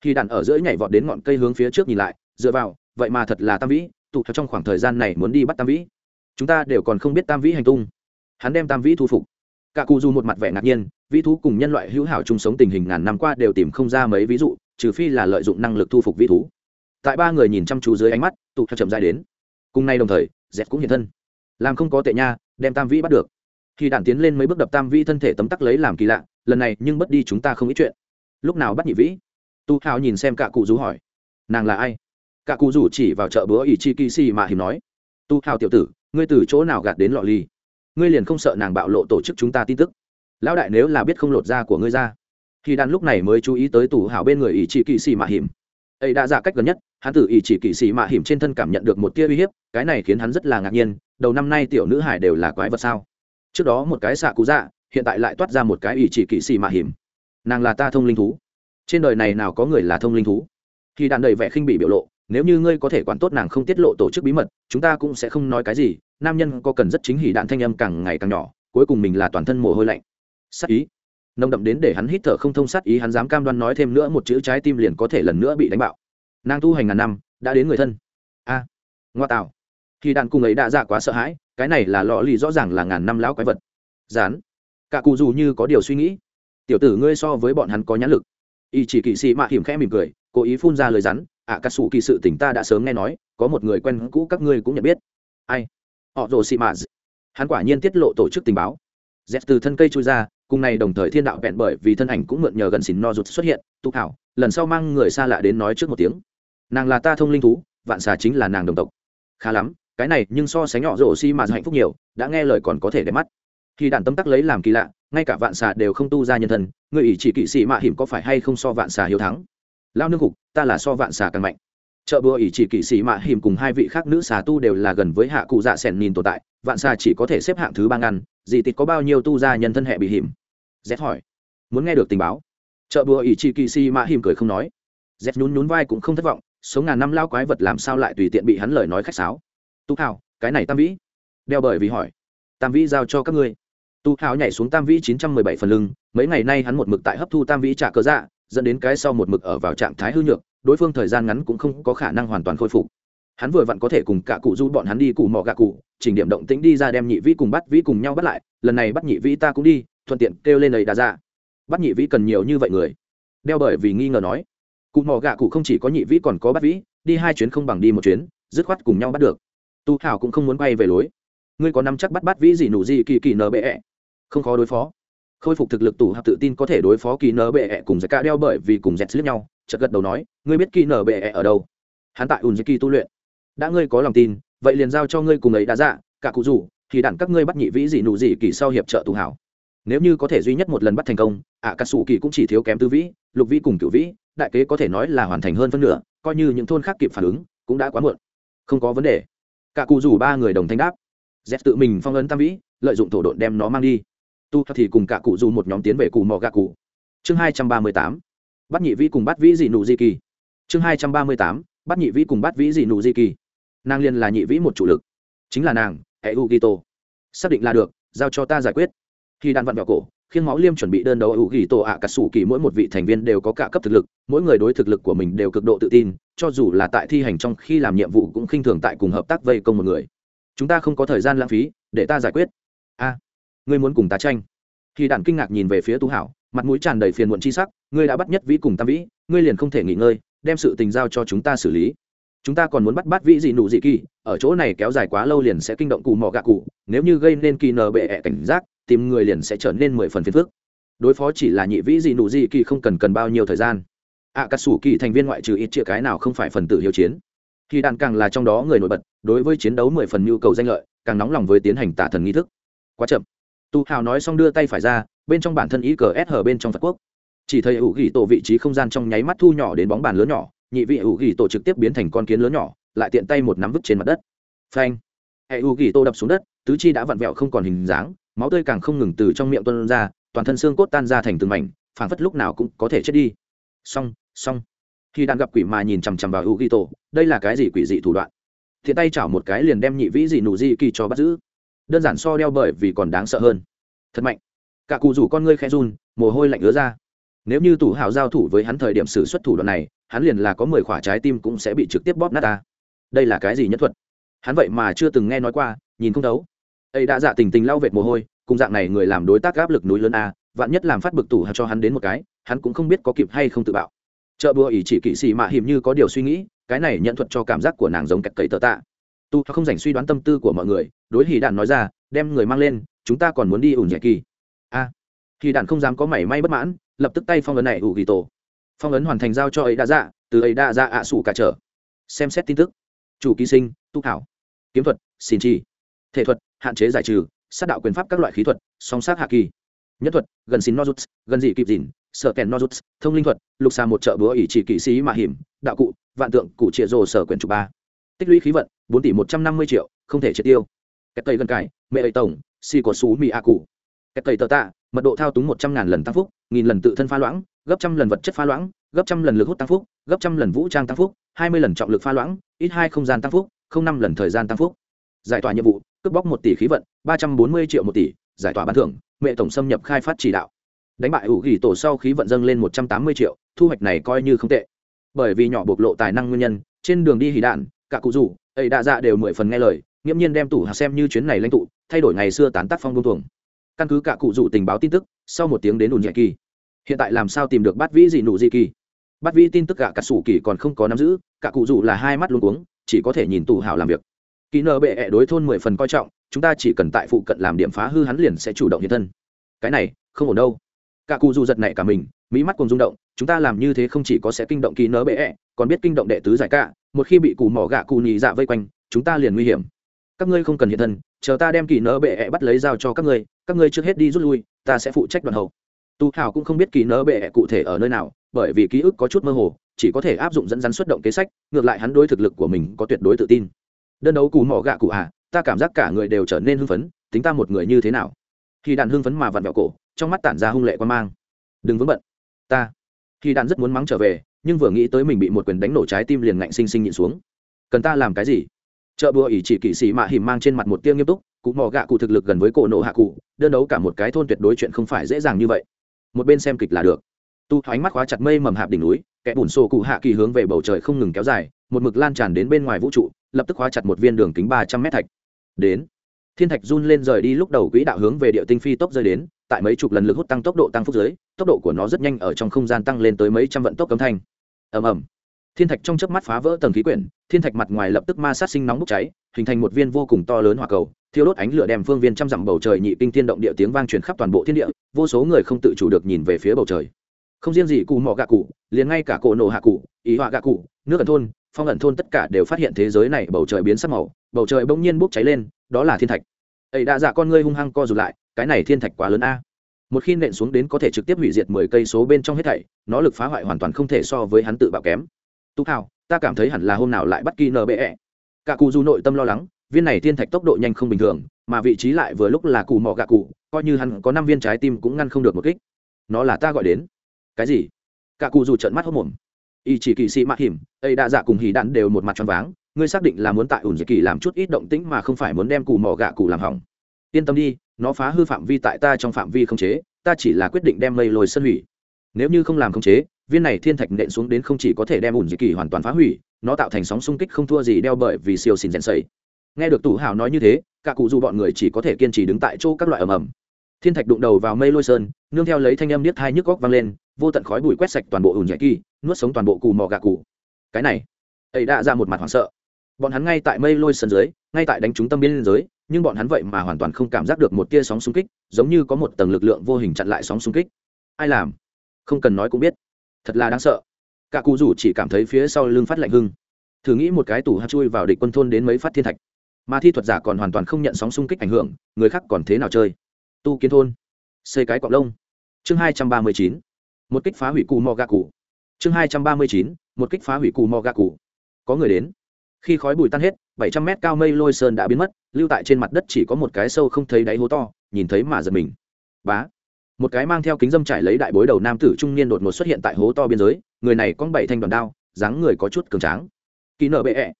khi đàn ở giữa nhảy vọt đến ngọn cây hướng phía trước nhìn lại, dựa vào, vậy mà thật là tam vĩ, tụ trong khoảng thời gian này muốn đi bắt tam vĩ. Chúng ta đều còn không biết tam vĩ hành tung. Hắn đem tam vĩ thu phục. Cả cụ dù một mặt vẻ ngạc nhiên, vĩ thú cùng nhân loại hữu hảo chung sống tình hình ngàn năm qua đều tìm không ra mấy ví dụ, trừ phi là lợi dụng năng lực thu phục vĩ thú. Tại ba người nhìn chăm chú dưới ánh mắt, tụ theo chậm dài đến. Cùng nay đồng thời dẹp cũng hiện thân. Làm không có tệ nha, đem tam vĩ bắt được. Khi đạn tiến lên mấy bước đập tam vĩ thân thể tấm tắc lấy làm kỳ lạ, lần này nhưng mất đi chúng ta không ít chuyện. Lúc nào bắt nhị vĩ? Tu hào nhìn xem cả cụ rủ hỏi, nàng là ai? Cả cụ rủ chỉ vào chợ búa ỷ chi kỳ xì mà hiểm nói, tu hào tiểu tử, ngươi từ chỗ nào gạt đến lọ ly? Ngươi liền không sợ nàng bạo lộ tổ chức chúng ta tin tức? Lão đại nếu là biết không lột da của ngươi ra. Thì đàn lúc này mới chú ý tới tù hảo bên người ỷ trị kỵ xì mạ hiểm. Ấy đã ra cách gần nhất, hắn tử ỷ chỉ kỵ sĩ mạ hiểm trên thân cảm nhận được một tia uy hiếp, cái này khiến hắn rất là ngạc nhiên, đầu năm nay tiểu nữ hải đều là quái vật sao? Trước đó một cái xạ cú dạ hiện tại lại toát ra một cái ỷ chỉ kỵ sĩ mạ hiểm. Nàng là ta thông linh thú trên đời này nào có người là thông linh thú? Khi đàn đầy vẻ khinh bị biểu lộ, nếu như ngươi có thể quản tốt nàng không tiết lộ tổ chức bí mật, chúng ta cũng sẽ không nói cái gì, nam nhân có cần rất chính hỉ đạn thanh âm càng ngày càng nhỏ, cuối cùng mình là toàn thân mồ hôi lạnh. Sát ý. Nồng đậm đến để hắn hít thở không thông sát ý, hắn dám cam đoan nói thêm nữa một chữ trái tim liền có thể lần nữa bị đánh bạo. Nàng tu hành ngàn năm, đã đến người thân. A. Ngoa tạo. Khi đạn cùng ấy đã ra quá sợ hãi, cái này là lọ lì rõ ràng là ngàn năm lão quái vật. Dán cả cụ dù như có điều suy nghĩ. Tiểu tử ngươi so với bọn hắn có nhãn lực y chỉ kỵ sĩ mạ hiểm khẽ mỉm cười cố ý phun ra lời rắn ạ à, cà sủ kỳ sự tỉnh ta đã sớm nghe nói có một người quen cũ các ngươi cũng nhận biết. Ai? Họ rồ xị mạ hắn quả nhiên tiết lộ tổ chức tình báo. Z từ thân cây trôi ra cùng này đồng thời thiên đạo vẹn bởi vì thân ảnh cũng mượn nhờ gần xỉn no rụt xuất hiện tụ hảo lần sau mang người xa lạ đến nói trước một tiếng. Nàng là ta thông linh thú vạn xà chính là nàng đồng tộc. Khá lắm cái này nhưng so sánh nhỏ rổ xi mà hạnh phúc nhiều đã nghe lời còn có thể đẹp mắt khi đạn tâm tắc lấy làm kỳ lạ, ngay cả vạn xà đều không tu ra nhân thân người ỷ chỉ kỵ sĩ mạ hiểm có phải hay không so vạn xà hiếu thắng? Lao nương cục, ta là so vạn xà càng mạnh. Chợ bùa ỷ chỉ kỵ sĩ mạ hiểm cùng hai vị khác nữ xà tu đều là gần với hạ cụ dạ sẻn nhìn tồn tại, vạn xà chỉ có thể xếp hạng thứ ba ngăn dị tịt có bao nhiêu tu ra nhân thân hệ bị hiểm? Z hỏi. Muốn nghe được tình báo. Chợ bùa ỷ chỉ kỵ sĩ mạ hiểm cười không nói. Z nhún nhún vai cũng không thất vọng số ngàn năm lao quái vật làm sao lại tùy tiện bị hắn lời nói khách sáo? Tu hào cái này tam vĩ. Đeo bởi vì hỏi. Tam vĩ giao cho các ngươi tu hào nhảy xuống tam vĩ chín trăm mười bảy phần lưng, mấy ngày nay hắn một mực tại hấp thu tam vĩ trả cơ dạ dẫn đến cái sau một mực ở vào trạng thái hư nhược, đối phương thời gian ngắn cũng không có khả năng hoàn toàn khôi phục. Hắn vừa vặn có thể cùng cả cụ du bọn hắn đi cụ mò gạ cụ, chỉnh điểm động tĩnh đi ra đem nhị vĩ cùng bắt vĩ cùng nhau bắt lại, lần này bắt nhị vĩ ta cũng đi, thuận tiện kêu lên lầy đà ra dạ. bắt nhị vĩ cần nhiều như vậy người? Đeo bởi vì nghi ngờ nói. Cụ mò gạ cụ không chỉ có nhị vĩ còn có bắt vĩ, đi hai chuyến không bằng đi một chuyến, dứt khoát cùng nhau bắt được. Tu hào cũng không muốn bay về lối. Ngươi có nắm chắc bắt bắt vĩ gì nụ gì kỳ kỳ nở bệ không khó đối phó. Khôi phục thực lực tủ hạp tự tin có thể đối phó kỳ nở bệ cùng giải ca đeo bởi vì cùng dẹt lướt nhau chợt gật đầu nói ngươi biết kỳ nở bệ ở đâu? Hắn tại ùn kỳ tu luyện. Đã ngươi có lòng tin vậy liền giao cho ngươi cùng ấy đã dạ cả cụ rủ thì đặng các ngươi bắt nhị vĩ dị nụ dị kỳ sau hiệp trợ tù hảo. Nếu như có thể duy nhất một lần bắt thành công ạ à, cà sủ kỳ cũng chỉ thiếu kém tư vĩ lục vĩ cùng cựu vĩ đại kế có thể nói là hoàn thành hơn phân nửa coi như những thôn khác kịp phản ứng cũng đã quá muộn. Không có vấn đề. Cả cụ rủ ba người đồng thanh đáp. Z tự mình phong ấn tam vĩ lợi dụng thổ độn đem nó mang đi tu thì cùng cả cụ dù một nhóm tiến về cụ mò gạ cụ. Chương hai trăm ba mươi tám, bắt nhị vĩ cùng bắt vĩ dị nụ di kỳ. Chương hai trăm ba mươi tám, bắt nhị vĩ cùng bắt vĩ dị nụ di kỳ. Nàng liên là nhị vĩ một chủ lực. Chính là nàng, hệ u ghi tô. Xác định là được, giao cho ta giải quyết. Khi đàn vặn vào cổ khiến máu liêm chuẩn bị đơn đấu ủ ghi tổ ạ cả sủ kỳ, mỗi một vị thành viên đều có cả cấp thực lực, mỗi người đối thực lực của mình đều cực độ tự tin, cho dù là tại thi hành trong khi làm nhiệm vụ cũng khinh thường tại cùng hợp tác vây công một người. Chúng ta không có thời gian lãng phí, để ta giải quyết. A ngươi muốn cùng ta tranh. Khi đản kinh ngạc nhìn về phía tu hảo mặt mũi tràn đầy phiền muộn chi sắc ngươi đã bắt nhất vĩ cùng tam vĩ ngươi liền không thể nghỉ ngơi đem sự tình giao cho chúng ta xử lý. Chúng ta còn muốn bắt bắt vĩ dị nụ dị kỳ ở chỗ này kéo dài quá lâu liền sẽ kinh động cù mò gạ cụ nếu như gây nên kỳ nờ bệ ẹ cảnh giác tìm người liền sẽ trở nên mười phần phiền phức. Đối phó chỉ là nhị vĩ dị nụ dị kỳ không cần cần bao nhiêu thời gian. Ạ à, cà sủ kỳ thành viên ngoại trừ ít chĩa cái nào không phải phần tử hiếu chiến. Khi đạn càng là trong đó người nổi bật đối với chiến đấu mười phần nhu cầu danh lợi càng nóng lòng với tiến hành tả thần nghi thức. Quá chậm tu hào nói xong đưa tay phải ra, bên trong bản thân ý cờ s hở bên trong phật quốc. Chỉ thấy ủ ghi tổ vị trí không gian trong nháy mắt thu nhỏ đến bóng bàn lớn nhỏ, nhị vị ủ ghi tổ trực tiếp biến thành con kiến lớn nhỏ, lại tiện tay một nắm vứt trên mặt đất. Phanh! Hệ ủ ghi tổ đập xuống đất, tứ chi đã vặn vẹo không còn hình dáng, máu tươi càng không ngừng từ trong miệng tuân ra, toàn thân xương cốt tan ra thành từng mảnh, phảng phất lúc nào cũng có thể chết đi. Xong xong. Khi đang gặp quỷ mà nhìn chằm chằm vào hữu ghi tổ, đây là cái gì quỷ dị thủ đoạn? Thiện tay chảo một cái liền đem nhị vĩ dị nụ di kỳ cho bắt giữ đơn giản so đeo bởi vì còn đáng sợ hơn. Thật mạnh. Cả cụ rủ con ngươi khe run, mồ hôi lạnh ứa ra. Nếu như tủ hào giao thủ với hắn thời điểm xử xuất thủ đoạn này, hắn liền là có mười khỏa trái tim cũng sẽ bị trực tiếp bóp nát ta. Đây là cái gì nhất thuật? Hắn vậy mà chưa từng nghe nói qua, nhìn không đấu ấy đã dạ tình tình lau vệt mồ hôi, cùng dạng này người làm đối tác áp lực núi lớn a, vạn nhất làm phát bực tủ cho hắn đến một cái, hắn cũng không biết có kịp hay không tự bạo. Chợ bùa ỷ chỉ kỵ sĩ mạ hiểm như có điều suy nghĩ, cái này nhận thuật cho cảm giác của nàng giống cạch cấy tờ tạ tu không dành suy đoán tâm tư của mọi người đối hỉ đạn nói ra đem người mang lên chúng ta còn muốn đi ủn nhẹ kỳ. A. À, hỉ đạn không dám có mảy may bất mãn lập tức tay phong ấn này ủ ghi tổ. Phong ấn hoàn thành giao cho ấy đã dạ từ ấy đã dạ ạ sủ cả trở. Xem xét tin tức. Chủ ký sinh tu thảo. Kiếm thuật xin chi. Thể thuật hạn chế giải trừ. Sát đạo quyền pháp các loại khí thuật song sát hạ kỳ. Nhất thuật gần xin nozuts gần dị kịp dìn sở kèn nozuts thông linh thuật lục xà một chợ búa ỷ chỉ kỵ sĩ mạ hiểm đạo cụ vạn tượng cụ trịa rồ sở quyền chủ ba. Tích lũy khí vận bốn tỷ một trăm năm mươi triệu, không thể triệt tiêu. Kẹt tây gần cải mẹ ấy tổng, si của xú mì a cụ. Kẹt tây tờ tạ, mật độ thao túng một trăm ngàn lần tăng phúc, nghìn lần tự thân pha loãng, gấp trăm lần vật chất pha loãng, gấp trăm lần lực hút tăng phúc, gấp trăm lần vũ trang tăng phúc, hai mươi lần trọng lực pha loãng, ít hai không gian tăng phúc, không năm lần thời gian tăng phúc. Giải tỏa nhiệm vụ, cướp bóc một tỷ khí vận, ba trăm bốn mươi triệu một tỷ, giải tỏa ban thưởng, mẹ tổng xâm nhập khai phát chỉ đạo. Đánh bại ủ ghi tổ sau khí vận dâng lên một trăm tám mươi triệu, thu hoạch này coi như không tệ. Bởi vì nhỏ bộc lộ tài năng nguyên nhân, trên đường đi hì đạn, cả cụ rủ ấy đa dạ đều mười phần nghe lời, nghiễm nhiên đem tủ hạt xem như chuyến này lãnh tụ, thay đổi ngày xưa tán tác phong công tuồng căn cứ cả cụ dụ tình báo tin tức, sau một tiếng đến ùn nhẹ kỳ. Hiện tại làm sao tìm được bát vĩ gì nụ gì kỳ? Bát vĩ tin tức cả cả sủ kỳ còn không có nắm giữ, cả cụ dụ là hai mắt luôn uống chỉ có thể nhìn tù hào làm việc. Kỹ nợ bệ ẹ đối thôn mười phần coi trọng, chúng ta chỉ cần tại phụ cận làm điểm phá hư hắn liền sẽ chủ động hiện thân. Cái này, không ổn đâu. Cả cụ dụ giật này cả mình, mỹ mắt cùng rung động, chúng ta làm như thế không chỉ có sẽ kinh động kỹ nợ bệ ẹ, còn biết kinh động đệ tứ giải cả một khi bị cụ mỏ gạ cụ nhì dạ vây quanh, chúng ta liền nguy hiểm. Các ngươi không cần hiện thân, chờ ta đem kỳ nớ bệ ẹ bắt lấy dao cho các ngươi các ngươi trước hết đi rút lui, ta sẽ phụ trách đoàn hậu. Tu hào cũng không biết kỳ nớ bệ ẹ cụ thể ở nơi nào, bởi vì ký ức có chút mơ hồ, chỉ có thể áp dụng dẫn dắn xuất động kế sách, ngược lại hắn đối thực lực của mình có tuyệt đối tự tin. Đơn đấu cù mỏ gạ cụ à ta cảm giác cả người đều trở nên hưng phấn, tính ta một người như thế nào? Khi đàn hưng phấn mà vặn vẹo cổ, trong mắt tản ra hung lệ quan mang. Đừng vướng bận. Ta. Khi đàn rất muốn mắng trở về nhưng vừa nghĩ tới mình bị một quyền đánh nổ trái tim liền ngạnh sinh sinh nhịn xuống. Cần ta làm cái gì? Chợ bùa ỷ chỉ kỵ sĩ mạ hìm mang trên mặt một tiêu nghiêm túc, cụ mò gạ cụ thực lực gần với cổ nổ hạ cụ, đơn đấu cả một cái thôn tuyệt đối chuyện không phải dễ dàng như vậy. Một bên xem kịch là được. Tu thoáng mắt khóa chặt mây mầm hạp đỉnh núi, kẻ bùn xô cụ hạ kỳ hướng về bầu trời không ngừng kéo dài, một mực lan tràn đến bên ngoài vũ trụ, lập tức khóa chặt một viên đường kính ba trăm mét thạch. Đến thiên thạch run lên rời đi lúc đầu quỹ đạo hướng về địa tinh phi tốc rơi đến, tại mấy chục lần lực hút tăng tốc độ tăng phúc giới, tốc độ của nó rất nhanh ở trong không gian tăng lên tới mấy trăm vận tốc cấm thanh. Ầm ầm. Thiên thạch trong chớp mắt phá vỡ tầng khí quyển, thiên thạch mặt ngoài lập tức ma sát sinh nóng bốc cháy, hình thành một viên vô cùng to lớn hỏa cầu, thiêu đốt ánh lửa đem phương viên trăm dặm bầu trời nhị tinh thiên động địa tiếng vang truyền khắp toàn bộ thiên địa, vô số người không tự chủ được nhìn về phía bầu trời. Không riêng gì cụ mỏ gạ cụ, liền ngay cả cổ nổ hạ cụ, ý họa gạ cụ, nước ẩn thôn, phong ẩn thôn tất cả đều phát hiện thế giới này bầu trời biến sắc màu, bầu trời bỗng nhiên bốc cháy lên, đó là thiên thạch ấy đã dạ con ngươi hung hăng co rụt lại, cái này thiên thạch quá lớn a. Một khi nện xuống đến có thể trực tiếp hủy diệt mười cây số bên trong hết thảy, nó lực phá hoại hoàn toàn không thể so với hắn tự bạo kém. Tú hào, ta cảm thấy hẳn là hôm nào lại bắt kỳ nbe cả cụ dù nội tâm lo lắng, viên này thiên thạch tốc độ nhanh không bình thường, mà vị trí lại vừa lúc là cụ mỏ gạ cụ, coi như hắn có năm viên trái tim cũng ngăn không được một kích. Nó là ta gọi đến. Cái gì? Cả cụ dù trợn mắt hốc mồm. Y chỉ kỳ sĩ mạ hiểm ấy đã dạ cùng hỉ đạn đều một mặt tròn váng ngươi xác định là muốn tại ủn dịch kỳ làm chút ít động tĩnh mà không phải muốn đem cù mỏ gạ cụ làm hỏng. Yên tâm đi, nó phá hư phạm vi tại ta trong phạm vi không chế, ta chỉ là quyết định đem mây lồi sân hủy. Nếu như không làm không chế, viên này thiên thạch nện xuống đến không chỉ có thể đem ủn dịch kỳ hoàn toàn phá hủy, nó tạo thành sóng xung kích không thua gì đeo bởi vì siêu xin rèn sầy nghe được tủ hào nói như thế, cả cụ dù bọn người chỉ có thể kiên trì đứng tại chỗ các loại ầm ầm. Thiên thạch đụng đầu vào mây lôi sơn, nương theo lấy thanh âm niết hai nhức góc vang lên, vô tận khói bụi quét sạch toàn bộ ủn nhạy kỳ, nuốt sống toàn bộ cù mò gà cụ cái này, ấy đã ra một mặt hoảng sợ bọn hắn ngay tại mây lôi sân dưới, ngay tại đánh trúng tâm biên giới, nhưng bọn hắn vậy mà hoàn toàn không cảm giác được một tia sóng xung kích, giống như có một tầng lực lượng vô hình chặn lại sóng xung kích. Ai làm? Không cần nói cũng biết. Thật là đáng sợ. Cả cụ rủ chỉ cảm thấy phía sau lưng phát lạnh hưng. Thử nghĩ một cái tủ hát chui vào địch quân thôn đến mấy phát thiên thạch. Mà thi thuật giả còn hoàn toàn không nhận sóng xung kích ảnh hưởng, người khác còn thế nào chơi? Tu kiến thôn. Xây cái cọc lông. Chương hai trăm ba mươi chín. Một kích phá hủy cù mò gà cụ. Chương hai trăm ba mươi chín. Một kích phá hủy cù mò gà cụ. Có người đến khi khói bụi tan hết, bảy trăm mét cao mây lôi sơn đã biến mất, lưu tại trên mặt đất chỉ có một cái sâu không thấy đáy hố to, nhìn thấy mà giật mình. Bá! Một cái mang theo kính dâm trải lấy đại bối đầu nam tử trung niên đột ngột xuất hiện tại hố to biên giới, người này có bảy thanh đoàn đao, dáng người có chút cường tráng. Kỳ nợ bệ ẹ.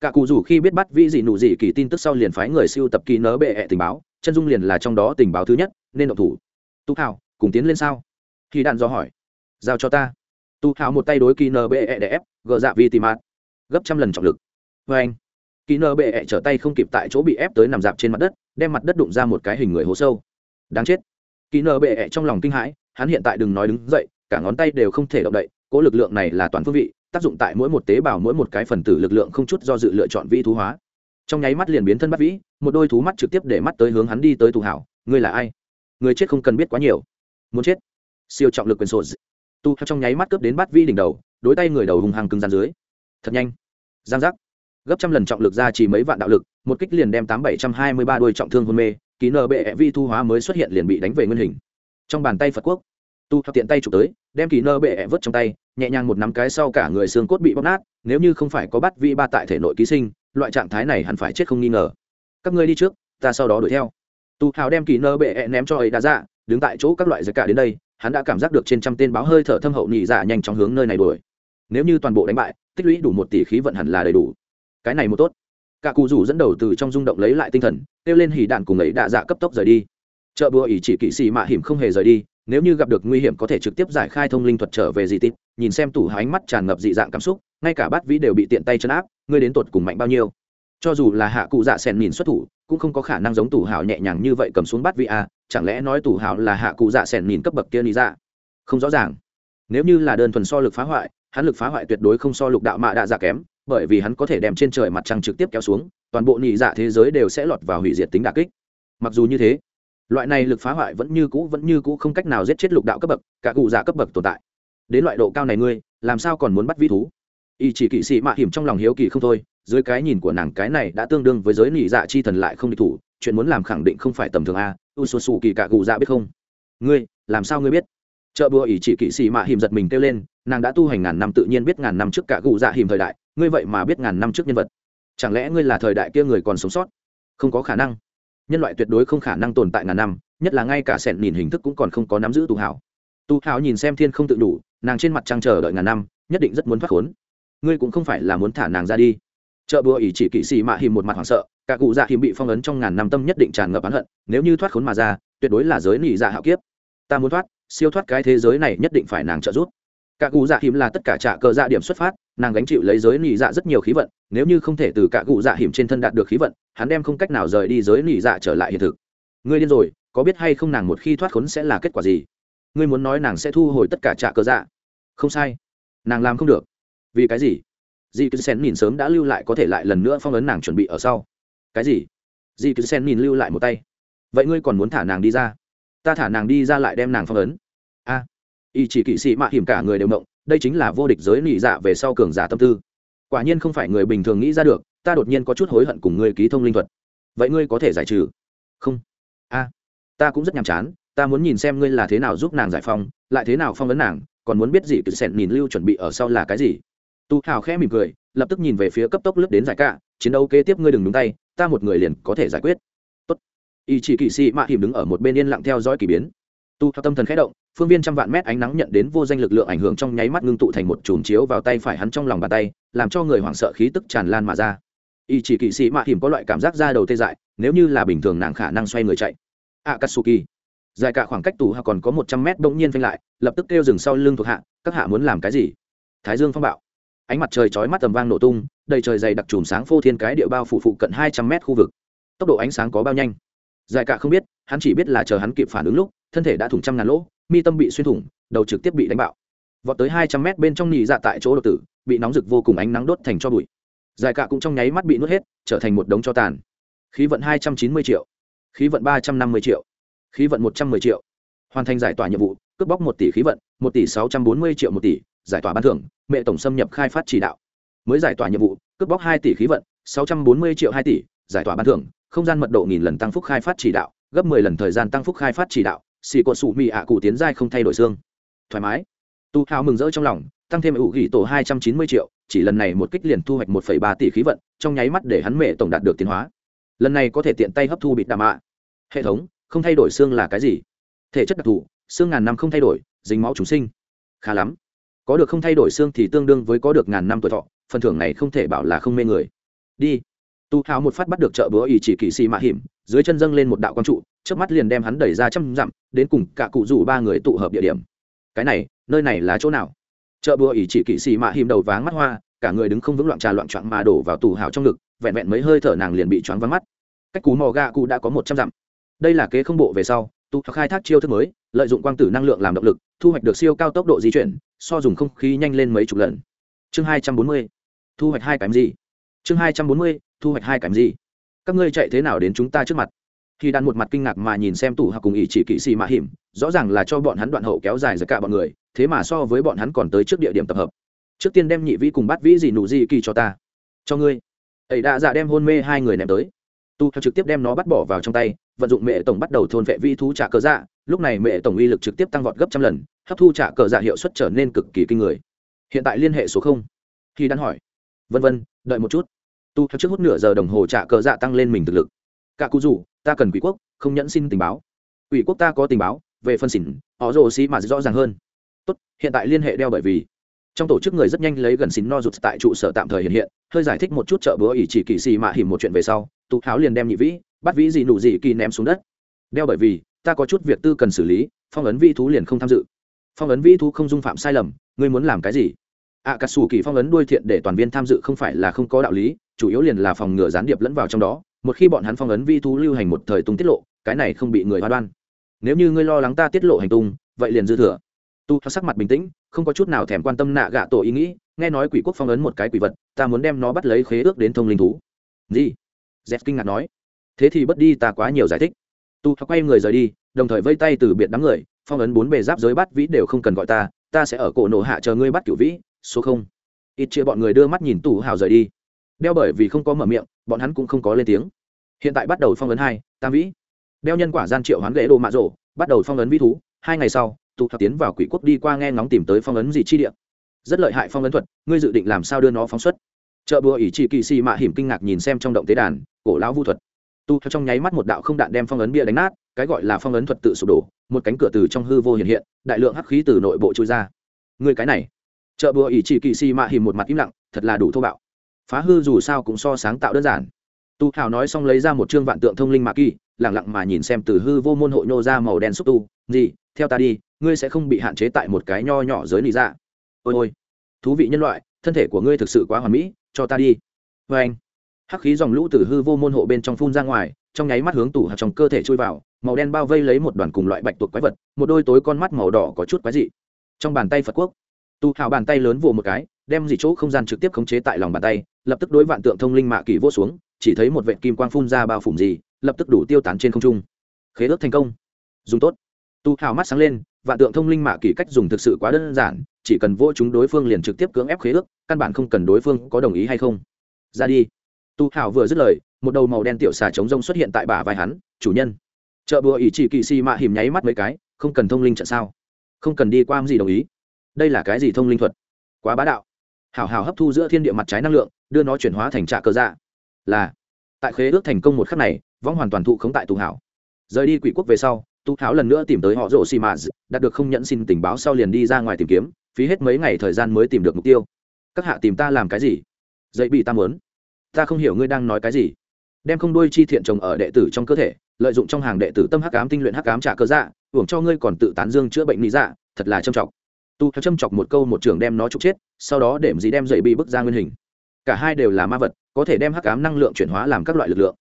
Cả cụ rủ khi biết bắt vĩ dị nụ dị kỳ tin tức sau liền phái người siêu tập kỳ nợ bệ ẹ tình báo, chân dung liền là trong đó tình báo thứ nhất, nên động thủ. Tu hào cùng tiến lên sao? Khi đạn do hỏi. Giao cho ta. Tu hào một tay đối kỳ nở bệ ẹ để ép, gỡ dạ vi tìm mạt. Gấp trăm lần trọng lực vê anh, kỹ nơ bệ trở tay không kịp tại chỗ bị ép tới nằm dạp trên mặt đất, đem mặt đất đụng ra một cái hình người hố sâu. Đáng chết. Kỹ nơ bệ trong lòng kinh hãi, hắn hiện tại đừng nói đứng dậy, cả ngón tay đều không thể động đậy cỗ lực lượng này là toàn phương vị, tác dụng tại mỗi một tế bào mỗi một cái phần tử lực lượng không chút do dự lựa chọn vi thú hóa. Trong nháy mắt liền biến thân bắt vĩ, một đôi thú mắt trực tiếp để mắt tới hướng hắn đi tới tù hảo, ngươi là ai? Người chết không cần biết quá nhiều. Muốn chết. Siêu trọng lực quyền sổ tu trong nháy mắt cướp đến bắt vĩ đỉnh đầu, đối tay người đầu hùng hàng cứng gian dưới. Thật nhanh. Giang giác gấp trăm lần trọng lực ra chỉ mấy vạn đạo lực, một kích liền đem tám bảy trăm hai mươi ba đôi trọng thương hôn mê, ký nờ bệ vi thu hóa mới xuất hiện liền bị đánh về nguyên hình. Trong bàn tay phật quốc, tu hoặc tiện tay chụp tới, đem kỳ nơ bệ vớt trong tay, nhẹ nhàng một nắm cái sau cả người xương cốt bị bóp nát, nếu như không phải có bắt vi ba tại thể nội ký sinh, loại trạng thái này hẳn phải chết không nghi ngờ. Các ngươi đi trước, ta sau đó đuổi theo. Tu hào đem kỳ nơ bệ ẹ ném cho ấy đã ra, đứng tại chỗ các loại giặc cả đến đây, hắn đã cảm giác được trên trăm tên báo hơi thở thâm hậu nhị dạ nhanh chóng hướng nơi này đuổi. Nếu như toàn bộ đánh bại, tích lũy đủ một tỷ khí vận hẳn là đầy đủ cái này một tốt. Cả cụ rủ dẫn đầu từ trong rung động lấy lại tinh thần kêu lên hỉ đạn cùng ấy đạ dạ cấp tốc rời đi. Chợ bùa ỉ chỉ kỵ sĩ mạ hiểm không hề rời đi nếu như gặp được nguy hiểm có thể trực tiếp giải khai thông linh thuật trở về dị tít nhìn xem tủ ánh mắt tràn ngập dị dạng cảm xúc ngay cả bát vĩ đều bị tiện tay chấn áp ngươi đến tột cùng mạnh bao nhiêu? Cho dù là hạ cụ dạ sèn nhìn xuất thủ cũng không có khả năng giống tủ hào nhẹ nhàng như vậy cầm xuống bát vĩ a à, chẳng lẽ nói tủ hào là hạ cụ dạ sèn nhìn cấp bậc kia lý dạ? Không rõ ràng. Nếu như là đơn thuần so lực phá hoại hắn lực phá hoại tuyệt đối không so lục đạo mạ đạ dạ kém bởi vì hắn có thể đem trên trời mặt trăng trực tiếp kéo xuống, toàn bộ nhị dạ thế giới đều sẽ lọt vào hủy diệt tính đà kích. Mặc dù như thế, loại này lực phá hoại vẫn như cũ, vẫn như cũ không cách nào giết chết lục đạo cấp bậc, cả cụ dạ cấp bậc tồn tại. Đến loại độ cao này ngươi, làm sao còn muốn bắt vi thú? Y chỉ kỵ sĩ mạ hiểm trong lòng hiếu kỳ không thôi, dưới cái nhìn của nàng cái này đã tương đương với giới nị dạ chi thần lại không địch thủ, chuyện muốn làm khẳng định không phải tầm thường a u su sù kỳ cả cụ dạ biết không? Ngươi, làm sao ngươi biết? Chợ bùa ỷ chỉ kỵ sĩ mạ hiểm giật mình kêu lên, nàng đã tu hành ngàn năm tự nhiên biết ngàn năm trước cả cụ dạ hiểm thời đại ngươi vậy mà biết ngàn năm trước nhân vật. Chẳng lẽ ngươi là thời đại kia người còn sống sót? Không có khả năng. Nhân loại tuyệt đối không khả năng tồn tại ngàn năm, nhất là ngay cả sẹn nhìn hình thức cũng còn không có nắm giữ tu hảo. Tu hảo nhìn xem thiên không tự đủ, nàng trên mặt trăng chờ đợi ngàn năm, nhất định rất muốn thoát khốn. Ngươi cũng không phải là muốn thả nàng ra đi. Chợ bùa ỷ chỉ kỵ sĩ mạ hìm một mặt hoảng sợ, cả cụ dạ hìm bị phong ấn trong ngàn năm tâm nhất định tràn ngập oán hận, nếu như thoát khốn mà ra, tuyệt đối là giới nỉ dạ hạo kiếp. Ta muốn thoát, siêu thoát cái thế giới này nhất định phải nàng trợ giúp cả cụ dạ hiểm là tất cả trả cờ dạ điểm xuất phát, nàng gánh chịu lấy giới nỉ dạ rất nhiều khí vận, nếu như không thể từ cả cụ dạ hiểm trên thân đạt được khí vận, hắn đem không cách nào rời đi giới nỉ dạ trở lại hiện thực. Ngươi điên rồi, có biết hay không nàng một khi thoát khốn sẽ là kết quả gì? Ngươi muốn nói nàng sẽ thu hồi tất cả trả cờ dạ? Không sai. Nàng làm không được. Vì cái gì? Dì cứ sen nhìn sớm đã lưu lại có thể lại lần nữa phong ấn nàng chuẩn bị ở sau. Cái gì? Dì cứ sen nhìn lưu lại một tay. Vậy ngươi còn muốn thả nàng đi ra? Ta thả nàng đi ra lại đem nàng phong ấn ý y chỉ kỵ sĩ mạ hiểm cả người đều mộng, đây chính là vô địch giới nị dạ về sau cường giả tâm tư. Quả nhiên không phải người bình thường nghĩ ra được, ta đột nhiên có chút hối hận cùng ngươi ký thông linh thuật. Vậy ngươi có thể giải trừ? Không. A, ta cũng rất nhàm chán, ta muốn nhìn xem ngươi là thế nào giúp nàng giải phong lại thế nào phong vấn nàng, còn muốn biết gì cứ sẹn nhìn lưu chuẩn bị ở sau là cái gì. Tu hào khẽ mỉm cười, lập tức nhìn về phía cấp tốc lướt đến giải cả, chiến đấu kế tiếp ngươi đừng đúng tay, ta một người liền có thể giải quyết. Tốt. Y chỉ kỵ sĩ mạ hiểm đứng ở một bên yên lặng theo dõi k ỳ biến. Tu hào tâm thần khẽ động phương viên trăm vạn mét ánh nắng nhận đến vô danh lực lượng ảnh hưởng trong nháy mắt ngưng tụ thành một chùm chiếu vào tay phải hắn trong lòng bàn tay, làm cho người hoảng sợ khí tức tràn lan mà ra. Y chỉ kỵ sĩ mạ hiểm có loại cảm giác ra đầu tê dại, nếu như là bình thường nàng khả năng xoay người chạy. Akatsuki. Dài cả khoảng cách tù hạ còn có một trăm mét bỗng nhiên phanh lại, lập tức kêu dừng sau lưng thuộc hạ, các hạ muốn làm cái gì? Thái dương phong bạo. Ánh mặt trời chói mắt tầm vang nổ tung, đầy trời dày đặc chùm sáng phô thiên cái địa bao phủ phụ cận hai trăm mét khu vực. Tốc độ ánh sáng có bao nhanh? Dài cả không biết, hắn chỉ biết là chờ hắn kịp phản ứng lúc, thân thể đã thủng trăm ngàn lỗ mi tâm bị xuyên thủng, đầu trực tiếp bị đánh bạo. Vọt tới hai trăm mét bên trong nhị dạ tại chỗ đột tử, bị nóng rực vô cùng ánh nắng đốt thành cho bụi. Dài cạ cũng trong nháy mắt bị nuốt hết, trở thành một đống cho tàn. Khí vận hai trăm chín mươi triệu. Khí vận ba trăm năm mươi triệu. Khí vận một trăm mười triệu. Hoàn thành giải tỏa nhiệm vụ, cướp bóc một tỷ khí vận, một tỷ sáu trăm bốn mươi triệu một tỷ, giải tỏa ban thưởng, mẹ tổng xâm nhập khai phát chỉ đạo. Mới giải tỏa nhiệm vụ, cướp bóc hai tỷ khí vận, sáu trăm bốn mươi triệu hai tỷ, giải tỏa ban thưởng, không gian mật độ nghìn lần tăng phúc khai phát chỉ đạo, gấp mười lần thời gian tăng phúc khai phát chỉ đạo xì cột sủ mì ạ cụ tiến giai không thay đổi xương. Thoải mái. Tu hào mừng rỡ trong lòng, tăng thêm ủ ghi tổ hai trăm chín mươi triệu, chỉ lần này một kích liền thu hoạch một phẩy ba tỷ khí vận, trong nháy mắt để hắn mẹ tổng đạt được tiến hóa. Lần này có thể tiện tay hấp thu bị đàm ạ. Hệ thống, không thay đổi xương là cái gì? Thể chất đặc thù, xương ngàn năm không thay đổi, dính máu chúng sinh. Khá lắm. Có được không thay đổi xương thì tương đương với có được ngàn năm tuổi thọ, phần thưởng này không thể bảo là không mê người. Đi tu hào một phát bắt được chợ búa ý chỉ kỳ xì mạ hiểm, dưới chân dâng lên một đạo quang trụ trước mắt liền đem hắn đẩy ra trăm dặm, đến cùng cả cụ rủ ba người tụ hợp địa điểm. Cái này, nơi này là chỗ nào? Chợ búa ý chỉ kỳ xì mạ hiểm đầu váng mắt hoa, cả người đứng không vững loạn trà loạn trọn mà đổ vào tù hào trong ngực, vẹn vẹn mấy hơi thở nàng liền bị choáng vắng mắt. Cách cú mò gà cụ đã có một trăm dặm. Đây là kế không bộ về sau tu khai thác chiêu thức mới, lợi dụng quang tử năng lượng làm động lực, thu hoạch được siêu cao tốc độ di chuyển, so dùng không khí nhanh lên mấy chục lần. Chương hai trăm bốn mươi. Thu hoạch hai cái gì? Chương hai trăm bốn mươi thu hoạch hai cảm gì? Các ngươi chạy thế nào đến chúng ta trước mặt? Khi đàn một mặt kinh ngạc mà nhìn xem tủ hoặc cùng ý chỉ kỵ sĩ mạ hiểm, rõ ràng là cho bọn hắn đoạn hậu kéo dài ra cả bọn người, thế mà so với bọn hắn còn tới trước địa điểm tập hợp. Trước tiên đem nhị vĩ cùng bắt vĩ gì nụ gì kỳ cho ta. Cho ngươi. Ấy đã dạ đem hôn mê hai người ném tới. Tu theo trực tiếp đem nó bắt bỏ vào trong tay, vận dụng mẹ tổng bắt đầu thôn vệ vi thú trả cờ dạ. Lúc này mẹ tổng uy lực trực tiếp tăng vọt gấp trăm lần, hấp thu trả cờ dạ hiệu suất trở nên cực kỳ kinh người. Hiện tại liên hệ số không? Khi đắn hỏi. Vân vân, đợi một chút tu theo trước hút nửa giờ đồng hồ trả cờ dạ tăng lên mình thực lực. Cả cụ rủ ta cần quỷ quốc không nhẫn xin tình báo. Quỷ quốc ta có tình báo về phân xỉn họ rồ xí mà rõ ràng hơn. Tốt hiện tại liên hệ đeo bởi vì. Trong tổ chức người rất nhanh lấy gần xín no rụt tại trụ sở tạm thời hiện hiện hơi giải thích một chút chợ bữa ỷ chỉ kỳ xì mạ hiểm một chuyện về sau tụ háo liền đem nhị vĩ bắt vĩ gì nụ gì kỳ ném xuống đất. Đeo bởi vì ta có chút việc tư cần xử lý phong ấn vĩ thú liền không tham dự. Phong ấn vĩ thú không dung phạm sai lầm ngươi muốn làm cái gì? Ạ à, cà sù kỳ phong ấn đuôi thiện để toàn viên tham dự không phải là không có đạo lý chủ yếu liền là phòng ngừa gián điệp lẫn vào trong đó, một khi bọn hắn phong ấn vi thú lưu hành một thời tung tiết lộ, cái này không bị người hoa đoan nếu như ngươi lo lắng ta tiết lộ hành tung, vậy liền dư thừa. Tu theo sắc mặt bình tĩnh, không có chút nào thèm quan tâm nạ gạ tổ ý nghĩ, nghe nói quỷ quốc phong ấn một cái quỷ vật, ta muốn đem nó bắt lấy khế ước đến thông linh thú. Gì? Z kinh ngạc nói. Thế thì bất đi, ta quá nhiều giải thích. Tu theo quay người rời đi, đồng thời vây tay từ biệt đám người, phong ấn bốn bề giáp giới bắt vĩ đều không cần gọi ta ta sẽ ở cổ nổ hạ chờ ngươi bắt cửu vĩ, số không. Ít chia bọn người đưa mắt nhìn tù hào rời đi đeo bởi vì không có mở miệng, bọn hắn cũng không có lên tiếng. Hiện tại bắt đầu phong ấn hai, tam vĩ. Đeo nhân quả gian triệu hoán ghế đồ mạ rổ, bắt đầu phong ấn vĩ thú. Hai ngày sau, tụ thập tiến vào quỷ quốc đi qua nghe ngóng tìm tới phong ấn gì chi địa. Rất lợi hại phong ấn thuật, ngươi dự định làm sao đưa nó phóng xuất? Chợ bùa ỷ chỉ kỳ xì mạ hiểm kinh ngạc nhìn xem trong động tế đàn, cổ lão vu thuật. Tu theo trong nháy mắt một đạo không đạn đem phong ấn bia đánh nát, cái gọi là phong ấn thuật tự sụp đổ, một cánh cửa từ trong hư vô hiện hiện, đại lượng hắc khí từ nội bộ trôi ra. Người cái này. Chợ bùa ỷ chỉ kỳ xì mạ hiểm một mặt im lặng, thật là đủ thô bạo phá hư dù sao cũng so sáng tạo đơn giản. Tu hào nói xong lấy ra một chương vạn tượng thông linh mạ kỳ lẳng lặng mà nhìn xem từ hư vô môn hội nhô ra màu đen xúc tu. Gì, theo ta đi, ngươi sẽ không bị hạn chế tại một cái nho nhỏ giới lý ra dạ. ôi ôi, thú vị nhân loại, thân thể của ngươi thực sự quá hoàn mỹ, cho ta đi. Vê anh, hắc khí dòng lũ từ hư vô môn hộ bên trong phun ra ngoài, trong nháy mắt hướng tủ hạt trong cơ thể chui vào, màu đen bao vây lấy một đoàn cùng loại bạch tuộc quái vật, một đôi tối con mắt màu đỏ có chút quái dị. Trong bàn tay phật quốc tu hào bàn tay lớn vồ một cái, đem dị chỗ không gian trực tiếp khống chế tại lòng bàn tay, lập tức đối vạn tượng thông linh mạ kỳ vô xuống, chỉ thấy một vệ kim quang phun ra bao phủ gì, lập tức đủ tiêu tán trên không trung. Khế ước thành công. Dùng tốt. Tu hào mắt sáng lên, vạn tượng thông linh mạ kỳ cách dùng thực sự quá đơn giản, chỉ cần vô chúng đối phương liền trực tiếp cưỡng ép khế ước, căn bản không cần đối phương có đồng ý hay không. Ra đi. Tu hào vừa dứt lời, một đầu màu đen tiểu xà chống rông xuất hiện tại bả vai hắn, chủ nhân. Chợ bùa ỷ chỉ kỳ si mạ hiểm nháy mắt mấy cái, không cần thông linh trận sao? Không cần đi qua gì đồng ý đây là cái gì thông linh thuật? Quá bá đạo. Hảo hảo hấp thu giữa thiên địa mặt trái năng lượng, đưa nó chuyển hóa thành trạ cơ dạ. Là, tại khế ước thành công một khắc này, vong hoàn toàn thụ khống tại tu hảo. Rời đi quỷ quốc về sau tu hảo lần nữa tìm tới họ rổ xì mã, đạt được không nhận xin tình báo sau liền đi ra ngoài tìm kiếm, phí hết mấy ngày thời gian mới tìm được mục tiêu. Các hạ tìm ta làm cái gì? Dậy bị ta muốn. Ta không hiểu ngươi đang nói cái gì. Đem không đuôi chi thiện trồng ở đệ tử trong cơ thể, lợi dụng trong hàng đệ tử tâm hắc ám tinh luyện hắc ám trả cơ dạ hưởng cho ngươi còn tự tán dương chữa bệnh lý dạ thật là trầm trọng tu theo châm chọc một câu một trường đem nó trục chết, sau đó để gì đem dậy bị bức ra nguyên hình. Cả hai đều là ma vật, có thể đem hắc ám năng lượng chuyển hóa làm các loại lực lượng.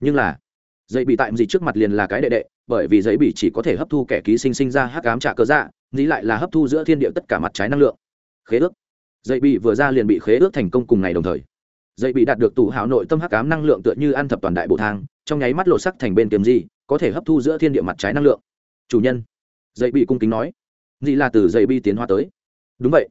Nhưng là, dậy bị tại gì trước mặt liền là cái đệ đệ, bởi vì dậy bị chỉ có thể hấp thu kẻ ký sinh sinh ra hắc ám trả cơ dạ dĩ lại là hấp thu giữa thiên địa tất cả mặt trái năng lượng. Khế ước. Dậy bị vừa ra liền bị khế ước thành công cùng ngày đồng thời. Dậy bị đạt được tủ hào nội tâm hắc ám năng lượng tựa như ăn thập toàn đại bộ thang, trong nháy mắt lộ sắc thành bên kiếm gì, có thể hấp thu giữa thiên địa mặt trái năng lượng. Chủ nhân. Dậy bị cung kính nói nghĩ là từ dậy bi tiến hóa tới. Đúng vậy.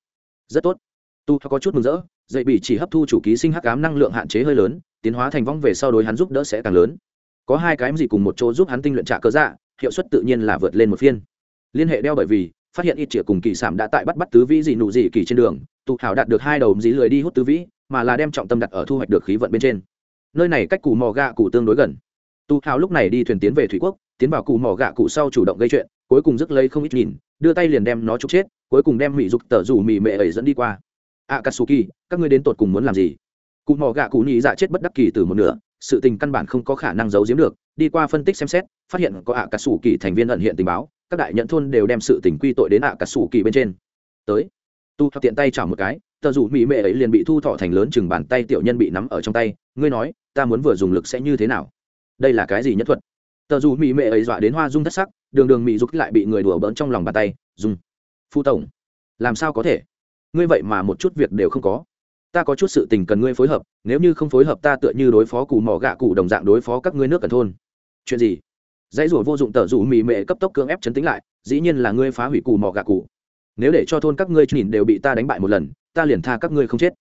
Rất tốt. Tu có chút mừng rỡ, dậy bị chỉ hấp thu chủ ký sinh hắc ám năng lượng hạn chế hơi lớn, tiến hóa thành vong về sau đối hắn giúp đỡ sẽ càng lớn. Có hai cái gì cùng một chỗ giúp hắn tinh luyện trả cơ dạ hiệu suất tự nhiên là vượt lên một phiên. Liên hệ đeo bởi vì, phát hiện ít chĩa cùng kỳ sản đã tại bắt bắt tứ vĩ dị nụ dị kỳ trên đường tụ hảo đạt được hai đầu dí lười đi hút tứ vĩ, mà là đem trọng tâm đặt ở thu hoạch được khí vận bên trên. Nơi này cách cù mò gạ cụ tương đối gần. Tu thảo lúc này đi thuyền tiến về thủy quốc, tiến vào cù mò gạ cụ sau chủ động gây chuyện cuối cùng rước lấy không ít nhìn, đưa tay liền đem nó trục chết, cuối cùng đem mỹ dục tờ rủ mì mệ ấy dẫn đi qua. A katsuki các ngươi đến tột cùng muốn làm gì? Cụ mò gạ cụ nhị dạ chết bất đắc kỳ từ một nửa, sự tình căn bản không có khả năng giấu giếm được, đi qua phân tích xem xét, phát hiện có ạ cà sủ kỳ thành viên ẩn hiện tình báo, các đại nhận thôn đều đem sự tình quy tội đến ạ cà sủ kỳ bên trên. Tới. Tu thọ tiện tay chảo một cái tờ rủ mỹ mệ ấy liền bị thu thọ thành lớn chừng bàn tay tiểu nhân bị nắm ở trong tay, ngươi nói, ta muốn vừa dùng lực sẽ như thế nào? Đây là cái gì nhất thuật? Tờ dù mỹ mệ ấy dọa đến hoa dung thất sắc, đường đường mỹ dục lại bị người đùa bỡn trong lòng bàn tay, dùng. Phu tổng, làm sao có thể? Ngươi vậy mà một chút việc đều không có. Ta có chút sự tình cần ngươi phối hợp, nếu như không phối hợp ta tựa như đối phó cụ mỏ gạ cụ đồng dạng đối phó các ngươi nước cần thôn. Chuyện gì? Dãy rủa vô dụng tờ rủ mì mệ cấp tốc cưỡng ép chấn tính lại, dĩ nhiên là ngươi phá hủy cụ mỏ gạ cụ. Nếu để cho thôn các ngươi nhìn đều bị ta đánh bại một lần, ta liền tha các ngươi không chết.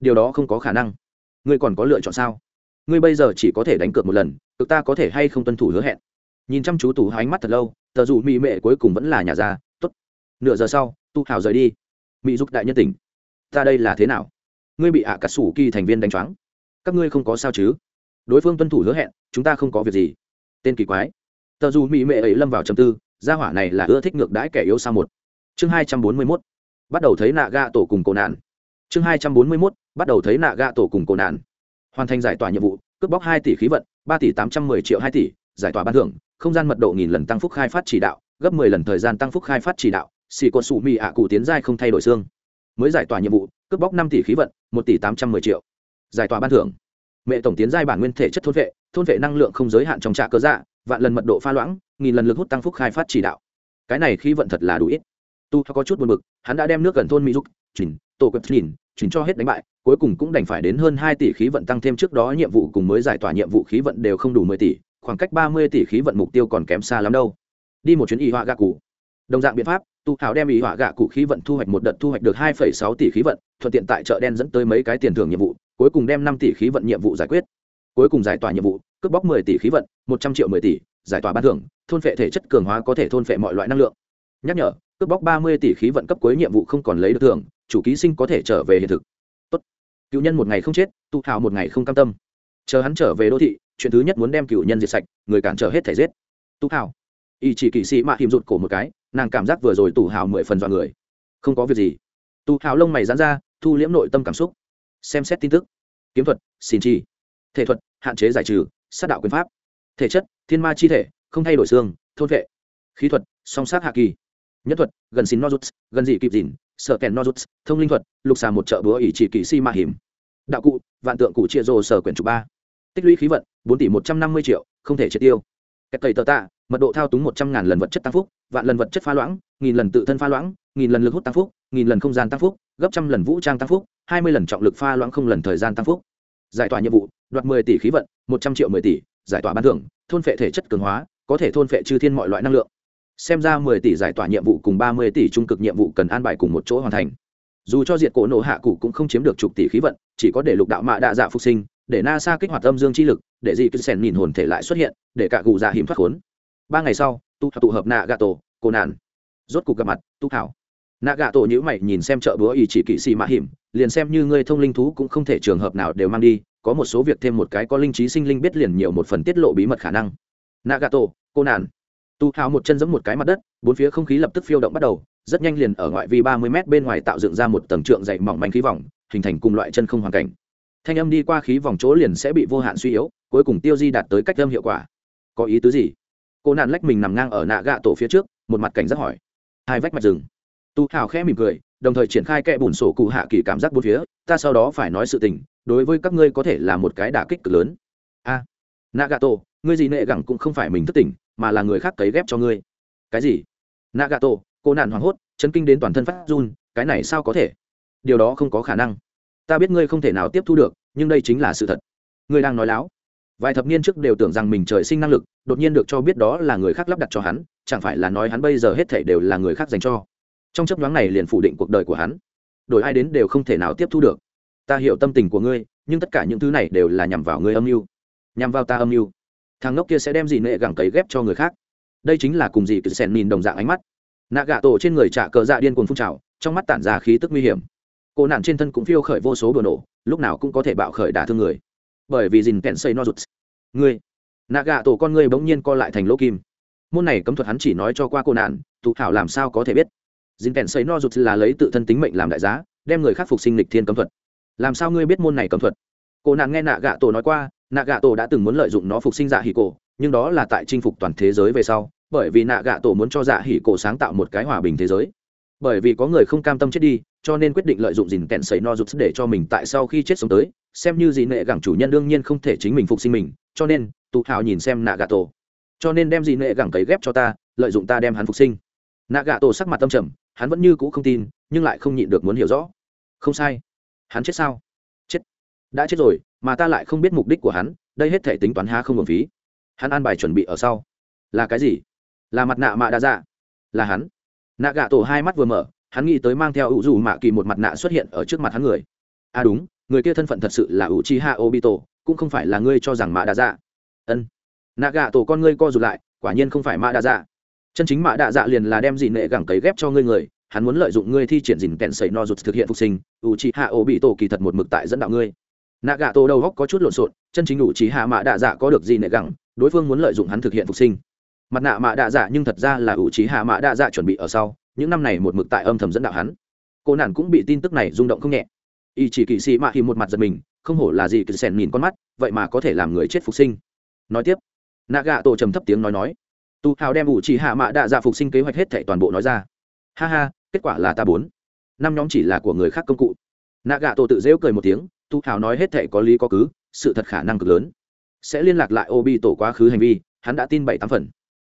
Điều đó không có khả năng. Ngươi còn có lựa chọn sao? Ngươi bây giờ chỉ có thể đánh cược một lần cực ta có thể hay không tuân thủ hứa hẹn. Nhìn chăm chú tủ ánh mắt thật lâu, tờ Dù Mỹ mệ cuối cùng vẫn là nhà ra t ố t nửa giờ sau tu hào rời đi. Mỹ dục đại nhân tỉnh. Ta đây là thế nào? Ngươi bị ạ cả sủ kỳ thành viên đánh choáng. Các ngươi không có sao chứ? Đối phương tuân thủ hứa hẹn, chúng ta không có việc gì. Tên kỳ quái. Tờ dù mỹ mệ ấy lâm vào chầm tư, gia hỏa này là ưa thích ngược đãi kẻ yếu sao một. Chương hai trăm bốn mươi mốt. Bắt đầu thấy nạ ga tổ cùng cổ nạn. Chương hai trăm bốn mươi mốt. Bắt đầu thấy nạ ga tổ cùng cổ nạn hoàn thành giải tỏa nhiệm vụ, cướp bóc hai tỷ khí vận, ba tỷ tám trăm mười triệu hai tỷ, giải tỏa ban thưởng, không gian mật độ nghìn lần tăng phúc khai phát chỉ đạo, gấp mười lần thời gian tăng phúc khai phát chỉ đạo, xì cột sủ mì ạ cụ tiến giai không thay đổi xương. Mới giải tỏa nhiệm vụ, cướp bóc năm tỷ khí vận, một tỷ tám trăm mười triệu. Giải tỏa ban thưởng. Mẹ tổng tiến giai bản nguyên thể chất thôn vệ thôn vệ năng lượng không giới hạn trong trạ cơ dạ vạn lần mật độ pha loãng, nghìn lần lực hút tăng phúc khai phát chỉ đạo. Cái này khí vận thật là đủ ít. Tu có chút buồn bực, hắn đã đem nước gần thôn mỹ dục chỉnh, tổ quật nhìn chỉnh cho hết đánh bại, cuối cùng cũng đành phải đến hơn hai tỷ khí vận tăng thêm trước đó nhiệm vụ cùng mới giải tỏa nhiệm vụ khí vận đều không đủ mười tỷ, khoảng cách ba mươi tỷ khí vận mục tiêu còn kém xa lắm đâu. Đi một chuyến y họa gạ cụ. Đồng dạng biện pháp, tu hào đem y họa gạ cụ khí vận thu hoạch một đợt thu hoạch được hai phẩy sáu tỷ khí vận, thuận tiện tại chợ đen dẫn tới mấy cái tiền thưởng nhiệm vụ, cuối cùng đem năm tỷ khí vận nhiệm vụ giải quyết. Cuối cùng giải tỏa nhiệm vụ, cướp bóc mười tỷ khí vận, một trăm triệu mười tỷ, giải tỏa ban thưởng, thôn phệ thể chất cường hóa có thể thôn phệ mọi loại năng lượng. Nhắc nhở, cướp bóc ba mươi tỷ khí vận cấp cuối nhiệm vụ không còn lấy được thưởng chủ ký sinh có thể trở về hiện thực. Tốt. cựu nhân một ngày không chết, tu hào một ngày không cam tâm. Chờ hắn trở về đô thị, chuyện thứ nhất muốn đem cựu nhân diệt sạch, người cản trở hết thể giết. Tu hào y chỉ kỵ sĩ mạ hiểm rụt cổ một cái, nàng cảm giác vừa rồi tù hào mười phần dọa người. Không có việc gì. Tu hào lông mày dán ra, thu liễm nội tâm cảm xúc. Xem xét tin tức. Kiếm thuật, xin chi. Thể thuật, hạn chế giải trừ, sát đạo quyền pháp. Thể chất, thiên ma chi thể, không thay đổi xương, thôn vệ. Khí thuật, song sát hạ kỳ. Nhất thuật, gần xin nozuts, gần dị kịp dìn sở kèn nozuts, thông linh thuật, lục xà một chợ búa ỷ chỉ kỳ si mạ hiểm. Đạo cụ, vạn tượng cụ chia rô sở quyển chủ ba. Tích lũy khí vận, bốn tỷ một trăm năm mươi triệu, không thể triệt tiêu. Cách cầy tờ tạ, mật độ thao túng một trăm ngàn lần vật chất tăng phúc, vạn lần vật chất pha loãng, nghìn lần tự thân pha loãng, nghìn lần lực hút tăng phúc, nghìn lần không gian tăng phúc, gấp trăm lần vũ trang tăng phúc, hai mươi lần trọng lực pha loãng không lần thời gian tăng phúc. Giải tỏa nhiệm vụ, đoạt mười tỷ khí vận, một trăm triệu mười tỷ, giải tỏa ban thưởng, thôn phệ thể chất cường hóa, có thể thôn phệ chư thiên mọi loại năng lượng xem ra mười tỷ giải tỏa nhiệm vụ cùng ba mươi tỷ trung cực nhiệm vụ cần an bài cùng một chỗ hoàn thành. Dù cho diệt cổ nổ hạ cụ cũng không chiếm được chục tỷ khí vận, chỉ có để lục đạo mạ đạ dạ phục sinh, để nasa kích hoạt âm dương chi lực, để dị cứ sen nhìn hồn thể lại xuất hiện, để cả cụ dạ hiểm thoát khốn. Ba ngày sau, tu tụ hợp nạ gà tổ cô nạn. Rốt cuộc gặp mặt, tu thảo. Nạ gà tổ nhữ mày nhìn xem chợ búa ý chỉ kỵ sĩ mã hiểm, liền xem như ngươi thông linh thú cũng không thể trường hợp nào đều mang đi, có một số việc thêm một cái có linh trí sinh linh biết liền nhiều một phần tiết lộ bí mật khả năng. Nạ gà tổ cô nạn tu hào một chân giẫm một cái mặt đất bốn phía không khí lập tức phiêu động bắt đầu rất nhanh liền ở ngoại vi ba mươi m bên ngoài tạo dựng ra một tầng trượng dày mỏng manh khí vòng hình thành cùng loại chân không hoàn cảnh. Thanh âm đi qua khí vòng chỗ liền sẽ bị vô hạn suy yếu cuối cùng tiêu di đạt tới cách âm hiệu quả. Có ý tứ gì? Cô nạn lách mình nằm ngang ở nạ gạ tổ phía trước một mặt cảnh giác hỏi. Hai vách mạch rừng. Tu hào khẽ mỉm cười đồng thời triển khai kẽ bùn sổ cụ hạ kỳ cảm giác bốn phía ta sau đó phải nói sự tình đối với các ngươi có thể là một cái đả kích cực lớn. A. À, nạ gạ tổ ngươi gì nệ gẳng cũng không phải mình thất tỉnh mà là người khác cấy ghép cho ngươi. Cái gì? Nagato, cô nạn hoảng hốt chấn kinh đến toàn thân phát run cái này sao có thể? Điều đó không có khả năng. Ta biết ngươi không thể nào tiếp thu được nhưng đây chính là sự thật. Ngươi đang nói láo. Vài thập niên trước đều tưởng rằng mình trời sinh năng lực đột nhiên được cho biết đó là người khác lắp đặt cho hắn chẳng phải là nói hắn bây giờ hết thể đều là người khác dành cho. Trong chấp nhoáng này liền phủ định cuộc đời của hắn. Đổi ai đến đều không thể nào tiếp thu được. Ta hiểu tâm tình của ngươi nhưng tất cả những thứ này đều là nhằm vào ngươi âm mưu. Nhằm vào ta âm mưu thằng ngốc kia sẽ đem gì nệ gẳng cấy ghép cho người khác. Đây chính là cùng gì cứ sèn nhìn đồng dạng ánh mắt. Nạ gạ tổ trên người trả cờ dạ điên cuồng phun trào, trong mắt tản ra khí tức nguy hiểm. Cô nạn trên thân cũng phiêu khởi vô số bừa nổ, lúc nào cũng có thể bạo khởi đả thương người. Bởi vì dìn kẹn xây no rụt. Ngươi. Nạ gạ tổ con người bỗng nhiên co lại thành lỗ kim. Môn này cấm thuật hắn chỉ nói cho qua cô nạn, tụ thảo làm sao có thể biết? Dìn kẹn xây no rụt là lấy tự thân tính mệnh làm đại giá, đem người khắc phục sinh lịch thiên cấm thuật. Làm sao ngươi biết môn này cấm thuật? Cô nạn nghe nạ gạ tổ nói qua nạ gạ tổ đã từng muốn lợi dụng nó phục sinh dạ hỉ cổ, nhưng đó là tại chinh phục toàn thế giới về sau, bởi vì nạ gạ tổ muốn cho dạ hỉ cổ sáng tạo một cái hòa bình thế giới. Bởi vì có người không cam tâm chết đi, cho nên quyết định lợi dụng dìn kẹn sấy no rụt để cho mình tại sau khi chết sống tới, xem như dì nệ gẳng chủ nhân đương nhiên không thể chính mình phục sinh mình, cho nên tụ hào nhìn xem nạ gà tổ cho nên đem dì nệ gẳng cấy ghép cho ta, lợi dụng ta đem hắn phục sinh. Nạ gà tổ sắc mặt tâm trầm, hắn vẫn như cũ không tin, nhưng lại không nhịn được muốn hiểu rõ. Không sai. Hắn chết sao? Đã chết rồi, mà ta lại không biết mục đích của hắn, đây hết thể tính toán há không hợp phí. Hắn an bài chuẩn bị ở sau. Là cái gì? Là mặt nạ mạ đa dạ. Là hắn. Nạ gạ tổ hai mắt vừa mở, hắn nghĩ tới mang theo ủ dù mạ kỳ một mặt nạ xuất hiện ở trước mặt hắn người. À đúng, người kia thân phận thật sự là ủ chi ha obito, cũng không phải là ngươi cho rằng mạ đa dạ. Ân. Nạ gạ tổ con ngươi co rụt lại, quả nhiên không phải mạ đa dạ. Chân chính mạ Đa dạ liền là đem dị nệ gẳng cấy ghép cho ngươi người, hắn muốn lợi dụng ngươi thi triển dìn kẹn sẩy no rụt thực hiện phục sinh, ủ trì hạ obito bị tổ kỳ thật một mực tại dẫn đạo ngươi nạ gạ tổ đầu góc có chút lộn xộn, chân chính đủ trí hạ mạ đạ dạ có được gì nệ gẳng, đối phương muốn lợi dụng hắn thực hiện phục sinh. Mặt nạ mạ đạ dạ nhưng thật ra là ủ trí hạ mạ đạ dạ chuẩn bị ở sau, những năm này một mực tại âm thầm dẫn đạo hắn. Cô nản cũng bị tin tức này rung động không nhẹ. Y chỉ kỵ sĩ mạ thì một mặt giật mình, không hổ là gì cứ sèn nhìn con mắt, vậy mà có thể làm người chết phục sinh. Nói tiếp, nạ gạ tổ trầm thấp tiếng nói nói. Tu hào đem ủ chỉ hạ mạ đạ dạ phục sinh kế hoạch hết thảy toàn bộ nói ra. Ha ha, kết quả là ta bốn. Năm nhóm chỉ là của người khác công cụ. Nạ gạ tổ tự dễu cười một tiếng tu hào nói hết thệ có lý có cứ, sự thật khả năng cực lớn. Sẽ liên lạc lại ô bi tổ quá khứ hành vi, hắn đã tin bảy tám phần.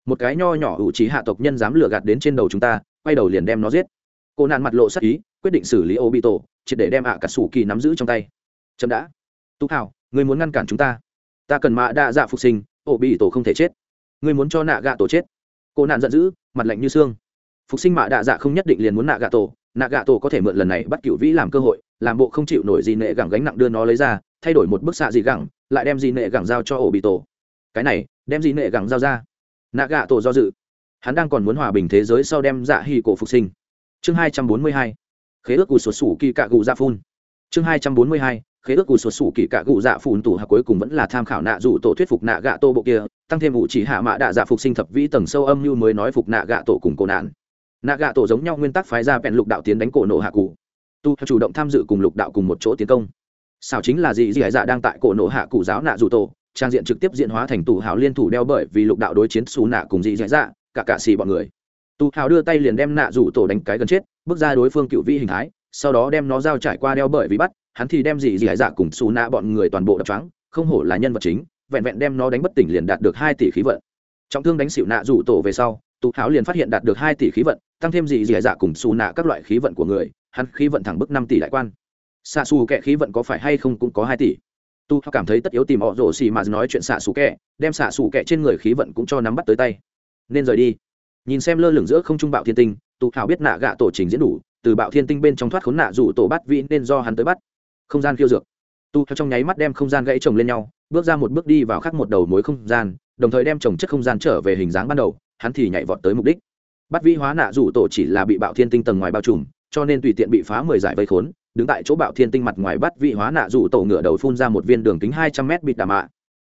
Một cái nho nhỏ ủ trí hạ tộc nhân dám lừa gạt đến trên đầu chúng ta, quay đầu liền đem nó giết. Cô nạn mặt lộ sắc ý, quyết định xử lý ô tổ, triệt để đem ạ cả sủ kỳ nắm giữ trong tay. Chậm đã. Tu hào người muốn ngăn cản chúng ta. Ta cần mạ đa dạ phục sinh ô tổ không thể chết. Người muốn cho nạ gạ tổ chết. Cô nạn giận dữ, mặt lạnh như xương. Phục sinh mạ Đa dạ không nhất định liền muốn nạ gạ tổ nạ gạ tổ có thể mượn lần này bắt cựu vĩ làm cơ hội, làm bộ không chịu nổi gì nệ gẳng gánh nặng đưa nó lấy ra, thay đổi một bức xạ gì gẳng, lại đem gì nệ gẳng giao cho ổ bị tổ cái này, đem gì nệ gẳng giao ra. Nạ gạ tổ do dự. Hắn đang còn muốn hòa bình thế giới sau đem dạ hì cổ phục sinh. Chương hai trăm bốn mươi hai. Khế ước cù sột sủ kỳ cạ gù dạ phun. Chương hai trăm bốn mươi hai. Khế ước cù sột sủ kỳ cạ gù dạ phun tủ hạ cuối cùng vẫn là tham khảo nạ dù tổ thuyết phục nạ gạ tổ bộ kia, tăng thêm vụ chỉ hạ mạ đạ dạ phục sinh thập vĩ tầng sâu âm như mới nói phục nạ gạ tổ cùng cổ nạn nạ gạ tổ giống nhau nguyên tắc phái ra bèn lục đạo tiến đánh cổ nộ hạ cụ. Tu chủ động tham dự cùng lục đạo cùng một chỗ tiến công. Xảo chính là gì? Gì hải dạ đang tại cổ nộ hạ cụ giáo nạ dù tổ, trang diện trực tiếp diễn hóa thành tù hào liên thủ đeo bởi vì lục đạo đối chiến xù nạ cùng dị dạ dạ cả cả xì bọn người. Tù hào đưa tay liền đem nạ rủ tổ đánh cái gần chết, bước ra đối phương cựu vi hình thái, sau đó đem nó giao trải qua đeo bởi vì bắt, hắn thì đem dị dị dạ cùng xù nạ bọn người toàn bộ đập trắng không hổ là nhân vật chính, vẹn vẹn đem nó đánh bất tỉnh liền đạt được hai tỷ khí vận. Trọng thương đánh xịu nạ rủ tổ về sau, tu hào liền phát hiện đạt được hai tỷ khí vận tăng thêm dị dị dạ cùng xù nạ các loại khí vận của người, hắn khí vận thẳng bức năm tỷ đại quan. Xạ xù kệ khí vận có phải hay không cũng có hai tỷ. Tu cảm thấy tất yếu tìm họ rổ xì mà nói chuyện xạ xù kệ đem xạ xù kệ trên người khí vận cũng cho nắm bắt tới tay. Nên rời đi. Nhìn xem lơ lửng giữa không trung bạo thiên tinh, tu hào biết nạ gạ tổ trình diễn đủ, từ bạo thiên tinh bên trong thoát khốn nạ rủ tổ bắt vị nên do hắn tới bắt. Không gian khiêu dược. Tu theo trong nháy mắt đem không gian gãy chồng lên nhau, bước ra một bước đi vào khắc một đầu mối không gian, đồng thời đem trồng chất không gian trở về hình dáng ban đầu, hắn thì nhảy vọt tới mục đích bắt vĩ hóa nạ rủ tổ chỉ là bị bạo thiên tinh tầng ngoài bao trùm, cho nên tùy tiện bị phá mười giải vây khốn, đứng tại chỗ bạo thiên tinh mặt ngoài bắt vị hóa nạ rủ tổ ngựa đầu phun ra một viên đường kính hai trăm mét bịt đà mạ.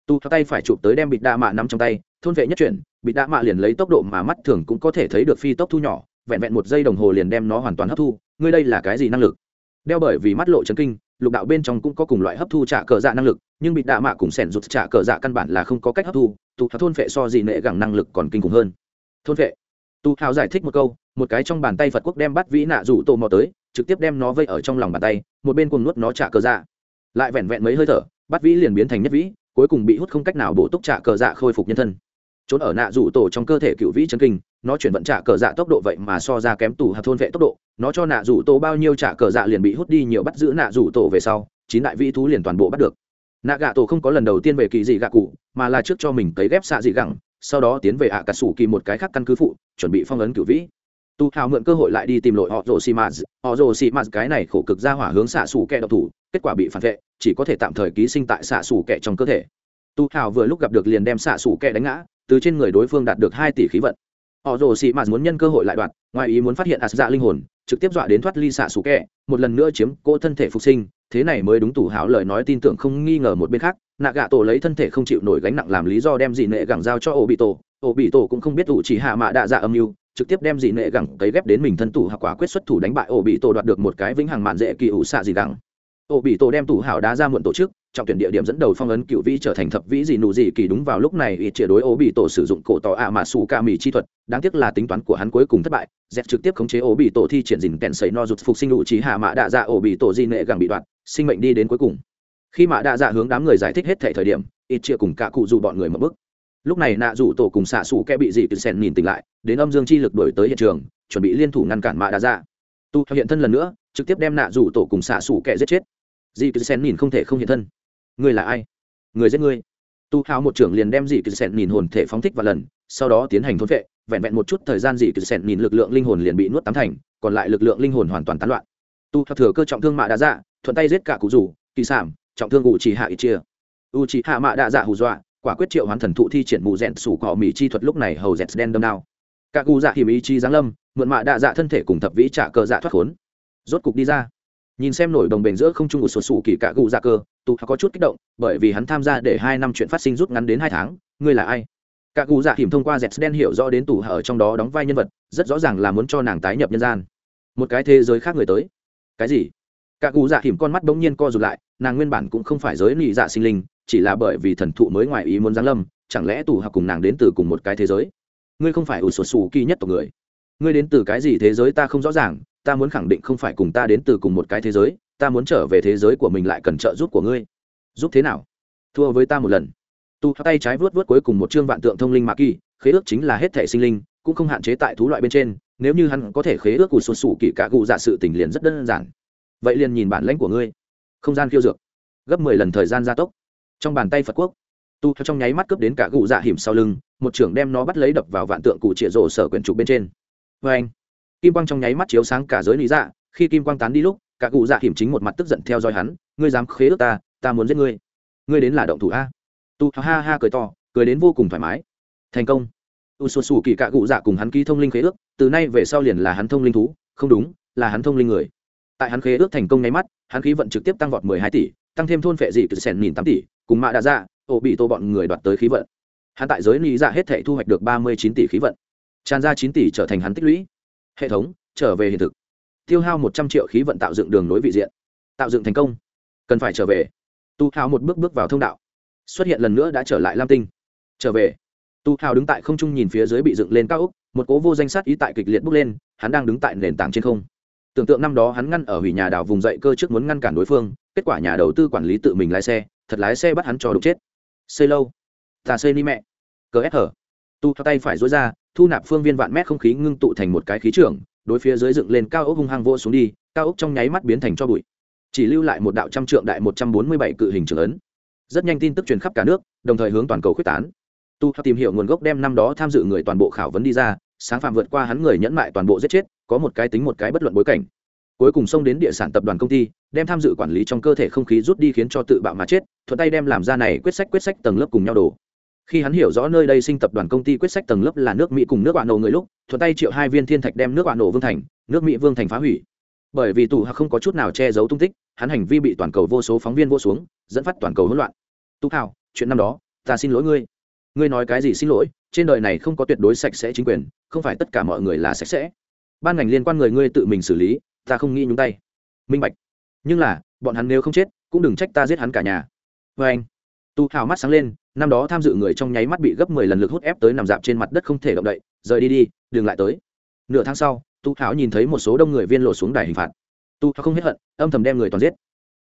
Tu tay phải chụp tới đem bịt đà mạ nằm trong tay, thôn vệ nhất chuyển, bịt đà mạ liền lấy tốc độ mà mắt thường cũng có thể thấy được phi tốc thu nhỏ, vẹn vẹn một giây đồng hồ liền đem nó hoàn toàn hấp thu, ngươi đây là cái gì năng lực? Đeo bởi vì mắt lộ chấn kinh, lục đạo bên trong cũng có cùng loại hấp thu trả cờ dạ năng lực, nhưng bịt đạ mạ cùng sẻn rụt trả cờ dạ căn bản là không có cách hấp thu tụ thôn vệ so gì nệ gẳng năng lực còn kinh khủng hơn. Thôn vệ tu hào giải thích một câu, một cái trong bàn tay phật quốc đem bắt vĩ nạ rủ tổ mò tới, trực tiếp đem nó vây ở trong lòng bàn tay, một bên cùng nuốt nó trả cờ dạ. Lại vẹn vẹn mấy hơi thở, bắt vĩ liền biến thành nhất vĩ, cuối cùng bị hút không cách nào bổ túc trả cờ dạ khôi phục nhân thân. Trốn ở nạ rủ tổ trong cơ thể cựu vĩ chân kinh, nó chuyển vận trả cờ dạ tốc độ vậy mà so ra kém tủ hạt thôn vệ tốc độ, nó cho nạ rủ tổ bao nhiêu trả cờ dạ liền bị hút đi nhiều bắt giữ nạ rủ tổ về sau, chín đại vĩ thú liền toàn bộ bắt được. Nạ gạ tổ không có lần đầu tiên về kỳ dị gạ cụ, mà là trước cho mình cấy ghép xạ dị gẳng sau đó tiến về ạ cà sủ kỳ một cái khác căn cứ phụ, chuẩn bị phong ấn cửu vĩ. Tu hào mượn cơ hội lại đi tìm lội họ rồ xì mạt họ rồ xì mạt cái này khổ cực ra hỏa hướng xạ xù kẹ độc thủ, kết quả bị phản vệ, chỉ có thể tạm thời ký sinh tại xạ xù kẹ trong cơ thể. Tu hào vừa lúc gặp được liền đem xạ xù kẹ đánh ngã, từ trên người đối phương đạt được hai tỷ khí vận. Họ rồ xì mạt muốn nhân cơ hội lại đoạt, ngoài ý muốn phát hiện ạt dạ linh hồn, trực tiếp dọa đến thoát ly xạ xù kẹ một lần nữa chiếm cỗ thân thể phục sinh, thế này mới đúng tủ hào lời nói tin tưởng không nghi ngờ một bên khác nạ gạ tổ lấy thân thể không chịu nổi gánh nặng làm lý do đem dị nệ gẳng giao cho ổ bị tổ ổ bị tổ cũng không biết ủ chỉ hạ mạ đạ dạ âm mưu, trực tiếp đem dị nệ gẳng cấy ghép đến mình thân tủ hạ quả quyết xuất thủ đánh bại ổ bị tổ đoạt được một cái vĩnh hằng mạn dễ kỳ ủ xạ dị gẳng. Ổ bị tổ đem tủ hảo đá ra muộn tổ chức, trọng tuyển địa điểm dẫn đầu phong ấn cựu vĩ trở thành thập vĩ dị nụ dị kỳ đúng vào lúc này ít triệt đối ổ bị tổ sử dụng cổ tỏ ạ mà xù ca mì chi thuật, đáng tiếc là tính toán của hắn cuối cùng thất bại dẹp trực tiếp khống chế ổ bị tổ thi triển dình kèn sấy no rụt phục sinh ủ chỉ hạ mạ đạ dạ ổ bị tổ dị nệ gẳng bị đoạt, sinh mệnh đi đến cuối cùng khi mạ đạ dạ hướng đám người giải thích hết thể thời điểm, ít chia cùng cả cụ dù bọn người mở bức. Lúc này nạ dù tổ cùng xạ xù kẽ bị dị từ sen nhìn tỉnh lại, đến âm dương chi lực đổi tới hiện trường, chuẩn bị liên thủ ngăn cản mạ đạ dạ. Tu hiện thân lần nữa, trực tiếp đem nạ dù tổ cùng xạ xù kẻ giết chết. Dị từ sen nhìn không thể không hiện thân. Người là ai? Người giết người tu hào một trưởng liền đem dị từ sen nhìn hồn thể phóng thích và lần, sau đó tiến hành thôn vệ, vẹn vẹn một chút thời gian dị từ sen nhìn lực lượng linh hồn liền bị nuốt tám thành, còn lại lực lượng linh hồn hoàn toàn tán loạn. Tu thừa cơ trọng thương mạ Đa dạ thuận tay giết cả cụ rủ, kỳ sản trọng thương ủ chỉ hạ ít chia u chỉ hạ mạ đạ dạ hù dọa, quả quyết triệu hoán thần thụ thi triển mù rèn sủ cỏ mỹ chi thuật lúc này hầu dẹt đen đâm đao. Các cụ dạ hiểm ý chi giáng lâm, mượn mạ đạ dạ thân thể cùng thập vĩ trả cờ dạ thoát khốn. Rốt cục đi ra. Nhìn xem nổi đồng bền giữa không trung của sổ sủ kỳ cả cụ dạ cơ, tụ có chút kích động, bởi vì hắn tham gia để hai năm chuyện phát sinh rút ngắn đến hai tháng, ngươi là ai? Cả cụ dạ hiểm thông qua dẹt đen hiểu rõ đến tù hở trong đó đóng vai nhân vật, rất rõ ràng là muốn cho nàng tái nhập nhân gian. Một cái thế giới khác người tới. Cái gì? Cả cụ dạ hiểm con mắt bỗng nhiên co rụt lại nàng nguyên bản cũng không phải giới nị dạ sinh linh, chỉ là bởi vì thần thụ mới ngoài ý muốn giáng lâm, chẳng lẽ tù học cùng nàng đến từ cùng một cái thế giới? Ngươi không phải ủ sột sù kỳ nhất tộc người. Ngươi đến từ cái gì thế giới ta không rõ ràng, ta muốn khẳng định không phải cùng ta đến từ cùng một cái thế giới, ta muốn trở về thế giới của mình lại cần trợ giúp của ngươi. Giúp thế nào? Thua với ta một lần. Tu tay trái vớt vớt cuối cùng một chương vạn tượng thông linh mạ kỳ, khế ước chính là hết thể sinh linh, cũng không hạn chế tại thú loại bên trên, nếu như hắn có thể khế ước của sụt sủ kỳ cả cụ dạ sự tình liền rất đơn giản. Vậy liền nhìn bản lãnh của ngươi không gian khiêu dược, gấp mười lần thời gian gia tốc. Trong bàn tay phật quốc, tu theo trong nháy mắt cướp đến cả gụ dạ hiểm sau lưng, một trưởng đem nó bắt lấy đập vào vạn tượng cụ trịa rổ sở quyển trục bên trên. Vê anh, kim quang trong nháy mắt chiếu sáng cả giới lý dạ khi kim quang tán đi lúc, cả cụ dạ hiểm chính một mặt tức giận theo dõi hắn, ngươi dám khế ước ta ta muốn giết ngươi. Ngươi đến là động thủ a. Tu ha ha cười to, cười đến vô cùng thoải mái. Thành công. U sù sù kỳ cạ cụ dạ cùng hắn ký thông linh khế ước, từ nay về sau liền là hắn thông linh thú, không đúng, là hắn thông linh người tại hắn khế ước thành công nháy mắt hắn khí vận trực tiếp tăng vọt mười hai tỷ tăng thêm thôn phệ dị từ sèn nghìn tám tỷ cùng mạ đã ra, dạ, ổ bị tô bọn người đoạt tới khí vận. Hắn tại giới lý dạ hết thể thu hoạch được ba mươi chín tỷ khí vận. Tràn ra chín tỷ trở thành hắn tích lũy. Hệ thống trở về hiện thực. Tiêu hao một trăm triệu khí vận tạo dựng đường nối vị diện. Tạo dựng thành công. Cần phải trở về. Tu hào một bước bước vào thông đạo. Xuất hiện lần nữa đã trở lại lam tinh. Trở về. Tu hào đứng tại không trung nhìn phía dưới bị dựng lên cao úc một cố vô danh sát ý tại kịch liệt bước lên hắn đang đứng tại nền tảng trên không tưởng tượng năm đó hắn ngăn ở hủy nhà đảo vùng dậy cơ trước muốn ngăn cản đối phương, kết quả nhà đầu tư quản lý tự mình lái xe, thật lái xe bắt hắn cho đục chết. Xây lâu. Ta xây ni mẹ. Cờ ép hở tu theo tay phải dối ra, thu nạp phương viên vạn mét không khí ngưng tụ thành một cái khí trưởng, đối phía dưới dựng lên cao ốc hung hăng vô xuống đi, cao ốc trong nháy mắt biến thành cho bụi. Chỉ lưu lại một đạo trăm trượng đại một trăm bốn mươi bảy cự hình trưởng ấn. Rất nhanh tin tức truyền khắp cả nước, đồng thời hướng toàn cầu quyết tán. Tu tìm hiểu nguồn gốc đem năm đó tham dự người toàn bộ khảo vấn đi ra, sáng phạm vượt qua hắn người nhẫn mại toàn bộ giết chết có một cái tính một cái bất luận bối cảnh. Cuối cùng xông đến địa sản tập đoàn công ty, đem tham dự quản lý trong cơ thể không khí rút đi khiến cho tự bạo mà chết, thuận tay đem làm ra này quyết sách quyết sách tầng lớp cùng nhau đổ. Khi hắn hiểu rõ nơi đây sinh tập đoàn công ty quyết sách tầng lớp là nước mỹ cùng nước bạn nổ người lúc, thuận tay triệu hai viên thiên thạch đem nước bạn nổ vương thành, nước mỹ vương thành phá hủy. Bởi vì tù hạc không có chút nào che giấu tung tích, hắn hành vi bị toàn cầu vô số phóng viên vô xuống, dẫn phát toàn cầu hỗn loạn. Tú hào chuyện năm đó, ta xin lỗi ngươi. Ngươi nói cái gì xin lỗi, trên đời này không có tuyệt đối sạch sẽ chính quyền, không phải tất cả mọi người là sạch sẽ ban ngành liên quan người ngươi tự mình xử lý, ta không nghĩ nhúng tay. Minh bạch. Nhưng là, bọn hắn nếu không chết, cũng đừng trách ta giết hắn cả nhà. Vê anh, tu hào mắt sáng lên, năm đó tham dự người trong nháy mắt bị gấp mười lần lực hút ép tới nằm dạp trên mặt đất không thể động đậy, rời đi đi, đừng lại tới. Nửa tháng sau, tu hào nhìn thấy một số đông người viên lộ xuống đài hình phạt. Tu hào không hết hận, âm thầm đem người toàn giết.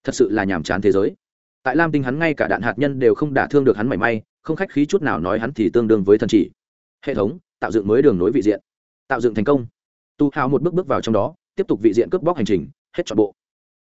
Thật sự là nhàm chán thế giới. Tại lam tinh hắn ngay cả đạn hạt nhân đều không đả thương được hắn mảy may, không khách khí chút nào nói hắn thì tương đương với thần chỉ. Hệ thống, tạo dựng mới đường nối vị diện. Tạo dựng thành công tu hào một bước bước vào trong đó, tiếp tục vị diện cướp bóc hành trình, hết trọn bộ.